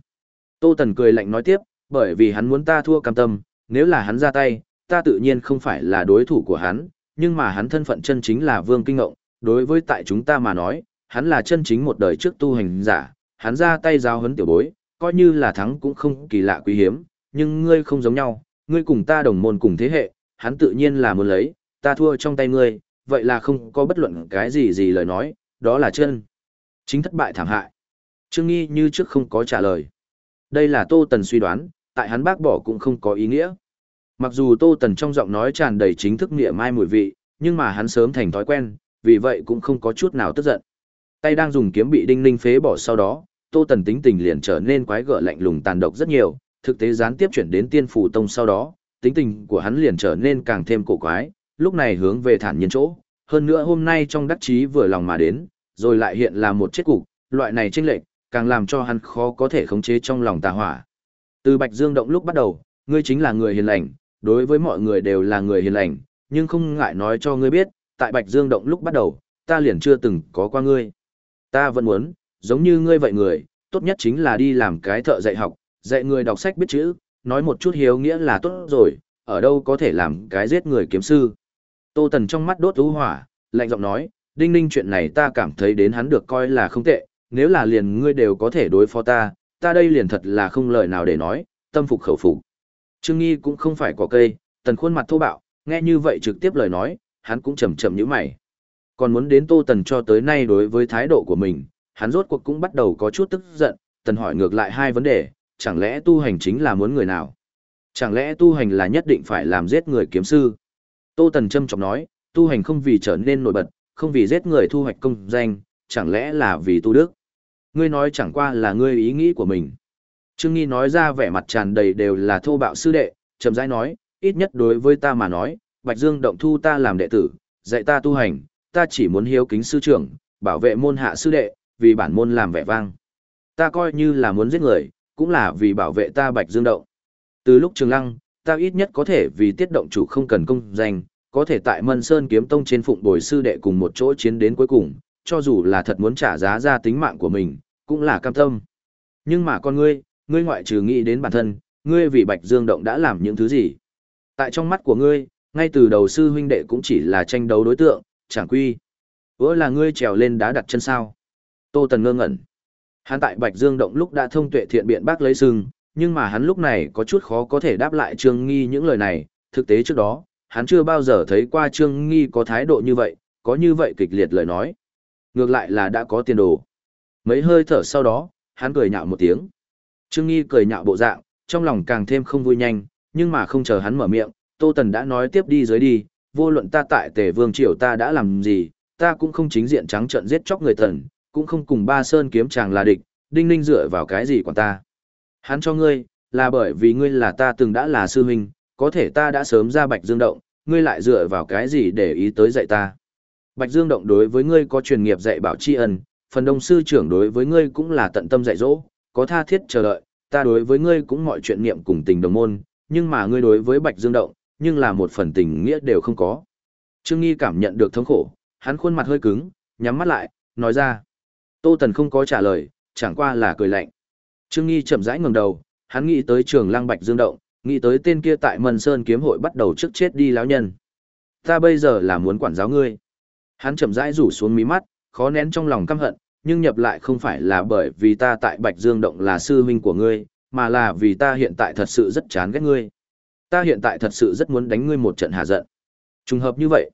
Tô Tần cười lạnh nói tiếp, bởi vì hắn muốn ta thua cam tâm, nếu là hắn ra tay, ta tự nhiên không phải là đối thủ của hắn, nhưng mà hắn thân phận chân chính là Vương Kinh Ngộng, đối với tại chúng ta mà nói, hắn là chân chính một đời trước tu hành giả, hắn ra tay giao hấn tiểu bối, coi như là thắng cũng không kỳ lạ quý hiếm, nhưng ngươi không giống nhau, ngươi cùng ta đồng môn cùng thế hệ, hắn tự nhiên là muốn lấy, ta thua trong tay ngươi, vậy là không có bất luận cái gì gì lời nói, đó là chân. Chính thất bại thảm hại. Trương Nghi như trước không có trả lời. Đây là Tô Tần suy đoán, tại hắn bác bỏ cũng không có ý nghĩa. Mặc dù Tô Tần trong giọng nói tràn đầy chính thức nghĩa mai mùi vị, nhưng mà hắn sớm thành thói quen, vì vậy cũng không có chút nào tức giận. Tay đang dùng kiếm bị đinh ninh phế bỏ sau đó, Tô Tần tính tình liền trở nên quái gở lạnh lùng tàn độc rất nhiều, thực tế gián tiếp chuyển đến tiên phủ tông sau đó, tính tình của hắn liền trở nên càng thêm cổ quái, lúc này hướng về thản nhiên chỗ, hơn nữa hôm nay trong đắc chí vừa lòng mà đến, rồi lại hiện là một chết cục, loại này chênh lệch, càng làm cho hắn khó có thể khống chế trong lòng tà hỏa. Từ Bạch Dương động lúc bắt đầu, ngươi chính là người hiền lành, đối với mọi người đều là người hiền lành, nhưng không ngại nói cho ngươi biết, tại Bạch Dương động lúc bắt đầu, ta liền chưa từng có qua ngươi. Ta vẫn muốn, giống như ngươi vậy người, tốt nhất chính là đi làm cái thợ dạy học, dạy người đọc sách biết chữ, nói một chút hiếu nghĩa là tốt rồi, ở đâu có thể làm cái giết người kiếm sư. Tô Tần trong mắt đốt u hỏa, lạnh giọng nói, đinh ninh chuyện này ta cảm thấy đến hắn được coi là không tệ, nếu là liền ngươi đều có thể đối phó ta, ta đây liền thật là không lời nào để nói, tâm phục khẩu phục. Trương Nghi cũng không phải có cây, tần khuôn mặt thô bạo, nghe như vậy trực tiếp lời nói, hắn cũng chầm chậm như mày. Còn muốn đến Tô Tần cho tới nay đối với thái độ của mình, hắn rốt cuộc cũng bắt đầu có chút tức giận, tần hỏi ngược lại hai vấn đề, chẳng lẽ tu hành chính là muốn người nào? Chẳng lẽ tu hành là nhất định phải làm giết người kiếm sư? Tô Tần trầm trọng nói, tu hành không vì trở nên nổi bật, không vì giết người thu hoạch công danh, chẳng lẽ là vì tu đức? Ngươi nói chẳng qua là ngươi ý nghĩ của mình. Trương Nghi nói ra vẻ mặt tràn đầy đều là thô bạo sư đệ, chậm rãi nói, ít nhất đối với ta mà nói, Bạch Dương động thu ta làm đệ tử, dạy ta tu hành, ta chỉ muốn hiếu kính sư trưởng, bảo vệ môn hạ sư đệ, vì bản môn làm vẻ vang. Ta coi như là muốn giết người, cũng là vì bảo vệ ta Bạch Dương động. Từ lúc Trường Lăng, ta ít nhất có thể vì tiết động chủ không cần công danh, có thể tại Mân Sơn kiếm tông trên phụng bồi sư đệ cùng một chỗ chiến đến cuối cùng, cho dù là thật muốn trả giá ra tính mạng của mình, cũng là cam tâm. Nhưng mà con ngươi, ngươi ngoại trừ nghĩ đến bản thân, ngươi vì Bạch Dương động đã làm những thứ gì? Tại trong mắt của ngươi, ngay từ đầu sư huynh đệ cũng chỉ là tranh đấu đối tượng, chẳng quy. Ủa là ngươi trèo lên đá đặt chân sao? Tô Tần ngơ ngẩn. Hắn tại Bạch Dương động lúc đã thông tuệ thiện biện bác lấy sừng, nhưng mà hắn lúc này có chút khó có thể đáp lại Trương Nghi những lời này, thực tế trước đó, hắn chưa bao giờ thấy qua Trương Nghi có thái độ như vậy, có như vậy kịch liệt lời nói. Ngược lại là đã có tiền đồ. Mấy hơi thở sau đó, hắn cười nhạo một tiếng. Trương Nghi cười nhạo bộ dạng, trong lòng càng thêm không vui nhanh, nhưng mà không chờ hắn mở miệng, Tô Tần đã nói tiếp đi dưới đi, vô luận ta tại Tề Vương Triều ta đã làm gì, ta cũng không chính diện trắng trận giết chóc người thần cũng không cùng ba sơn kiếm chàng là địch, đinh ninh dựa vào cái gì của ta. Hắn cho ngươi, là bởi vì ngươi là ta từng đã là sư huynh, có thể ta đã sớm ra Bạch Dương Động, ngươi lại dựa vào cái gì để ý tới dạy ta. Bạch Dương Động đối với ngươi có truyền nghiệp dạy bảo tri ân, phần đông sư trưởng đối với ngươi cũng là tận tâm dạy dỗ, có tha thiết chờ đợi, ta đối với ngươi cũng mọi chuyện niệm cùng tình đồng môn, nhưng mà ngươi đối với Bạch Dương Động, nhưng là một phần tình nghĩa đều không có. Trương Nghi cảm nhận được thống khổ, hắn khuôn mặt hơi cứng, nhắm mắt lại, nói ra. Tô Tần không có trả lời, chẳng qua là cười lạnh. Trương Nghi chậm rãi ngẩng đầu, hắn nghĩ tới trường Lăng Bạch Dương Động, nghĩ tới tên kia tại Mân Sơn kiếm hội bắt đầu trước chết đi lão nhân. Ta bây giờ là muốn quản giáo ngươi. Hắn chậm rãi rủ xuống mí mắt, khó nén trong lòng căm hận, nhưng nhập lại không phải là bởi vì ta tại Bạch Dương Động là sư huynh của ngươi, mà là vì ta hiện tại thật sự rất chán ghét ngươi. Ta hiện tại thật sự rất muốn đánh ngươi một trận hạ giận. Trùng hợp như vậy.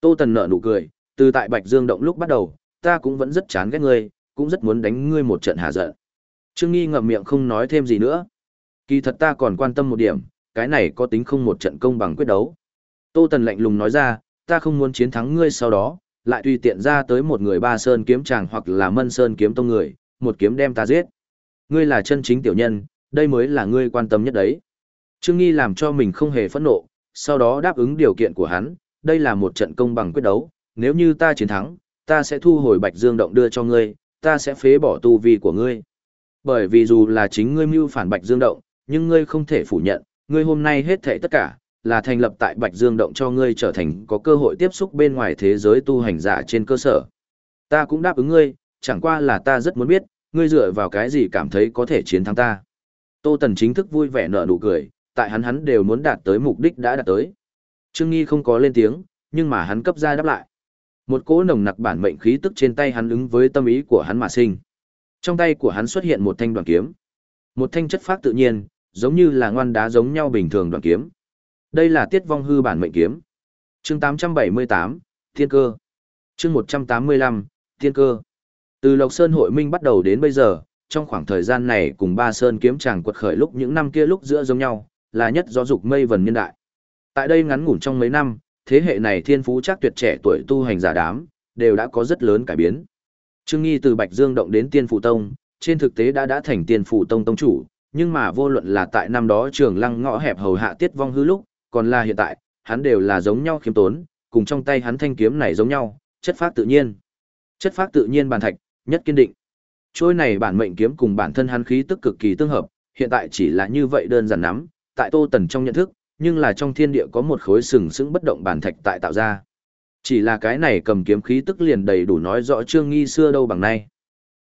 Tô Tần nở nụ cười, từ tại Bạch Dương Động lúc bắt đầu, ta cũng vẫn rất chán ghét ngươi, cũng rất muốn đánh ngươi một trận hạ giận. Trương Nghi ngậm miệng không nói thêm gì nữa. Kỳ thật ta còn quan tâm một điểm, cái này có tính không một trận công bằng quyết đấu. Tô Tần lạnh lùng nói ra, ta không muốn chiến thắng ngươi sau đó, lại tùy tiện ra tới một người ba sơn kiếm chàng hoặc là mân sơn kiếm tông người, một kiếm đem ta giết. Ngươi là chân chính tiểu nhân, đây mới là ngươi quan tâm nhất đấy. Trương Nghi làm cho mình không hề phẫn nộ, sau đó đáp ứng điều kiện của hắn, đây là một trận công bằng quyết đấu, nếu như ta chiến thắng, ta sẽ thu hồi Bạch Dương động đưa cho ngươi, ta sẽ phế bỏ tu vi của ngươi. Bởi vì dù là chính ngươi mưu phản Bạch Dương động, nhưng ngươi không thể phủ nhận, ngươi hôm nay hết thảy tất cả, là thành lập tại Bạch Dương Động cho ngươi trở thành có cơ hội tiếp xúc bên ngoài thế giới tu hành giả trên cơ sở. Ta cũng đáp ứng ngươi, chẳng qua là ta rất muốn biết, ngươi dựa vào cái gì cảm thấy có thể chiến thắng ta. Tô Tần chính thức vui vẻ nở nụ cười, tại hắn hắn đều muốn đạt tới mục đích đã đạt tới. Trương Nghi không có lên tiếng, nhưng mà hắn cấp ra đáp lại. Một cỗ nồng nặc bản mệnh khí tức trên tay hắn ứng với tâm ý của hắn mà sinh. Trong tay của hắn xuất hiện một thanh đoàn kiếm. Một thanh chất phát tự nhiên, giống như là ngoan đá giống nhau bình thường đoàn kiếm. Đây là tiết vong hư bản mệnh kiếm. Chương 878, Thiên cơ. Chương 185, Thiên cơ. Từ Lộc Sơn hội minh bắt đầu đến bây giờ, trong khoảng thời gian này cùng ba sơn kiếm chàng quật khởi lúc những năm kia lúc giữa giống nhau, là nhất do dục mây vần niên đại. Tại đây ngắn ngủn trong mấy năm, thế hệ này thiên phú chắc tuyệt trẻ tuổi tu hành giả đám, đều đã có rất lớn cải biến. Trương Nghi từ Bạch Dương động đến Tiên Phụ Tông, trên thực tế đã đã thành Tiên Phụ Tông tông chủ, nhưng mà vô luận là tại năm đó trường lăng ngõ hẹp hầu hạ tiết vong hư lúc, còn là hiện tại, hắn đều là giống nhau khiêm tốn, cùng trong tay hắn thanh kiếm này giống nhau, chất phát tự nhiên. Chất phát tự nhiên bản thạch, nhất kiên định. Trôi này bản mệnh kiếm cùng bản thân hắn khí tức cực kỳ tương hợp, hiện tại chỉ là như vậy đơn giản lắm, tại Tô Tần trong nhận thức, nhưng là trong thiên địa có một khối sừng sững bất động bản thạch tại tạo ra. Chỉ là cái này cầm kiếm khí tức liền đầy đủ nói rõ Trương Nghi xưa đâu bằng nay.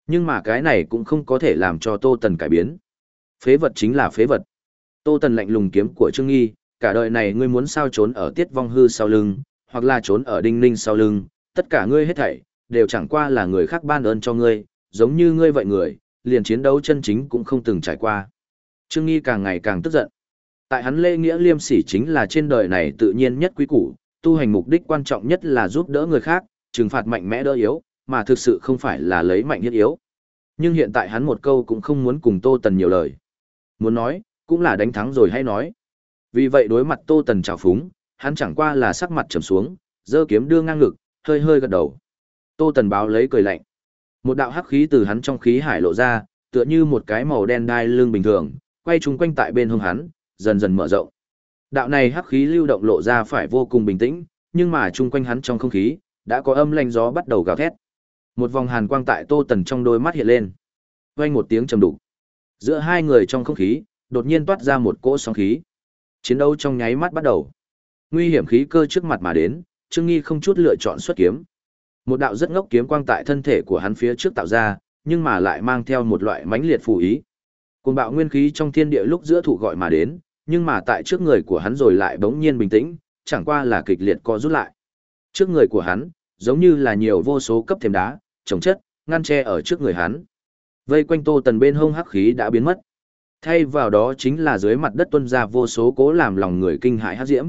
Nhưng mà cái này cũng không có thể làm cho Tô Tần cải biến. Phế vật chính là phế vật. Tô Tần lạnh lùng kiếm của Trương Nghi, cả đời này ngươi muốn sao trốn ở tiết vong hư sau lưng, hoặc là trốn ở đinh ninh sau lưng, tất cả ngươi hết thảy, đều chẳng qua là người khác ban ơn cho ngươi, giống như ngươi vậy người, liền chiến đấu chân chính cũng không từng trải qua. Trương Nghi càng ngày càng tức giận. Tại hắn lê nghĩa liêm sỉ chính là trên đời này tự nhiên nhất quý củ, tu hành mục đích quan trọng nhất là giúp đỡ người khác, trừng phạt mạnh mẽ đỡ yếu, mà thực sự không phải là lấy mạnh nhất yếu. Nhưng hiện tại hắn một câu cũng không muốn cùng Tô Tần nhiều lời. Muốn nói, cũng là đánh thắng rồi hay nói. Vì vậy đối mặt Tô Tần trào phúng, hắn chẳng qua là sắc mặt trầm xuống, giơ kiếm đưa ngang ngực, hơi hơi gật đầu. Tô Tần báo lấy cười lạnh. Một đạo hắc khí từ hắn trong khí hải lộ ra, tựa như một cái màu đen đai lưng bình thường, quay chung quanh tại bên hông hắn, dần dần mở rộng. Đạo này hắc khí lưu động lộ ra phải vô cùng bình tĩnh, nhưng mà chung quanh hắn trong không khí, đã có âm lanh gió bắt đầu gào thét. Một vòng hàn quang tại Tô Tần trong đôi mắt hiện lên. Vang một tiếng trầm đục. Giữa hai người trong không khí, đột nhiên toát ra một cỗ sóng khí. Chiến đấu trong nháy mắt bắt đầu. Nguy hiểm khí cơ trước mặt mà đến, Trương Nghi không chút lựa chọn xuất kiếm. Một đạo rất ngốc kiếm quang tại thân thể của hắn phía trước tạo ra, nhưng mà lại mang theo một loại mãnh liệt phù ý. Cuồng bạo nguyên khí trong thiên địa lúc giữa thủ gọi mà đến, nhưng mà tại trước người của hắn rồi lại bỗng nhiên bình tĩnh, chẳng qua là kịch liệt co rút lại. Trước người của hắn, giống như là nhiều vô số cấp thêm đá, trồng chất, ngăn che ở trước người hắn. Vây quanh Tô Tần bên hông hắc khí đã biến mất. Thay vào đó chính là dưới mặt đất tuôn ra vô số cố làm lòng người kinh hãi hắc diễm.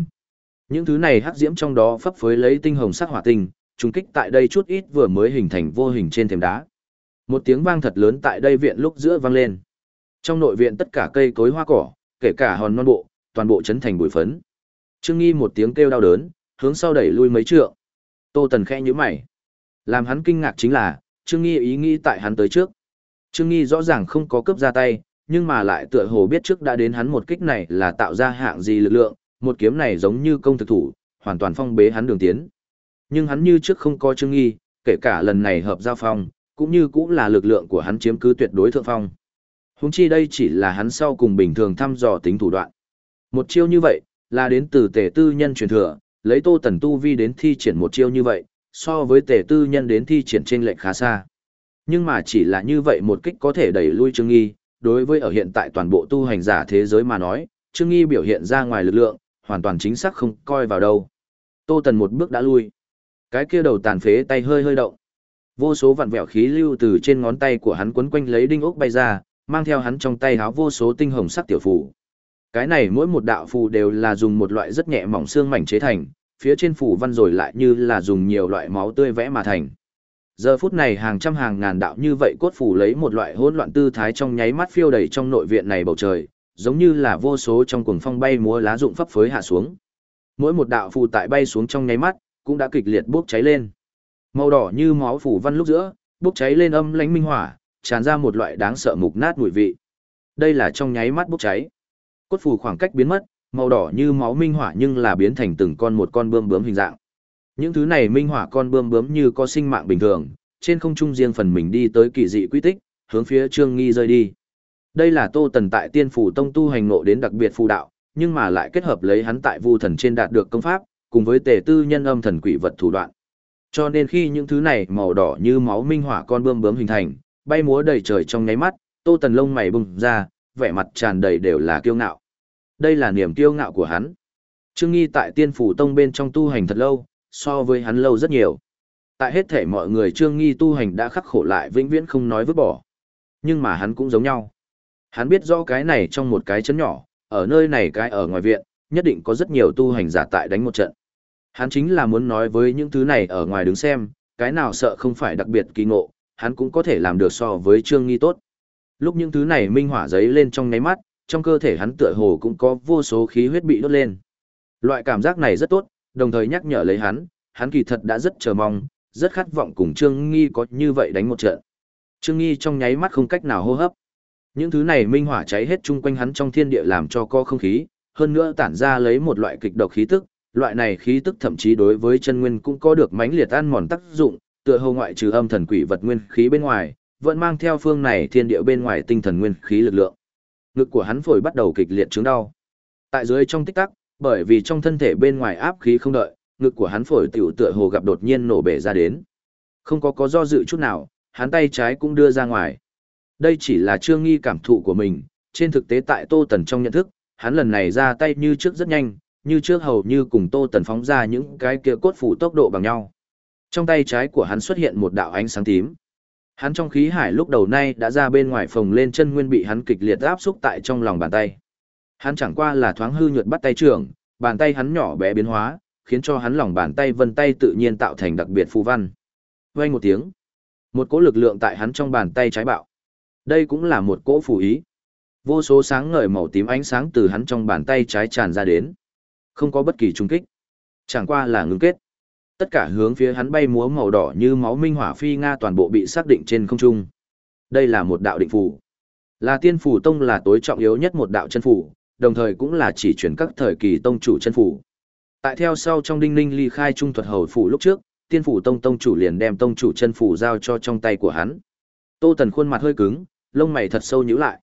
Những thứ này hắc diễm trong đó phấp phới lấy tinh hồng sắc hỏa tinh, trùng kích tại đây chút ít vừa mới hình thành vô hình trên thềm đá. Một tiếng vang thật lớn tại đây viện lúc giữa vang lên. Trong nội viện tất cả cây cối hoa cỏ, kể cả hòn non bộ, toàn bộ chấn thành bụi phấn. Trương Nghi một tiếng kêu đau đớn, hướng sau đẩy lui mấy trượng. Tô Tần khẽ nhíu mày. Làm hắn kinh ngạc chính là, Trương Nghi ý nghĩ tại hắn tới trước. Trương Nghi rõ ràng không có cướp ra tay, nhưng mà lại tựa hồ biết trước đã đến hắn một kích này là tạo ra hạng gì lực lượng, một kiếm này giống như công thực thủ, hoàn toàn phong bế hắn đường tiến. Nhưng hắn như trước không có Trương Nghi, kể cả lần này hợp giao phong, cũng như cũng là lực lượng của hắn chiếm cứ tuyệt đối thượng phong. Húng chi đây chỉ là hắn sau cùng bình thường thăm dò tính thủ đoạn. Một chiêu như vậy, là đến từ tể tư nhân truyền thừa, lấy tô tần tu vi đến thi triển một chiêu như vậy, so với tể tư nhân đến thi triển trên lệnh khá xa. Nhưng mà chỉ là như vậy một kích có thể đẩy lui Trương Nghi, đối với ở hiện tại toàn bộ tu hành giả thế giới mà nói, Trương Nghi biểu hiện ra ngoài lực lượng, hoàn toàn chính xác không coi vào đâu. Tô Tần một bước đã lui. Cái kia đầu tàn phế tay hơi hơi động. Vô số vặn vẹo khí lưu từ trên ngón tay của hắn quấn quanh lấy đinh ốc bay ra, mang theo hắn trong tay háo vô số tinh hồng sắc tiểu phù. Cái này mỗi một đạo phù đều là dùng một loại rất nhẹ mỏng xương mảnh chế thành, phía trên phù văn rồi lại như là dùng nhiều loại máu tươi vẽ mà thành. Giờ phút này hàng trăm hàng ngàn đạo như vậy cốt phù lấy một loại hỗn loạn tư thái trong nháy mắt phiêu đầy trong nội viện này bầu trời, giống như là vô số trong cuồng phong bay múa lá rụng phấp phới hạ xuống. Mỗi một đạo phù tại bay xuống trong nháy mắt, cũng đã kịch liệt bốc cháy lên. Màu đỏ như máu phù văn lúc giữa, bốc cháy lên âm lãnh minh hỏa, tràn ra một loại đáng sợ mục nát mùi vị. Đây là trong nháy mắt bốc cháy. Cốt phù khoảng cách biến mất, màu đỏ như máu minh hỏa nhưng là biến thành từng con một con bươm bướm hình dạng. Những thứ này minh hỏa con bươm bướm như có sinh mạng bình thường, trên không trung riêng phần mình đi tới kỳ dị quy tích, hướng phía Trương Nghi rơi đi. Đây là Tô Tần tại Tiên phủ tông tu hành ngộ đến đặc biệt phù đạo, nhưng mà lại kết hợp lấy hắn tại Vu thần trên đạt được công pháp, cùng với tề tư nhân âm thần quỷ vật thủ đoạn. Cho nên khi những thứ này màu đỏ như máu minh hỏa con bươm bướm hình thành, bay múa đầy trời trong nháy mắt, Tô Tần lông mày bùng ra, vẻ mặt tràn đầy đều là kiêu ngạo. Đây là niềm kiêu ngạo của hắn. Trương Nghi tại tiên phủ tông bên trong tu hành thật lâu, so với hắn lâu rất nhiều. Tại hết thể mọi người Trương Nghi tu hành đã khắc khổ lại vĩnh viễn không nói vứt bỏ. Nhưng mà hắn cũng giống nhau. Hắn biết rõ cái này trong một cái chấn nhỏ, ở nơi này cái ở ngoài viện, nhất định có rất nhiều tu hành giả tại đánh một trận. Hắn chính là muốn nói với những thứ này ở ngoài đứng xem, cái nào sợ không phải đặc biệt kỳ ngộ, hắn cũng có thể làm được so với Trương Nghi tốt. Lúc những thứ này minh hỏa giấy lên trong nháy mắt, trong cơ thể hắn tựa hồ cũng có vô số khí huyết bị đốt lên. Loại cảm giác này rất tốt, đồng thời nhắc nhở lấy hắn, hắn kỳ thật đã rất chờ mong, rất khát vọng cùng Trương Nghi có như vậy đánh một trận. Trương Nghi trong nháy mắt không cách nào hô hấp. Những thứ này minh hỏa cháy hết chung quanh hắn trong thiên địa làm cho co không khí, hơn nữa tản ra lấy một loại kịch độc khí tức, loại này khí tức thậm chí đối với chân nguyên cũng có được mãnh liệt ăn mòn tác dụng, tựa hồ ngoại trừ âm thần quỷ vật nguyên khí bên ngoài, vẫn mang theo phương này thiên địa bên ngoài tinh thần nguyên khí lực lượng. Ngực của hắn phổi bắt đầu kịch liệt chứng đau. Tại dưới trong tích tắc, bởi vì trong thân thể bên ngoài áp khí không đợi, ngực của hắn phổi tiểu tựa hồ gặp đột nhiên nổ bể ra đến. Không có có do dự chút nào, hắn tay trái cũng đưa ra ngoài. Đây chỉ là trương nghi cảm thụ của mình, trên thực tế tại Tô Tần trong nhận thức, hắn lần này ra tay như trước rất nhanh, như trước hầu như cùng Tô Tần phóng ra những cái kia cốt phủ tốc độ bằng nhau. Trong tay trái của hắn xuất hiện một đạo ánh sáng tím. Hắn trong khí hải lúc đầu nay đã ra bên ngoài phòng lên chân nguyên bị hắn kịch liệt áp xúc tại trong lòng bàn tay. Hắn chẳng qua là thoáng hư nhuật bắt tay trưởng, bàn tay hắn nhỏ bé biến hóa, khiến cho hắn lòng bàn tay vân tay tự nhiên tạo thành đặc biệt phù văn. Vang một tiếng, một cỗ lực lượng tại hắn trong bàn tay trái bạo. Đây cũng là một cỗ phù ý. Vô số sáng ngời màu tím ánh sáng từ hắn trong bàn tay trái tràn ra đến. Không có bất kỳ trung kích. Chẳng qua là ngưng kết. Tất cả hướng phía hắn bay múa màu đỏ như máu minh hỏa phi nga toàn bộ bị xác định trên không trung. Đây là một đạo định phủ. Là tiên phủ tông là tối trọng yếu nhất một đạo chân phủ, đồng thời cũng là chỉ chuyển các thời kỳ tông chủ chân phủ. Tại theo sau trong đinh ninh ly khai trung thuật hầu phủ lúc trước, tiên phủ tông tông chủ liền đem tông chủ chân phủ giao cho trong tay của hắn. Tô Tần khuôn mặt hơi cứng, lông mày thật sâu nhíu lại.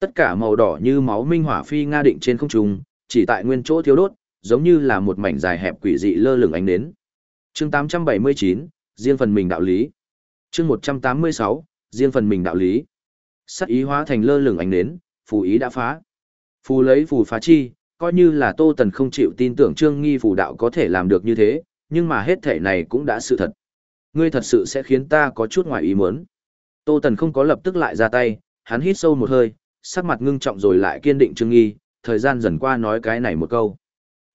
Tất cả màu đỏ như máu minh hỏa phi nga định trên không trung, chỉ tại nguyên chỗ thiếu đốt, giống như là một mảnh dài hẹp quỷ dị lơ lửng ánh đến. Chương 879, riêng phần mình đạo lý. Chương 186, riêng phần mình đạo lý. Sắc ý hóa thành lơ lửng ánh đến, phù ý đã phá. Phù lấy phù phá chi, coi như là Tô Tần không chịu tin tưởng Trương Nghi phù đạo có thể làm được như thế, nhưng mà hết thể này cũng đã sự thật. Ngươi thật sự sẽ khiến ta có chút ngoài ý muốn. Tô Tần không có lập tức lại ra tay, hắn hít sâu một hơi, sắc mặt ngưng trọng rồi lại kiên định Trương Nghi, thời gian dần qua nói cái này một câu.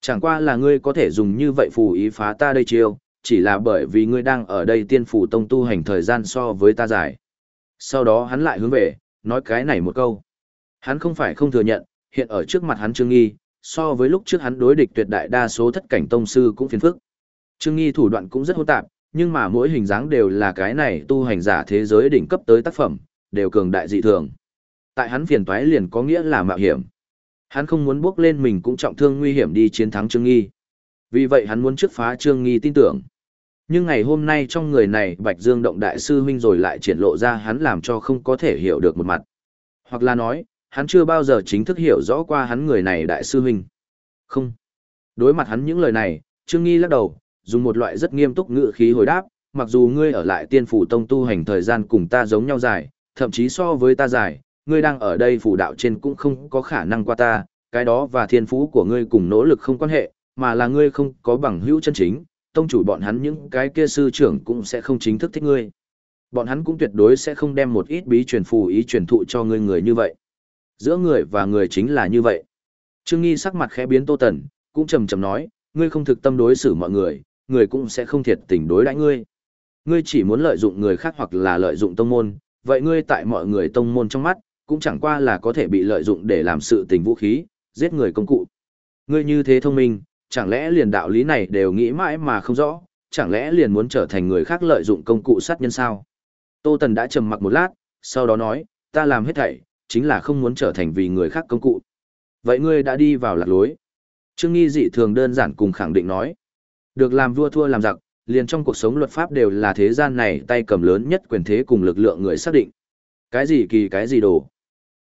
Chẳng qua là ngươi có thể dùng như vậy phù ý phá ta đây chiêu, chỉ là bởi vì ngươi đang ở đây tiên phủ tông tu hành thời gian so với ta dài. Sau đó hắn lại hướng về, nói cái này một câu. Hắn không phải không thừa nhận, hiện ở trước mặt hắn Trương Nghi, so với lúc trước hắn đối địch tuyệt đại đa số thất cảnh tông sư cũng phiền phức. Trương Nghi thủ đoạn cũng rất hỗn tạp, nhưng mà mỗi hình dáng đều là cái này tu hành giả thế giới đỉnh cấp tới tác phẩm, đều cường đại dị thường. Tại hắn phiền toái liền có nghĩa là mạo hiểm. Hắn không muốn bước lên mình cũng trọng thương nguy hiểm đi chiến thắng Trương Nghi. Vì vậy hắn muốn trước phá Trương Nghi tin tưởng. Nhưng ngày hôm nay trong người này Bạch Dương Động Đại Sư Huynh rồi lại triển lộ ra hắn làm cho không có thể hiểu được một mặt. Hoặc là nói, hắn chưa bao giờ chính thức hiểu rõ qua hắn người này Đại Sư Huynh. Không. Đối mặt hắn những lời này, Trương Nghi lắc đầu, dùng một loại rất nghiêm túc ngữ khí hồi đáp, mặc dù ngươi ở lại tiên phủ tông tu hành thời gian cùng ta giống nhau dài, thậm chí so với ta dài, ngươi đang ở đây phủ đạo trên cũng không có khả năng qua ta, cái đó và thiên phú của ngươi cùng nỗ lực không quan hệ, mà là ngươi không có bằng hữu chân chính, tông chủ bọn hắn những cái kia sư trưởng cũng sẽ không chính thức thích ngươi. Bọn hắn cũng tuyệt đối sẽ không đem một ít bí truyền phù ý truyền thụ cho ngươi người như vậy. Giữa người và người chính là như vậy. Trương Nghi sắc mặt khẽ biến Tô Tần, cũng trầm trầm nói, ngươi không thực tâm đối xử mọi người, người cũng sẽ không thiệt tình đối đãi ngươi. Ngươi chỉ muốn lợi dụng người khác hoặc là lợi dụng tông môn, vậy ngươi tại mọi người tông môn trong mắt, cũng chẳng qua là có thể bị lợi dụng để làm sự tình vũ khí, giết người công cụ. Ngươi như thế thông minh, chẳng lẽ liền đạo lý này đều nghĩ mãi mà không rõ, chẳng lẽ liền muốn trở thành người khác lợi dụng công cụ sát nhân sao? Tô Tần đã trầm mặc một lát, sau đó nói, ta làm hết thảy, chính là không muốn trở thành vì người khác công cụ. Vậy ngươi đã đi vào lạc lối. Trương Nghi dị thường đơn giản cùng khẳng định nói. Được làm vua thua làm giặc, liền trong cuộc sống luật pháp đều là thế gian này tay cầm lớn nhất quyền thế cùng lực lượng người xác định. Cái gì kỳ cái gì đồ.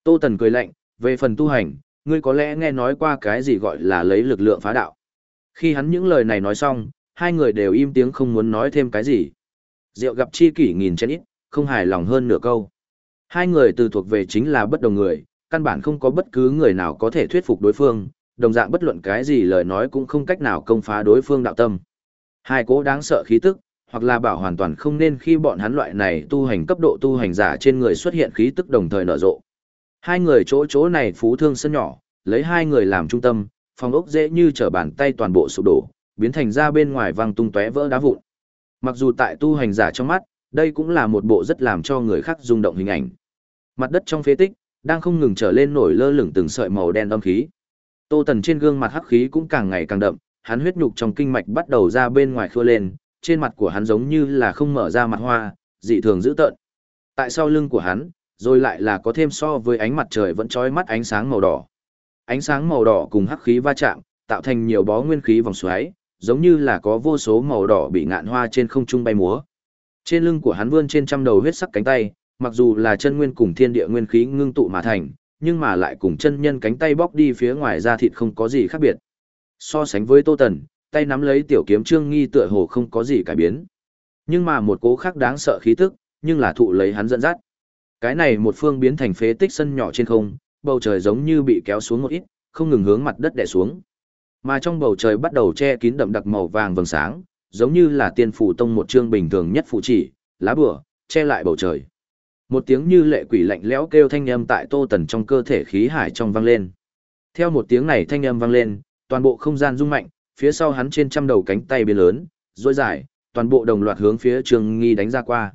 Tô Tần cười lạnh, về phần tu hành, ngươi có lẽ nghe nói qua cái gì gọi là lấy lực lượng phá đạo. Khi hắn những lời này nói xong, hai người đều im tiếng không muốn nói thêm cái gì. Diệu gặp chi kỷ nghìn chén ít, không hài lòng hơn nửa câu. Hai người từ thuộc về chính là bất đồng người, căn bản không có bất cứ người nào có thể thuyết phục đối phương, đồng dạng bất luận cái gì lời nói cũng không cách nào công phá đối phương đạo tâm. Hai cố đáng sợ khí tức, hoặc là bảo hoàn toàn không nên khi bọn hắn loại này tu hành cấp độ tu hành giả trên người xuất hiện khí tức đồng thời nở rộ. Hai người chỗ chỗ này phú thương sân nhỏ, lấy hai người làm trung tâm, phòng ốc dễ như trở bàn tay toàn bộ sụp đổ, biến thành ra bên ngoài văng tung tóe vỡ đá vụn. Mặc dù tại tu hành giả trong mắt, đây cũng là một bộ rất làm cho người khác rung động hình ảnh. Mặt đất trong phế tích đang không ngừng trở lên nổi lơ lửng từng sợi màu đen âm khí. Tô Tần trên gương mặt hắc khí cũng càng ngày càng đậm, hắn huyết nhục trong kinh mạch bắt đầu ra bên ngoài khua lên, trên mặt của hắn giống như là không mở ra mặt hoa, dị thường dữ tợn. Tại sau lưng của hắn, rồi lại là có thêm so với ánh mặt trời vẫn chói mắt ánh sáng màu đỏ. Ánh sáng màu đỏ cùng hắc khí va chạm, tạo thành nhiều bó nguyên khí vòng xoáy, giống như là có vô số màu đỏ bị ngạn hoa trên không trung bay múa. Trên lưng của hắn vươn trên trăm đầu huyết sắc cánh tay, mặc dù là chân nguyên cùng thiên địa nguyên khí ngưng tụ mà thành, nhưng mà lại cùng chân nhân cánh tay bóc đi phía ngoài da thịt không có gì khác biệt. So sánh với Tô Tần, tay nắm lấy tiểu kiếm Trương Nghi tựa hồ không có gì cải biến. Nhưng mà một cố khác đáng sợ khí tức, nhưng là thụ lấy hắn dẫn dắt. Cái này một phương biến thành phế tích sân nhỏ trên không, bầu trời giống như bị kéo xuống một ít, không ngừng hướng mặt đất đè xuống. Mà trong bầu trời bắt đầu che kín đậm đặc màu vàng vầng sáng, giống như là tiên phủ tông một chương bình thường nhất phụ chỉ, lá bùa, che lại bầu trời. Một tiếng như lệ quỷ lạnh lẽo kêu thanh âm tại Tô Tần trong cơ thể khí hải trong vang lên. Theo một tiếng này thanh âm vang lên, toàn bộ không gian rung mạnh, phía sau hắn trên trăm đầu cánh tay biến lớn, rối dài, toàn bộ đồng loạt hướng phía Trương Nghi đánh ra qua.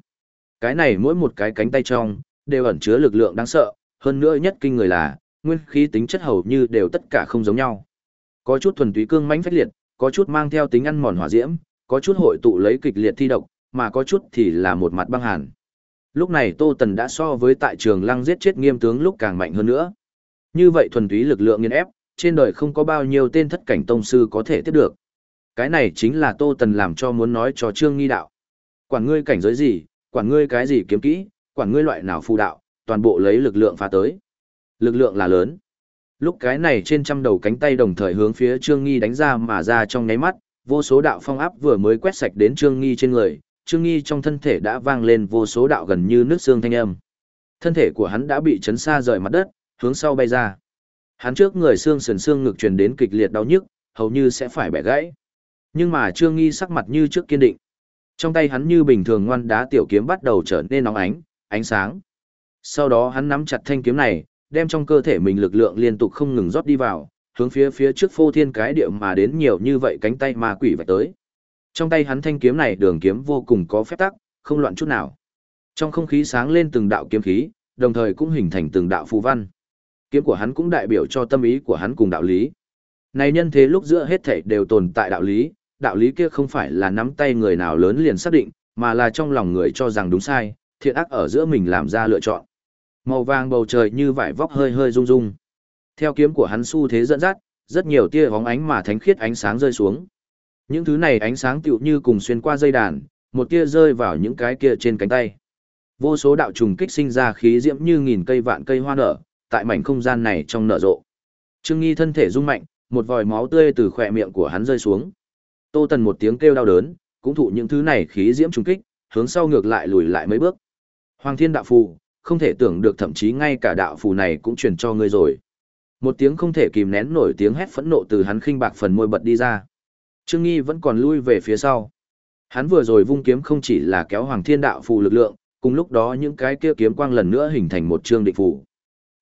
Cái này mỗi một cái cánh tay trong đều ẩn chứa lực lượng đáng sợ, hơn nữa nhất kinh người là, nguyên khí tính chất hầu như đều tất cả không giống nhau. Có chút thuần túy cương mãnh phách liệt, có chút mang theo tính ăn mòn hỏa diễm, có chút hội tụ lấy kịch liệt thi độc, mà có chút thì là một mặt băng hàn. Lúc này Tô Tần đã so với tại trường lăng giết chết nghiêm tướng lúc càng mạnh hơn nữa. Như vậy thuần túy lực lượng nghiên ép, trên đời không có bao nhiêu tên thất cảnh tông sư có thể tiếp được. Cái này chính là Tô Tần làm cho muốn nói cho Trương Nghi đạo. Quản ngươi cảnh giới gì, quản ngươi cái gì kiếm kỹ, quản ngươi loại nào phù đạo, toàn bộ lấy lực lượng phá tới. Lực lượng là lớn. Lúc cái này trên trăm đầu cánh tay đồng thời hướng phía Trương Nghi đánh ra mà ra trong nháy mắt, vô số đạo phong áp vừa mới quét sạch đến Trương Nghi trên người, Trương Nghi trong thân thể đã vang lên vô số đạo gần như nước xương thanh âm. Thân thể của hắn đã bị chấn xa rời mặt đất, hướng sau bay ra. Hắn trước người xương sườn xương ngực truyền đến kịch liệt đau nhức, hầu như sẽ phải bẻ gãy. Nhưng mà Trương Nghi sắc mặt như trước kiên định. Trong tay hắn như bình thường ngoan đá tiểu kiếm bắt đầu trở nên nóng ánh, ánh sáng. Sau đó hắn nắm chặt thanh kiếm này, đem trong cơ thể mình lực lượng liên tục không ngừng rót đi vào, hướng phía phía trước phô thiên cái địa mà đến nhiều như vậy cánh tay ma quỷ vạch tới. Trong tay hắn thanh kiếm này đường kiếm vô cùng có phép tắc, không loạn chút nào. Trong không khí sáng lên từng đạo kiếm khí, đồng thời cũng hình thành từng đạo phù văn. Kiếm của hắn cũng đại biểu cho tâm ý của hắn cùng đạo lý. Này nhân thế lúc giữa hết thảy đều tồn tại đạo lý, đạo lý kia không phải là nắm tay người nào lớn liền xác định, mà là trong lòng người cho rằng đúng sai, thiện ác ở giữa mình làm ra lựa chọn. Màu vàng bầu trời như vải vóc hơi hơi rung rung. Theo kiếm của hắn xu thế dẫn dắt, rất nhiều tia bóng ánh mà thánh khiết ánh sáng rơi xuống. Những thứ này ánh sáng tựu như cùng xuyên qua dây đàn, một tia rơi vào những cái kia trên cánh tay. Vô số đạo trùng kích sinh ra khí diễm như nghìn cây vạn cây hoa nở, tại mảnh không gian này trong nở rộ. Trương Nghi thân thể rung mạnh, một vòi máu tươi từ khỏe miệng của hắn rơi xuống. Tô Tần một tiếng kêu đau đớn, cũng thụ những thứ này khí diễm trùng kích, hướng sau ngược lại lùi lại mấy bước. Hoàng Thiên đạo phù, không thể tưởng được thậm chí ngay cả đạo phù này cũng truyền cho ngươi rồi. Một tiếng không thể kìm nén nổi tiếng hét phẫn nộ từ hắn khinh bạc phần môi bật đi ra. Trương Nghi vẫn còn lui về phía sau. Hắn vừa rồi vung kiếm không chỉ là kéo Hoàng Thiên đạo phù lực lượng, cùng lúc đó những cái kia kiếm quang lần nữa hình thành một trương định phù.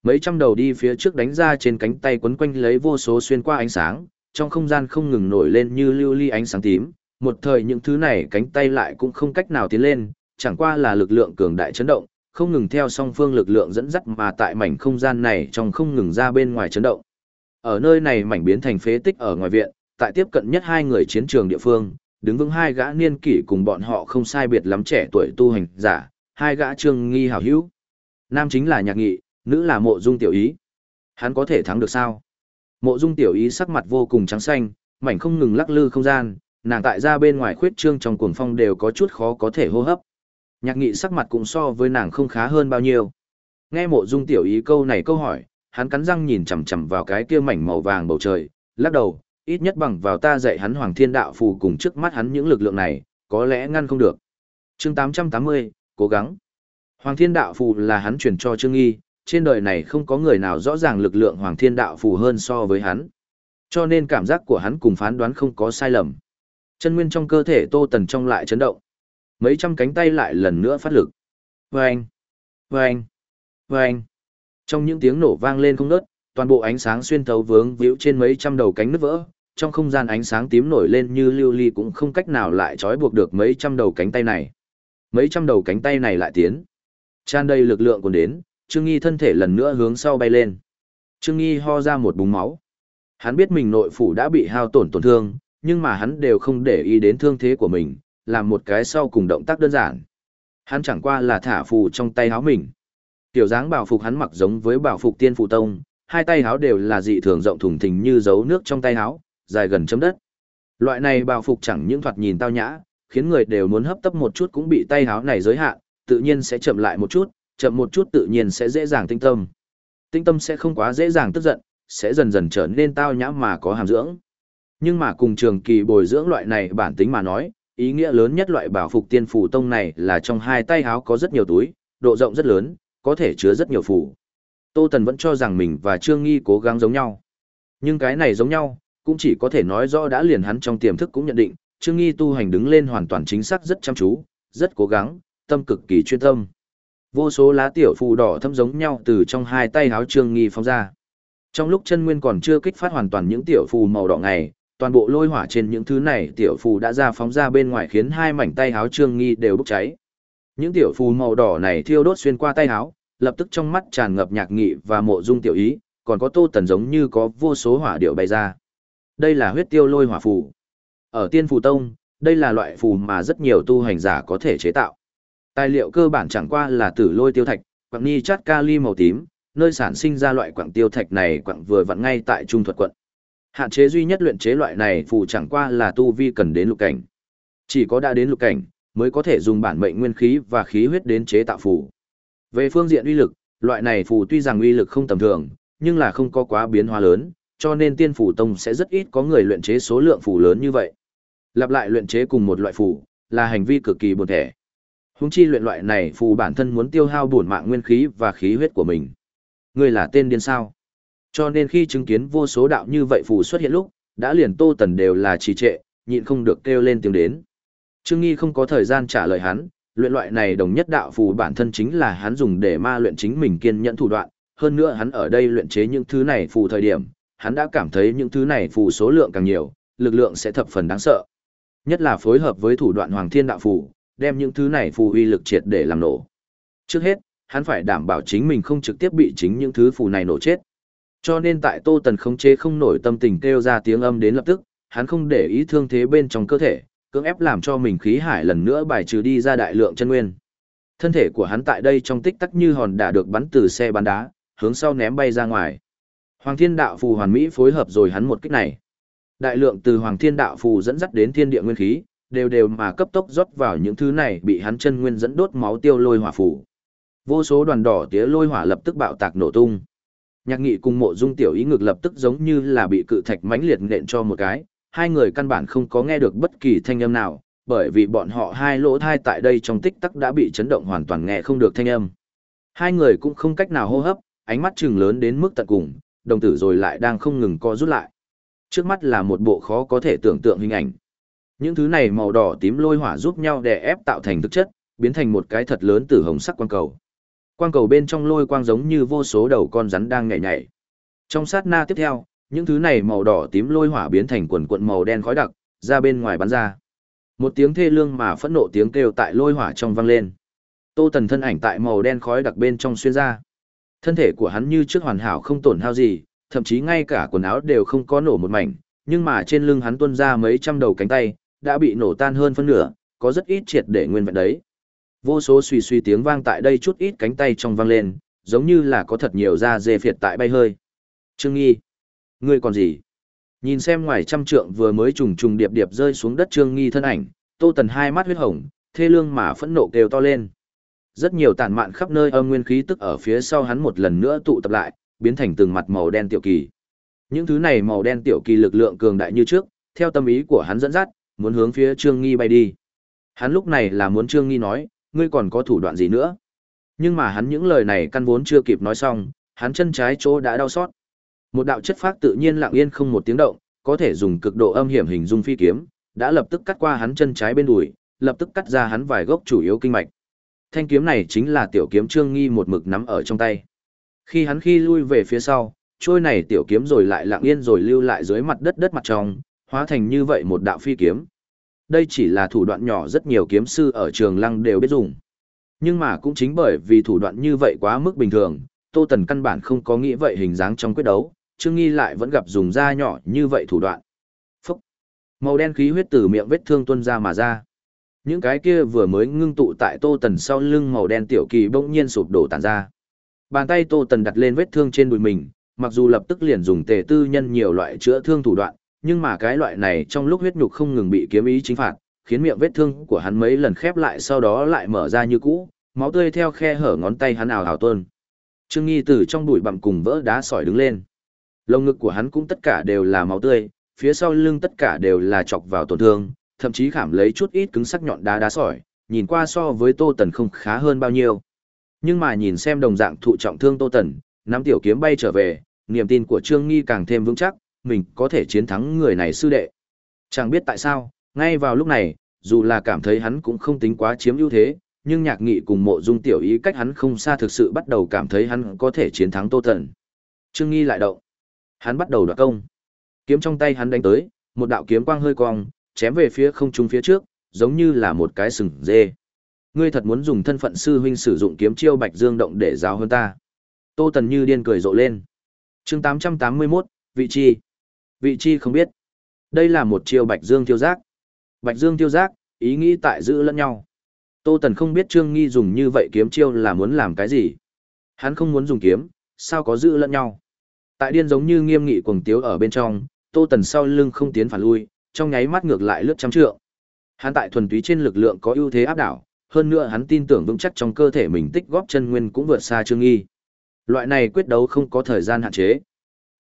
Mấy trăm đầu đi phía trước đánh ra trên cánh tay quấn quanh lấy vô số xuyên qua ánh sáng, trong không gian không ngừng nổi lên như lưu ly ánh sáng tím, một thời những thứ này cánh tay lại cũng không cách nào tiến lên, chẳng qua là lực lượng cường đại chấn động, không ngừng theo song phương lực lượng dẫn dắt mà tại mảnh không gian này trong không ngừng ra bên ngoài chấn động. Ở nơi này mảnh biến thành phế tích ở ngoài viện, tại tiếp cận nhất hai người chiến trường địa phương, đứng vững hai gã niên kỷ cùng bọn họ không sai biệt lắm trẻ tuổi tu hành giả, hai gã trương nghi hảo hữu. Nam chính là nhạc nghị, nữ là mộ dung tiểu ý. Hắn có thể thắng được sao? Mộ dung tiểu ý sắc mặt vô cùng trắng xanh, mảnh không ngừng lắc lư không gian, nàng tại ra bên ngoài khuyết trương trong cuồng phong đều có chút khó có thể hô hấp. Nhạc nghị sắc mặt cũng so với nàng không khá hơn bao nhiêu. Nghe mộ dung tiểu ý câu này câu hỏi, hắn cắn răng nhìn chằm chằm vào cái kia mảnh màu vàng bầu trời, lắc đầu, ít nhất bằng vào ta dạy hắn hoàng thiên đạo phù cùng trước mắt hắn những lực lượng này, có lẽ ngăn không được. chương 880, cố gắng. Hoàng thiên đạo phù là hắn truyền cho Trương Nghi, trên đời này không có người nào rõ ràng lực lượng Hoàng Thiên Đạo phù hơn so với hắn. Cho nên cảm giác của hắn cùng phán đoán không có sai lầm. Chân nguyên trong cơ thể Tô Tần trong lại chấn động. Mấy trăm cánh tay lại lần nữa phát lực. Vâng! Vâng! Vâng! Trong những tiếng nổ vang lên không ngớt, toàn bộ ánh sáng xuyên thấu vướng víu trên mấy trăm đầu cánh nứt vỡ, trong không gian ánh sáng tím nổi lên như lưu ly cũng không cách nào lại trói buộc được mấy trăm đầu cánh tay này. Mấy trăm đầu cánh tay này lại tiến. Tràn đầy lực lượng còn đến, Trương Nghi thân thể lần nữa hướng sau bay lên. Trương Nghi ho ra một búng máu. Hắn biết mình nội phủ đã bị hao tổn tổn thương, nhưng mà hắn đều không để ý đến thương thế của mình, làm một cái sau cùng động tác đơn giản. Hắn chẳng qua là thả phù trong tay áo mình. Tiểu dáng bảo phục hắn mặc giống với bảo phục tiên phụ tông, hai tay áo đều là dị thường rộng thùng thình như dấu nước trong tay áo, dài gần chấm đất. Loại này bảo phục chẳng những thoạt nhìn tao nhã, khiến người đều muốn hấp tấp một chút cũng bị tay áo này giới hạn, tự nhiên sẽ chậm lại một chút, chậm một chút tự nhiên sẽ dễ dàng tinh tâm. Tinh tâm sẽ không quá dễ dàng tức giận, sẽ dần dần trở nên tao nhã mà có hàm dưỡng. Nhưng mà cùng trường kỳ bồi dưỡng loại này bản tính mà nói, ý nghĩa lớn nhất loại bảo phục tiên phủ tông này là trong hai tay háo có rất nhiều túi, độ rộng rất lớn, có thể chứa rất nhiều phủ. Tô Tần vẫn cho rằng mình và Trương Nghi cố gắng giống nhau. Nhưng cái này giống nhau, cũng chỉ có thể nói rõ đã liền hắn trong tiềm thức cũng nhận định, Trương Nghi tu hành đứng lên hoàn toàn chính xác rất chăm chú, rất cố gắng, tâm cực kỳ chuyên tâm. Vô số lá tiểu phù đỏ thâm giống nhau từ trong hai tay háo Trương Nghi phóng ra. Trong lúc chân nguyên còn chưa kích phát hoàn toàn những tiểu phù màu đỏ này, toàn bộ lôi hỏa trên những thứ này tiểu phù đã ra phóng ra bên ngoài khiến hai mảnh tay háo Trương Nghi đều bốc cháy. Những tiểu phù màu đỏ này thiêu đốt xuyên qua tay háo, lập tức trong mắt tràn ngập nhạc nghị và mộ dung tiểu ý, còn có tô tần giống như có vô số hỏa điệu bay ra. Đây là huyết tiêu lôi hỏa phù. Ở tiên phù tông, đây là loại phù mà rất nhiều tu hành giả có thể chế tạo. Tài liệu cơ bản chẳng qua là tử lôi tiêu thạch, quặng ni chát kali màu tím, nơi sản sinh ra loại quặng tiêu thạch này quặng vừa vặn ngay tại trung thuật quận. Hạn chế duy nhất luyện chế loại này phù chẳng qua là tu vi cần đến lục cảnh. Chỉ có đã đến lục cảnh, mới có thể dùng bản mệnh nguyên khí và khí huyết đến chế tạo phù. Về phương diện uy lực, loại này phù tuy rằng uy lực không tầm thường, nhưng là không có quá biến hóa lớn, cho nên tiên phù tông sẽ rất ít có người luyện chế số lượng phù lớn như vậy. Lặp lại luyện chế cùng một loại phù, là hành vi cực kỳ buồn thẻ. Húng chi luyện loại này phù bản thân muốn tiêu hao bổn mạng nguyên khí và khí huyết của mình. Người là tên điên sao? Cho nên khi chứng kiến vô số đạo như vậy phù xuất hiện lúc, đã liền tô tần đều là trì trệ, nhịn không được kêu lên tiếng đến. Trương Nghi không có thời gian trả lời hắn, luyện loại này đồng nhất đạo phù bản thân chính là hắn dùng để ma luyện chính mình kiên nhẫn thủ đoạn, hơn nữa hắn ở đây luyện chế những thứ này phù thời điểm, hắn đã cảm thấy những thứ này phù số lượng càng nhiều, lực lượng sẽ thập phần đáng sợ. Nhất là phối hợp với thủ đoạn Hoàng Thiên đạo phù, đem những thứ này phù uy lực triệt để làm nổ. Trước hết, hắn phải đảm bảo chính mình không trực tiếp bị chính những thứ phù này nổ chết. Cho nên tại Tô Tần không chế không nổi tâm tình kêu ra tiếng âm đến lập tức, hắn không để ý thương thế bên trong cơ thể, cưỡng ép làm cho mình khí hải lần nữa bài trừ đi ra đại lượng chân nguyên. Thân thể của hắn tại đây trong tích tắc như hòn đã được bắn từ xe bắn đá, hướng sau ném bay ra ngoài. Hoàng Thiên Đạo Phù hoàn mỹ phối hợp rồi hắn một kích này. Đại lượng từ Hoàng Thiên Đạo Phù dẫn dắt đến thiên địa nguyên khí, đều đều mà cấp tốc rót vào những thứ này bị hắn chân nguyên dẫn đốt máu tiêu lôi hỏa phù. Vô số đoàn đỏ tía lôi hỏa lập tức bạo tạc nổ tung. Nhạc Nghị cùng Mộ Dung Tiểu Ý ngược lập tức giống như là bị cự thạch mãnh liệt nện cho một cái, hai người căn bản không có nghe được bất kỳ thanh âm nào, bởi vì bọn họ hai lỗ thai tại đây trong tích tắc đã bị chấn động hoàn toàn nghe không được thanh âm. Hai người cũng không cách nào hô hấp, ánh mắt trừng lớn đến mức tận cùng, đồng tử rồi lại đang không ngừng co rút lại. Trước mắt là một bộ khó có thể tưởng tượng hình ảnh. Những thứ này màu đỏ tím lôi hỏa giúp nhau đè ép tạo thành thực chất, biến thành một cái thật lớn tử hồng sắc quang cầu. Quang cầu bên trong lôi quang giống như vô số đầu con rắn đang nhảy nhảy. Trong sát na tiếp theo, những thứ này màu đỏ tím lôi hỏa biến thành quần cuộn màu đen khói đặc, ra bên ngoài bắn ra. Một tiếng thê lương mà phẫn nộ tiếng kêu tại lôi hỏa trong vang lên. Tô Tần thân ảnh tại màu đen khói đặc bên trong xuyên ra. Thân thể của hắn như trước hoàn hảo không tổn hao gì, thậm chí ngay cả quần áo đều không có nổ một mảnh, nhưng mà trên lưng hắn tuôn ra mấy trăm đầu cánh tay, đã bị nổ tan hơn phân nửa, có rất ít triệt để nguyên vẹn đấy. Vô số suy suy tiếng vang tại đây chút ít cánh tay trong vang lên, giống như là có thật nhiều da dê phiệt tại bay hơi. Trương Nghi, ngươi còn gì? Nhìn xem ngoài trăm trượng vừa mới trùng trùng điệp điệp rơi xuống đất Trương Nghi thân ảnh, Tô Tần hai mắt huyết hồng, thê lương mà phẫn nộ kêu to lên. Rất nhiều tàn mạn khắp nơi âm nguyên khí tức ở phía sau hắn một lần nữa tụ tập lại, biến thành từng mặt màu đen tiểu kỳ. Những thứ này màu đen tiểu kỳ lực lượng cường đại như trước, theo tâm ý của hắn dẫn dắt, muốn hướng phía Trương Nghi bay đi. Hắn lúc này là muốn Trương Nghi nói, ngươi còn có thủ đoạn gì nữa? Nhưng mà hắn những lời này căn vốn chưa kịp nói xong, hắn chân trái chỗ đã đau xót. Một đạo chất phát tự nhiên lặng yên không một tiếng động, có thể dùng cực độ âm hiểm hình dung phi kiếm, đã lập tức cắt qua hắn chân trái bên đùi, lập tức cắt ra hắn vài gốc chủ yếu kinh mạch. Thanh kiếm này chính là tiểu kiếm Trương Nghi một mực nắm ở trong tay. Khi hắn khi lui về phía sau, trôi này tiểu kiếm rồi lại lặng yên rồi lưu lại dưới mặt đất đất mặt trong, hóa thành như vậy một đạo phi kiếm. Đây chỉ là thủ đoạn nhỏ rất nhiều kiếm sư ở trường lăng đều biết dùng. Nhưng mà cũng chính bởi vì thủ đoạn như vậy quá mức bình thường, Tô Tần căn bản không có nghĩ vậy hình dáng trong quyết đấu, Trương Nghi lại vẫn gặp dùng da nhỏ như vậy thủ đoạn. Phúc! Màu đen khí huyết từ miệng vết thương tuôn ra mà ra. Những cái kia vừa mới ngưng tụ tại Tô Tần sau lưng màu đen tiểu kỳ bỗng nhiên sụp đổ tàn ra. Bàn tay Tô Tần đặt lên vết thương trên đùi mình, mặc dù lập tức liền dùng tề tư nhân nhiều loại chữa thương thủ đoạn, nhưng mà cái loại này trong lúc huyết nhục không ngừng bị kiếm ý chính phạt, khiến miệng vết thương của hắn mấy lần khép lại sau đó lại mở ra như cũ, máu tươi theo khe hở ngón tay hắn ào ào tuôn. Trương Nghi từ trong bụi bặm cùng vỡ đá sỏi đứng lên. Lồng ngực của hắn cũng tất cả đều là máu tươi, phía sau lưng tất cả đều là chọc vào tổn thương, thậm chí khảm lấy chút ít cứng sắc nhọn đá đá sỏi, nhìn qua so với Tô Tần không khá hơn bao nhiêu. Nhưng mà nhìn xem đồng dạng thụ trọng thương Tô Tần, nắm tiểu kiếm bay trở về, niềm tin của Trương Nghi càng thêm vững chắc, mình có thể chiến thắng người này sư đệ. Chẳng biết tại sao, ngay vào lúc này, dù là cảm thấy hắn cũng không tính quá chiếm ưu thế, nhưng nhạc nghị cùng mộ dung tiểu ý cách hắn không xa thực sự bắt đầu cảm thấy hắn có thể chiến thắng Tô thần. Trương Nghi lại động. Hắn bắt đầu đoạt công. Kiếm trong tay hắn đánh tới, một đạo kiếm quang hơi cong, chém về phía không trung phía trước, giống như là một cái sừng dê. Ngươi thật muốn dùng thân phận sư huynh sử dụng kiếm chiêu Bạch Dương động để giáo hơn ta. Tô Tần như điên cười rộ lên. Chương 881, vị trí. Vị chi không biết. Đây là một chiêu Bạch Dương tiêu giác. Bạch Dương tiêu giác, ý nghĩ tại giữ lẫn nhau. Tô Tần không biết Trương Nghi dùng như vậy kiếm chiêu là muốn làm cái gì. Hắn không muốn dùng kiếm, sao có giữ lẫn nhau. Tại điên giống như nghiêm nghị cuồng tiếu ở bên trong, Tô Tần sau lưng không tiến phản lui, trong nháy mắt ngược lại lướt trăm trượng. Hắn tại thuần túy trên lực lượng có ưu thế áp đảo, hơn nữa hắn tin tưởng vững chắc trong cơ thể mình tích góp chân nguyên cũng vượt xa Trương Nghi. Loại này quyết đấu không có thời gian hạn chế.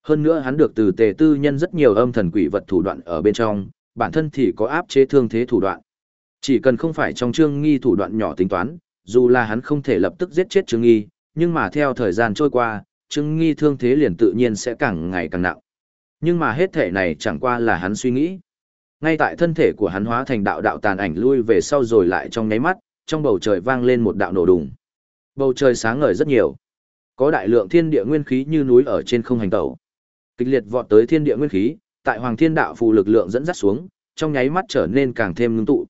Hơn nữa hắn được từ tề tư nhân rất nhiều âm thần quỷ vật thủ đoạn ở bên trong, bản thân thì có áp chế thương thế thủ đoạn. Chỉ cần không phải trong Trương Nghi thủ đoạn nhỏ tính toán, dù là hắn không thể lập tức giết chết Trương Nghi, nhưng mà theo thời gian trôi qua, Trương Nghi thương thế liền tự nhiên sẽ càng ngày càng nặng. Nhưng mà hết thể này chẳng qua là hắn suy nghĩ. Ngay tại thân thể của hắn hóa thành đạo đạo tàn ảnh lui về sau rồi lại trong nháy mắt, trong bầu trời vang lên một đạo nổ đùng. Bầu trời sáng ngời rất nhiều. Có đại lượng thiên địa nguyên khí như núi ở trên không hành tẩu. Kịch liệt vọt tới thiên địa nguyên khí, tại Hoàng Thiên Đạo phù lực lượng dẫn dắt xuống, trong nháy mắt trở nên càng thêm ngưng tụ.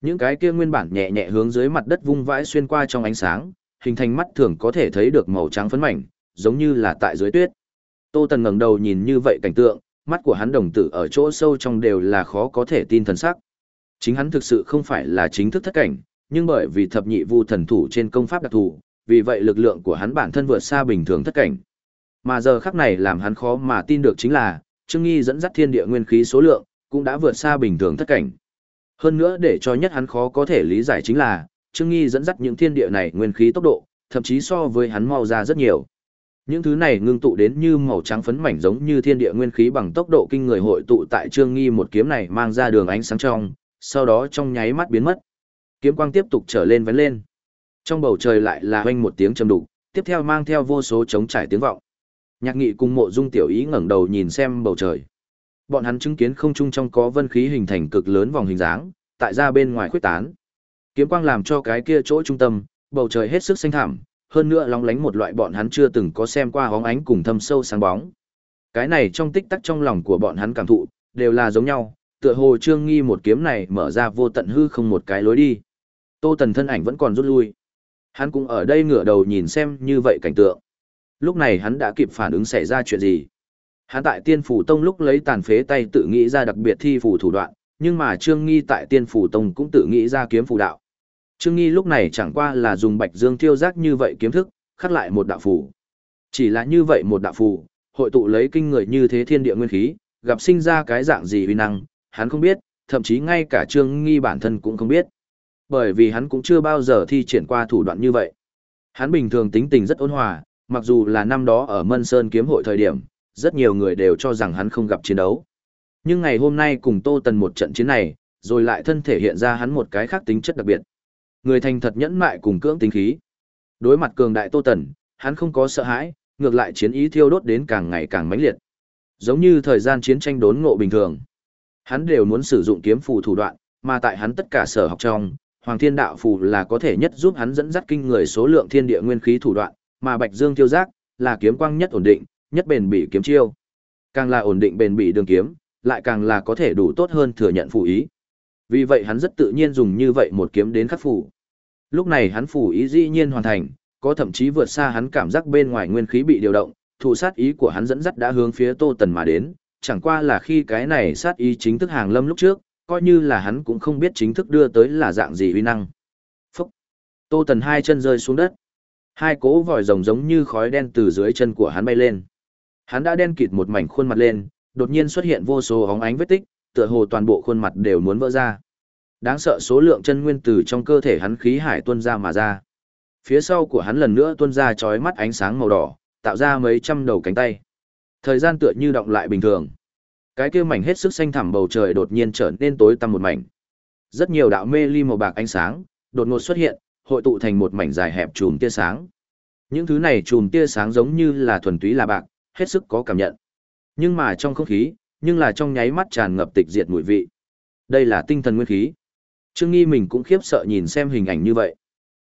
Những cái kia nguyên bản nhẹ nhẹ hướng dưới mặt đất vung vãi xuyên qua trong ánh sáng, hình thành mắt thường có thể thấy được màu trắng phấn mảnh, giống như là tại dưới tuyết. Tô Tần ngẩng đầu nhìn như vậy cảnh tượng, mắt của hắn đồng tử ở chỗ sâu trong đều là khó có thể tin thần sắc. Chính hắn thực sự không phải là chính thức thất cảnh, nhưng bởi vì thập nhị vu thần thủ trên công pháp đặc thù, vì vậy lực lượng của hắn bản thân vượt xa bình thường thất cảnh. Mà giờ khắc này làm hắn khó mà tin được chính là, Trương Nghi dẫn dắt thiên địa nguyên khí số lượng, cũng đã vượt xa bình thường thất cảnh. Hơn nữa để cho nhất hắn khó có thể lý giải chính là, Trương Nghi dẫn dắt những thiên địa này nguyên khí tốc độ, thậm chí so với hắn mau ra rất nhiều. Những thứ này ngưng tụ đến như màu trắng phấn mảnh giống như thiên địa nguyên khí bằng tốc độ kinh người hội tụ tại Trương Nghi một kiếm này mang ra đường ánh sáng trong, sau đó trong nháy mắt biến mất. Kiếm quang tiếp tục trở lên vén lên. Trong bầu trời lại là hoanh một tiếng trầm đục, tiếp theo mang theo vô số trống trải tiếng vọng. Nhạc Nghị cùng Mộ Dung Tiểu Ý ngẩng đầu nhìn xem bầu trời. Bọn hắn chứng kiến không trung trong có vân khí hình thành cực lớn vòng hình dáng, tại ra bên ngoài khuyết tán. Kiếm quang làm cho cái kia chỗ trung tâm, bầu trời hết sức xanh thẳm, hơn nữa lóng lánh một loại bọn hắn chưa từng có xem qua hóng ánh cùng thâm sâu sáng bóng. Cái này trong tích tắc trong lòng của bọn hắn cảm thụ, đều là giống nhau, tựa hồ trương nghi một kiếm này mở ra vô tận hư không một cái lối đi. Tô Tần thân ảnh vẫn còn rút lui. Hắn cũng ở đây ngửa đầu nhìn xem như vậy cảnh tượng. Lúc này hắn đã kịp phản ứng xảy ra chuyện gì. Hắn tại tiên phủ tông lúc lấy tàn phế tay tự nghĩ ra đặc biệt thi phủ thủ đoạn, nhưng mà Trương Nghi tại tiên phủ tông cũng tự nghĩ ra kiếm phủ đạo. Trương Nghi lúc này chẳng qua là dùng bạch dương thiêu giác như vậy kiếm thức, khắc lại một đạo phủ. Chỉ là như vậy một đạo phủ, hội tụ lấy kinh người như thế thiên địa nguyên khí, gặp sinh ra cái dạng gì uy năng, hắn không biết, thậm chí ngay cả Trương Nghi bản thân cũng không biết. Bởi vì hắn cũng chưa bao giờ thi triển qua thủ đoạn như vậy. Hắn bình thường tính tình rất ôn hòa, mặc dù là năm đó ở Mân Sơn kiếm hội thời điểm, rất nhiều người đều cho rằng hắn không gặp chiến đấu. Nhưng ngày hôm nay cùng Tô Tần một trận chiến này, rồi lại thân thể hiện ra hắn một cái khác tính chất đặc biệt. Người thành thật nhẫn mại cùng cưỡng tính khí. Đối mặt cường đại Tô Tần, hắn không có sợ hãi, ngược lại chiến ý thiêu đốt đến càng ngày càng mãnh liệt. Giống như thời gian chiến tranh đốn ngộ bình thường. Hắn đều muốn sử dụng kiếm phù thủ đoạn, mà tại hắn tất cả sở học trong, Hoàng Thiên Đạo phù là có thể nhất giúp hắn dẫn dắt kinh người số lượng thiên địa nguyên khí thủ đoạn, mà Bạch Dương Tiêu Giác là kiếm quang nhất ổn định, nhất bền bỉ kiếm chiêu. Càng là ổn định bền bỉ đường kiếm, lại càng là có thể đủ tốt hơn thừa nhận phù ý. Vì vậy hắn rất tự nhiên dùng như vậy một kiếm đến khắc phủ. Lúc này hắn phủ ý dĩ nhiên hoàn thành, có thậm chí vượt xa hắn cảm giác bên ngoài nguyên khí bị điều động, thủ sát ý của hắn dẫn dắt đã hướng phía Tô Tần mà đến, chẳng qua là khi cái này sát ý chính thức hàng lâm lúc trước, coi như là hắn cũng không biết chính thức đưa tới là dạng gì uy năng. Phúc! Tô Tần hai chân rơi xuống đất. Hai cỗ vòi rồng giống như khói đen từ dưới chân của hắn bay lên. Hắn đã đen kịt một mảnh khuôn mặt lên, đột nhiên xuất hiện vô số hóng ánh vết tích, tựa hồ toàn bộ khuôn mặt đều muốn vỡ ra. Đáng sợ số lượng chân nguyên từ trong cơ thể hắn khí hải tuôn ra mà ra. Phía sau của hắn lần nữa tuôn ra chói mắt ánh sáng màu đỏ, tạo ra mấy trăm đầu cánh tay. Thời gian tựa như động lại bình thường. Cái kia mảnh hết sức xanh thẳm bầu trời đột nhiên trở nên tối tăm một mảnh. Rất nhiều đạo mê ly màu bạc ánh sáng đột ngột xuất hiện, hội tụ thành một mảnh dài hẹp chùm tia sáng. Những thứ này chùm tia sáng giống như là thuần túy là bạc, hết sức có cảm nhận. Nhưng mà trong không khí, nhưng là trong nháy mắt tràn ngập tịch diệt mùi vị. Đây là tinh thần nguyên khí. Trương Nghi mình cũng khiếp sợ nhìn xem hình ảnh như vậy.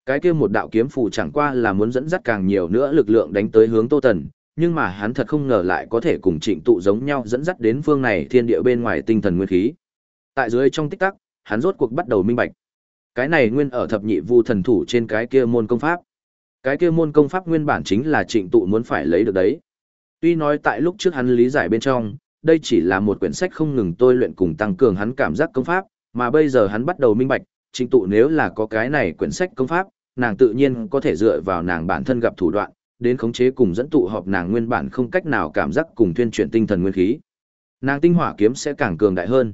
Cái kia một đạo kiếm phù chẳng qua là muốn dẫn dắt càng nhiều nữa lực lượng đánh tới hướng Tô Tần, nhưng mà hắn thật không ngờ lại có thể cùng trịnh tụ giống nhau dẫn dắt đến phương này thiên địa bên ngoài tinh thần nguyên khí. Tại dưới trong tích tắc, hắn rốt cuộc bắt đầu minh bạch. Cái này nguyên ở thập nhị vu thần thủ trên cái kia môn công pháp. Cái kia môn công pháp nguyên bản chính là trịnh tụ muốn phải lấy được đấy. Tuy nói tại lúc trước hắn lý giải bên trong, đây chỉ là một quyển sách không ngừng tôi luyện cùng tăng cường hắn cảm giác công pháp, mà bây giờ hắn bắt đầu minh bạch, trịnh tụ nếu là có cái này quyển sách công pháp, nàng tự nhiên có thể dựa vào nàng bản thân gặp thủ đoạn, đến khống chế cùng dẫn tụ họp nàng nguyên bản không cách nào cảm giác cùng tuyên truyền tinh thần nguyên khí. Nàng tinh hỏa kiếm sẽ càng cường đại hơn.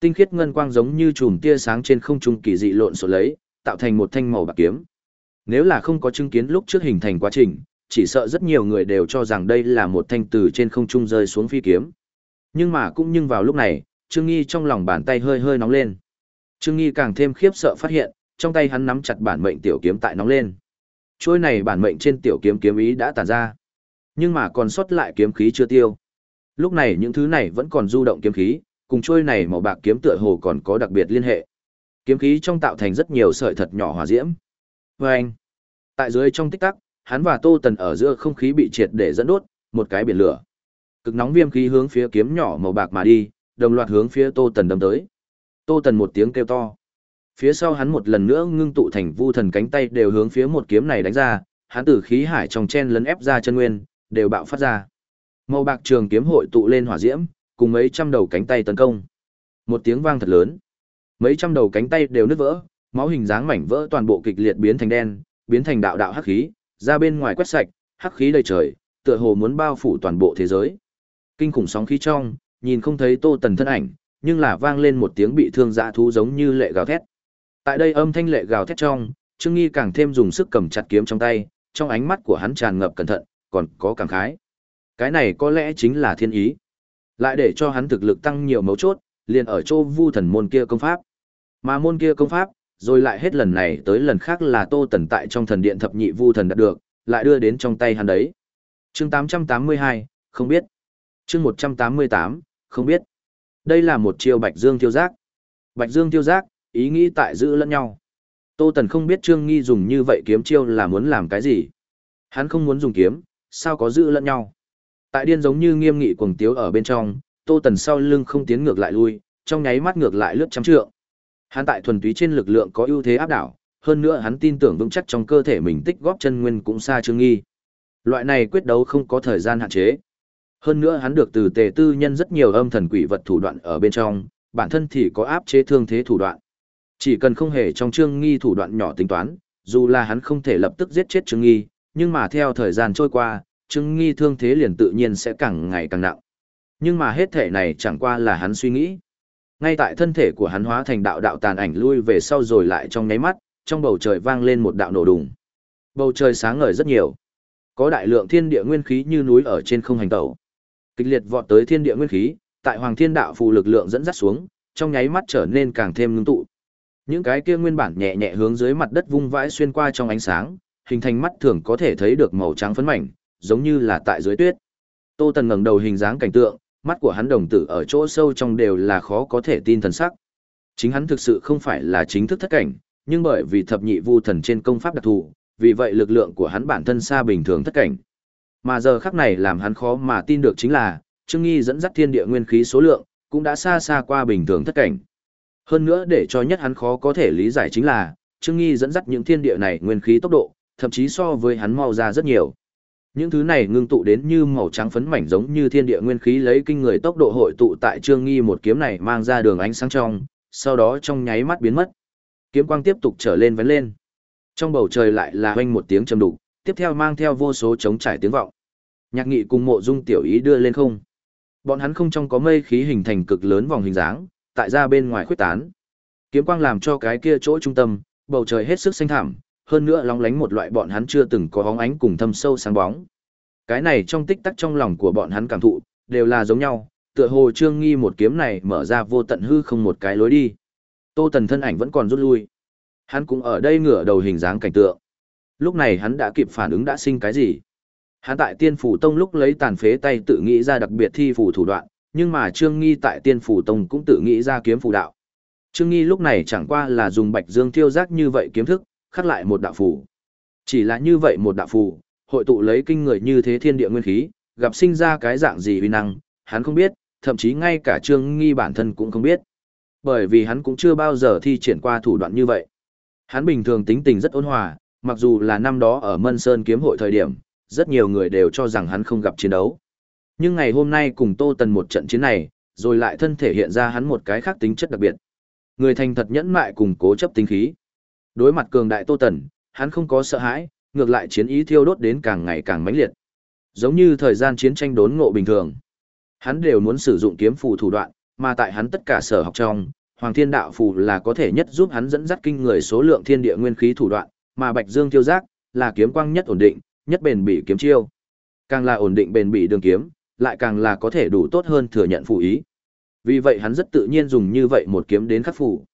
Tinh khiết ngân quang giống như chùm tia sáng trên không trung kỳ dị lộn xộn lấy, tạo thành một thanh màu bạc kiếm. Nếu là không có chứng kiến lúc trước hình thành quá trình, chỉ sợ rất nhiều người đều cho rằng đây là một thanh từ trên không trung rơi xuống phi kiếm. Nhưng mà cũng nhưng vào lúc này, Trương Nghi trong lòng bàn tay hơi hơi nóng lên. Trương Nghi càng thêm khiếp sợ phát hiện, trong tay hắn nắm chặt bản mệnh tiểu kiếm tại nóng lên. Chuôi này bản mệnh trên tiểu kiếm kiếm ý đã tàn ra, nhưng mà còn sót lại kiếm khí chưa tiêu. Lúc này những thứ này vẫn còn du động kiếm khí, cùng trôi này màu bạc kiếm tựa hồ còn có đặc biệt liên hệ. Kiếm khí trong tạo thành rất nhiều sợi thật nhỏ hỏa diễm. Và anh, tại dưới trong tích tắc, hắn và Tô Tần ở giữa không khí bị triệt để dẫn đốt, một cái biển lửa. Cực nóng viêm khí hướng phía kiếm nhỏ màu bạc mà đi, đồng loạt hướng phía Tô Tần đâm tới. Tô Tần một tiếng kêu to. Phía sau hắn một lần nữa ngưng tụ thành vu thần cánh tay đều hướng phía một kiếm này đánh ra, hắn tử khí hải trong chen lấn ép ra chân nguyên, đều bạo phát ra. Màu bạc trường kiếm hội tụ lên hỏa diễm, cùng mấy trăm đầu cánh tay tấn công. Một tiếng vang thật lớn. Mấy trăm đầu cánh tay đều nứt vỡ, máu hình dáng mảnh vỡ toàn bộ kịch liệt biến thành đen, biến thành đạo đạo hắc khí, ra bên ngoài quét sạch, hắc khí đầy trời, tựa hồ muốn bao phủ toàn bộ thế giới. Kinh khủng sóng khí trong, nhìn không thấy Tô Tần thân ảnh, nhưng là vang lên một tiếng bị thương dã thú giống như lệ gào thét. Tại đây âm thanh lệ gào thét trong, Trương Nghi càng thêm dùng sức cầm chặt kiếm trong tay, trong ánh mắt của hắn tràn ngập cẩn thận, còn có cảm khái. Cái này có lẽ chính là thiên ý. Lại để cho hắn thực lực tăng nhiều mấu chốt, liền ở chỗ vu thần môn kia công pháp. Mà môn kia công pháp, rồi lại hết lần này tới lần khác là Tô Tần tại trong thần điện thập nhị vu thần đạt được, lại đưa đến trong tay hắn đấy. Chương 882, không biết. Chương 188, không biết. Đây là một chiêu Bạch Dương tiêu giác. Bạch Dương tiêu giác, ý nghĩ tại giữ lẫn nhau. Tô Tần không biết Trương Nghi dùng như vậy kiếm chiêu là muốn làm cái gì. Hắn không muốn dùng kiếm, sao có giữ lẫn nhau. Tại điên giống như nghiêm nghị cuồng tiếu ở bên trong, Tô Tần sau lưng không tiến ngược lại lui, trong nháy mắt ngược lại lướt trăm trượng. Hắn tại thuần túy trên lực lượng có ưu thế áp đảo, hơn nữa hắn tin tưởng vững chắc trong cơ thể mình tích góp chân nguyên cũng xa Trương Nghi. Loại này quyết đấu không có thời gian hạn chế. Hơn nữa hắn được từ tề tư nhân rất nhiều âm thần quỷ vật thủ đoạn ở bên trong, bản thân thì có áp chế thương thế thủ đoạn. Chỉ cần không hề trong trương nghi thủ đoạn nhỏ tính toán, dù là hắn không thể lập tức giết chết trương nghi, nhưng mà theo thời gian trôi qua, trương nghi thương thế liền tự nhiên sẽ càng ngày càng nặng. Nhưng mà hết thể này chẳng qua là hắn suy nghĩ. Ngay tại thân thể của hắn hóa thành đạo đạo tàn ảnh lui về sau rồi lại trong nháy mắt, trong bầu trời vang lên một đạo nổ đùng. Bầu trời sáng ngời rất nhiều. Có đại lượng thiên địa nguyên khí như núi ở trên không hành tẩu. Kịch liệt vọt tới thiên địa nguyên khí, tại Hoàng Thiên Đạo phù lực lượng dẫn dắt xuống, trong nháy mắt trở nên càng thêm ngưng tụ. Những cái kia nguyên bản nhẹ nhẹ hướng dưới mặt đất vung vãi xuyên qua trong ánh sáng, hình thành mắt thường có thể thấy được màu trắng phấn mảnh, giống như là tại dưới tuyết. Tô Tần ngẩng đầu hình dáng cảnh tượng, mắt của hắn đồng tử ở chỗ sâu trong đều là khó có thể tin thần sắc. Chính hắn thực sự không phải là chính thức thất cảnh, nhưng bởi vì thập nhị vu thần trên công pháp đặc thù, vì vậy lực lượng của hắn bản thân xa bình thường thất cảnh. Mà giờ khắc này làm hắn khó mà tin được chính là, Trương Nghi dẫn dắt thiên địa nguyên khí số lượng, cũng đã xa xa qua bình thường thất cảnh. Hơn nữa để cho nhất hắn khó có thể lý giải chính là, Trương Nghi dẫn dắt những thiên địa này nguyên khí tốc độ, thậm chí so với hắn mau ra rất nhiều. Những thứ này ngưng tụ đến như màu trắng phấn mảnh giống như thiên địa nguyên khí lấy kinh người tốc độ hội tụ tại Trương Nghi một kiếm này mang ra đường ánh sáng trong, sau đó trong nháy mắt biến mất. Kiếm quang tiếp tục trở lên vén lên. Trong bầu trời lại là hoanh một tiếng trầm đục, tiếp theo mang theo vô số trống trải tiếng vọng. Nhạc nghị cùng mộ dung tiểu ý đưa lên không. Bọn hắn không trong có mây khí hình thành cực lớn vòng hình dáng, tại ra bên ngoài khuyết tán. Kiếm quang làm cho cái kia chỗ trung tâm, bầu trời hết sức xanh thẳm, hơn nữa lóng lánh một loại bọn hắn chưa từng có bóng ánh cùng thâm sâu sáng bóng. Cái này trong tích tắc trong lòng của bọn hắn cảm thụ, đều là giống nhau, tựa hồ trương nghi một kiếm này mở ra vô tận hư không một cái lối đi. Tô Tần thân ảnh vẫn còn rút lui. Hắn cũng ở đây ngửa đầu hình dáng cảnh tượng. Lúc này hắn đã kịp phản ứng đã sinh cái gì. Hắn tại tiên phủ tông lúc lấy tàn phế tay tự nghĩ ra đặc biệt thi phủ thủ đoạn, nhưng mà Trương Nghi tại tiên phủ tông cũng tự nghĩ ra kiếm phủ đạo. Trương Nghi lúc này chẳng qua là dùng bạch dương thiêu giác như vậy kiếm thức, khắc lại một đạo phù Chỉ là như vậy một đạo phù hội tụ lấy kinh người như thế thiên địa nguyên khí, gặp sinh ra cái dạng gì uy năng, hắn không biết, thậm chí ngay cả Trương Nghi bản thân cũng không biết. Bởi vì hắn cũng chưa bao giờ thi triển qua thủ đoạn như vậy. Hắn bình thường tính tình rất ôn hòa, mặc dù là năm đó ở Mân Sơn kiếm hội thời điểm, rất nhiều người đều cho rằng hắn không gặp chiến đấu. Nhưng ngày hôm nay cùng Tô Tần một trận chiến này, rồi lại thân thể hiện ra hắn một cái khác tính chất đặc biệt. Người thành thật nhẫn mại cùng cố chấp tính khí. Đối mặt cường đại Tô Tần, hắn không có sợ hãi, ngược lại chiến ý thiêu đốt đến càng ngày càng mãnh liệt. Giống như thời gian chiến tranh đốn ngộ bình thường. Hắn đều muốn sử dụng kiếm phù thủ đoạn, mà tại hắn tất cả sở học trong, Hoàng Thiên Đạo phù là có thể nhất giúp hắn dẫn dắt kinh người số lượng thiên địa nguyên khí thủ đoạn, mà Bạch Dương Tiêu Giác là kiếm quang nhất ổn định, nhất bền bỉ kiếm chiêu. Càng là ổn định bền bỉ đường kiếm, lại càng là có thể đủ tốt hơn thừa nhận phù ý. Vì vậy hắn rất tự nhiên dùng như vậy một kiếm đến khắc phù.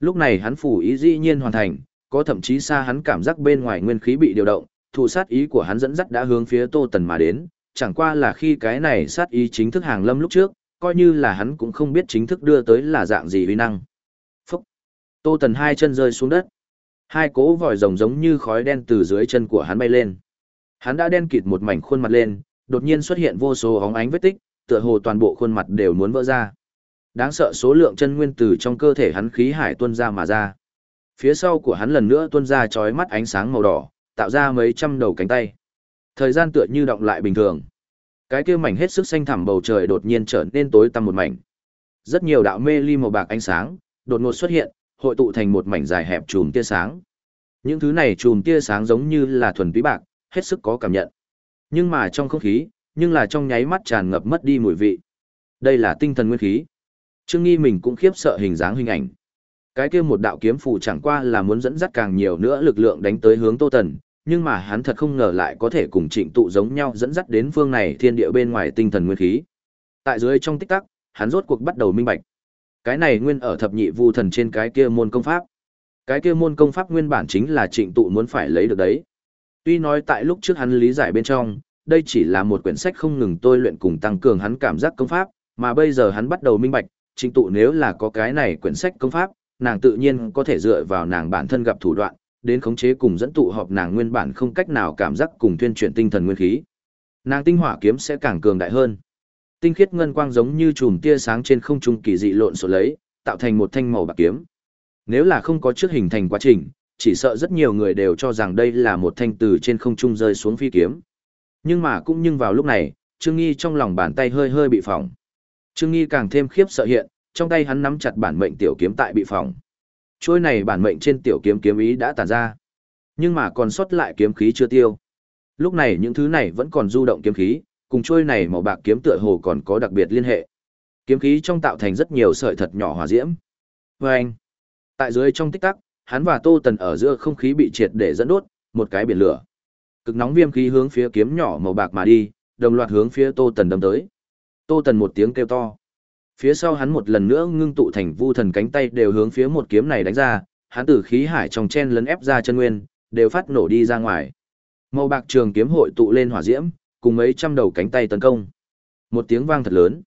Lúc này hắn phủ ý dĩ nhiên hoàn thành, có thậm chí xa hắn cảm giác bên ngoài nguyên khí bị điều động, thủ sát ý của hắn dẫn dắt đã hướng phía Tô Tần mà đến, chẳng qua là khi cái này sát ý chính thức hàng lâm lúc trước, coi như là hắn cũng không biết chính thức đưa tới là dạng gì uy năng. Phúc! Tô Tần hai chân rơi xuống đất. Hai cố vòi rồng giống như khói đen từ dưới chân của hắn bay lên. Hắn đã đen kịt một mảnh khuôn mặt lên, đột nhiên xuất hiện vô số óng ánh vết tích, tựa hồ toàn bộ khuôn mặt đều muốn vỡ ra. Đáng sợ số lượng chân nguyên từ trong cơ thể hắn khí hải Tuân ra mà ra. Phía sau của hắn lần nữa Tuân ra chói mắt ánh sáng màu đỏ, tạo ra mấy trăm đầu cánh tay. Thời gian tựa như động lại bình thường. Cái kia mảnh hết sức xanh thẳm bầu trời đột nhiên trở nên tối tăm một mảnh. Rất nhiều đạo mê ly màu bạc ánh sáng đột ngột xuất hiện, hội tụ thành một mảnh dài hẹp chùm tia sáng. Những thứ này chùm tia sáng giống như là thuần túy bạc, hết sức có cảm nhận. Nhưng mà trong không khí, nhưng là trong nháy mắt tràn ngập mất đi mùi vị. Đây là tinh thần nguyên khí. Trương Nghi mình cũng khiếp sợ hình dáng hình ảnh. Cái kia một đạo kiếm phù chẳng qua là muốn dẫn dắt càng nhiều nữa lực lượng đánh tới hướng Tô Tần, nhưng mà hắn thật không ngờ lại có thể cùng trịnh tụ giống nhau dẫn dắt đến phương này thiên địa bên ngoài tinh thần nguyên khí. Tại dưới trong tích tắc, hắn rốt cuộc bắt đầu minh bạch. Cái này nguyên ở thập nhị vu thần trên cái kia môn công pháp. Cái kia môn công pháp nguyên bản chính là trịnh tụ muốn phải lấy được đấy. Tuy nói tại lúc trước hắn lý giải bên trong, đây chỉ là một quyển sách không ngừng tôi luyện cùng tăng cường hắn cảm giác công pháp, mà bây giờ hắn bắt đầu minh bạch, trịnh tụ nếu là có cái này quyển sách công pháp, nàng tự nhiên có thể dựa vào nàng bản thân gặp thủ đoạn, đến khống chế cùng dẫn tụ họp nàng nguyên bản không cách nào cảm giác cùng tuyên truyền tinh thần nguyên khí. Nàng tinh hỏa kiếm sẽ càng cường đại hơn. Tinh khiết ngân quang giống như chùm tia sáng trên không trung kỳ dị lộn xộn lấy, tạo thành một thanh màu bạc kiếm. Nếu là không có trước hình thành quá trình, chỉ sợ rất nhiều người đều cho rằng đây là một thanh từ trên không trung rơi xuống phi kiếm. Nhưng mà cũng nhưng vào lúc này, Trương Nghi trong lòng bàn tay hơi hơi bị phỏng. Trương Nghi càng thêm khiếp sợ hiện, trong tay hắn nắm chặt bản mệnh tiểu kiếm tại bị phòng Trôi này bản mệnh trên tiểu kiếm kiếm ý đã tàn ra. Nhưng mà còn sót lại kiếm khí chưa tiêu. Lúc này những thứ này vẫn còn du động kiếm khí, cùng trôi này màu bạc kiếm tựa hồ còn có đặc biệt liên hệ. Kiếm khí trong tạo thành rất nhiều sợi thật nhỏ hỏa diễm. Và anh, tại dưới trong tích tắc, hắn và Tô Tần ở giữa không khí bị triệt để dẫn đốt, một cái biển lửa. Cực nóng viêm khí hướng phía kiếm nhỏ màu bạc mà đi, đồng loạt hướng phía Tô Tần đâm tới. Tô Tần một tiếng kêu to. Phía sau hắn một lần nữa ngưng tụ thành vu thần cánh tay đều hướng phía một kiếm này đánh ra, hắn tử khí hải trong chen lấn ép ra chân nguyên, đều phát nổ đi ra ngoài. Màu bạc trường kiếm hội tụ lên hỏa diễm, cùng mấy trăm đầu cánh tay tấn công. Một tiếng vang thật lớn.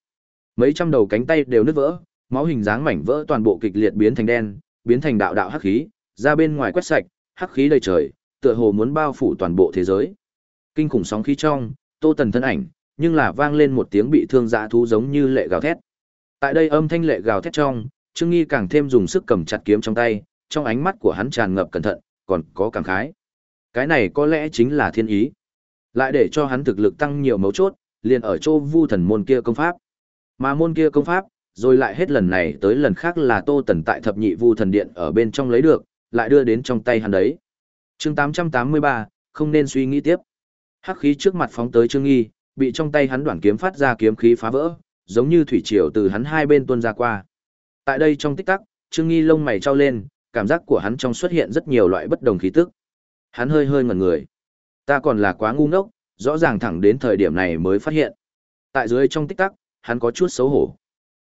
Mấy trăm đầu cánh tay đều nứt vỡ, máu hình dáng mảnh vỡ toàn bộ kịch liệt biến thành đen, biến thành đạo đạo hắc khí, ra bên ngoài quét sạch, hắc khí đầy trời, tựa hồ muốn bao phủ toàn bộ thế giới. Kinh khủng sóng khí trong, Tô Tần thân ảnh, nhưng là vang lên một tiếng bị thương dã thú giống như lệ gào thét. Tại đây âm thanh lệ gào thét trong, Trương Nghi càng thêm dùng sức cầm chặt kiếm trong tay, trong ánh mắt của hắn tràn ngập cẩn thận, còn có cảm khái. Cái này có lẽ chính là thiên ý. Lại để cho hắn thực lực tăng nhiều mấu chốt, liền ở chỗ vu thần môn kia công pháp. Mà môn kia công pháp, rồi lại hết lần này tới lần khác là Tô Tần tại thập nhị vu thần điện ở bên trong lấy được, lại đưa đến trong tay hắn đấy. chương 883, không nên suy nghĩ tiếp. Hắc khí trước mặt phóng tới Trương Nghi, bị trong tay hắn đoạn kiếm phát ra kiếm khí phá vỡ, giống như thủy triều từ hắn hai bên tuôn ra qua. Tại đây trong tích tắc, Trương Nghi lông mày trao lên, cảm giác của hắn trong xuất hiện rất nhiều loại bất đồng khí tức. Hắn hơi hơi ngẩn người. Ta còn là quá ngu ngốc, rõ ràng thẳng đến thời điểm này mới phát hiện. Tại dưới trong tích tắc, hắn có chút xấu hổ.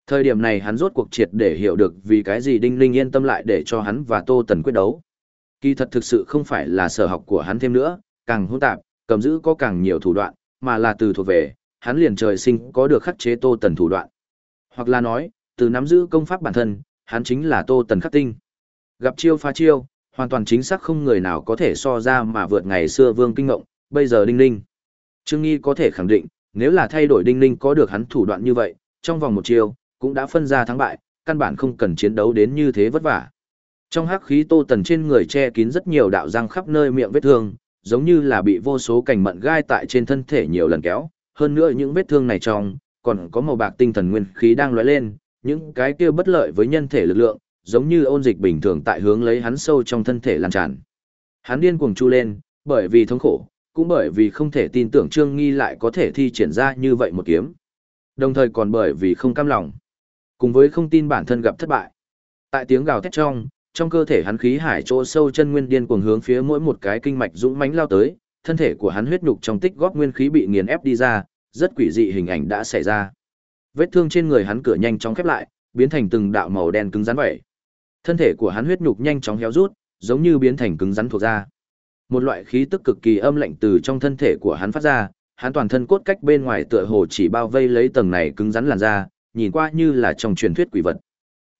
Thời điểm này hắn rốt cuộc triệt để hiểu được vì cái gì Đinh Linh yên tâm lại để cho hắn và Tô Tần quyết đấu. Kỳ thật thực sự không phải là sở học của hắn thêm nữa, càng hỗn tạp, cầm giữ có càng nhiều thủ đoạn, mà là từ thuộc về, hắn liền trời sinh có được khắc chế Tô Tần thủ đoạn. Hoặc là nói, từ nắm giữ công pháp bản thân, hắn chính là Tô Tần khắc tinh. Gặp chiêu phá chiêu, hoàn toàn chính xác không người nào có thể so ra mà vượt ngày xưa Vương Kinh Ngộng, bây giờ Đinh Ninh. Trương Nghi có thể khẳng định, nếu là thay đổi Đinh Ninh có được hắn thủ đoạn như vậy, trong vòng một chiêu, cũng đã phân ra thắng bại, căn bản không cần chiến đấu đến như thế vất vả. Trong hắc khí Tô Tần trên người che kín rất nhiều đạo răng khắp nơi miệng vết thương, giống như là bị vô số cành mận gai tại trên thân thể nhiều lần kéo, hơn nữa những vết thương này trong, còn có màu bạc tinh thần nguyên khí đang lóe lên, những cái kia bất lợi với nhân thể lực lượng, giống như ôn dịch bình thường tại hướng lấy hắn sâu trong thân thể lan tràn. Hắn điên cuồng chu lên, bởi vì thống khổ, cũng bởi vì không thể tin tưởng Trương Nghi lại có thể thi triển ra như vậy một kiếm. Đồng thời còn bởi vì không cam lòng, cùng với không tin bản thân gặp thất bại. Tại tiếng gào thét trong, trong cơ thể hắn khí hải chỗ sâu chân nguyên điên cuồng hướng phía mỗi một cái kinh mạch dũng mãnh lao tới, thân thể của hắn huyết nhục trong tích góp nguyên khí bị nghiền ép đi ra, rất quỷ dị hình ảnh đã xảy ra. Vết thương trên người hắn cửa nhanh chóng khép lại, biến thành từng đạo màu đen cứng rắn vậy. Thân thể của hắn huyết nhục nhanh chóng héo rút, giống như biến thành cứng rắn thuộc da. Một loại khí tức cực kỳ âm lạnh từ trong thân thể của hắn phát ra, hắn toàn thân cốt cách bên ngoài tựa hồ chỉ bao vây lấy tầng này cứng rắn làn da, nhìn qua như là trong truyền thuyết quỷ vật.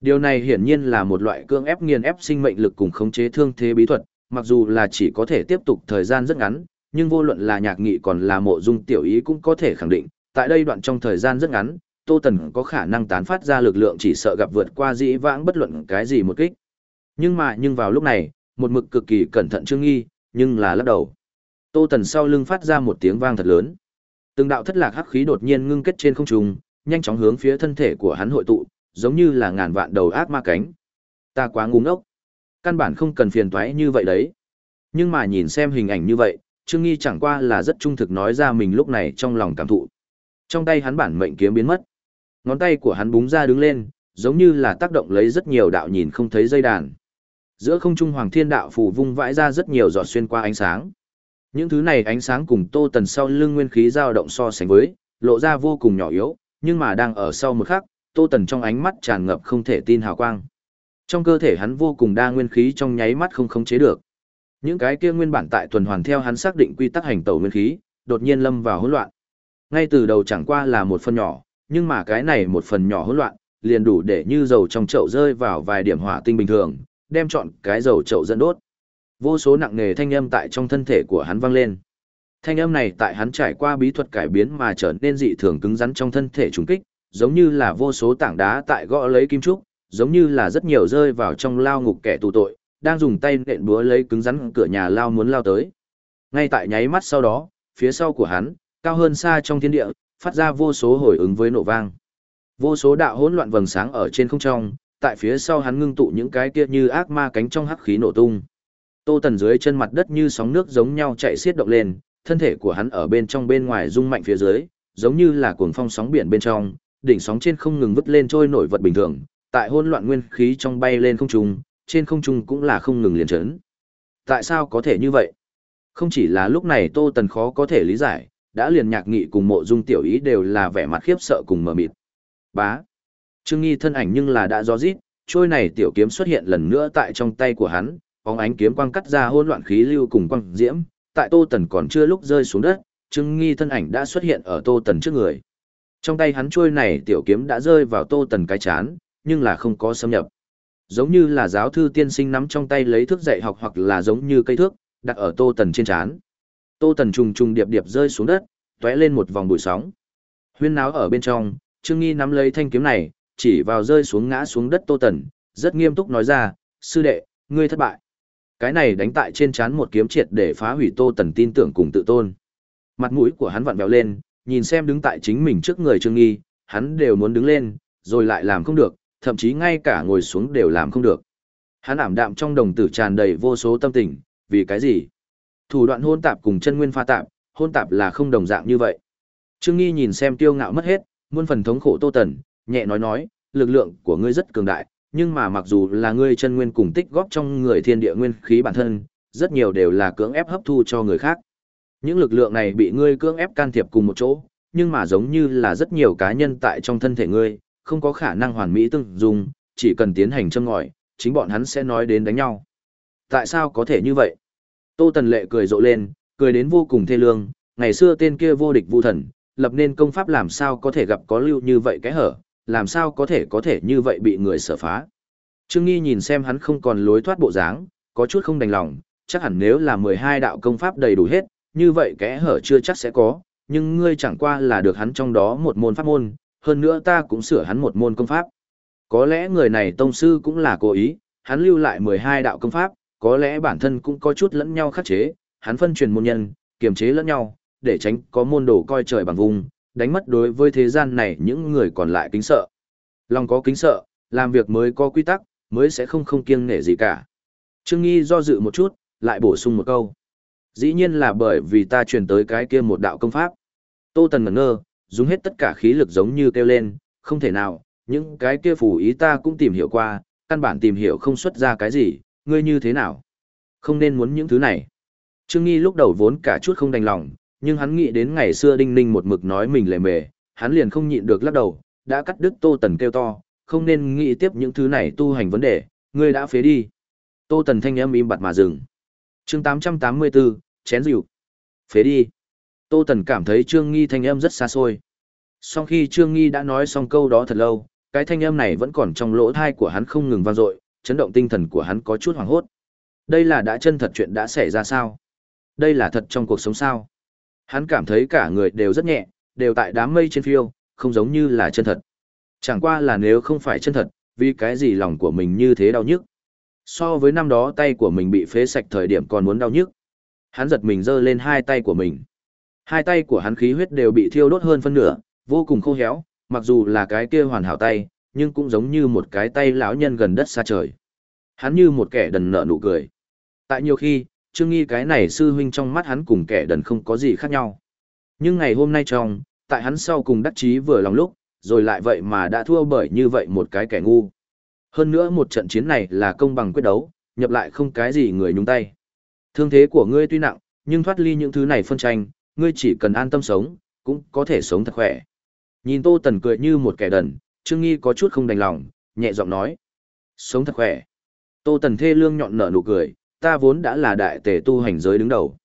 Điều này hiển nhiên là một loại cương ép nghiền ép sinh mệnh lực cùng khống chế thương thế bí thuật, mặc dù là chỉ có thể tiếp tục thời gian rất ngắn, nhưng vô luận là nhạc nghị còn là mộ dung tiểu ý cũng có thể khẳng định, tại đây đoạn trong thời gian rất ngắn, Tô Tần có khả năng tán phát ra lực lượng chỉ sợ gặp vượt qua dĩ vãng bất luận cái gì một kích. Nhưng mà nhưng vào lúc này, một mực cực kỳ cẩn thận trương nghi, nhưng là lắc đầu. Tô Tần sau lưng phát ra một tiếng vang thật lớn. Từng đạo thất lạc hắc khí đột nhiên ngưng kết trên không trung, nhanh chóng hướng phía thân thể của hắn hội tụ, giống như là ngàn vạn đầu ác ma cánh. Ta quá ngu ngốc. Căn bản không cần phiền toái như vậy đấy. Nhưng mà nhìn xem hình ảnh như vậy, Trương Nghi chẳng qua là rất trung thực nói ra mình lúc này trong lòng cảm thụ. Trong tay hắn bản mệnh kiếm biến mất. Ngón tay của hắn búng ra đứng lên, giống như là tác động lấy rất nhiều đạo nhìn không thấy dây đàn. Giữa không trung hoàng thiên đạo phủ vung vãi ra rất nhiều giọt xuyên qua ánh sáng. Những thứ này ánh sáng cùng Tô Tần sau lưng nguyên khí dao động so sánh với, lộ ra vô cùng nhỏ yếu, nhưng mà đang ở sau một khắc, Tô Tần trong ánh mắt tràn ngập không thể tin hào quang. Trong cơ thể hắn vô cùng đa nguyên khí trong nháy mắt không khống chế được. Những cái kia nguyên bản tại tuần hoàn theo hắn xác định quy tắc hành tẩu nguyên khí, đột nhiên lâm vào hỗn loạn. Ngay từ đầu chẳng qua là một phần nhỏ, nhưng mà cái này một phần nhỏ hỗn loạn, liền đủ để như dầu trong chậu rơi vào vài điểm hỏa tinh bình thường, đem chọn cái dầu chậu dẫn đốt. Vô số nặng nề thanh âm tại trong thân thể của hắn vang lên. Thanh âm này tại hắn trải qua bí thuật cải biến mà trở nên dị thường cứng rắn trong thân thể trùng kích, giống như là vô số tảng đá tại gõ lấy kim trúc, giống như là rất nhiều rơi vào trong lao ngục kẻ tù tội, đang dùng tay nện búa lấy cứng rắn cửa nhà lao muốn lao tới. Ngay tại nháy mắt sau đó, phía sau của hắn, cao hơn xa trong thiên địa, phát ra vô số hồi ứng với nổ vang. Vô số đạo hỗn loạn vầng sáng ở trên không trong, tại phía sau hắn ngưng tụ những cái kia như ác ma cánh trong hắc khí nổ tung. Tô Tần dưới chân mặt đất như sóng nước giống nhau chạy xiết động lên, thân thể của hắn ở bên trong bên ngoài rung mạnh phía dưới, giống như là cuồng phong sóng biển bên trong, đỉnh sóng trên không ngừng vứt lên trôi nổi vật bình thường, tại hỗn loạn nguyên khí trong bay lên không trung, trên không trung cũng là không ngừng liền chấn. Tại sao có thể như vậy? Không chỉ là lúc này Tô Tần khó có thể lý giải, đã liền nhạc nghị cùng mộ dung tiểu ý đều là vẻ mặt khiếp sợ cùng mờ mịt. Bá. Trương Nghi thân ảnh nhưng là đã gió rít, trôi này tiểu kiếm xuất hiện lần nữa tại trong tay của hắn, bóng ánh kiếm quang cắt ra hỗn loạn khí lưu cùng quang diễm, tại Tô Tần còn chưa lúc rơi xuống đất, Trương Nghi thân ảnh đã xuất hiện ở Tô Tần trước người. Trong tay hắn chuôi này tiểu kiếm đã rơi vào Tô Tần cái chán, nhưng là không có xâm nhập. Giống như là giáo thư tiên sinh nắm trong tay lấy thước dạy học hoặc là giống như cây thước, đặt ở Tô Tần trên chán. Tô Tần trùng trùng điệp điệp rơi xuống đất, tóe lên một vòng bụi sóng. Huyên náo ở bên trong, Trương Nghi nắm lấy thanh kiếm này, chỉ vào rơi xuống ngã xuống đất Tô Tần, rất nghiêm túc nói ra, sư đệ, ngươi thất bại. Cái này đánh tại trên chán một kiếm triệt để phá hủy Tô Tần tin tưởng cùng tự tôn. Mặt mũi của hắn vặn vẹo lên, nhìn xem đứng tại chính mình trước người Trương Nghi, hắn đều muốn đứng lên, rồi lại làm không được, thậm chí ngay cả ngồi xuống đều làm không được. Hắn ảm đạm trong đồng tử tràn đầy vô số tâm tình, vì cái gì? Thủ đoạn hôn tạp cùng chân nguyên pha tạp, hôn tạp là không đồng dạng như vậy. Trương Nghi nhìn xem tiêu ngạo mất hết, muôn phần thống khổ Tô Tần, nhẹ nói nói, lực lượng của ngươi rất cường đại, nhưng mà mặc dù là ngươi chân nguyên cùng tích góp trong người thiên địa nguyên khí bản thân, rất nhiều đều là cưỡng ép hấp thu cho người khác. Những lực lượng này bị ngươi cưỡng ép can thiệp cùng một chỗ, nhưng mà giống như là rất nhiều cá nhân tại trong thân thể ngươi, không có khả năng hoàn mỹ tương dung, chỉ cần tiến hành châm ngòi, chính bọn hắn sẽ nói đến đánh nhau. Tại sao có thể như vậy? Tô Tần Lệ cười rộ lên, cười đến vô cùng thê lương, ngày xưa tên kia vô địch vu thần, lập nên công pháp làm sao có thể gặp có lưu như vậy cái hở, làm sao có thể có thể như vậy bị người sở phá. Trương Nghi nhìn xem hắn không còn lối thoát bộ dáng, có chút không đành lòng, chắc hẳn nếu là 12 đạo công pháp đầy đủ hết, như vậy kẽ hở chưa chắc sẽ có, nhưng ngươi chẳng qua là được hắn trong đó một môn pháp môn, hơn nữa ta cũng sửa hắn một môn công pháp. Có lẽ người này tông sư cũng là cố ý, hắn lưu lại 12 đạo công pháp, có lẽ bản thân cũng có chút lẫn nhau khắc chế, hắn phân truyền môn nhân, kiềm chế lẫn nhau, để tránh có môn đồ coi trời bằng vùng, đánh mất đối với thế gian này những người còn lại kính sợ. Lòng có kính sợ, làm việc mới có quy tắc, mới sẽ không không kiêng nể gì cả. Trương Nghi do dự một chút, lại bổ sung một câu. Dĩ nhiên là bởi vì ta truyền tới cái kia một đạo công pháp. Tô Tần ngẩn ngơ, dùng hết tất cả khí lực giống như kêu lên, không thể nào, những cái kia phù ý ta cũng tìm hiểu qua, căn bản tìm hiểu không xuất ra cái gì, ngươi như thế nào? Không nên muốn những thứ này. Trương Nghi lúc đầu vốn cả chút không đành lòng, nhưng hắn nghĩ đến ngày xưa Đinh Ninh một mực nói mình lề mề, hắn liền không nhịn được lắc đầu, đã cắt đứt Tô Tần kêu to, không nên nghĩ tiếp những thứ này tu hành vấn đề, ngươi đã phế đi. Tô Tần thanh âm im bặt mà dừng. Chương 884, chén rượu. Phế đi. Tô Tần cảm thấy Trương Nghi thanh âm rất xa xôi. Sau khi Trương Nghi đã nói xong câu đó thật lâu, cái thanh âm này vẫn còn trong lỗ thai của hắn không ngừng vang dội, chấn động tinh thần của hắn có chút hoảng hốt. Đây là đã chân thật chuyện đã xảy ra sao? Đây là thật trong cuộc sống sao? Hắn cảm thấy cả người đều rất nhẹ, đều tại đám mây trên phiêu, không giống như là chân thật. Chẳng qua là nếu không phải chân thật, vì cái gì lòng của mình như thế đau nhức. So với năm đó tay của mình bị phế sạch thời điểm còn muốn đau nhức. Hắn giật mình giơ lên hai tay của mình. Hai tay của hắn khí huyết đều bị thiêu đốt hơn phân nửa, vô cùng khô héo, mặc dù là cái kia hoàn hảo tay, nhưng cũng giống như một cái tay lão nhân gần đất xa trời. Hắn như một kẻ đần nợ nụ cười. Tại nhiều khi, Trương Nghi cái này sư huynh trong mắt hắn cùng kẻ đần không có gì khác nhau. Nhưng ngày hôm nay trong, tại hắn sau cùng đắc chí vừa lòng lúc, rồi lại vậy mà đã thua bởi như vậy một cái kẻ ngu. Hơn nữa một trận chiến này là công bằng quyết đấu, nhập lại không cái gì người nhúng tay. Thương thế của ngươi tuy nặng, nhưng thoát ly những thứ này phân tranh, ngươi chỉ cần an tâm sống, cũng có thể sống thật khỏe. Nhìn Tô Tần cười như một kẻ đần, Trương Nghi có chút không đành lòng, nhẹ giọng nói. Sống thật khỏe. Tô Tần thê lương nhọn nở nụ cười, ta vốn đã là đại tề tu hành giới đứng đầu.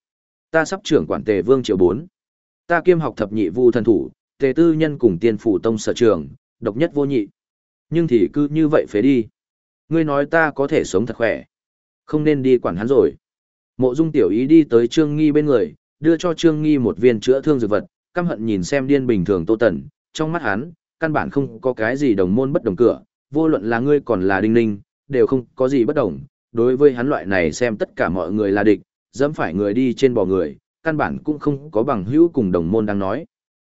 Ta sắp trưởng quản tề vương triệu bốn. Ta kiêm học thập nhị vu thần thủ, tề tư nhân cùng tiên phủ tông sở trường, độc nhất vô nhị. Nhưng thì cứ như vậy phế đi. Ngươi nói ta có thể sống thật khỏe. Không nên đi quản hắn rồi. Mộ dung tiểu ý đi tới Trương Nghi bên người, đưa cho Trương Nghi một viên chữa thương dược vật, căm hận nhìn xem điên bình thường Tô Tần, trong mắt hắn, căn bản không có cái gì đồng môn bất đồng cửa, vô luận là ngươi còn là đinh ninh, đều không có gì bất đồng, đối với hắn loại này xem tất cả mọi người là địch, dẫm phải người đi trên bò người, căn bản cũng không có bằng hữu cùng đồng môn đang nói.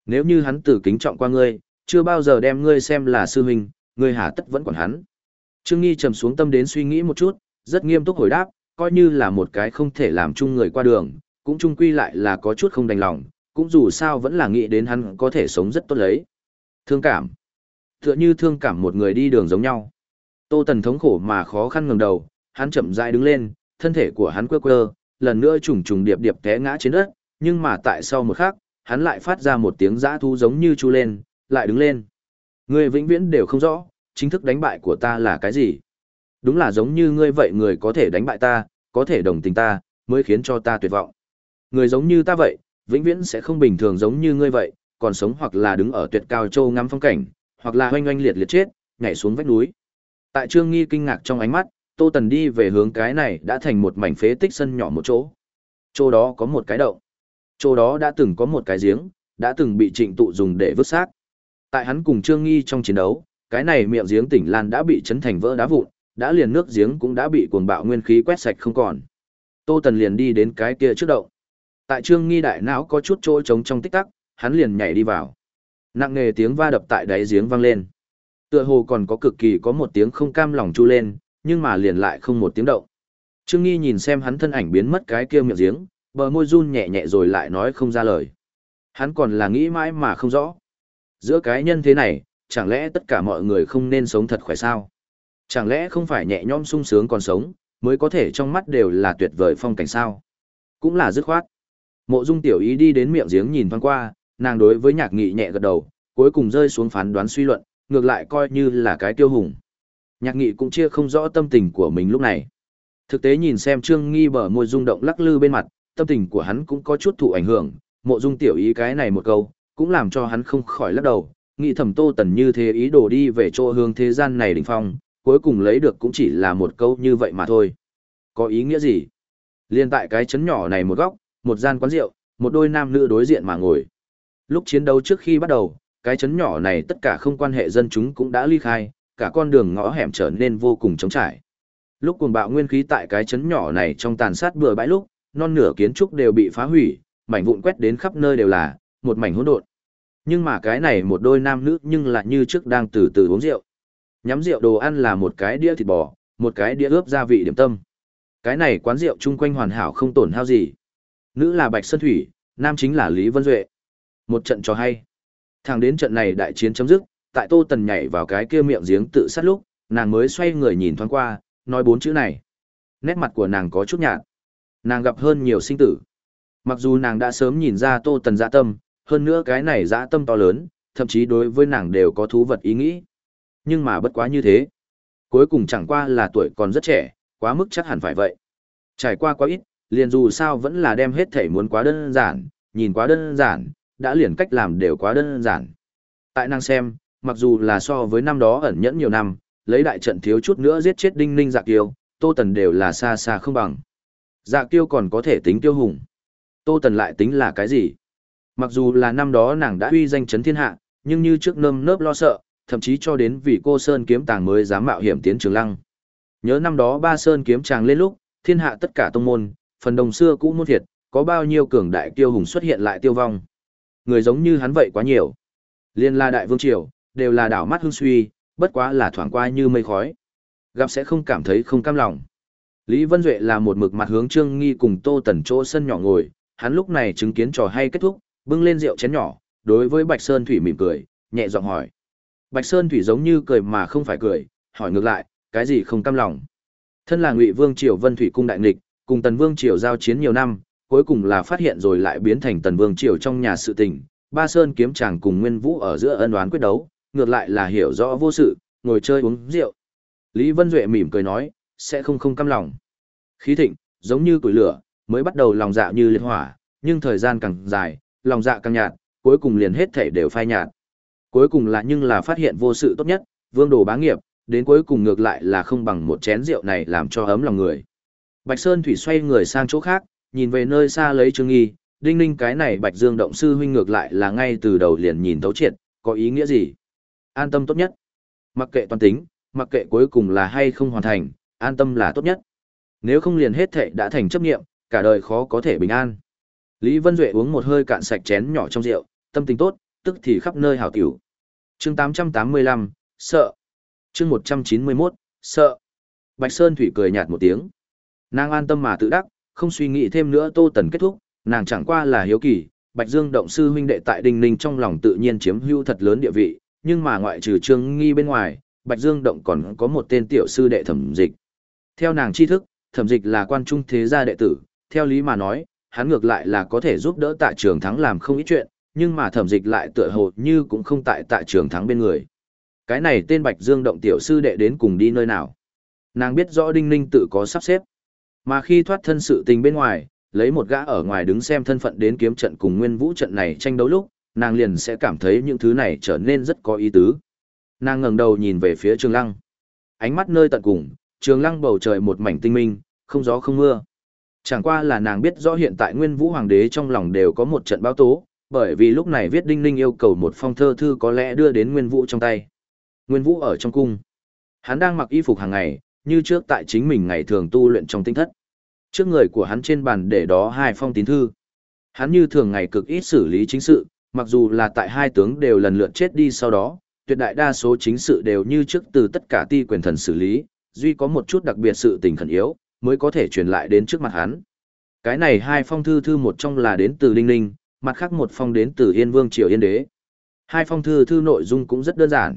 Nếu như hắn từ kính trọng qua ngươi, chưa bao giờ đem ngươi xem là sư huynh, ngươi hà tất vẫn còn hắn. Trương Nghi trầm xuống tâm đến suy nghĩ một chút, rất nghiêm túc hồi đáp, coi như là một cái không thể làm chung người qua đường, cũng chung quy lại là có chút không đành lòng, cũng dù sao vẫn là nghĩ đến hắn có thể sống rất tốt lấy. Thương cảm. Tựa như thương cảm một người đi đường giống nhau. Tô Tần thống khổ mà khó khăn ngẩng đầu, hắn chậm rãi đứng lên, thân thể của hắn quơ quơ, lần nữa trùng trùng điệp điệp té ngã trên đất, nhưng mà tại sau một khắc, hắn lại phát ra một tiếng dã thu giống như chu lên, lại đứng lên. Ngươi vĩnh viễn đều không rõ, chính thức đánh bại của ta là cái gì. Đúng là giống như ngươi vậy người có thể đánh bại ta, có thể đồng tình ta, mới khiến cho ta tuyệt vọng. Người giống như ta vậy, vĩnh viễn sẽ không bình thường giống như ngươi vậy, còn sống hoặc là đứng ở tuyệt cao châu ngắm phong cảnh, hoặc là hoanh hoanh liệt liệt chết, nhảy xuống vách núi. Tại Trương Nghi kinh ngạc trong ánh mắt, Tô Tần đi về hướng cái này đã thành một mảnh phế tích sân nhỏ một chỗ. Chỗ đó có một cái động. Chỗ đó đã từng có một cái giếng, đã từng bị trịnh tụ dùng để vứt xác. Tại hắn cùng Trương Nghi trong chiến đấu, cái này miệng giếng tỉnh Lan đã bị chấn thành vỡ đá vụn, đã liền nước giếng cũng đã bị cuồng bạo nguyên khí quét sạch không còn. Tô Tần liền đi đến cái kia trước động. Tại Trương Nghi đại não có chút chỗ trống trong tích tắc, hắn liền nhảy đi vào. Nặng nề tiếng va đập tại đáy giếng vang lên. Tựa hồ còn có cực kỳ có một tiếng không cam lòng chu lên, nhưng mà liền lại không một tiếng động. Trương Nghi nhìn xem hắn thân ảnh biến mất cái kia miệng giếng, bờ môi run nhẹ nhẹ rồi lại nói không ra lời. Hắn còn là nghĩ mãi mà không rõ. Giữa cái nhân thế này, chẳng lẽ tất cả mọi người không nên sống thật khỏe sao? Chẳng lẽ không phải nhẹ nhõm sung sướng còn sống, mới có thể trong mắt đều là tuyệt vời phong cảnh sao? Cũng là dứt khoát. Mộ Dung tiểu ý đi đến miệng giếng nhìn thoáng qua, nàng đối với nhạc nghị nhẹ gật đầu, cuối cùng rơi xuống phán đoán suy luận, ngược lại coi như là cái tiêu hùng. Nhạc nghị cũng chia không rõ tâm tình của mình lúc này. Thực tế nhìn xem Trương Nghi bờ môi rung động lắc lư bên mặt, tâm tình của hắn cũng có chút thụ ảnh hưởng, mộ dung tiểu ý cái này một câu, cũng làm cho hắn không khỏi lắc đầu, nghĩ thầm Tô Tần như thế ý đồ đi về chỗ hướng thế gian này đỉnh phong, cuối cùng lấy được cũng chỉ là một câu như vậy mà thôi. Có ý nghĩa gì? Liên tại cái chấn nhỏ này một góc, một gian quán rượu, một đôi nam nữ đối diện mà ngồi. Lúc chiến đấu trước khi bắt đầu, cái chấn nhỏ này tất cả không quan hệ dân chúng cũng đã ly khai, cả con đường ngõ hẻm trở nên vô cùng trống trải. Lúc cuồng bạo nguyên khí tại cái chấn nhỏ này trong tàn sát bừa bãi lúc, non nửa kiến trúc đều bị phá hủy, mảnh vụn quét đến khắp nơi đều là một mảnh hỗn độn. Nhưng mà cái này một đôi nam nữ nhưng lại như trước đang từ từ uống rượu. Nhắm rượu đồ ăn là một cái đĩa thịt bò, một cái đĩa ướp gia vị điểm tâm. Cái này quán rượu chung quanh hoàn hảo không tổn hao gì. Nữ là Bạch Sơn Thủy, nam chính là Lý Vân Duệ. Một trận cho hay. Thẳng đến trận này đại chiến chấm dứt, tại Tô Tần nhảy vào cái kia miệng giếng tự sát lúc, nàng mới xoay người nhìn thoáng qua, nói bốn chữ này. Nét mặt của nàng có chút nhạt. Nàng gặp hơn nhiều sinh tử. Mặc dù nàng đã sớm nhìn ra Tô Tần dạ tâm, hơn nữa cái này dạ tâm to lớn, thậm chí đối với nàng đều có thú vật ý nghĩ. Nhưng mà bất quá như thế. Cuối cùng chẳng qua là tuổi còn rất trẻ, quá mức chắc hẳn phải vậy. Trải qua quá ít, liền dù sao vẫn là đem hết thể muốn quá đơn giản, nhìn quá đơn giản, đã liền cách làm đều quá đơn giản. Tại nàng xem, mặc dù là so với năm đó ẩn nhẫn nhiều năm, lấy đại trận thiếu chút nữa giết chết đinh ninh dạ kiêu, tô tần đều là xa xa không bằng. Dạ kiêu còn có thể tính tiêu hùng. Tô tần lại tính là cái gì? Mặc dù là năm đó nàng đã uy danh chấn thiên hạ, nhưng như trước nơm nớp lo sợ, thậm chí cho đến vì cô Sơn kiếm tàng mới dám mạo hiểm tiến trường lăng. Nhớ năm đó ba Sơn kiếm tràng lên lúc, thiên hạ tất cả tông môn, phần đồng xưa cũ muôn thiệt, có bao nhiêu cường đại tiêu hùng xuất hiện lại tiêu vong. Người giống như hắn vậy quá nhiều. Liên la đại vương triều, đều là đảo mắt hương suy, bất quá là thoảng qua như mây khói. Gặp sẽ không cảm thấy không cam lòng. Lý Vân Duệ là một mực mặt hướng Trương Nghi cùng Tô Tần chỗ sân nhỏ ngồi, hắn lúc này chứng kiến trò hay kết thúc, bưng lên rượu chén nhỏ, đối với Bạch Sơn Thủy mỉm cười, nhẹ giọng hỏi. Bạch Sơn Thủy giống như cười mà không phải cười, hỏi ngược lại, cái gì không cam lòng. Thân là Ngụy Vương Triều Vân Thủy cung đại nghịch, cùng Tần Vương Triều giao chiến nhiều năm, cuối cùng là phát hiện rồi lại biến thành Tần Vương Triều trong nhà sự tình. Ba Sơn kiếm chàng cùng Nguyên Vũ ở giữa ân oán quyết đấu, ngược lại là hiểu rõ vô sự, ngồi chơi uống rượu. Lý Vân Duệ mỉm cười nói, sẽ không không cam lòng. Khí thịnh, giống như củi lửa, mới bắt đầu lòng dạ như liệt hỏa, nhưng thời gian càng dài, lòng dạ càng nhạt, cuối cùng liền hết thể đều phai nhạt. Cuối cùng là nhưng là phát hiện vô sự tốt nhất, vương đồ bá nghiệp, đến cuối cùng ngược lại là không bằng một chén rượu này làm cho ấm lòng người. Bạch Sơn Thủy xoay người sang chỗ khác, nhìn về nơi xa lấy Trương Nghi, đinh ninh cái này Bạch Dương động sư huynh ngược lại là ngay từ đầu liền nhìn thấu triệt, có ý nghĩa gì? An tâm tốt nhất. Mặc kệ toàn tính, mặc kệ cuối cùng là hay không hoàn thành, an tâm là tốt nhất. Nếu không liền hết thệ đã thành chấp nghiệm, cả đời khó có thể bình an. Lý Vân Duệ uống một hơi cạn sạch chén nhỏ trong rượu, tâm tình tốt, tức thì khắp nơi hảo tiểu. Chương 885, sợ. Chương 191, sợ. Bạch Sơn Thủy cười nhạt một tiếng. Nàng an tâm mà tự đắc, không suy nghĩ thêm nữa Tô Tần kết thúc, nàng chẳng qua là hiếu kỳ, Bạch Dương động sư huynh đệ tại Đinh Ninh trong lòng tự nhiên chiếm hữu thật lớn địa vị, nhưng mà ngoại trừ Trương Nghi bên ngoài, Bạch Dương động còn có một tên tiểu sư đệ Thẩm Dịch. Theo nàng tri thức, Thẩm Dịch là quan trung thế gia đệ tử, theo lý mà nói, hắn ngược lại là có thể giúp đỡ Tạ Trường Thắng làm không ít chuyện, nhưng mà Thẩm Dịch lại tựa hồ như cũng không tại Tạ Trường Thắng bên người. Cái này tên Bạch Dương động tiểu sư đệ đến cùng đi nơi nào? Nàng biết rõ Đinh Ninh tự có sắp xếp. Mà khi thoát thân sự tình bên ngoài, lấy một gã ở ngoài đứng xem thân phận đến kiếm trận cùng nguyên vũ trận này tranh đấu lúc, nàng liền sẽ cảm thấy những thứ này trở nên rất có ý tứ. Nàng ngẩng đầu nhìn về phía Trường Lăng. Ánh mắt nơi tận cùng, Trường Lăng bầu trời một mảnh tinh minh, không gió không mưa. Chẳng qua là nàng biết rõ hiện tại Nguyên Vũ Hoàng đế trong lòng đều có một trận báo tố, bởi vì lúc này viết Đinh Ninh yêu cầu một phong thơ thư có lẽ đưa đến Nguyên Vũ trong tay. Nguyên Vũ ở trong cung. Hắn đang mặc y phục hàng ngày, như trước tại chính mình ngày thường tu luyện trong tinh thất. Trước người của hắn trên bàn để đó hai phong tín thư. Hắn như thường ngày cực ít xử lý chính sự, mặc dù là tại hai tướng đều lần lượt chết đi sau đó, tuyệt đại đa số chính sự đều như trước từ tất cả ti quyền thần xử lý, duy có một chút đặc biệt sự tình khẩn yếu, mới có thể truyền lại đến trước mặt hắn. Cái này hai phong thư thư một trong là đến từ Đinh Ninh, mặt khác một phong đến từ Yên Vương Triều Yên Đế. Hai phong thư thư nội dung cũng rất đơn giản.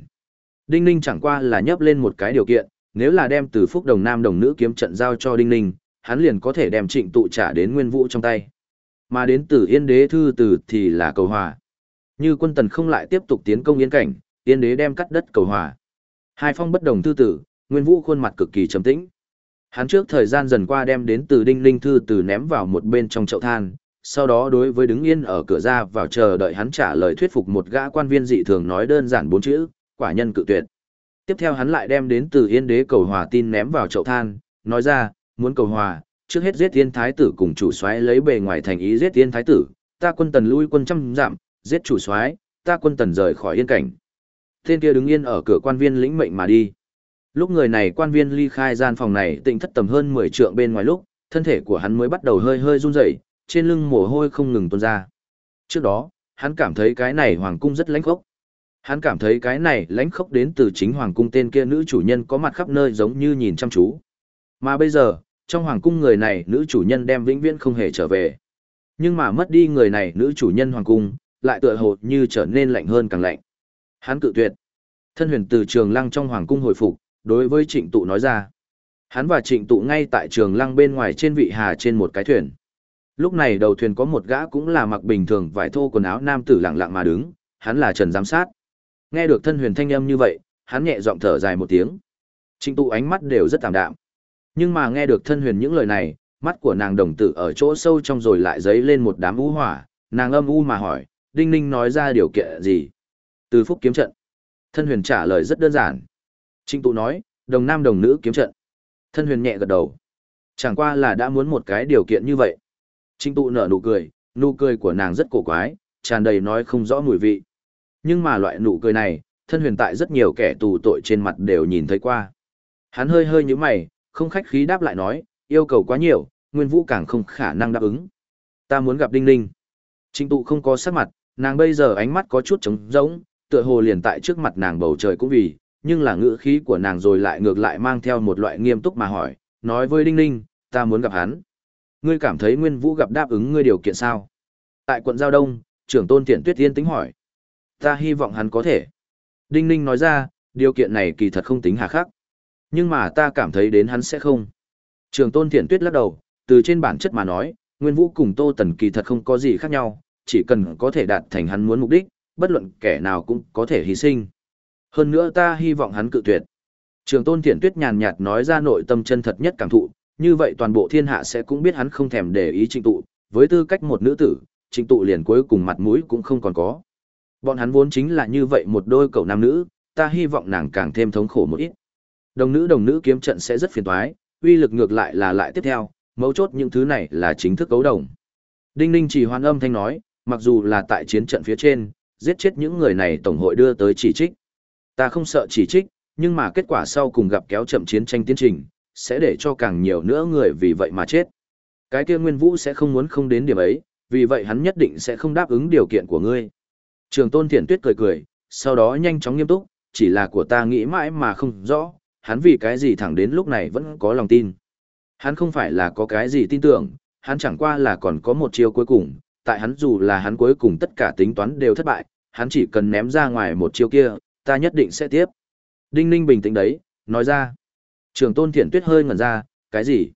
Đinh Ninh chẳng qua là nhấp lên một cái điều kiện, nếu là đem từ Phúc Đồng Nam đồng nữ kiếm trận giao cho Đinh Ninh, hắn liền có thể đem trịnh tụ trả đến Nguyên Vũ trong tay. Mà đến từ Yên Đế thư từ thì là cầu hòa. Như quân tần không lại tiếp tục tiến công yên cảnh, Yên Đế đem cắt đất cầu hòa. Hai phong bất đồng thư tử, Nguyên Vũ khuôn mặt cực kỳ trầm tĩnh. Hắn trước thời gian dần qua đem đến từ Đinh linh thư từ ném vào một bên trong chậu than, sau đó đối với đứng yên ở cửa ra vào chờ đợi hắn trả lời thuyết phục một gã quan viên dị thường nói đơn giản bốn chữ, quả nhân cự tuyệt. Tiếp theo hắn lại đem đến từ Yên Đế cầu hòa tin ném vào chậu than, nói ra, muốn cầu hòa, trước hết giết Yên Thái tử cùng chủ soái lấy bề ngoài thành ý giết Yên Thái tử, ta quân tần lui quân trăm giảm, giết chủ soái, ta quân tần rời khỏi yên cảnh. Tên kia đứng yên ở cửa quan viên lĩnh mệnh mà đi. Lúc người này quan viên ly khai gian phòng này tịnh thất tầm hơn 10 trượng bên ngoài lúc, thân thể của hắn mới bắt đầu hơi hơi run rẩy, trên lưng mồ hôi không ngừng tuôn ra. Trước đó, hắn cảm thấy cái này hoàng cung rất lãnh khốc. Hắn cảm thấy cái này lãnh khốc đến từ chính hoàng cung tên kia nữ chủ nhân có mặt khắp nơi giống như nhìn chăm chú. Mà bây giờ, trong hoàng cung người này nữ chủ nhân đem vĩnh viễn không hề trở về. Nhưng mà mất đi người này nữ chủ nhân hoàng cung, lại tựa hồ như trở nên lạnh hơn càng lạnh. Hắn cự tuyệt. Thân huyền từ trường lăng trong hoàng cung hồi phục, đối với trịnh tụ nói ra. Hắn và trịnh tụ ngay tại trường lăng bên ngoài trên vị hà trên một cái thuyền. Lúc này đầu thuyền có một gã cũng là mặc bình thường vải thô quần áo nam tử lặng lặng mà đứng, hắn là Trần Giám Sát. Nghe được thân huyền thanh âm như vậy, hắn nhẹ giọng thở dài một tiếng. Trịnh tụ ánh mắt đều rất tạm đạm. Nhưng mà nghe được thân huyền những lời này, mắt của nàng đồng tử ở chỗ sâu trong rồi lại dấy lên một đám u hỏa, nàng âm u mà hỏi, Đinh Ninh nói ra điều kiện gì? Từ phúc kiếm trận. Thân huyền trả lời rất đơn giản. Trinh tụ nói, đồng nam đồng nữ kiếm trận. Thân huyền nhẹ gật đầu. Chẳng qua là đã muốn một cái điều kiện như vậy. Trinh tụ nở nụ cười, nụ cười của nàng rất cổ quái, tràn đầy nói không rõ mùi vị. Nhưng mà loại nụ cười này, thân huyền tại rất nhiều kẻ tù tội trên mặt đều nhìn thấy qua. Hắn hơi hơi như mày, không khách khí đáp lại nói, yêu cầu quá nhiều, Nguyên Vũ càng không khả năng đáp ứng. Ta muốn gặp Đinh Ninh. Trinh tụ không có sắc mặt, nàng bây giờ ánh mắt có chút trống rỗng, tựa hồ liền tại trước mặt nàng bầu trời cũng vì, nhưng là ngữ khí của nàng rồi lại ngược lại mang theo một loại nghiêm túc mà hỏi, nói với Đinh Ninh, ta muốn gặp hắn. Ngươi cảm thấy Nguyên Vũ gặp đáp ứng ngươi điều kiện sao? Tại quận Giao Đông, trưởng tôn tiện tuyết tiên tính hỏi. Ta hy vọng hắn có thể. Đinh Ninh nói ra, điều kiện này kỳ thật không tính hà khắc. Nhưng mà ta cảm thấy đến hắn sẽ không. Trường tôn thiện tuyết lắc đầu, từ trên bản chất mà nói, Nguyên Vũ cùng Tô Tần kỳ thật không có gì khác nhau, chỉ cần có thể đạt thành hắn muốn mục đích, bất luận kẻ nào cũng có thể hy sinh. Hơn nữa ta hy vọng hắn cự tuyệt. Trường tôn thiện tuyết nhàn nhạt nói ra nội tâm chân thật nhất cảm thụ, như vậy toàn bộ thiên hạ sẽ cũng biết hắn không thèm để ý trịnh tụ, với tư cách một nữ tử, trịnh tụ liền cuối cùng mặt mũi cũng không còn có. Bọn hắn vốn chính là như vậy một đôi cậu nam nữ, ta hy vọng nàng càng thêm thống khổ một ít. Đồng nữ đồng nữ kiếm trận sẽ rất phiền toái, uy lực ngược lại là lại tiếp theo, mấu chốt những thứ này là chính thức cấu đồng. Đinh Ninh chỉ hoan âm thanh nói, mặc dù là tại chiến trận phía trên, giết chết những người này tổng hội đưa tới chỉ trích. Ta không sợ chỉ trích, nhưng mà kết quả sau cùng gặp kéo chậm chiến tranh tiến trình, sẽ để cho càng nhiều nữa người vì vậy mà chết. Cái kia Nguyên Vũ sẽ không muốn không đến điểm ấy, vì vậy hắn nhất định sẽ không đáp ứng điều kiện của ngươi. Trường Tôn Thiển Tuyết cười cười, sau đó nhanh chóng nghiêm túc, chỉ là của ta nghĩ mãi mà không rõ, hắn vì cái gì thẳng đến lúc này vẫn có lòng tin. Hắn không phải là có cái gì tin tưởng, hắn chẳng qua là còn có một chiêu cuối cùng, tại hắn dù là hắn cuối cùng tất cả tính toán đều thất bại, hắn chỉ cần ném ra ngoài một chiêu kia, ta nhất định sẽ tiếp. Đinh Ninh bình tĩnh đấy, nói ra. Trường tôn thiện tuyết hơi ngẩn ra, cái gì?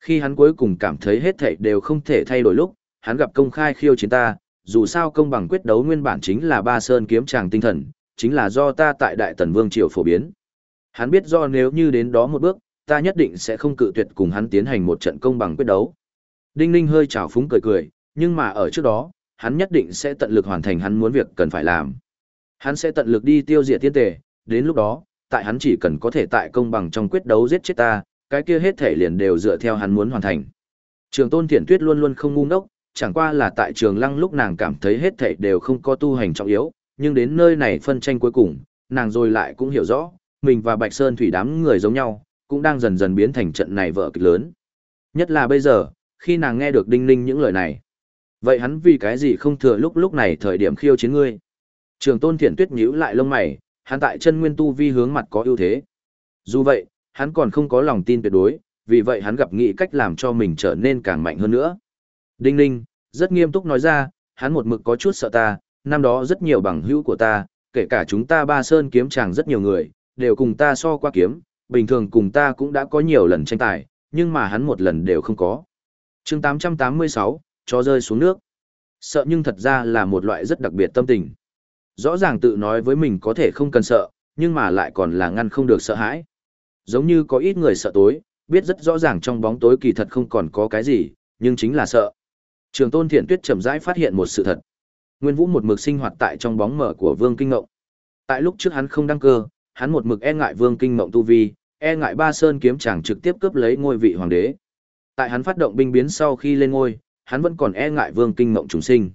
Khi hắn cuối cùng cảm thấy hết thảy đều không thể thay đổi lúc, hắn gặp công khai khiêu chiến ta, dù sao công bằng quyết đấu nguyên bản chính là ba sơn kiếm tràng tinh thần, chính là do ta tại Đại Tần Vương Triều phổ biến. Hắn biết do nếu như đến đó một bước, ta nhất định sẽ không cự tuyệt cùng hắn tiến hành một trận công bằng quyết đấu. Đinh Ninh hơi trào phúng cười cười, nhưng mà ở trước đó, hắn nhất định sẽ tận lực hoàn thành hắn muốn việc cần phải làm. Hắn sẽ tận lực đi tiêu diệt tiên tề, đến lúc đó, tại hắn chỉ cần có thể tại công bằng trong quyết đấu giết chết ta, cái kia hết thể liền đều dựa theo hắn muốn hoàn thành. Trường Tôn Thiển Tuyết luôn luôn không ngu ngốc, chẳng qua là tại Trường Lăng lúc nàng cảm thấy hết thể đều không có tu hành trọng yếu, nhưng đến nơi này phân tranh cuối cùng, nàng rồi lại cũng hiểu rõ, mình và Bạch Sơn Thủy đám người giống nhau, cũng đang dần dần biến thành trận này vợ kịch lớn. Nhất là bây giờ, khi nàng nghe được Đinh Ninh những lời này. Vậy hắn vì cái gì không thừa lúc lúc này thời điểm khiêu chiến ngươi? Trường Tôn Thiển Tuyết nhíu lại lông mày, hắn tại chân nguyên tu vi hướng mặt có ưu thế. Dù vậy, hắn còn không có lòng tin tuyệt đối, vì vậy hắn gặp nghị cách làm cho mình trở nên càng mạnh hơn nữa. Đinh Ninh, rất nghiêm túc nói ra, hắn một mực có chút sợ ta, năm đó rất nhiều bằng hữu của ta, kể cả chúng ta ba sơn kiếm chàng rất nhiều người, đều cùng ta so qua kiếm, bình thường cùng ta cũng đã có nhiều lần tranh tài, nhưng mà hắn một lần đều không có. chương 886, cho rơi xuống nước. Sợ nhưng thật ra là một loại rất đặc biệt tâm tình. Rõ ràng tự nói với mình có thể không cần sợ, nhưng mà lại còn là ngăn không được sợ hãi. Giống như có ít người sợ tối, biết rất rõ ràng trong bóng tối kỳ thật không còn có cái gì, nhưng chính là sợ. Trường Tôn Thiện Tuyết chậm rãi phát hiện một sự thật. Nguyên Vũ một mực sinh hoạt tại trong bóng mở của Vương Kinh Ngộng. Tại lúc trước hắn không đăng cơ, hắn một mực e ngại Vương Kinh Ngộng tu vi, e ngại Ba Sơn kiếm chàng trực tiếp cướp lấy ngôi vị hoàng đế. Tại hắn phát động binh biến sau khi lên ngôi, hắn vẫn còn e ngại Vương Kinh Ngộng trùng sinh.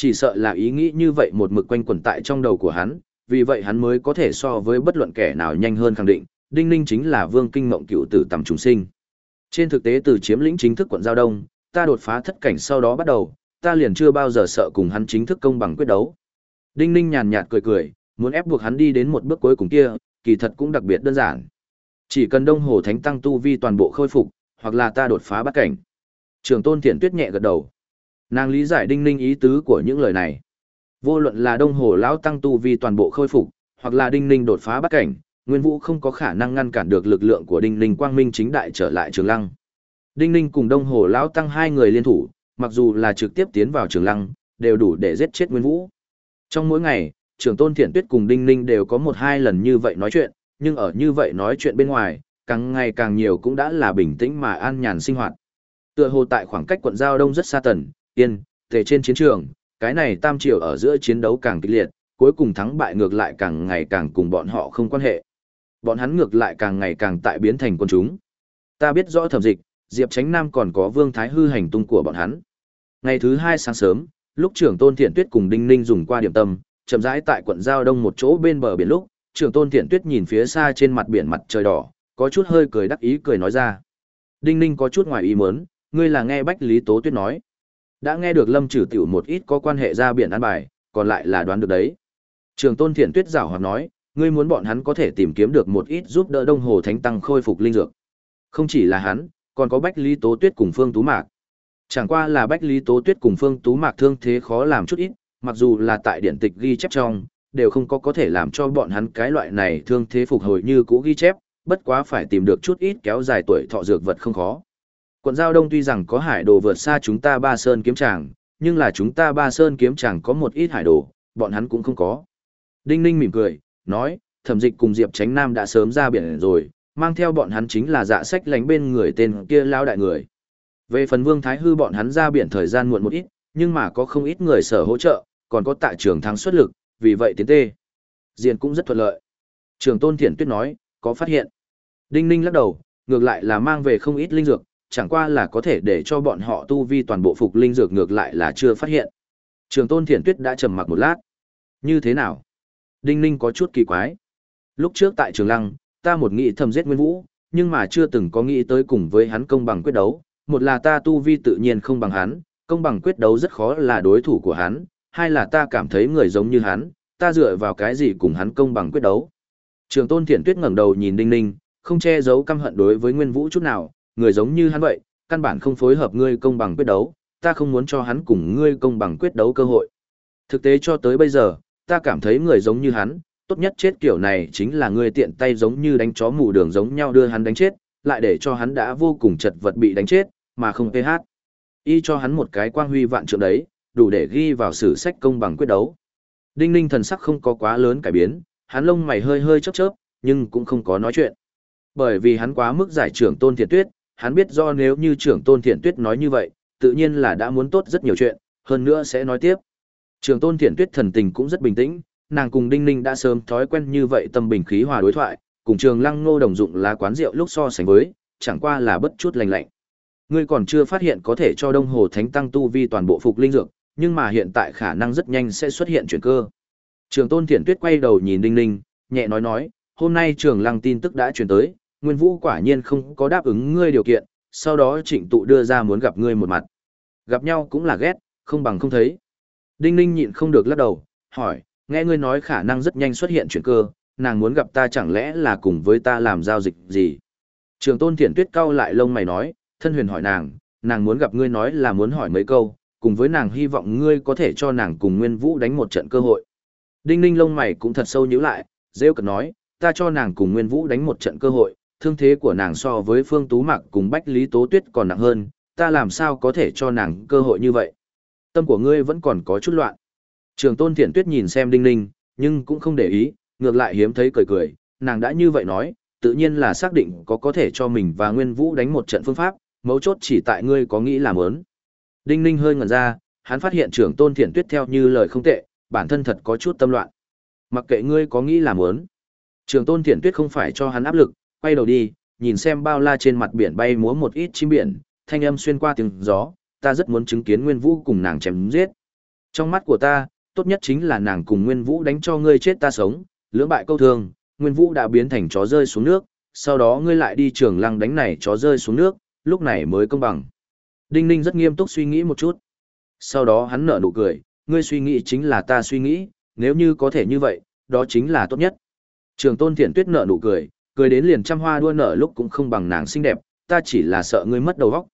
Chỉ sợ là ý nghĩ như vậy một mực quanh quẩn tại trong đầu của hắn, vì vậy hắn mới có thể so với bất luận kẻ nào nhanh hơn khẳng định, Đinh Ninh chính là Vương Kinh Mộng cựu tử tầm trùng sinh. Trên thực tế từ chiếm lĩnh chính thức quận Giao Đông, ta đột phá thất cảnh sau đó bắt đầu, ta liền chưa bao giờ sợ cùng hắn chính thức công bằng quyết đấu. Đinh Ninh nhàn nhạt cười cười, muốn ép buộc hắn đi đến một bước cuối cùng kia, kỳ thật cũng đặc biệt đơn giản. Chỉ cần Đông Hồ Thánh tăng tu vi toàn bộ khôi phục, hoặc là ta đột phá bắt cảnh. Trường Tôn Thiện Tuyết nhẹ gật đầu. Nàng lý giải Đinh Ninh ý tứ của những lời này. Vô luận là Đông Hồ lão tăng tu vi toàn bộ khôi phục, hoặc là Đinh Ninh đột phá bắt cảnh, Nguyên Vũ không có khả năng ngăn cản được lực lượng của Đinh Ninh Quang Minh chính đại trở lại Trường Lăng. Đinh Ninh cùng Đông Hồ lão tăng hai người liên thủ, mặc dù là trực tiếp tiến vào Trường Lăng, đều đủ để giết chết Nguyên Vũ. Trong mỗi ngày, Trường Tôn Thiện Tuyết cùng Đinh Ninh đều có một hai lần như vậy nói chuyện, nhưng ở như vậy nói chuyện bên ngoài, càng ngày càng nhiều cũng đã là bình tĩnh mà an nhàn sinh hoạt. Tựa hồ tại khoảng cách quận giao đông rất xa tần, yên, tề trên chiến trường, cái này tam triều ở giữa chiến đấu càng kịch liệt, cuối cùng thắng bại ngược lại càng ngày càng cùng bọn họ không quan hệ. Bọn hắn ngược lại càng ngày càng tại biến thành quân chúng. Ta biết rõ thẩm dịch, Diệp Tránh Nam còn có Vương Thái Hư hành tung của bọn hắn. Ngày thứ hai sáng sớm, lúc trưởng Tôn Thiện Tuyết cùng Đinh Ninh dùng qua điểm tâm, chậm rãi tại quận giao đông một chỗ bên bờ biển lúc, trưởng Tôn Thiện Tuyết nhìn phía xa trên mặt biển mặt trời đỏ, có chút hơi cười đắc ý cười nói ra. Đinh Ninh có chút ngoài ý muốn, ngươi là nghe Bách Lý Tố Tuyết nói. Đã nghe được Lâm Trừ Tiểu một ít có quan hệ ra biển ăn bài, còn lại là đoán được đấy. Trường Tôn Thiện Tuyết giảo hoạt nói, ngươi muốn bọn hắn có thể tìm kiếm được một ít giúp đỡ Đông Hồ Thánh Tăng khôi phục linh dược. Không chỉ là hắn, còn có Bách Lý Tố Tuyết cùng Phương Tú Mạc. Chẳng qua là Bách Lý Tố Tuyết cùng Phương Tú Mạc thương thế khó làm chút ít, mặc dù là tại điện tịch ghi chép trong, đều không có có thể làm cho bọn hắn cái loại này thương thế phục hồi như cũ ghi chép, bất quá phải tìm được chút ít kéo dài tuổi thọ dược vật không khó. Quận Giao Đông tuy rằng có hải đồ vượt xa chúng ta ba sơn kiếm tràng, nhưng là chúng ta ba sơn kiếm tràng có một ít hải đồ, bọn hắn cũng không có. Đinh Ninh mỉm cười, nói, thẩm dịch cùng Diệp Tránh Nam đã sớm ra biển rồi, mang theo bọn hắn chính là dạ sách lánh bên người tên kia lao đại người. Về phần Vương Thái Hư bọn hắn ra biển thời gian muộn một ít, nhưng mà có không ít người sở hỗ trợ, còn có tại trường thắng xuất lực, vì vậy tiến tê. Diện cũng rất thuận lợi. Trường Tôn Thiển Tuyết nói, có phát hiện. Đinh Ninh lắc đầu, ngược lại là mang về không ít linh dược, chẳng qua là có thể để cho bọn họ tu vi toàn bộ phục linh dược ngược lại là chưa phát hiện. Trường Tôn Thiển Tuyết đã trầm mặc một lát. Như thế nào? Đinh Ninh có chút kỳ quái. Lúc trước tại Trường Lăng, ta một nghĩ thầm giết Nguyên Vũ, nhưng mà chưa từng có nghĩ tới cùng với hắn công bằng quyết đấu. Một là ta tu vi tự nhiên không bằng hắn, công bằng quyết đấu rất khó là đối thủ của hắn. Hai là ta cảm thấy người giống như hắn, ta dựa vào cái gì cùng hắn công bằng quyết đấu. Trường Tôn Thiển Tuyết ngẩng đầu nhìn Đinh Ninh, không che giấu căm hận đối với Nguyên Vũ chút nào, người giống như hắn vậy, căn bản không phối hợp ngươi công bằng quyết đấu, ta không muốn cho hắn cùng ngươi công bằng quyết đấu cơ hội. Thực tế cho tới bây giờ, ta cảm thấy người giống như hắn, tốt nhất chết kiểu này chính là ngươi tiện tay giống như đánh chó mù đường giống nhau đưa hắn đánh chết, lại để cho hắn đã vô cùng chật vật bị đánh chết, mà không PH. Y cho hắn một cái quang huy vạn trượng đấy, đủ để ghi vào sử sách công bằng quyết đấu. Đinh ninh thần sắc không có quá lớn cải biến, hắn lông mày hơi hơi chớp chớp, nhưng cũng không có nói chuyện. Bởi vì hắn quá mức giải trưởng tôn Thiệt tuyết, hắn biết do nếu như trưởng tôn thiện tuyết nói như vậy, tự nhiên là đã muốn tốt rất nhiều chuyện, hơn nữa sẽ nói tiếp. Trưởng tôn thiện tuyết thần tình cũng rất bình tĩnh, nàng cùng Đinh Ninh đã sớm thói quen như vậy tâm bình khí hòa đối thoại, cùng trường lăng ngô đồng dụng lá quán rượu lúc so sánh với, chẳng qua là bất chút lành lạnh. Ngươi còn chưa phát hiện có thể cho Đông Hồ Thánh tăng tu vi toàn bộ phục linh dược, nhưng mà hiện tại khả năng rất nhanh sẽ xuất hiện chuyển cơ. Trường Tôn Thiện Tuyết quay đầu nhìn Đinh Ninh, nhẹ nói nói, hôm nay trường lăng tin tức đã chuyển tới, Nguyên Vũ quả nhiên không có đáp ứng ngươi điều kiện, sau đó trịnh tụ đưa ra muốn gặp ngươi một mặt. Gặp nhau cũng là ghét, không bằng không thấy. Đinh Ninh nhịn không được lắc đầu, hỏi, nghe ngươi nói khả năng rất nhanh xuất hiện chuyển cơ, nàng muốn gặp ta chẳng lẽ là cùng với ta làm giao dịch gì? Trường tôn thiển tuyết cau lại lông mày nói, thân huyền hỏi nàng, nàng muốn gặp ngươi nói là muốn hỏi mấy câu, cùng với nàng hy vọng ngươi có thể cho nàng cùng Nguyên Vũ đánh một trận cơ hội. Đinh ninh lông mày cũng thật sâu nhíu lại, rêu cực nói, ta cho nàng cùng Nguyên Vũ đánh một trận cơ hội, thương thế của nàng so với Phương Tú Mặc cùng Bách Lý Tố Tuyết còn nặng hơn, ta làm sao có thể cho nàng cơ hội như vậy? Tâm của ngươi vẫn còn có chút loạn. Trường tôn thiện tuyết nhìn xem đinh ninh, nhưng cũng không để ý, ngược lại hiếm thấy cười cười, nàng đã như vậy nói, tự nhiên là xác định có có thể cho mình và Nguyên Vũ đánh một trận phương pháp, mấu chốt chỉ tại ngươi có nghĩ làm ớn. Đinh ninh hơi ngẩn ra, hắn phát hiện trưởng tôn thiện tuyết theo như lời không tệ, bản thân thật có chút tâm loạn. Mặc kệ ngươi có nghĩ làm ớn. Trường tôn thiện tuyết không phải cho hắn áp lực, quay đầu đi, nhìn xem bao la trên mặt biển bay múa một ít chim biển, thanh âm xuyên qua tiếng gió, ta rất muốn chứng kiến Nguyên Vũ cùng nàng chém giết. Trong mắt của ta, tốt nhất chính là nàng cùng Nguyên Vũ đánh cho ngươi chết ta sống, lưỡng bại câu thương, Nguyên Vũ đã biến thành chó rơi xuống nước, sau đó ngươi lại đi trường lăng đánh này chó rơi xuống nước, lúc này mới công bằng. Đinh Ninh rất nghiêm túc suy nghĩ một chút. Sau đó hắn nở nụ cười, ngươi suy nghĩ chính là ta suy nghĩ, nếu như có thể như vậy, đó chính là tốt nhất. Trường tôn thiện tuyết nở nụ cười, cười đến liền trăm hoa đua nở lúc cũng không bằng nàng xinh đẹp, ta chỉ là sợ ngươi mất đầu óc.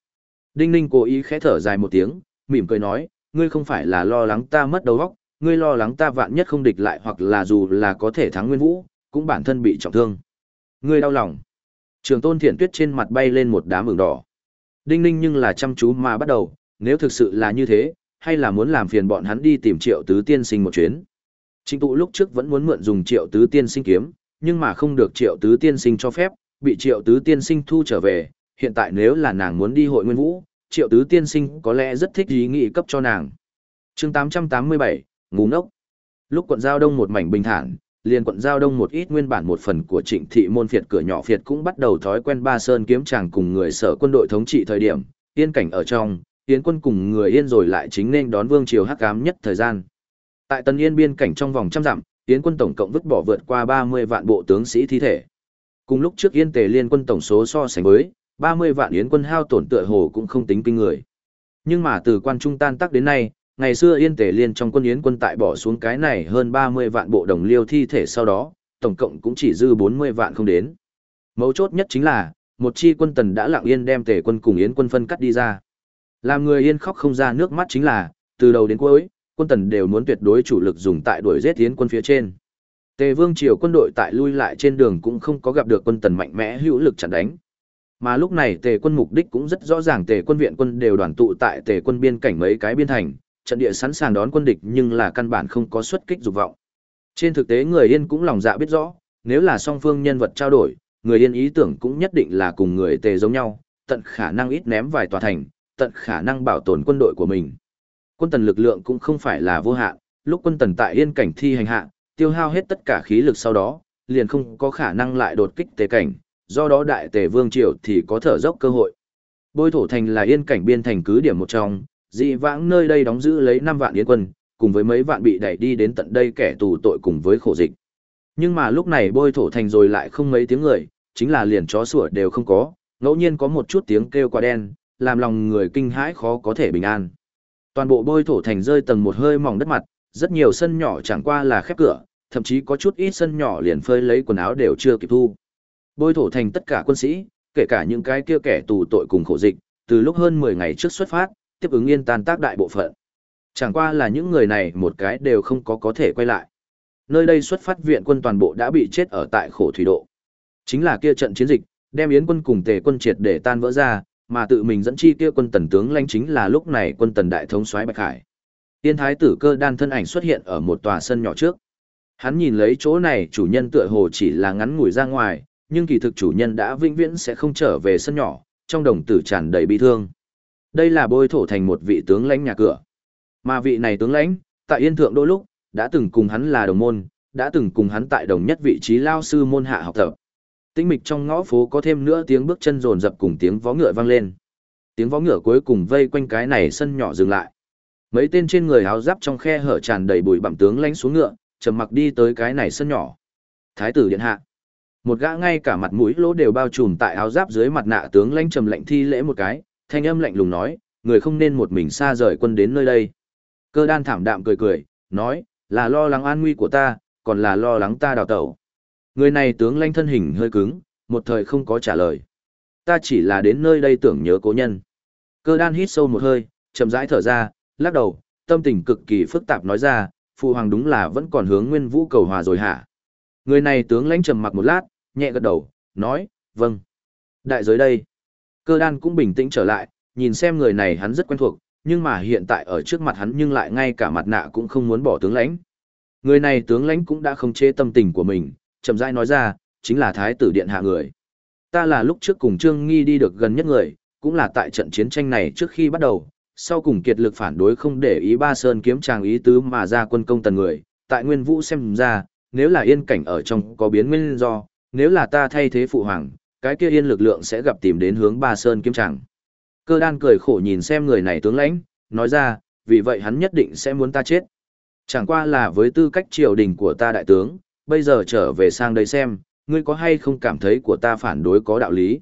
Đinh Ninh cố ý khẽ thở dài một tiếng, mỉm cười nói, ngươi không phải là lo lắng ta mất đầu óc, ngươi lo lắng ta vạn nhất không địch lại hoặc là dù là có thể thắng Nguyên Vũ, cũng bản thân bị trọng thương. Ngươi đau lòng. Trường Tôn Thiện Tuyết trên mặt bay lên một đám ửng đỏ. Đinh Ninh nhưng là chăm chú mà bắt đầu, nếu thực sự là như thế, hay là muốn làm phiền bọn hắn đi tìm Triệu Tứ Tiên Sinh một chuyến. Trình tụ lúc trước vẫn muốn mượn dùng Triệu Tứ Tiên Sinh kiếm, nhưng mà không được Triệu Tứ Tiên Sinh cho phép, bị Triệu Tứ Tiên Sinh thu trở về, hiện tại nếu là nàng muốn đi hội Nguyên Vũ, Triệu Tứ Tiên Sinh có lẽ rất thích ý nghĩ cấp cho nàng. chương 887, ngu ngốc. Lúc quận giao đông một mảnh bình thản, liền quận giao đông một ít nguyên bản một phần của trịnh thị môn phiệt cửa nhỏ phiệt cũng bắt đầu thói quen ba sơn kiếm chàng cùng người sở quân đội thống trị thời điểm, yên cảnh ở trong, yên quân cùng người yên rồi lại chính nên đón vương triều hắc ám nhất thời gian. Tại tân yên biên cảnh trong vòng trăm dặm, Yến quân tổng cộng vứt bỏ vượt qua 30 vạn bộ tướng sĩ thi thể. Cùng lúc trước yên tề liên quân tổng số so sánh với, 30 vạn yến quân hao tổn tựa hồ cũng không tính kinh người. Nhưng mà từ quan trung tan tác đến nay, ngày xưa yên tề liên trong quân yến quân tại bỏ xuống cái này hơn 30 vạn bộ đồng liêu thi thể sau đó, tổng cộng cũng chỉ dư 40 vạn không đến. Mấu chốt nhất chính là, một chi quân tần đã lặng yên đem tề quân cùng yến quân phân cắt đi ra. Làm người yên khóc không ra nước mắt chính là, từ đầu đến cuối, quân tần đều muốn tuyệt đối chủ lực dùng tại đuổi giết tiến quân phía trên. Tề vương triều quân đội tại lui lại trên đường cũng không có gặp được quân tần mạnh mẽ hữu lực chặn đánh, mà lúc này tề quân mục đích cũng rất rõ ràng tề quân viện quân đều đoàn tụ tại tề quân biên cảnh mấy cái biên thành, trận địa sẵn sàng đón quân địch nhưng là căn bản không có xuất kích dục vọng. Trên thực tế người Yên cũng lòng dạ biết rõ, nếu là song phương nhân vật trao đổi, người Yên ý tưởng cũng nhất định là cùng người tề giống nhau, tận khả năng ít ném vài tòa thành, tận khả năng bảo tồn quân đội của mình. Quân tần lực lượng cũng không phải là vô hạn, lúc quân tần tại Yên cảnh thi hành hạ, tiêu hao hết tất cả khí lực sau đó, liền không có khả năng lại đột kích tề cảnh, do đó đại tề vương triều thì có thở dốc cơ hội. Bôi thổ thành là yên cảnh biên thành cứ điểm một trong, dị vãng nơi đây đóng giữ lấy 5 vạn yên quân, cùng với mấy vạn bị đẩy đi đến tận đây kẻ tù tội cùng với khổ dịch. Nhưng mà lúc này bôi thổ thành rồi lại không mấy tiếng người, chính là liền chó sủa đều không có, ngẫu nhiên có một chút tiếng kêu qua đen, làm lòng người kinh hãi khó có thể bình an. Toàn bộ bôi thổ thành rơi tầng một hơi mỏng đất mặt, rất nhiều sân nhỏ chẳng qua là khép cửa, thậm chí có chút ít sân nhỏ liền phơi lấy quần áo đều chưa kịp thu. Bôi thổ thành tất cả quân sĩ, kể cả những cái kia kẻ tù tội cùng khổ dịch, từ lúc hơn 10 ngày trước xuất phát, tiếp ứng yên tan tác đại bộ phận. Chẳng qua là những người này một cái đều không có có thể quay lại. Nơi đây xuất phát viện quân toàn bộ đã bị chết ở tại khổ thủy độ. Chính là kia trận chiến dịch, đem yến quân cùng tề quân triệt để tan vỡ ra, mà tự mình dẫn chi kia quân tần tướng lãnh chính là lúc này quân tần đại thống soái Bạch Hải. Tiên thái tử cơ đan thân ảnh xuất hiện ở một tòa sân nhỏ trước. Hắn nhìn lấy chỗ này chủ nhân tựa hồ chỉ là ngắn ngủi ra ngoài, nhưng kỳ thực chủ nhân đã vĩnh viễn sẽ không trở về sân nhỏ, trong đồng tử tràn đầy bi thương. Đây là bôi thổ thành một vị tướng lãnh nhà cửa. Mà vị này tướng lãnh, tại Yên Thượng đôi lúc, đã từng cùng hắn là đồng môn, đã từng cùng hắn tại đồng nhất vị trí lao sư môn hạ học tập. Tĩnh mịch trong ngõ phố có thêm nữa tiếng bước chân rồn rập cùng tiếng vó ngựa vang lên. Tiếng vó ngựa cuối cùng vây quanh cái này sân nhỏ dừng lại. Mấy tên trên người áo giáp trong khe hở tràn đầy bụi bặm tướng lãnh xuống ngựa, trầm mặc đi tới cái này sân nhỏ. Thái tử điện hạ. Một gã ngay cả mặt mũi lỗ đều bao trùm tại áo giáp dưới mặt nạ tướng lãnh trầm lạnh thi lễ một cái, thanh âm lạnh lùng nói, người không nên một mình xa rời quân đến nơi đây. Cơ đan thảm đạm cười cười, nói, là lo lắng an nguy của ta, còn là lo lắng ta đào tẩu. Người này tướng lãnh thân hình hơi cứng, một thời không có trả lời. Ta chỉ là đến nơi đây tưởng nhớ cố nhân. Cơ đan hít sâu một hơi, chậm rãi thở ra, lắc đầu, tâm tình cực kỳ phức tạp nói ra, phụ hoàng đúng là vẫn còn hướng nguyên vũ cầu hòa rồi hả? Người này tướng lãnh trầm mặc một lát, nhẹ gật đầu, nói, vâng. Đại giới đây. Cơ đan cũng bình tĩnh trở lại, nhìn xem người này hắn rất quen thuộc, nhưng mà hiện tại ở trước mặt hắn nhưng lại ngay cả mặt nạ cũng không muốn bỏ tướng lãnh. Người này tướng lãnh cũng đã không chế tâm tình của mình, chậm rãi nói ra, chính là thái tử điện hạ người. Ta là lúc trước cùng Trương Nghi đi được gần nhất người, cũng là tại trận chiến tranh này trước khi bắt đầu, sau cùng kiệt lực phản đối không để ý ba sơn kiếm tràng ý tứ mà ra quân công tần người, tại nguyên vũ xem ra, nếu là yên cảnh ở trong có biến nguyên do, nếu là ta thay thế phụ hoàng, cái kia yên lực lượng sẽ gặp tìm đến hướng ba sơn kiếm tràng. Cơ đan cười khổ nhìn xem người này tướng lãnh, nói ra, vì vậy hắn nhất định sẽ muốn ta chết. Chẳng qua là với tư cách triều đình của ta đại tướng, bây giờ trở về sang đây xem, ngươi có hay không cảm thấy của ta phản đối có đạo lý.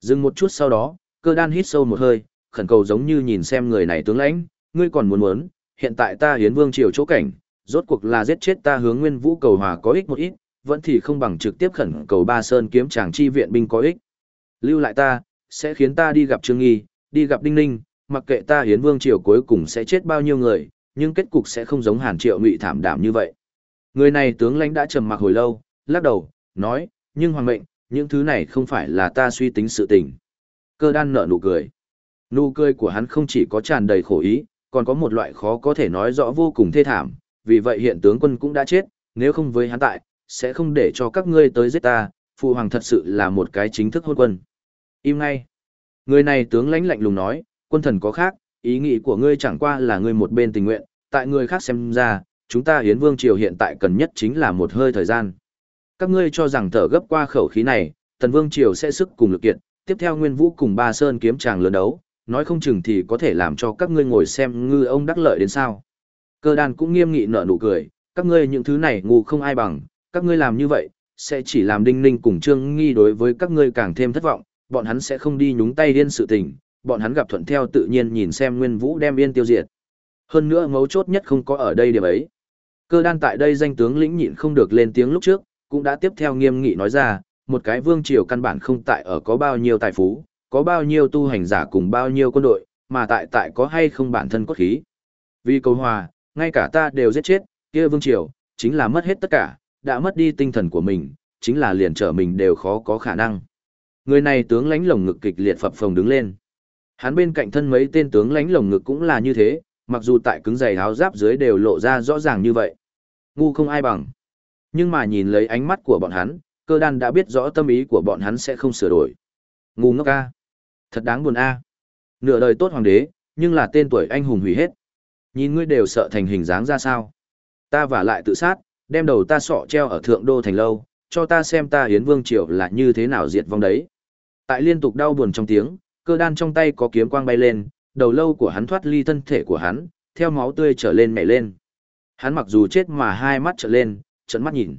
Dừng một chút sau đó, cơ đan hít sâu một hơi, khẩn cầu giống như nhìn xem người này tướng lãnh, ngươi còn muốn muốn, hiện tại ta hiến vương triều chỗ cảnh, rốt cuộc là giết chết ta hướng nguyên vũ cầu hòa có ích một ít, vẫn thì không bằng trực tiếp khẩn cầu ba sơn kiếm chàng chi viện binh có ích. Lưu lại ta, sẽ khiến ta đi gặp Trương Nghi, đi gặp Đinh Ninh, mặc kệ ta hiến vương triều cuối cùng sẽ chết bao nhiêu người, nhưng kết cục sẽ không giống hàn triệu ngụy thảm đảm như vậy. Người này tướng lãnh đã trầm mặc hồi lâu, lắc đầu, nói, nhưng hoàng mệnh, những thứ này không phải là ta suy tính sự tình. Cơ đan nở nụ cười. Nụ cười của hắn không chỉ có tràn đầy khổ ý, còn có một loại khó có thể nói rõ vô cùng thê thảm, vì vậy hiện tướng quân cũng đã chết, nếu không với hắn tại, sẽ không để cho các ngươi tới giết ta, phụ hoàng thật sự là một cái chính thức hôn quân. Im ngay. Người này tướng lãnh lạnh lùng nói, quân thần có khác, ý nghĩ của ngươi chẳng qua là ngươi một bên tình nguyện, tại người khác xem ra, chúng ta hiến vương triều hiện tại cần nhất chính là một hơi thời gian. Các ngươi cho rằng thở gấp qua khẩu khí này, tần vương triều sẽ sức cùng lực kiện, tiếp theo nguyên vũ cùng ba sơn kiếm tràng lớn đấu, nói không chừng thì có thể làm cho các ngươi ngồi xem ngư ông đắc lợi đến sao. Cơ đàn cũng nghiêm nghị nở nụ cười, các ngươi những thứ này ngu không ai bằng, các ngươi làm như vậy, sẽ chỉ làm đinh ninh cùng trương nghi đối với các ngươi càng thêm thất vọng, bọn hắn sẽ không đi nhúng tay điên sự tình, bọn hắn gặp thuận theo tự nhiên nhìn xem nguyên vũ đem yên tiêu diệt. Hơn nữa mấu chốt nhất không có ở đây điểm ấy. Cơ đan tại đây danh tướng lĩnh nhịn không được lên tiếng lúc trước, cũng đã tiếp theo nghiêm nghị nói ra, một cái vương triều căn bản không tại ở có bao nhiêu tài phú, có bao nhiêu tu hành giả cùng bao nhiêu quân đội, mà tại tại có hay không bản thân cốt khí. Vì cầu hòa, ngay cả ta đều giết chết, kia vương triều, chính là mất hết tất cả, đã mất đi tinh thần của mình, chính là liền trở mình đều khó có khả năng. Người này tướng lãnh lồng ngực kịch liệt phập phồng đứng lên. Hắn bên cạnh thân mấy tên tướng lãnh lồng ngực cũng là như thế, mặc dù tại cứng giày áo giáp dưới đều lộ ra rõ ràng như vậy. Ngu không ai bằng. Nhưng mà nhìn lấy ánh mắt của bọn hắn, cơ đan đã biết rõ tâm ý của bọn hắn sẽ không sửa đổi. Ngu ngốc a. Thật đáng buồn a. Nửa đời tốt hoàng đế, nhưng là tên tuổi anh hùng hủy hết. Nhìn ngươi đều sợ thành hình dáng ra sao. Ta và lại tự sát, đem đầu ta sọ treo ở thượng đô thành lâu, cho ta xem ta hiến vương triều là như thế nào diệt vong đấy. Tại liên tục đau buồn trong tiếng, cơ đan trong tay có kiếm quang bay lên, đầu lâu của hắn thoát ly thân thể của hắn, theo máu tươi trở lên mẹ lên. Hắn mặc dù chết mà hai mắt trợn lên, trợn mắt nhìn.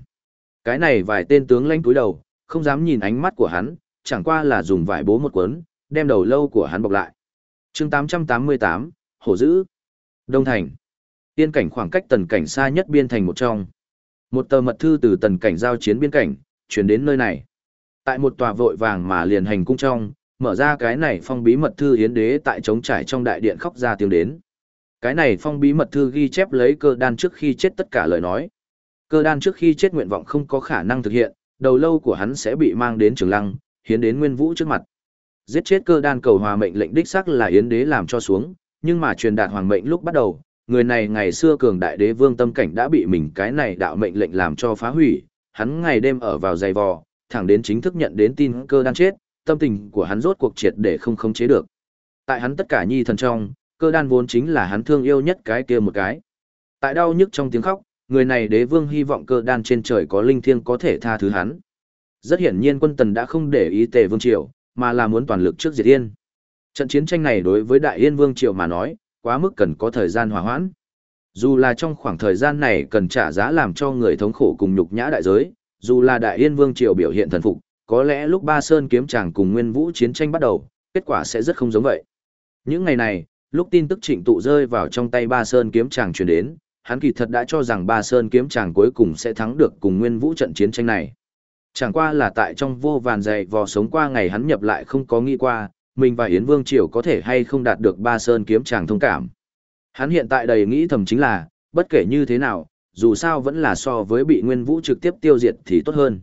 Cái này vài tên tướng lãnh túi đầu, không dám nhìn ánh mắt của hắn, chẳng qua là dùng vải bố một cuốn, đem đầu lâu của hắn bọc lại. chương 888, Hổ Dữ. Đông Thành. Tiên cảnh khoảng cách tần cảnh xa nhất biên thành một trong. Một tờ mật thư từ tần cảnh giao chiến biên cảnh, chuyển đến nơi này. Tại một tòa vội vàng mà liền hành cung trong, mở ra cái này phong bí mật thư hiến đế tại trống trải trong đại điện khóc ra tiếng đến. Cái này phong bí mật thư ghi chép lấy cơ đan trước khi chết tất cả lời nói. Cơ đan trước khi chết nguyện vọng không có khả năng thực hiện, đầu lâu của hắn sẽ bị mang đến trường lăng, hiến đến nguyên vũ trước mặt. Giết chết cơ đan cầu hòa mệnh lệnh đích xác là yến đế làm cho xuống, nhưng mà truyền đạt hoàng mệnh lúc bắt đầu, người này ngày xưa cường đại đế vương tâm cảnh đã bị mình cái này đạo mệnh lệnh làm cho phá hủy, hắn ngày đêm ở vào dày vò, thẳng đến chính thức nhận đến tin cơ đan chết, tâm tình của hắn rốt cuộc triệt để không khống chế được. Tại hắn tất cả nhi thần trong, cơ đan vốn chính là hắn thương yêu nhất cái kia một cái. Tại đau nhức trong tiếng khóc, người này đế vương hy vọng cơ đan trên trời có linh thiêng có thể tha thứ hắn. Rất hiển nhiên quân tần đã không để ý tề vương triều, mà là muốn toàn lực trước diệt yên. Trận chiến tranh này đối với đại yên vương triều mà nói, quá mức cần có thời gian hòa hoãn. Dù là trong khoảng thời gian này cần trả giá làm cho người thống khổ cùng nhục nhã đại giới, dù là đại yên vương triều biểu hiện thần phục, có lẽ lúc ba sơn kiếm chàng cùng nguyên vũ chiến tranh bắt đầu, kết quả sẽ rất không giống vậy. Những ngày này, lúc tin tức trịnh tụ rơi vào trong tay ba sơn kiếm chàng truyền đến, hắn kỳ thật đã cho rằng ba sơn kiếm chàng cuối cùng sẽ thắng được cùng nguyên vũ trận chiến tranh này. Chẳng qua là tại trong vô vàn dày vò sống qua ngày hắn nhập lại không có nghĩ qua, mình và Yến Vương Triều có thể hay không đạt được ba sơn kiếm chàng thông cảm. Hắn hiện tại đầy nghĩ thầm chính là, bất kể như thế nào, dù sao vẫn là so với bị Nguyên Vũ trực tiếp tiêu diệt thì tốt hơn.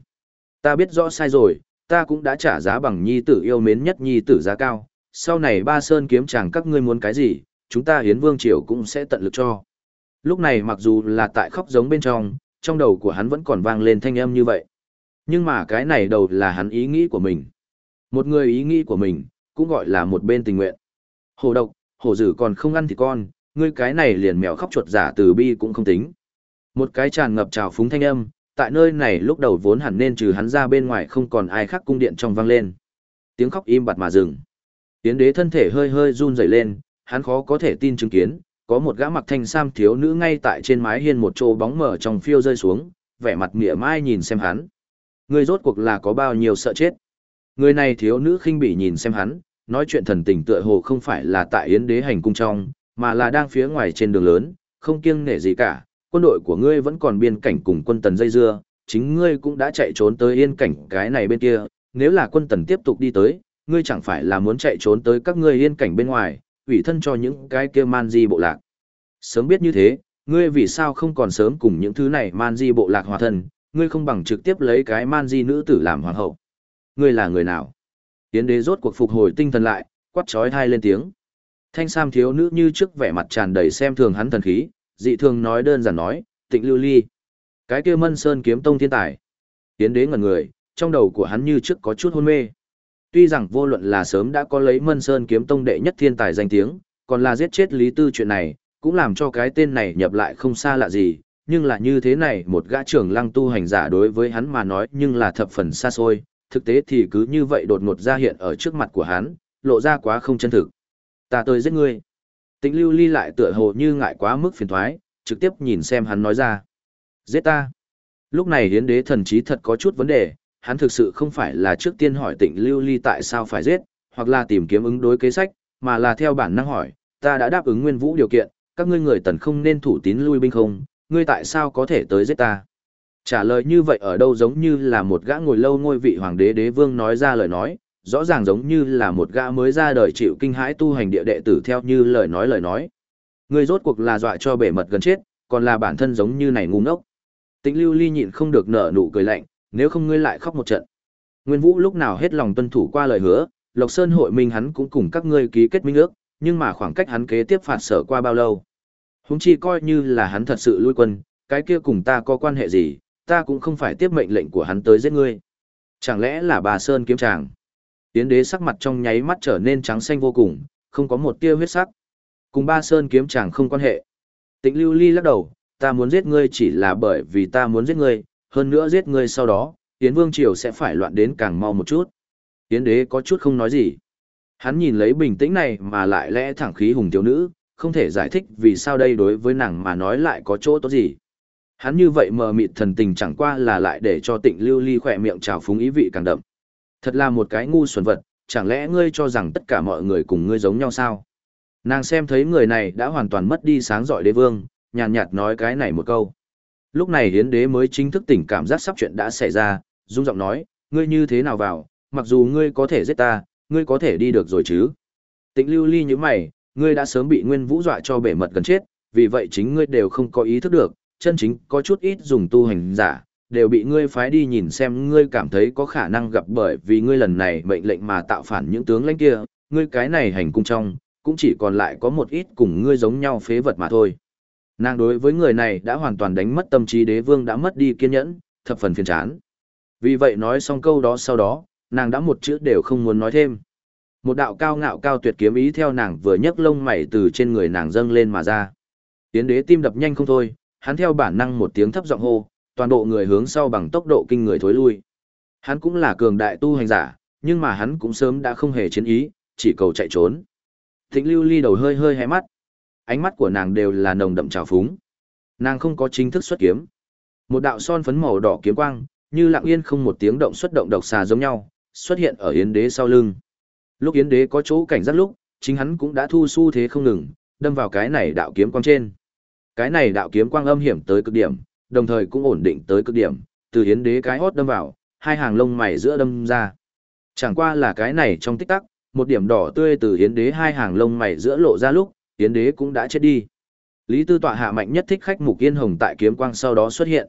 Ta biết rõ sai rồi, ta cũng đã trả giá bằng nhi tử yêu mến nhất nhi tử giá cao, sau này ba sơn kiếm chàng các ngươi muốn cái gì, chúng ta Hiến Vương Triều cũng sẽ tận lực cho. Lúc này mặc dù là tại khóc giống bên trong, trong đầu của hắn vẫn còn vang lên thanh âm như vậy. Nhưng mà cái này đầu là hắn ý nghĩ của mình. Một người ý nghĩ của mình, cũng gọi là một bên tình nguyện. Hồ độc, hồ dữ còn không ăn thì con, ngươi cái này liền mèo khóc chuột giả từ bi cũng không tính. Một cái tràn ngập trào phúng thanh âm, tại nơi này lúc đầu vốn hẳn nên trừ hắn ra bên ngoài không còn ai khác cung điện trong vang lên. Tiếng khóc im bặt mà dừng. Tiến đế thân thể hơi hơi run rẩy lên, hắn khó có thể tin chứng kiến, có một gã mặc thanh sam thiếu nữ ngay tại trên mái hiên một chỗ bóng mở trong phiêu rơi xuống, vẻ mặt mỉa mai nhìn xem hắn. Người rốt cuộc là có bao nhiêu sợ chết. Người này thiếu nữ khinh bỉ nhìn xem hắn, nói chuyện thần tình tựa hồ không phải là tại yến đế hành cung trong, mà là đang phía ngoài trên đường lớn, không kiêng nể gì cả, quân đội của ngươi vẫn còn biên cảnh cùng quân tần dây dưa, chính ngươi cũng đã chạy trốn tới yên cảnh cái này bên kia, nếu là quân tần tiếp tục đi tới, ngươi chẳng phải là muốn chạy trốn tới các ngươi yên cảnh bên ngoài, ủy thân cho những cái kia man di bộ lạc. Sớm biết như thế, ngươi vì sao không còn sớm cùng những thứ này man di bộ lạc hòa thân, ngươi không bằng trực tiếp lấy cái man di nữ tử làm hoàng hậu. Ngươi là người nào? Tiến đế rốt cuộc phục hồi tinh thần lại, quát trói thai lên tiếng. Thanh sam thiếu nữ như trước vẻ mặt tràn đầy xem thường hắn thần khí, dị thường nói đơn giản nói, tịnh lưu ly. Cái kia mân sơn kiếm tông thiên tài. Tiến đế ngẩn người, trong đầu của hắn như trước có chút hôn mê. Tuy rằng vô luận là sớm đã có lấy mân sơn kiếm tông đệ nhất thiên tài danh tiếng, còn là giết chết lý tư chuyện này, cũng làm cho cái tên này nhập lại không xa lạ gì, nhưng là như thế này một gã trưởng lăng tu hành giả đối với hắn mà nói nhưng là thập phần xa xôi, thực tế thì cứ như vậy đột ngột ra hiện ở trước mặt của hắn, lộ ra quá không chân thực. Ta tới giết ngươi. Tĩnh lưu ly lại tựa hồ như ngại quá mức phiền thoái, trực tiếp nhìn xem hắn nói ra. Giết ta. Lúc này hiến đế thần trí thật có chút vấn đề, hắn thực sự không phải là trước tiên hỏi tịnh lưu ly tại sao phải giết, hoặc là tìm kiếm ứng đối kế sách, mà là theo bản năng hỏi, ta đã đáp ứng nguyên vũ điều kiện, các ngươi người tần không nên thủ tín lui binh không, ngươi tại sao có thể tới giết ta? Trả lời như vậy ở đâu giống như là một gã ngồi lâu ngôi vị hoàng đế đế vương nói ra lời nói, rõ ràng giống như là một gã mới ra đời chịu kinh hãi tu hành địa đệ tử theo như lời nói lời nói. Ngươi rốt cuộc là dọa cho bể mật gần chết, còn là bản thân giống như này ngu ngốc. Tĩnh Lưu Ly nhịn không được nở nụ cười lạnh, nếu không ngươi lại khóc một trận. Nguyên Vũ lúc nào hết lòng tuân thủ qua lời hứa, Lộc Sơn hội minh hắn cũng cùng các ngươi ký kết minh ước, nhưng mà khoảng cách hắn kế tiếp phạt sở qua bao lâu? Húng chi coi như là hắn thật sự lui quân, cái kia cùng ta có quan hệ gì, ta cũng không phải tiếp mệnh lệnh của hắn tới giết ngươi. Chẳng lẽ là bà Sơn kiếm tràng? Tiến đế sắc mặt trong nháy mắt trở nên trắng xanh vô cùng, không có một tia huyết sắc. Cùng ba Sơn kiếm tràng không quan hệ. Tịnh lưu ly lắc đầu, ta muốn giết ngươi chỉ là bởi vì ta muốn giết ngươi, hơn nữa giết ngươi sau đó, Yến Vương Triều sẽ phải loạn đến càng mau một chút. Yến Đế có chút không nói gì. Hắn nhìn lấy bình tĩnh này mà lại lẽ thẳng khí hùng thiếu nữ, không thể giải thích vì sao đây đối với nàng mà nói lại có chỗ tốt gì. Hắn như vậy mờ mịt thần tình chẳng qua là lại để cho tịnh lưu ly khỏe miệng trào phúng ý vị càng đậm. Thật là một cái ngu xuẩn vật, chẳng lẽ ngươi cho rằng tất cả mọi người cùng ngươi giống nhau sao? Nàng xem thấy người này đã hoàn toàn mất đi sáng giỏi đế vương, nhàn nhạt nói cái này một câu. Lúc này hiến đế mới chính thức tỉnh cảm giác sắp chuyện đã xảy ra, dung giọng nói, ngươi như thế nào vào, mặc dù ngươi có thể giết ta, ngươi có thể đi được rồi chứ. Tịnh lưu ly như mày, ngươi đã sớm bị nguyên vũ dọa cho bể mật gần chết, vì vậy chính ngươi đều không có ý thức được, chân chính có chút ít dùng tu hành giả, đều bị ngươi phái đi nhìn xem ngươi cảm thấy có khả năng gặp bởi vì ngươi lần này mệnh lệnh mà tạo phản những tướng lãnh kia, ngươi cái này hành cung trong, cũng chỉ còn lại có một ít cùng ngươi giống nhau phế vật mà thôi. Nàng đối với người này đã hoàn toàn đánh mất tâm trí đế vương đã mất đi kiên nhẫn, thập phần phiền chán. Vì vậy nói xong câu đó sau đó, nàng đã một chữ đều không muốn nói thêm. Một đạo cao ngạo cao tuyệt kiếm ý theo nàng vừa nhấc lông mày từ trên người nàng dâng lên mà ra. Tiến đế tim đập nhanh không thôi, hắn theo bản năng một tiếng thấp giọng hô, toàn bộ người hướng sau bằng tốc độ kinh người thối lui. Hắn cũng là cường đại tu hành giả, nhưng mà hắn cũng sớm đã không hề chiến ý, chỉ cầu chạy trốn. Thịnh lưu ly đầu hơi hơi hé mắt. Ánh mắt của nàng đều là nồng đậm trào phúng. Nàng không có chính thức xuất kiếm. Một đạo son phấn màu đỏ kiếm quang, như lặng yên không một tiếng động xuất động độc xà giống nhau, xuất hiện ở Yến Đế sau lưng. Lúc Yến Đế có chỗ cảnh giác lúc, chính hắn cũng đã thu xu thế không ngừng, đâm vào cái này đạo kiếm quang trên. Cái này đạo kiếm quang âm hiểm tới cực điểm, đồng thời cũng ổn định tới cực điểm, từ Yến Đế cái hốt đâm vào, hai hàng lông mày giữa đâm ra. Chẳng qua là cái này trong tích tắc, một điểm đỏ tươi từ Yến Đế hai hàng lông mày giữa lộ ra lúc, Yến Đế cũng đã chết đi. Lý Tư tọa hạ mạnh nhất thích khách Mục Yên Hồng tại kiếm quang sau đó xuất hiện.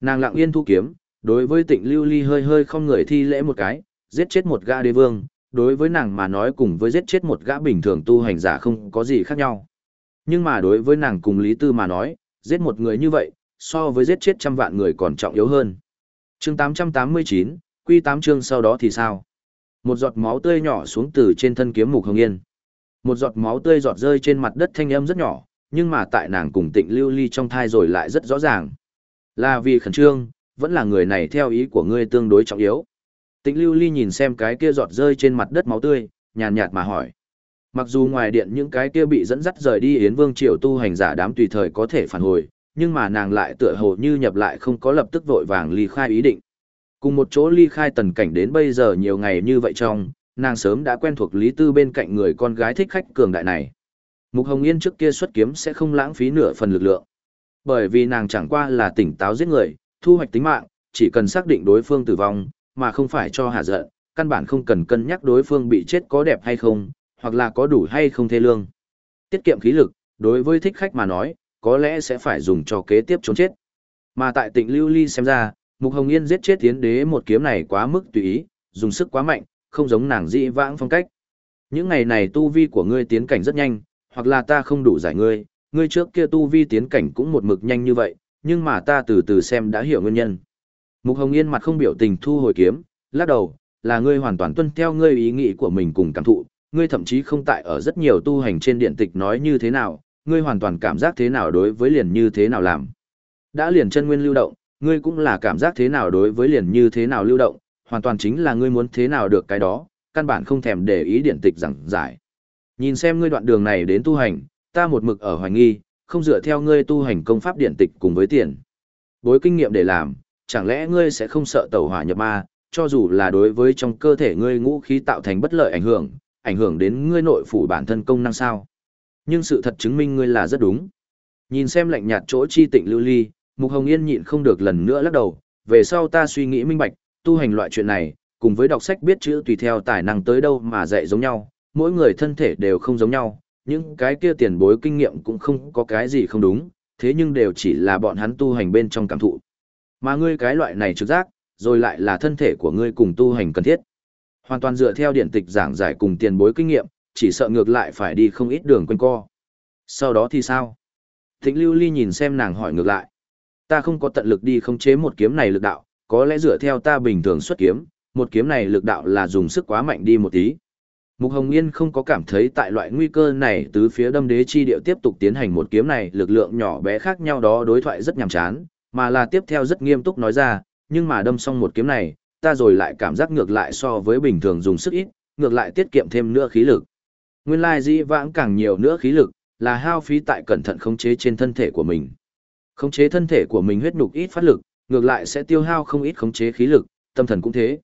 Nàng lặng yên thu kiếm, đối với Tịnh Lưu Ly hơi hơi không người thi lễ một cái, giết chết một gã đế vương, đối với nàng mà nói cùng với giết chết một gã bình thường tu hành giả không có gì khác nhau. Nhưng mà đối với nàng cùng Lý Tư mà nói, giết một người như vậy, so với giết chết trăm vạn người còn trọng yếu hơn. chương 889, quy 8 chương sau đó thì sao? Một giọt máu tươi nhỏ xuống từ trên thân kiếm Mục Hồng Yên. Một giọt máu tươi giọt rơi trên mặt đất thanh âm rất nhỏ, nhưng mà tại nàng cùng tịnh lưu ly trong thai rồi lại rất rõ ràng. Là vì khẩn trương, vẫn là người này theo ý của ngươi tương đối trọng yếu. Tịnh lưu ly nhìn xem cái kia giọt rơi trên mặt đất máu tươi, nhàn nhạt mà hỏi. Mặc dù ngoài điện những cái kia bị dẫn dắt rời đi Yến Vương triều tu hành giả đám tùy thời có thể phản hồi, nhưng mà nàng lại tựa hồ như nhập lại không có lập tức vội vàng ly khai ý định. Cùng một chỗ ly khai tần cảnh đến bây giờ nhiều ngày như vậy trong, nàng sớm đã quen thuộc Lý Tư bên cạnh người con gái thích khách cường đại này. Mục Hồng Yên trước kia xuất kiếm sẽ không lãng phí nửa phần lực lượng. Bởi vì nàng chẳng qua là tỉnh táo giết người, thu hoạch tính mạng, chỉ cần xác định đối phương tử vong, mà không phải cho hạ giận, căn bản không cần cân nhắc đối phương bị chết có đẹp hay không, hoặc là có đủ hay không thê lương. Tiết kiệm khí lực, đối với thích khách mà nói, có lẽ sẽ phải dùng cho kế tiếp trốn chết. Mà tại tỉnh Lưu Ly xem ra, Mục Hồng Yên giết chết tiến đế một kiếm này quá mức tùy ý, dùng sức quá mạnh, không giống nàng dị vãng phong cách. Những ngày này tu vi của ngươi tiến cảnh rất nhanh, hoặc là ta không đủ giải ngươi, ngươi trước kia tu vi tiến cảnh cũng một mực nhanh như vậy, nhưng mà ta từ từ xem đã hiểu nguyên nhân. Mục Hồng Yên mặt không biểu tình thu hồi kiếm, lắc đầu, là ngươi hoàn toàn tuân theo ngươi ý nghĩ của mình cùng cảm thụ, ngươi thậm chí không tại ở rất nhiều tu hành trên điện tịch nói như thế nào, ngươi hoàn toàn cảm giác thế nào đối với liền như thế nào làm. Đã liền chân nguyên lưu động, ngươi cũng là cảm giác thế nào đối với liền như thế nào lưu động, hoàn toàn chính là ngươi muốn thế nào được cái đó, căn bản không thèm để ý điện tịch giảng giải. Nhìn xem ngươi đoạn đường này đến tu hành, ta một mực ở hoài nghi, không dựa theo ngươi tu hành công pháp điện tịch cùng với tiền. Bối kinh nghiệm để làm, chẳng lẽ ngươi sẽ không sợ tẩu hỏa nhập ma, cho dù là đối với trong cơ thể ngươi ngũ khí tạo thành bất lợi ảnh hưởng, ảnh hưởng đến ngươi nội phủ bản thân công năng sao? Nhưng sự thật chứng minh ngươi là rất đúng. Nhìn xem lạnh nhạt chỗ chi tịnh lưu ly, Mục Hồng Yên nhịn không được lần nữa lắc đầu, về sau ta suy nghĩ minh bạch, tu hành loại chuyện này, cùng với đọc sách biết chữ tùy theo tài năng tới đâu mà dạy giống nhau, mỗi người thân thể đều không giống nhau, những cái kia tiền bối kinh nghiệm cũng không có cái gì không đúng, thế nhưng đều chỉ là bọn hắn tu hành bên trong cảm thụ. Mà ngươi cái loại này trực giác, rồi lại là thân thể của ngươi cùng tu hành cần thiết. Hoàn toàn dựa theo điện tịch giảng giải cùng tiền bối kinh nghiệm, chỉ sợ ngược lại phải đi không ít đường quanh co. Sau đó thì sao? Thịnh Lưu Ly nhìn xem nàng hỏi ngược lại. Ta không có tận lực đi khống chế một kiếm này lực đạo, có lẽ dựa theo ta bình thường xuất kiếm, một kiếm này lực đạo là dùng sức quá mạnh đi một tí. Mục Hồng Yên không có cảm thấy tại loại nguy cơ này tứ phía đâm đế chi điệu tiếp tục tiến hành một kiếm này lực lượng nhỏ bé khác nhau đó đối thoại rất nhàm chán, mà là tiếp theo rất nghiêm túc nói ra, nhưng mà đâm xong một kiếm này, ta rồi lại cảm giác ngược lại so với bình thường dùng sức ít, ngược lại tiết kiệm thêm nữa khí lực. Nguyên lai dĩ vãng càng nhiều nữa khí lực, là hao phí tại cẩn thận khống chế trên thân thể của mình. Khống chế thân thể của mình huyết nhục ít phát lực, ngược lại sẽ tiêu hao không ít khống chế khí lực, tâm thần cũng thế.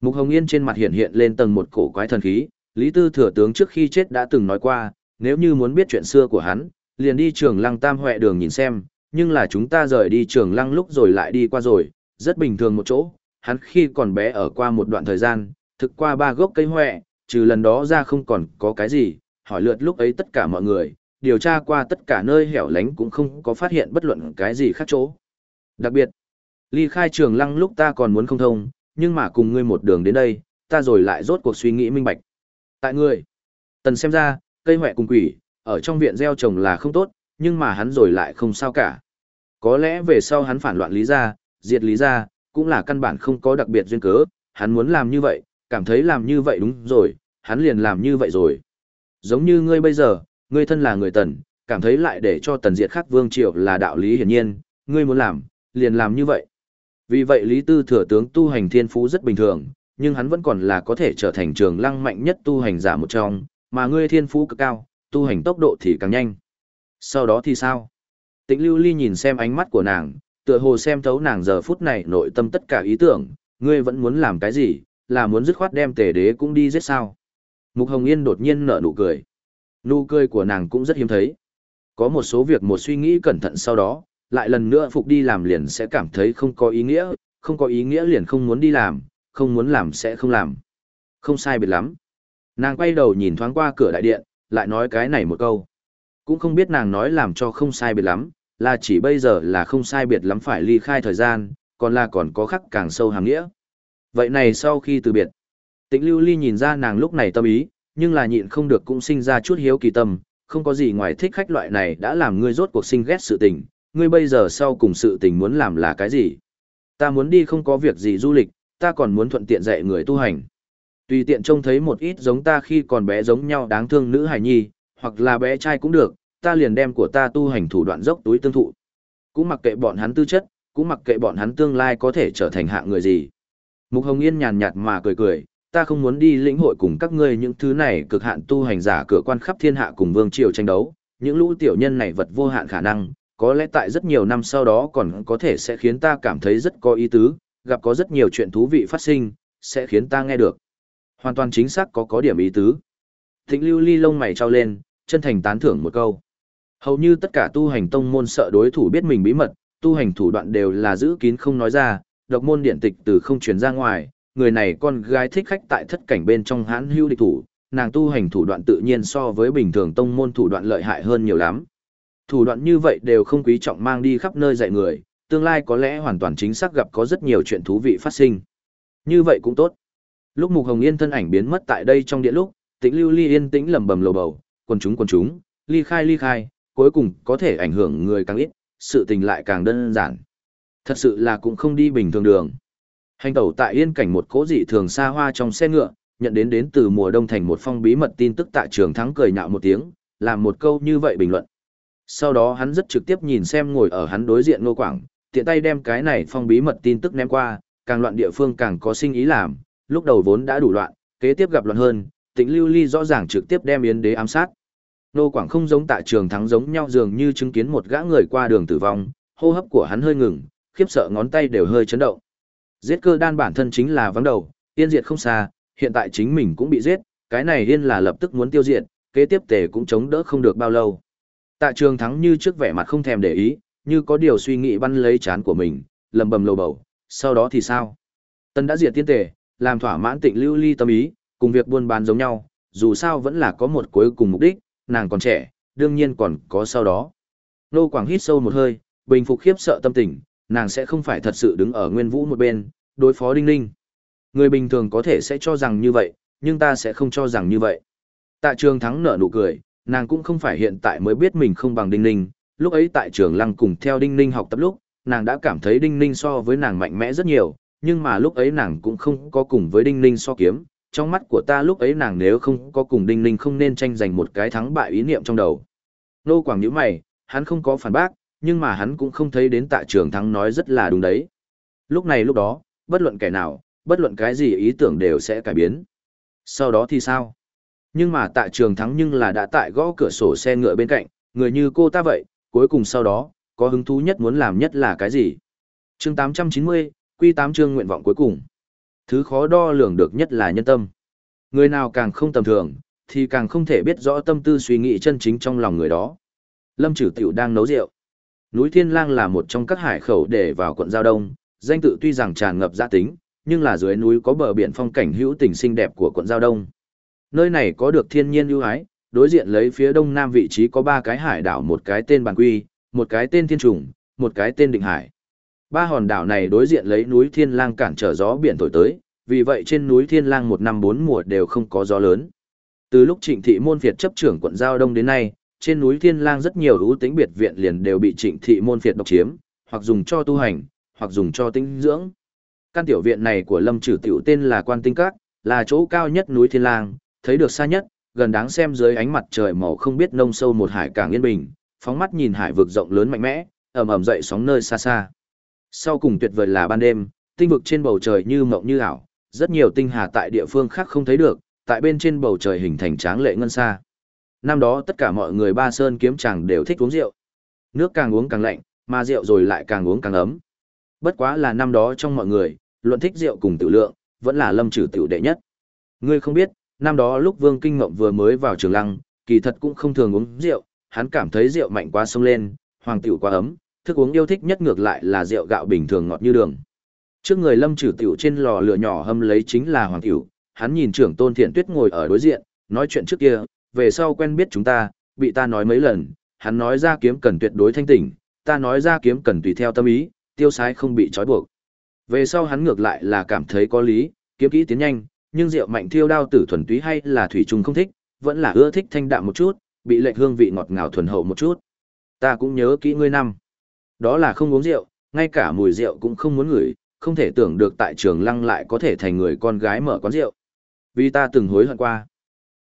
Mục Hồng Yên trên mặt hiện hiện lên tầng một cổ quái thần khí, Lý Tư thừa tướng trước khi chết đã từng nói qua, nếu như muốn biết chuyện xưa của hắn, liền đi trường lăng tam huệ đường nhìn xem, nhưng là chúng ta rời đi trường lăng lúc rồi lại đi qua rồi, rất bình thường một chỗ, hắn khi còn bé ở qua một đoạn thời gian, thực qua ba gốc cây huệ, trừ lần đó ra không còn có cái gì, hỏi lượt lúc ấy tất cả mọi người, điều tra qua tất cả nơi hẻo lánh cũng không có phát hiện bất luận cái gì khác chỗ. Đặc biệt, ly khai trường lăng lúc ta còn muốn không thông, nhưng mà cùng ngươi một đường đến đây, ta rồi lại rốt cuộc suy nghĩ minh bạch. Tại ngươi, tần xem ra, cây hỏe cùng quỷ, ở trong viện gieo trồng là không tốt, nhưng mà hắn rồi lại không sao cả. Có lẽ về sau hắn phản loạn lý gia, diệt lý gia, cũng là căn bản không có đặc biệt duyên cớ, hắn muốn làm như vậy, cảm thấy làm như vậy đúng rồi, hắn liền làm như vậy rồi. Giống như ngươi bây giờ, ngươi thân là người tần, cảm thấy lại để cho tần diệt khắc vương triều là đạo lý hiển nhiên, ngươi muốn làm, liền làm như vậy. Vì vậy Lý Tư thừa tướng tu hành thiên phú rất bình thường, nhưng hắn vẫn còn là có thể trở thành trường lăng mạnh nhất tu hành giả một trong, mà ngươi thiên phú cực cao, tu hành tốc độ thì càng nhanh. Sau đó thì sao? tịnh Lưu Ly nhìn xem ánh mắt của nàng, tựa hồ xem thấu nàng giờ phút này nội tâm tất cả ý tưởng, ngươi vẫn muốn làm cái gì, là muốn dứt khoát đem tề đế cũng đi giết sao. Mục Hồng Yên đột nhiên nở nụ cười. Nụ cười của nàng cũng rất hiếm thấy. Có một số việc một suy nghĩ cẩn thận sau đó, lại lần nữa phục đi làm liền sẽ cảm thấy không có ý nghĩa, không có ý nghĩa liền không muốn đi làm, không muốn làm sẽ không làm. Không sai biệt lắm. Nàng quay đầu nhìn thoáng qua cửa đại điện, lại nói cái này một câu. Cũng không biết nàng nói làm cho không sai biệt lắm, là chỉ bây giờ là không sai biệt lắm phải ly khai thời gian, còn là còn có khắc càng sâu hàng nghĩa. Vậy này sau khi từ biệt, tĩnh lưu ly nhìn ra nàng lúc này tâm ý, nhưng là nhịn không được cũng sinh ra chút hiếu kỳ tâm, không có gì ngoài thích khách loại này đã làm ngươi rốt cuộc sinh ghét sự tình, ngươi bây giờ sau cùng sự tình muốn làm là cái gì? Ta muốn đi không có việc gì du lịch, ta còn muốn thuận tiện dạy người tu hành. Tùy tiện trông thấy một ít giống ta khi còn bé giống nhau đáng thương nữ hài nhi, hoặc là bé trai cũng được, ta liền đem của ta tu hành thủ đoạn dốc túi tương thụ. Cũng mặc kệ bọn hắn tư chất, cũng mặc kệ bọn hắn tương lai có thể trở thành hạng người gì. Mục Hồng Yên nhàn nhạt mà cười cười, ta không muốn đi lĩnh hội cùng các ngươi những thứ này cực hạn tu hành giả cửa quan khắp thiên hạ cùng vương triều tranh đấu, những lũ tiểu nhân này vật vô hạn khả năng, có lẽ tại rất nhiều năm sau đó còn có thể sẽ khiến ta cảm thấy rất có ý tứ, gặp có rất nhiều chuyện thú vị phát sinh, sẽ khiến ta nghe được. Hoàn toàn chính xác có có điểm ý tứ. Thịnh lưu ly lông mày trao lên, chân thành tán thưởng một câu. Hầu như tất cả tu hành tông môn sợ đối thủ biết mình bí mật, tu hành thủ đoạn đều là giữ kín không nói ra, độc môn điện tịch từ không truyền ra ngoài, người này con gái thích khách tại thất cảnh bên trong hãn hưu địch thủ, nàng tu hành thủ đoạn tự nhiên so với bình thường tông môn thủ đoạn lợi hại hơn nhiều lắm. Thủ đoạn như vậy đều không quý trọng mang đi khắp nơi dạy người, tương lai có lẽ hoàn toàn chính xác gặp có rất nhiều chuyện thú vị phát sinh. Như vậy cũng tốt. Lúc Mục Hồng Yên thân ảnh biến mất tại đây trong điện lúc, Tĩnh Lưu Ly yên tĩnh lẩm bẩm lầu bầu, quần chúng quần chúng, ly khai ly khai, cuối cùng có thể ảnh hưởng người càng ít, sự tình lại càng đơn giản. Thật sự là cũng không đi bình thường đường. Hành tẩu tại yên cảnh một cố dị thường xa hoa trong xe ngựa, nhận đến đến từ mùa đông thành một phong bí mật tin tức tại trường thắng cười nhạo một tiếng, làm một câu như vậy bình luận. Sau đó hắn rất trực tiếp nhìn xem ngồi ở hắn đối diện Ngô Quảng, tiện tay đem cái này phong bí mật tin tức ném qua, càng loạn địa phương càng có sinh ý làm, lúc đầu vốn đã đủ loạn, kế tiếp gặp loạn hơn, Tĩnh Lưu Ly rõ ràng trực tiếp đem Yến Đế ám sát. Ngô Quảng không giống tại trường thắng giống nhau dường như chứng kiến một gã người qua đường tử vong, hô hấp của hắn hơi ngừng, khiếp sợ ngón tay đều hơi chấn động. Giết cơ đan bản thân chính là vắng đầu, tiên diệt không xa, hiện tại chính mình cũng bị giết, cái này điên là lập tức muốn tiêu diệt, kế tiếp tề cũng chống đỡ không được bao lâu. Tạ trường thắng như trước vẻ mặt không thèm để ý, như có điều suy nghĩ bắn lấy chán của mình, lầm bầm lầu bầu, sau đó thì sao? Tân đã diệt tiên tề, làm thỏa mãn tịnh lưu ly tâm ý, cùng việc buôn bán giống nhau, dù sao vẫn là có một cuối cùng mục đích, nàng còn trẻ, đương nhiên còn có sau đó. Nô Quảng hít sâu một hơi, bình phục khiếp sợ tâm tình, nàng sẽ không phải thật sự đứng ở nguyên vũ một bên, đối phó Đinh Ninh. Người bình thường có thể sẽ cho rằng như vậy, nhưng ta sẽ không cho rằng như vậy. Tạ trường thắng nở nụ cười, nàng cũng không phải hiện tại mới biết mình không bằng Đinh Ninh, lúc ấy tại trường lăng cùng theo Đinh Ninh học tập lúc, nàng đã cảm thấy Đinh Ninh so với nàng mạnh mẽ rất nhiều, nhưng mà lúc ấy nàng cũng không có cùng với Đinh Ninh so kiếm, trong mắt của ta lúc ấy nàng nếu không có cùng Đinh Ninh không nên tranh giành một cái thắng bại ý niệm trong đầu. Nô Quảng nhíu mày, hắn không có phản bác, nhưng mà hắn cũng không thấy đến tạ trường thắng nói rất là đúng đấy. Lúc này lúc đó, bất luận kẻ nào, bất luận cái gì ý tưởng đều sẽ cải biến. Sau đó thì sao? Nhưng mà tạ trường thắng nhưng là đã tại gõ cửa sổ xe ngựa bên cạnh, người như cô ta vậy, cuối cùng sau đó, có hứng thú nhất muốn làm nhất là cái gì? chương 890, quy 8 chương nguyện vọng cuối cùng. Thứ khó đo lường được nhất là nhân tâm. Người nào càng không tầm thường, thì càng không thể biết rõ tâm tư suy nghĩ chân chính trong lòng người đó. Lâm Trử Tiểu đang nấu rượu. Núi Thiên Lang là một trong các hải khẩu để vào quận Giao Đông, danh tự tuy rằng tràn ngập gia tính, nhưng là dưới núi có bờ biển phong cảnh hữu tình xinh đẹp của quận Giao Đông. Nơi này có được thiên nhiên ưu ái, đối diện lấy phía đông nam vị trí có ba cái hải đảo một cái tên Bàn Quy, một cái tên Thiên Trùng, một cái tên Định Hải. Ba hòn đảo này đối diện lấy núi Thiên Lang cản trở gió biển thổi tới, vì vậy trên núi Thiên Lang một năm bốn mùa đều không có gió lớn. Từ lúc Trịnh Thị Môn Việt chấp trưởng quận Giao Đông đến nay, trên núi Thiên Lang rất nhiều ưu tính biệt viện liền đều bị Trịnh Thị Môn Việt độc chiếm, hoặc dùng cho tu hành, hoặc dùng cho tinh dưỡng. Căn tiểu viện này của Lâm Trử tiểu tên là Quan Tinh Các, là chỗ cao nhất núi Thiên Lang, thấy được xa nhất, gần đáng xem dưới ánh mặt trời màu không biết nông sâu một hải cảng yên bình, phóng mắt nhìn hải vực rộng lớn mạnh mẽ, ầm ầm dậy sóng nơi xa xa. Sau cùng tuyệt vời là ban đêm, tinh vực trên bầu trời như mộng như ảo, rất nhiều tinh hà tại địa phương khác không thấy được, tại bên trên bầu trời hình thành tráng lệ ngân xa. Năm đó tất cả mọi người ba sơn kiếm chàng đều thích uống rượu. Nước càng uống càng lạnh, mà rượu rồi lại càng uống càng ấm. Bất quá là năm đó trong mọi người, luận thích rượu cùng tự lượng, vẫn là lâm trừ tiểu đệ nhất. Ngươi không biết, năm đó lúc Vương Kinh Ngộng vừa mới vào trường lăng, kỳ thật cũng không thường uống rượu, hắn cảm thấy rượu mạnh quá sông lên, hoàng tiểu quá ấm, thức uống yêu thích nhất ngược lại là rượu gạo bình thường ngọt như đường. Trước người Lâm Trử tiểu trên lò lửa nhỏ hâm lấy chính là hoàng tiểu, hắn nhìn trưởng Tôn Thiện Tuyết ngồi ở đối diện, nói chuyện trước kia, về sau quen biết chúng ta, bị ta nói mấy lần, hắn nói ra kiếm cần tuyệt đối thanh tỉnh, ta nói ra kiếm cần tùy theo tâm ý, tiêu sái không bị trói buộc. Về sau hắn ngược lại là cảm thấy có lý, kiếm kỹ tiến nhanh, nhưng rượu mạnh thiêu đao tử thuần túy hay là thủy trùng không thích, vẫn là ưa thích thanh đạm một chút, bị lệch hương vị ngọt ngào thuần hậu một chút. Ta cũng nhớ kỹ ngươi năm. Đó là không uống rượu, ngay cả mùi rượu cũng không muốn ngửi, không thể tưởng được tại trường lăng lại có thể thành người con gái mở quán rượu. Vì ta từng hối hận qua.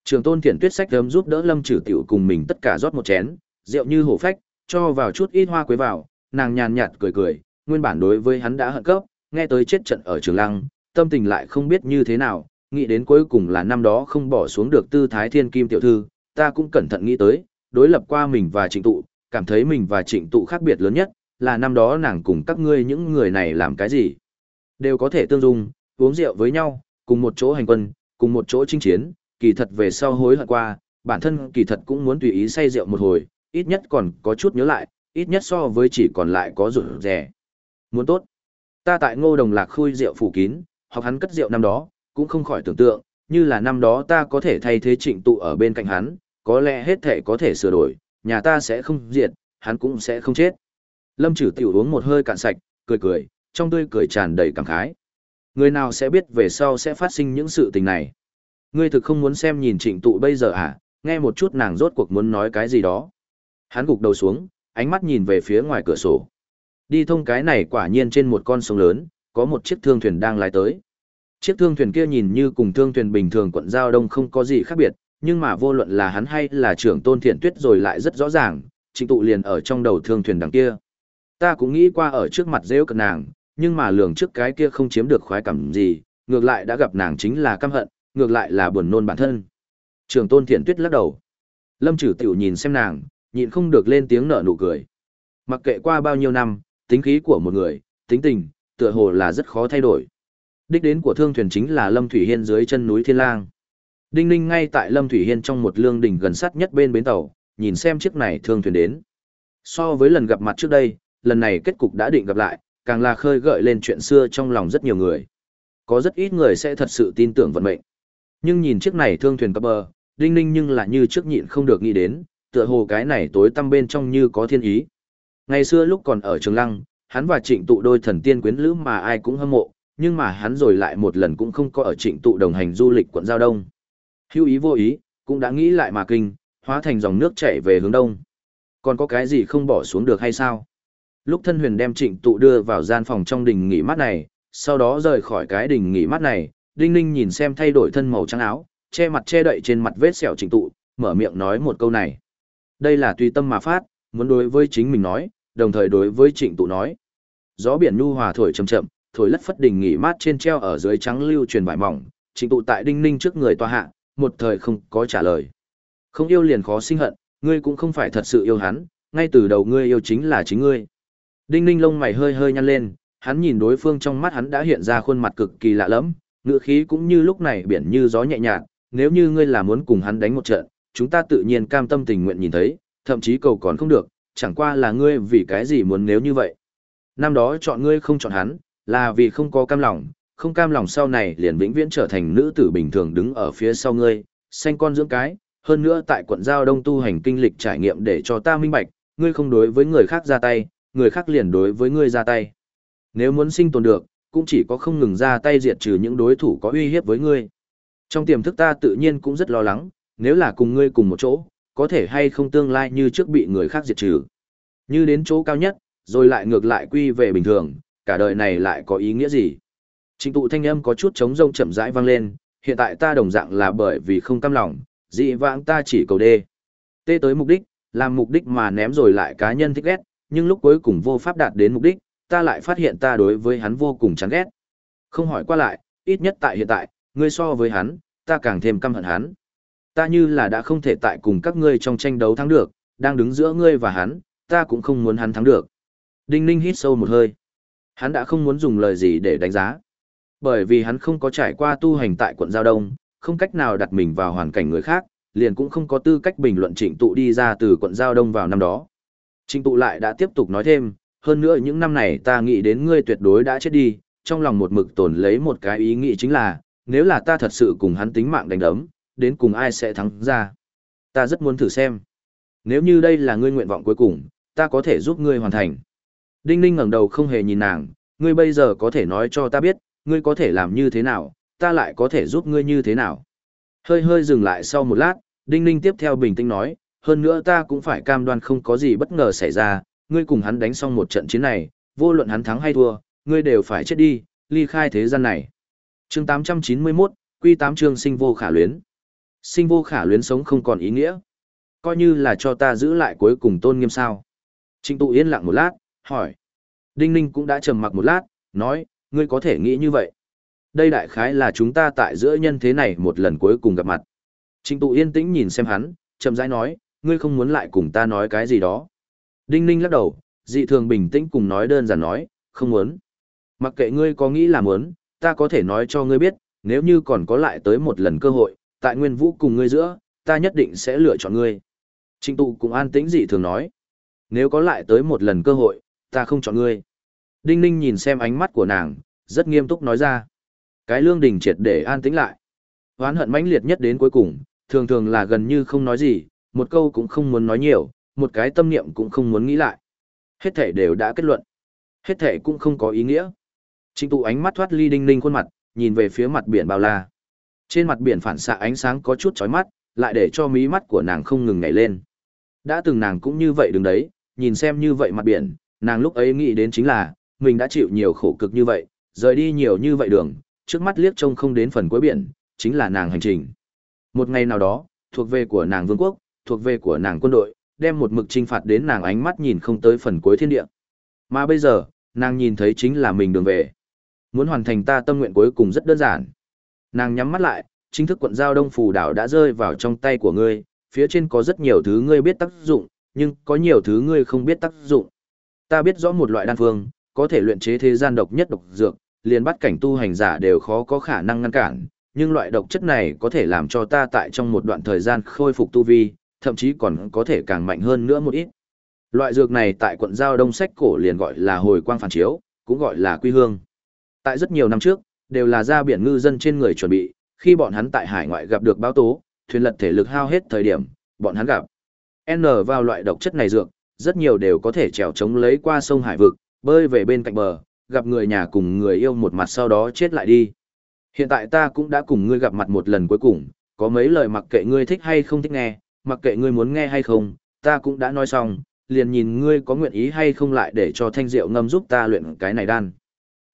Trường tôn thiện tuyết sách thấm giúp đỡ lâm trừ tiểu cùng mình tất cả rót một chén, rượu như hổ phách, cho vào chút ít hoa quế vào, nàng nhàn nhạt cười cười, nguyên bản đối với hắn đã hận cấp, nghe tới chết trận ở trường lăng, tâm tình lại không biết như thế nào, nghĩ đến cuối cùng là năm đó không bỏ xuống được tư thái thiên kim tiểu thư, ta cũng cẩn thận nghĩ tới, đối lập qua mình và trịnh tụ, cảm thấy mình và trịnh tụ khác biệt lớn nhất, là năm đó nàng cùng các ngươi những người này làm cái gì. Đều có thể tương dung, uống rượu với nhau, cùng một chỗ hành quân, cùng một chỗ chinh chiến, kỳ thật về sau hối hận qua, bản thân kỳ thật cũng muốn tùy ý say rượu một hồi, ít nhất còn có chút nhớ lại, ít nhất so với chỉ còn lại có rủi rẻ. Muốn tốt. Ta tại ngô đồng lạc khui rượu phủ kín, học hắn cất rượu năm đó, cũng không khỏi tưởng tượng, như là năm đó ta có thể thay thế trịnh tụ ở bên cạnh hắn, có lẽ hết thể có thể sửa đổi, nhà ta sẽ không diệt, hắn cũng sẽ không chết. Lâm trừ tiểu uống một hơi cạn sạch, cười cười, trong tươi cười tràn đầy cảm khái. Người nào sẽ biết về sau sẽ phát sinh những sự tình này. Ngươi thực không muốn xem nhìn trịnh tụ bây giờ à, nghe một chút nàng rốt cuộc muốn nói cái gì đó. Hắn gục đầu xuống, ánh mắt nhìn về phía ngoài cửa sổ. Đi thông cái này quả nhiên trên một con sông lớn, có một chiếc thương thuyền đang lái tới. Chiếc thương thuyền kia nhìn như cùng thương thuyền bình thường quận giao đông không có gì khác biệt, nhưng mà vô luận là hắn hay là trưởng tôn thiện tuyết rồi lại rất rõ ràng, trịnh tụ liền ở trong đầu thương thuyền đằng kia. Ta cũng nghĩ qua ở trước mặt rêu cận nàng, nhưng mà lường trước cái kia không chiếm được khoái cảm gì, ngược lại đã gặp nàng chính là căm hận, ngược lại là buồn nôn bản thân. Trường tôn thiện tuyết lắc đầu. Lâm trừ tiểu nhìn xem nàng, nhịn không được lên tiếng nở nụ cười. Mặc kệ qua bao nhiêu năm, tính khí của một người, tính tình, tựa hồ là rất khó thay đổi. Đích đến của thương thuyền chính là Lâm Thủy Hiên dưới chân núi Thiên Lang. Đinh Ninh ngay tại Lâm Thủy Hiên trong một lương đỉnh gần sát nhất bên bến tàu, nhìn xem chiếc này thương thuyền đến. So với lần gặp mặt trước đây, lần này kết cục đã định gặp lại, càng là khơi gợi lên chuyện xưa trong lòng rất nhiều người. Có rất ít người sẽ thật sự tin tưởng vận mệnh. Nhưng nhìn chiếc này thương thuyền cập bờ, Đinh Ninh nhưng là như trước nhịn không được nghĩ đến, tựa hồ cái này tối tăm bên trong như có thiên ý. Ngày xưa lúc còn ở Trường Lăng, hắn và trịnh tụ đôi thần tiên quyến lữ mà ai cũng hâm mộ, nhưng mà hắn rồi lại một lần cũng không có ở trịnh tụ đồng hành du lịch quận Giao Đông. Hữu ý vô ý, cũng đã nghĩ lại mà kinh, hóa thành dòng nước chảy về hướng đông. Còn có cái gì không bỏ xuống được hay sao? Lúc thân huyền đem trịnh tụ đưa vào gian phòng trong đình nghỉ mát này, sau đó rời khỏi cái đình nghỉ mát này, Đinh Ninh nhìn xem thay đổi thân màu trắng áo, che mặt che đậy trên mặt vết sẹo trịnh tụ, mở miệng nói một câu này. Đây là tùy tâm mà phát, muốn đối với chính mình nói, đồng thời đối với trịnh tụ nói. Gió biển nhu hòa thổi chậm chậm, thổi lất phất đỉnh nghỉ mát trên treo ở dưới trắng lưu truyền vải mỏng, trình tụ tại đinh ninh trước người tòa hạ, một thời không có trả lời. Không yêu liền khó sinh hận, ngươi cũng không phải thật sự yêu hắn, ngay từ đầu ngươi yêu chính là chính ngươi. Đinh ninh lông mày hơi hơi nhăn lên, hắn nhìn đối phương trong mắt hắn đã hiện ra khuôn mặt cực kỳ lạ lẫm, ngựa khí cũng như lúc này biển như gió nhẹ nhàng, nếu như ngươi là muốn cùng hắn đánh một trận, chúng ta tự nhiên cam tâm tình nguyện nhìn thấy, thậm chí cầu còn không được, chẳng qua là ngươi vì cái gì muốn nếu như vậy. Năm đó chọn ngươi không chọn hắn, là vì không có cam lòng, không cam lòng sau này liền vĩnh viễn trở thành nữ tử bình thường đứng ở phía sau ngươi, xanh con dưỡng cái, hơn nữa tại quận giao đông tu hành kinh lịch trải nghiệm để cho ta minh bạch, ngươi không đối với người khác ra tay, người khác liền đối với ngươi ra tay. Nếu muốn sinh tồn được, cũng chỉ có không ngừng ra tay diệt trừ những đối thủ có uy hiếp với ngươi. Trong tiềm thức ta tự nhiên cũng rất lo lắng, nếu là cùng ngươi cùng một chỗ, có thể hay không tương lai như trước bị người khác diệt trừ. Như đến chỗ cao nhất, rồi lại ngược lại quy về bình thường, cả đời này lại có ý nghĩa gì? Trịnh tụ thanh âm có chút trống rông chậm rãi vang lên, hiện tại ta đồng dạng là bởi vì không cam lòng, dị vãng ta chỉ cầu đê. Tê tới mục đích, làm mục đích mà ném rồi lại cá nhân thích ghét, nhưng lúc cuối cùng vô pháp đạt đến mục đích, ta lại phát hiện ta đối với hắn vô cùng chán ghét. Không hỏi qua lại, ít nhất tại hiện tại, ngươi so với hắn, ta càng thêm căm hận hắn. Ta như là đã không thể tại cùng các ngươi trong tranh đấu thắng được, đang đứng giữa ngươi và hắn, ta cũng không muốn hắn thắng được. Đinh Ninh hít sâu một hơi. Hắn đã không muốn dùng lời gì để đánh giá. Bởi vì hắn không có trải qua tu hành tại quận Giao Đông, không cách nào đặt mình vào hoàn cảnh người khác, liền cũng không có tư cách bình luận trịnh tụ đi ra từ quận Giao Đông vào năm đó. Trịnh tụ lại đã tiếp tục nói thêm, hơn nữa những năm này ta nghĩ đến ngươi tuyệt đối đã chết đi, trong lòng một mực tồn lấy một cái ý nghĩ chính là, nếu là ta thật sự cùng hắn tính mạng đánh đấm, đến cùng ai sẽ thắng ra. Ta rất muốn thử xem. Nếu như đây là ngươi nguyện vọng cuối cùng, ta có thể giúp ngươi hoàn thành. Đinh Ninh ngẩng đầu không hề nhìn nàng, ngươi bây giờ có thể nói cho ta biết, ngươi có thể làm như thế nào, ta lại có thể giúp ngươi như thế nào. Hơi hơi dừng lại sau một lát, Đinh Ninh tiếp theo bình tĩnh nói, hơn nữa ta cũng phải cam đoan không có gì bất ngờ xảy ra, ngươi cùng hắn đánh xong một trận chiến này, vô luận hắn thắng hay thua, ngươi đều phải chết đi, ly khai thế gian này. Chương 891, Quy 8 chương sinh vô khả luyến. Sinh vô khả luyến sống không còn ý nghĩa. Coi như là cho ta giữ lại cuối cùng tôn nghiêm sao. Trịnh tụ yên lặng một lát, hỏi. Đinh Ninh cũng đã trầm mặc một lát, nói, ngươi có thể nghĩ như vậy. Đây đại khái là chúng ta tại giữa nhân thế này một lần cuối cùng gặp mặt. Trịnh tụ yên tĩnh nhìn xem hắn, chậm rãi nói, ngươi không muốn lại cùng ta nói cái gì đó. Đinh Ninh lắc đầu, dị thường bình tĩnh cùng nói đơn giản nói, không muốn. Mặc kệ ngươi có nghĩ là muốn, ta có thể nói cho ngươi biết, nếu như còn có lại tới một lần cơ hội, tại nguyên vũ cùng ngươi giữa, ta nhất định sẽ lựa chọn ngươi. Trịnh tụ cũng an tĩnh dị thường nói, nếu có lại tới một lần cơ hội, ta không chọn ngươi. Đinh Ninh nhìn xem ánh mắt của nàng, rất nghiêm túc nói ra. Cái lương đình triệt để an tĩnh lại. Hoán hận mãnh liệt nhất đến cuối cùng, thường thường là gần như không nói gì, một câu cũng không muốn nói nhiều, một cái tâm niệm cũng không muốn nghĩ lại. Hết thể đều đã kết luận. Hết thể cũng không có ý nghĩa. Trịnh tụ ánh mắt thoát ly đinh ninh khuôn mặt, nhìn về phía mặt biển bao la. Trên mặt biển phản xạ ánh sáng có chút chói mắt, lại để cho mí mắt của nàng không ngừng nhảy lên. Đã từng nàng cũng như vậy đứng đấy, nhìn xem như vậy mặt biển, nàng lúc ấy nghĩ đến chính là, mình đã chịu nhiều khổ cực như vậy, rời đi nhiều như vậy đường, trước mắt liếc trông không đến phần cuối biển, chính là nàng hành trình. Một ngày nào đó, thuộc về của nàng vương quốc, thuộc về của nàng quân đội, đem một mực trinh phạt đến nàng ánh mắt nhìn không tới phần cuối thiên địa. Mà bây giờ, nàng nhìn thấy chính là mình đường về. Muốn hoàn thành ta tâm nguyện cuối cùng rất đơn giản. Nàng nhắm mắt lại, chính thức quận giao đông phù đảo đã rơi vào trong tay của ngươi, phía trên có rất nhiều thứ ngươi biết tác dụng, nhưng có nhiều thứ ngươi không biết tác dụng. Ta biết rõ một loại đan phương, có thể luyện chế thế gian độc nhất độc dược, liền bắt cảnh tu hành giả đều khó có khả năng ngăn cản, nhưng loại độc chất này có thể làm cho ta tại trong một đoạn thời gian khôi phục tu vi, thậm chí còn có thể càng mạnh hơn nữa một ít. Loại dược này tại quận giao đông sách cổ liền gọi là hồi quang phản chiếu, cũng gọi là quy hương. Tại rất nhiều năm trước, đều là ra biển ngư dân trên người chuẩn bị, khi bọn hắn tại hải ngoại gặp được báo tố, thuyền lật thể lực hao hết thời điểm, bọn hắn gặp. N vào loại độc chất này dược, rất nhiều đều có thể trèo chống lấy qua sông hải vực, bơi về bên cạnh bờ, gặp người nhà cùng người yêu một mặt sau đó chết lại đi. Hiện tại ta cũng đã cùng ngươi gặp mặt một lần cuối cùng, có mấy lời mặc kệ ngươi thích hay không thích nghe, mặc kệ ngươi muốn nghe hay không, ta cũng đã nói xong, liền nhìn ngươi có nguyện ý hay không lại để cho thanh diệu ngâm giúp ta luyện cái này đan.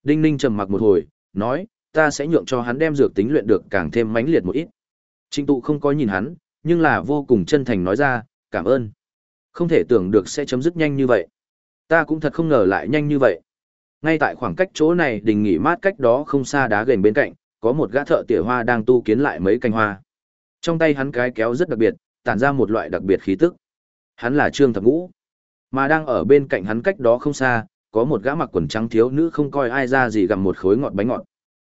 Đinh Ninh trầm mặc một hồi, nói, ta sẽ nhượng cho hắn đem dược tính luyện được càng thêm mãnh liệt một ít. trinh tụ không có nhìn hắn, nhưng là vô cùng chân thành nói ra, cảm ơn. Không thể tưởng được sẽ chấm dứt nhanh như vậy. Ta cũng thật không ngờ lại nhanh như vậy. Ngay tại khoảng cách chỗ này đình nghỉ mát cách đó không xa đá gần bên cạnh, có một gã thợ tỉa hoa đang tu kiến lại mấy cành hoa. Trong tay hắn cái kéo rất đặc biệt, tản ra một loại đặc biệt khí tức. Hắn là Trương Thập Ngũ. Mà đang ở bên cạnh hắn cách đó không xa, có một gã mặc quần trắng thiếu nữ không coi ai ra gì gặm một khối ngọt bánh ngọt.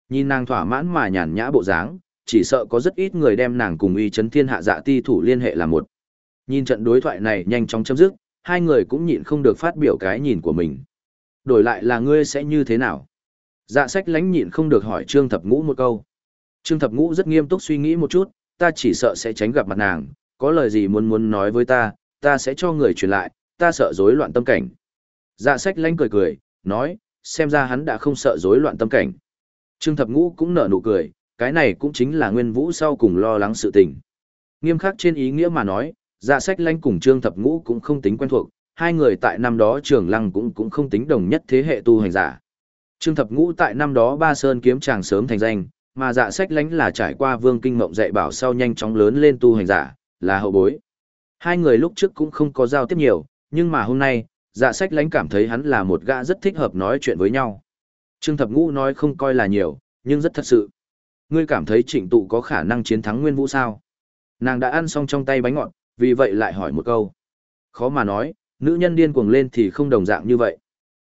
Nhìn nàng thỏa mãn mà nhàn nhã bộ dáng, chỉ sợ có rất ít người đem nàng cùng y chấn thiên hạ dạ ti thủ liên hệ là một. Nhìn trận đối thoại này nhanh chóng chấm dứt, hai người cũng nhịn không được phát biểu cái nhìn của mình. Đổi lại là ngươi sẽ như thế nào? Dạ sách lánh nhịn không được hỏi Trương Thập Ngũ một câu. Trương Thập Ngũ rất nghiêm túc suy nghĩ một chút, ta chỉ sợ sẽ tránh gặp mặt nàng, có lời gì muốn muốn nói với ta, ta sẽ cho người truyền lại, ta sợ rối loạn tâm cảnh. Dạ sách lánh cười cười, nói, xem ra hắn đã không sợ rối loạn tâm cảnh. Trương Thập Ngũ cũng nở nụ cười, cái này cũng chính là nguyên vũ sau cùng lo lắng sự tình. Nghiêm khắc trên ý nghĩa mà nói, dạ sách lanh cùng Trương Thập Ngũ cũng không tính quen thuộc, hai người tại năm đó trường lăng cũng cũng không tính đồng nhất thế hệ tu hành giả. Trương Thập Ngũ tại năm đó Ba Sơn kiếm chàng sớm thành danh, mà dạ sách lánh là trải qua vương kinh mộng dạy bảo sau nhanh chóng lớn lên tu hành giả, là hậu bối. Hai người lúc trước cũng không có giao tiếp nhiều, nhưng mà hôm nay, dạ sách lánh cảm thấy hắn là một gã rất thích hợp nói chuyện với nhau. Trương Thập Ngũ nói không coi là nhiều, nhưng rất thật sự. Ngươi cảm thấy trịnh tụ có khả năng chiến thắng Nguyên Vũ sao? Nàng đã ăn xong trong tay bánh ngọt, vì vậy lại hỏi một câu. Khó mà nói, nữ nhân điên cuồng lên thì không đồng dạng như vậy.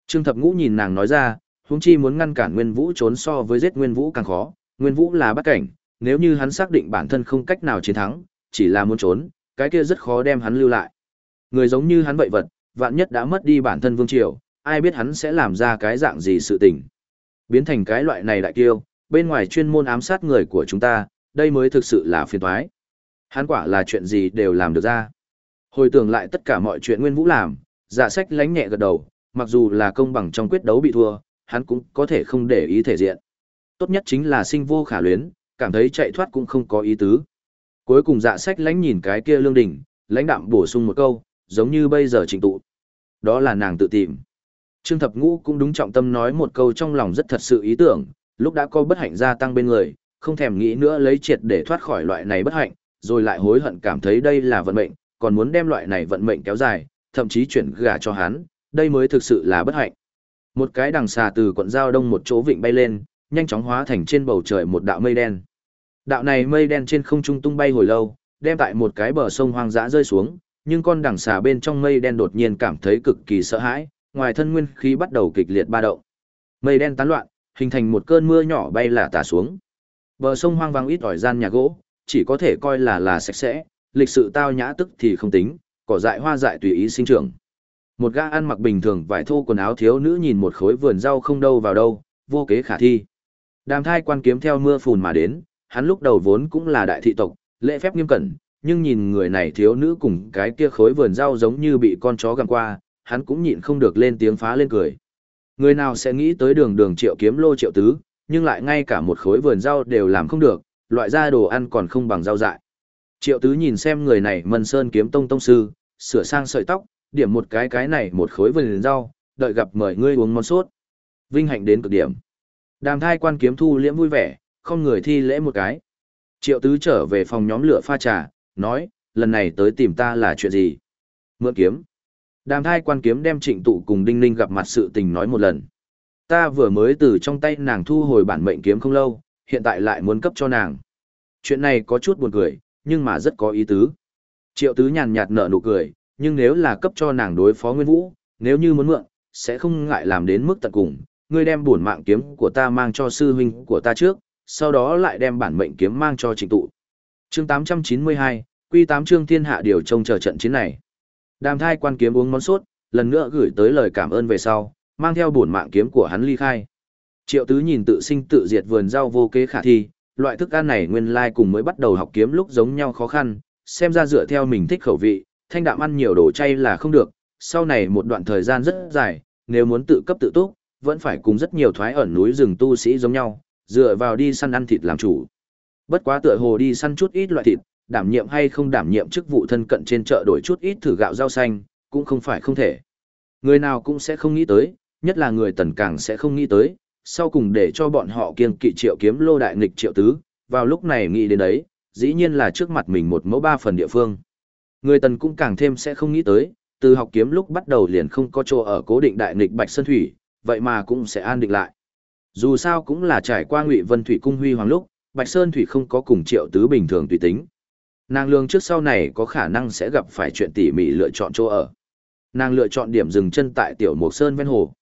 Trương Thập Ngũ nhìn nàng nói ra, huống chi muốn ngăn cản Nguyên Vũ trốn so với giết Nguyên Vũ càng khó, Nguyên Vũ là bắt cảnh, nếu như hắn xác định bản thân không cách nào chiến thắng, chỉ là muốn trốn, cái kia rất khó đem hắn lưu lại. Người giống như hắn vậy vật, vạn nhất đã mất đi bản thân vương triều, ai biết hắn sẽ làm ra cái dạng gì sự tình. Biến thành cái loại này đại kiêu, bên ngoài chuyên môn ám sát người của chúng ta, đây mới thực sự là phiền toái. Hắn quả là chuyện gì đều làm được ra. Hồi tưởng lại tất cả mọi chuyện Nguyên Vũ làm, dạ sách lánh nhẹ gật đầu, mặc dù là công bằng trong quyết đấu bị thua, hắn cũng có thể không để ý thể diện. Tốt nhất chính là sinh vô khả luyến, cảm thấy chạy thoát cũng không có ý tứ. Cuối cùng dạ sách lánh nhìn cái kia lương đỉnh, lãnh đạm bổ sung một câu, giống như bây giờ trình tụ. Đó là nàng tự tìm. Trương Thập Ngũ cũng đúng trọng tâm nói một câu trong lòng rất thật sự ý tưởng, lúc đã có bất hạnh gia tăng bên người, không thèm nghĩ nữa lấy triệt để thoát khỏi loại này bất hạnh, rồi lại hối hận cảm thấy đây là vận mệnh, còn muốn đem loại này vận mệnh kéo dài, thậm chí chuyển gả cho hắn, đây mới thực sự là bất hạnh. Một cái đằng xà từ quận giao đông một chỗ vịnh bay lên, nhanh chóng hóa thành trên bầu trời một đạo mây đen. Đạo này mây đen trên không trung tung bay hồi lâu, đem tại một cái bờ sông hoang dã rơi xuống, nhưng con đằng xà bên trong mây đen đột nhiên cảm thấy cực kỳ sợ hãi, ngoài thân nguyên khí bắt đầu kịch liệt ba động. Mây đen tán loạn, hình thành một cơn mưa nhỏ bay là tả xuống. Bờ sông hoang vắng ít ỏi gian nhà gỗ, chỉ có thể coi là là sạch sẽ, lịch sự tao nhã tức thì không tính, cỏ dại hoa dại tùy ý sinh trưởng. Một gã ăn mặc bình thường vải thô quần áo thiếu nữ nhìn một khối vườn rau không đâu vào đâu, vô kế khả thi. Đàm thai quan kiếm theo mưa phùn mà đến, hắn lúc đầu vốn cũng là đại thị tộc, lễ phép nghiêm cẩn, nhưng nhìn người này thiếu nữ cùng cái kia khối vườn rau giống như bị con chó gặm qua, hắn cũng nhịn không được lên tiếng phá lên cười. Người nào sẽ nghĩ tới đường đường triệu kiếm lô triệu tứ, nhưng lại ngay cả một khối vườn rau đều làm không được, loại ra đồ ăn còn không bằng rau dại. Triệu tứ nhìn xem người này mân sơn kiếm tông tông sư, sửa sang sợi tóc, điểm một cái cái này một khối vườn rau, đợi gặp mời ngươi uống món sốt. Vinh hạnh đến cực điểm. Đàm thai quan kiếm thu liễm vui vẻ, không người thi lễ một cái. Triệu tứ trở về phòng nhóm lửa pha trà, nói, lần này tới tìm ta là chuyện gì? Mượn kiếm. Đàm thai quan kiếm đem trịnh tụ cùng đinh ninh gặp mặt sự tình nói một lần. Ta vừa mới từ trong tay nàng thu hồi bản mệnh kiếm không lâu, hiện tại lại muốn cấp cho nàng. Chuyện này có chút buồn cười, nhưng mà rất có ý tứ. Triệu tứ nhàn nhạt nở nụ cười, nhưng nếu là cấp cho nàng đối phó Nguyên Vũ, nếu như muốn mượn, sẽ không ngại làm đến mức tận cùng. Ngươi đem bổn mạng kiếm của ta mang cho sư huynh của ta trước, sau đó lại đem bản mệnh kiếm mang cho trịnh tụ. Chương 892, Quy 8 chương thiên hạ điều trông chờ trận chiến này. Đàm thai quan kiếm uống món sốt, lần nữa gửi tới lời cảm ơn về sau, mang theo bổn mạng kiếm của hắn ly khai. Triệu tứ nhìn tự sinh tự diệt vườn rau vô kế khả thi, loại thức ăn này nguyên lai cùng mới bắt đầu học kiếm lúc giống nhau khó khăn, xem ra dựa theo mình thích khẩu vị, thanh đạm ăn nhiều đồ chay là không được, sau này một đoạn thời gian rất dài, nếu muốn tự cấp tự túc, vẫn phải cùng rất nhiều thoái ẩn núi rừng tu sĩ giống nhau, dựa vào đi săn ăn thịt làm chủ. Bất quá tựa hồ đi săn chút ít loại thịt, đảm nhiệm hay không đảm nhiệm chức vụ thân cận trên chợ đổi chút ít thử gạo rau xanh, cũng không phải không thể. Người nào cũng sẽ không nghĩ tới, nhất là người tần càng sẽ không nghĩ tới, sau cùng để cho bọn họ kiêng kỵ triệu kiếm lô đại nghịch triệu tứ, vào lúc này nghĩ đến đấy, dĩ nhiên là trước mặt mình một mẫu ba phần địa phương. Người tần cũng càng thêm sẽ không nghĩ tới, từ học kiếm lúc bắt đầu liền không có chỗ ở cố định đại nghịch Bạch Sơn Thủy, vậy mà cũng sẽ an định lại. Dù sao cũng là trải qua Ngụy Vân Thủy cung huy hoàng lúc, Bạch Sơn Thủy không có cùng Triệu Tứ bình thường tùy tính. Nàng lương trước sau này có khả năng sẽ gặp phải chuyện tỉ mỉ lựa chọn chỗ ở. Nàng lựa chọn điểm dừng chân tại Tiểu Mộc Sơn ven hồ.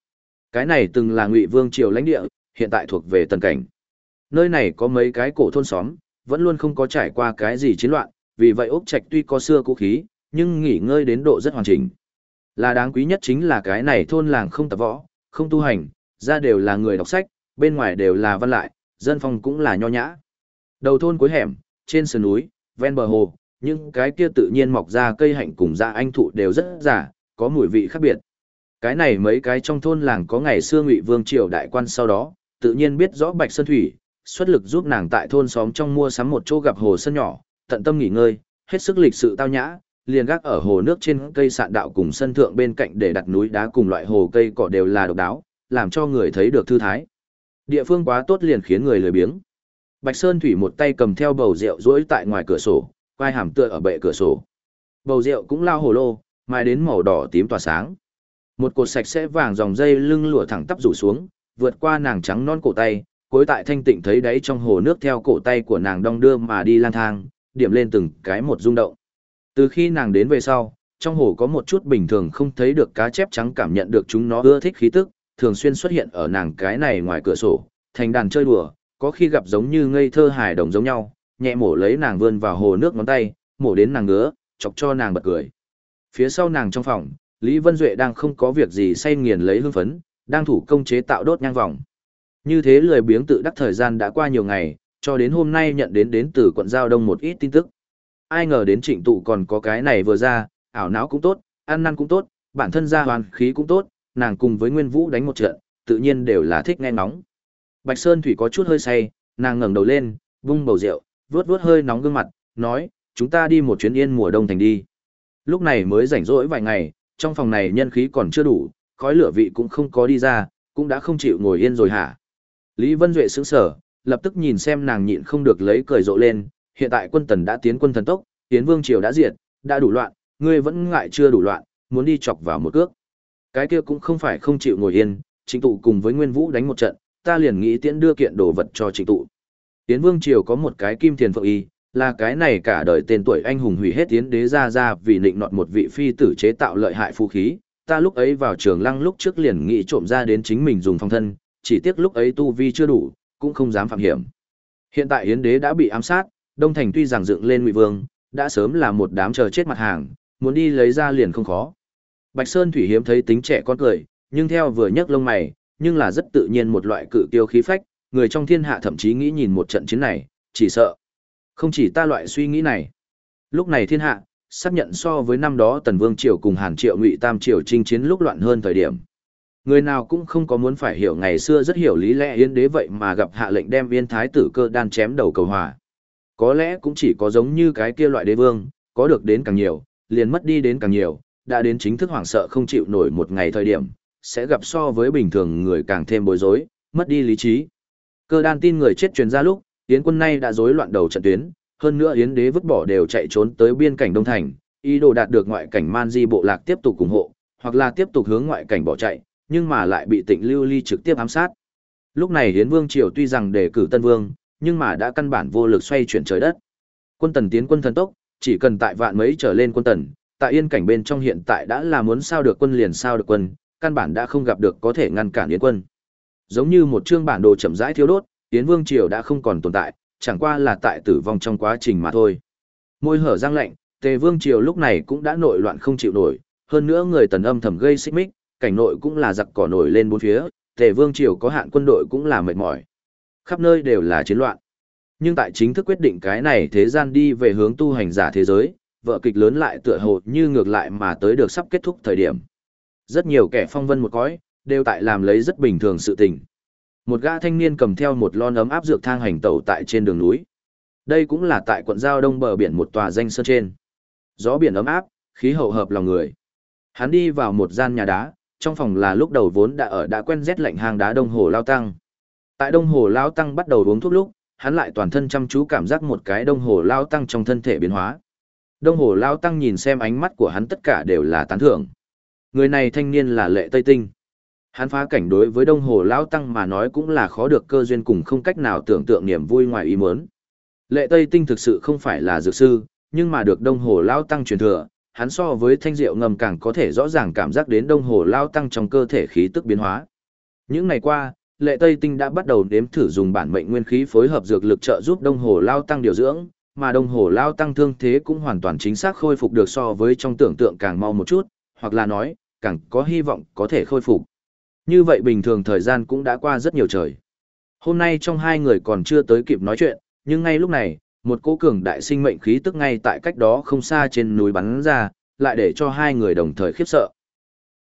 Cái này từng là Ngụy Vương triều lãnh địa, hiện tại thuộc về Tần cảnh. Nơi này có mấy cái cổ thôn xóm, vẫn luôn không có trải qua cái gì chiến loạn, vì vậy ốc trạch tuy có xưa cũ khí, nhưng nghỉ ngơi đến độ rất hoàn chỉnh. Là đáng quý nhất chính là cái này thôn làng không tập võ, không tu hành, ra đều là người đọc sách, bên ngoài đều là văn lại, dân phong cũng là nho nhã. Đầu thôn cuối hẻm, trên sườn núi, ven bờ hồ, những cái kia tự nhiên mọc ra cây hạnh cùng da anh thụ đều rất giả, có mùi vị khác biệt. Cái này mấy cái trong thôn làng có ngày xưa Ngụy Vương triều đại quan sau đó, tự nhiên biết rõ Bạch Sơn Thủy, xuất lực giúp nàng tại thôn xóm trong mua sắm một chỗ gặp hồ sân nhỏ, tận tâm nghỉ ngơi, hết sức lịch sự tao nhã, liền gác ở hồ nước trên cây sạn đạo cùng sân thượng bên cạnh để đặt núi đá cùng loại hồ cây cỏ đều là độc đáo, làm cho người thấy được thư thái. Địa phương quá tốt liền khiến người lười biếng. Bạch Sơn Thủy một tay cầm theo bầu rượu rỗi tại ngoài cửa sổ, quai hàm tựa ở bệ cửa sổ. Bầu rượu cũng lao hồ lô, mai đến màu đỏ tím tỏa sáng. Một cột sạch sẽ vàng dòng dây lưng lụa thẳng tắp rủ xuống, vượt qua nàng trắng non cổ tay, cuối tại thanh tịnh thấy đáy trong hồ nước theo cổ tay của nàng đong đưa mà đi lang thang, điểm lên từng cái một rung động. Từ khi nàng đến về sau, trong hồ có một chút bình thường không thấy được cá chép trắng cảm nhận được chúng nó ưa thích khí tức, thường xuyên xuất hiện ở nàng cái này ngoài cửa sổ, thành đàn chơi đùa, có khi gặp giống như ngây thơ hài đồng giống nhau, nhẹ mổ lấy nàng vươn vào hồ nước ngón tay, mổ đến nàng ngứa, chọc cho nàng bật cười. Phía sau nàng trong phòng, Lý Vân Duệ đang không có việc gì say nghiền lấy hương phấn, đang thủ công chế tạo đốt nhang vòng. Như thế lười biếng tự đắc thời gian đã qua nhiều ngày, cho đến hôm nay nhận đến đến từ quận Giao Đông một ít tin tức. Ai ngờ đến trịnh tụ còn có cái này vừa ra, ảo não cũng tốt, ăn năn cũng tốt, bản thân ra hoàn khí cũng tốt, nàng cùng với Nguyên Vũ đánh một trận, tự nhiên đều là thích nghe nóng. Bạch Sơn Thủy có chút hơi say, nàng ngẩng đầu lên, vung bầu rượu, vuốt vuốt hơi nóng gương mặt, nói, chúng ta đi một chuyến yên mùa đông thành đi. Lúc này mới rảnh rỗi vài ngày, trong phòng này nhân khí còn chưa đủ, khói lửa vị cũng không có đi ra, cũng đã không chịu ngồi yên rồi hả? Lý Vân Duệ sững sờ, lập tức nhìn xem nàng nhịn không được lấy cười rộ lên, hiện tại quân tần đã tiến quân thần tốc, tiến vương triều đã diệt, đã đủ loạn, ngươi vẫn ngại chưa đủ loạn, muốn đi chọc vào một cước. Cái kia cũng không phải không chịu ngồi yên, Trịnh tụ cùng với Nguyên Vũ đánh một trận, ta liền nghĩ tiễn đưa kiện đồ vật cho Trịnh tụ. Tiến vương triều có một cái kim tiền phượng y, là cái này cả đời tên tuổi anh hùng hủy hết tiến đế ra ra vì định nọt một vị phi tử chế tạo lợi hại phú khí. Ta lúc ấy vào trường lăng lúc trước liền nghĩ trộm ra đến chính mình dùng phong thân, chỉ tiếc lúc ấy tu vi chưa đủ, cũng không dám phạm hiểm. Hiện tại Yến đế đã bị ám sát, Đông Thành tuy rằng dựng lên Ngụy Vương, đã sớm là một đám chờ chết mặt hàng, muốn đi lấy ra liền không khó. Bạch Sơn Thủy hiếm thấy tính trẻ con cười, nhưng theo vừa nhấc lông mày, nhưng là rất tự nhiên một loại cự tiêu khí phách, người trong thiên hạ thậm chí nghĩ nhìn một trận chiến này, chỉ sợ. Không chỉ ta loại suy nghĩ này. Lúc này thiên hạ, xác nhận so với năm đó Tần Vương Triều cùng Hàn Triệu Ngụy Tam Triều chinh chiến lúc loạn hơn thời điểm. Người nào cũng không có muốn phải hiểu ngày xưa rất hiểu lý lẽ yên đế vậy mà gặp hạ lệnh đem yên thái tử cơ đan chém đầu cầu hòa. Có lẽ cũng chỉ có giống như cái kia loại đế vương, có được đến càng nhiều, liền mất đi đến càng nhiều, đã đến chính thức hoảng sợ không chịu nổi một ngày thời điểm, sẽ gặp so với bình thường người càng thêm bối rối, mất đi lý trí. Cơ đan tin người chết truyền ra lúc, Yến quân nay đã rối loạn đầu trận tuyến, hơn nữa Yến đế vứt bỏ đều chạy trốn tới biên cảnh Đông Thành, ý đồ đạt được ngoại cảnh Man Di bộ lạc tiếp tục ủng hộ, hoặc là tiếp tục hướng ngoại cảnh bỏ chạy, nhưng mà lại bị Tịnh Lưu Ly trực tiếp ám sát. Lúc này Yến Vương triều tuy rằng đề cử Tân Vương, nhưng mà đã căn bản vô lực xoay chuyển trời đất. Quân tần tiến quân thần tốc, chỉ cần tại vạn mấy trở lên quân tần, tại yên cảnh bên trong hiện tại đã là muốn sao được quân liền sao được quân, căn bản đã không gặp được có thể ngăn cản yến quân. Giống như một chương bản đồ chậm rãi thiếu đốt, Yến Vương triều đã không còn tồn tại, chẳng qua là tại tử vong trong quá trình mà thôi. Môi hở răng lạnh, Tề Vương triều lúc này cũng đã nội loạn không chịu nổi, hơn nữa người tần âm thầm gây xích mích, cảnh nội cũng là giặc cỏ nổi lên bốn phía, Tề Vương triều có hạn quân đội cũng là mệt mỏi. Khắp nơi đều là chiến loạn. Nhưng tại chính thức quyết định cái này thế gian đi về hướng tu hành giả thế giới, vợ kịch lớn lại tựa hồ như ngược lại mà tới được sắp kết thúc thời điểm. Rất nhiều kẻ phong vân một cõi, đều tại làm lấy rất bình thường sự tình. Một gã thanh niên cầm theo một lon ấm áp dược thang hành tẩu tại trên đường núi. Đây cũng là tại quận giao đông bờ biển một tòa danh sơn trên. Gió biển ấm áp, khí hậu hợp lòng người. Hắn đi vào một gian nhà đá, trong phòng là lúc đầu vốn đã ở đã quen rét lạnh hang đá đông hồ lao tăng. Tại đông hồ lao tăng bắt đầu uống thuốc lúc, hắn lại toàn thân chăm chú cảm giác một cái đông hồ lao tăng trong thân thể biến hóa. Đông hồ lao tăng nhìn xem ánh mắt của hắn tất cả đều là tán thưởng. Người này thanh niên là lệ Tây Tinh. Hắn phá cảnh đối với đông hồ Lão tăng mà nói cũng là khó được cơ duyên cùng không cách nào tưởng tượng niềm vui ngoài ý muốn. Lệ Tây Tinh thực sự không phải là dược sư, nhưng mà được đông hồ Lão tăng truyền thừa, hắn so với thanh diệu ngầm càng có thể rõ ràng cảm giác đến đông hồ Lão tăng trong cơ thể khí tức biến hóa. Những ngày qua, lệ Tây Tinh đã bắt đầu đếm thử dùng bản mệnh nguyên khí phối hợp dược lực trợ giúp đông hồ Lão tăng điều dưỡng, mà đông hồ Lão tăng thương thế cũng hoàn toàn chính xác khôi phục được so với trong tưởng tượng càng mau một chút, hoặc là nói, càng có hy vọng có thể khôi phục. Như vậy bình thường thời gian cũng đã qua rất nhiều trời. Hôm nay trong hai người còn chưa tới kịp nói chuyện, nhưng ngay lúc này, một cỗ cường đại sinh mệnh khí tức ngay tại cách đó không xa trên núi bắn ra, lại để cho hai người đồng thời khiếp sợ.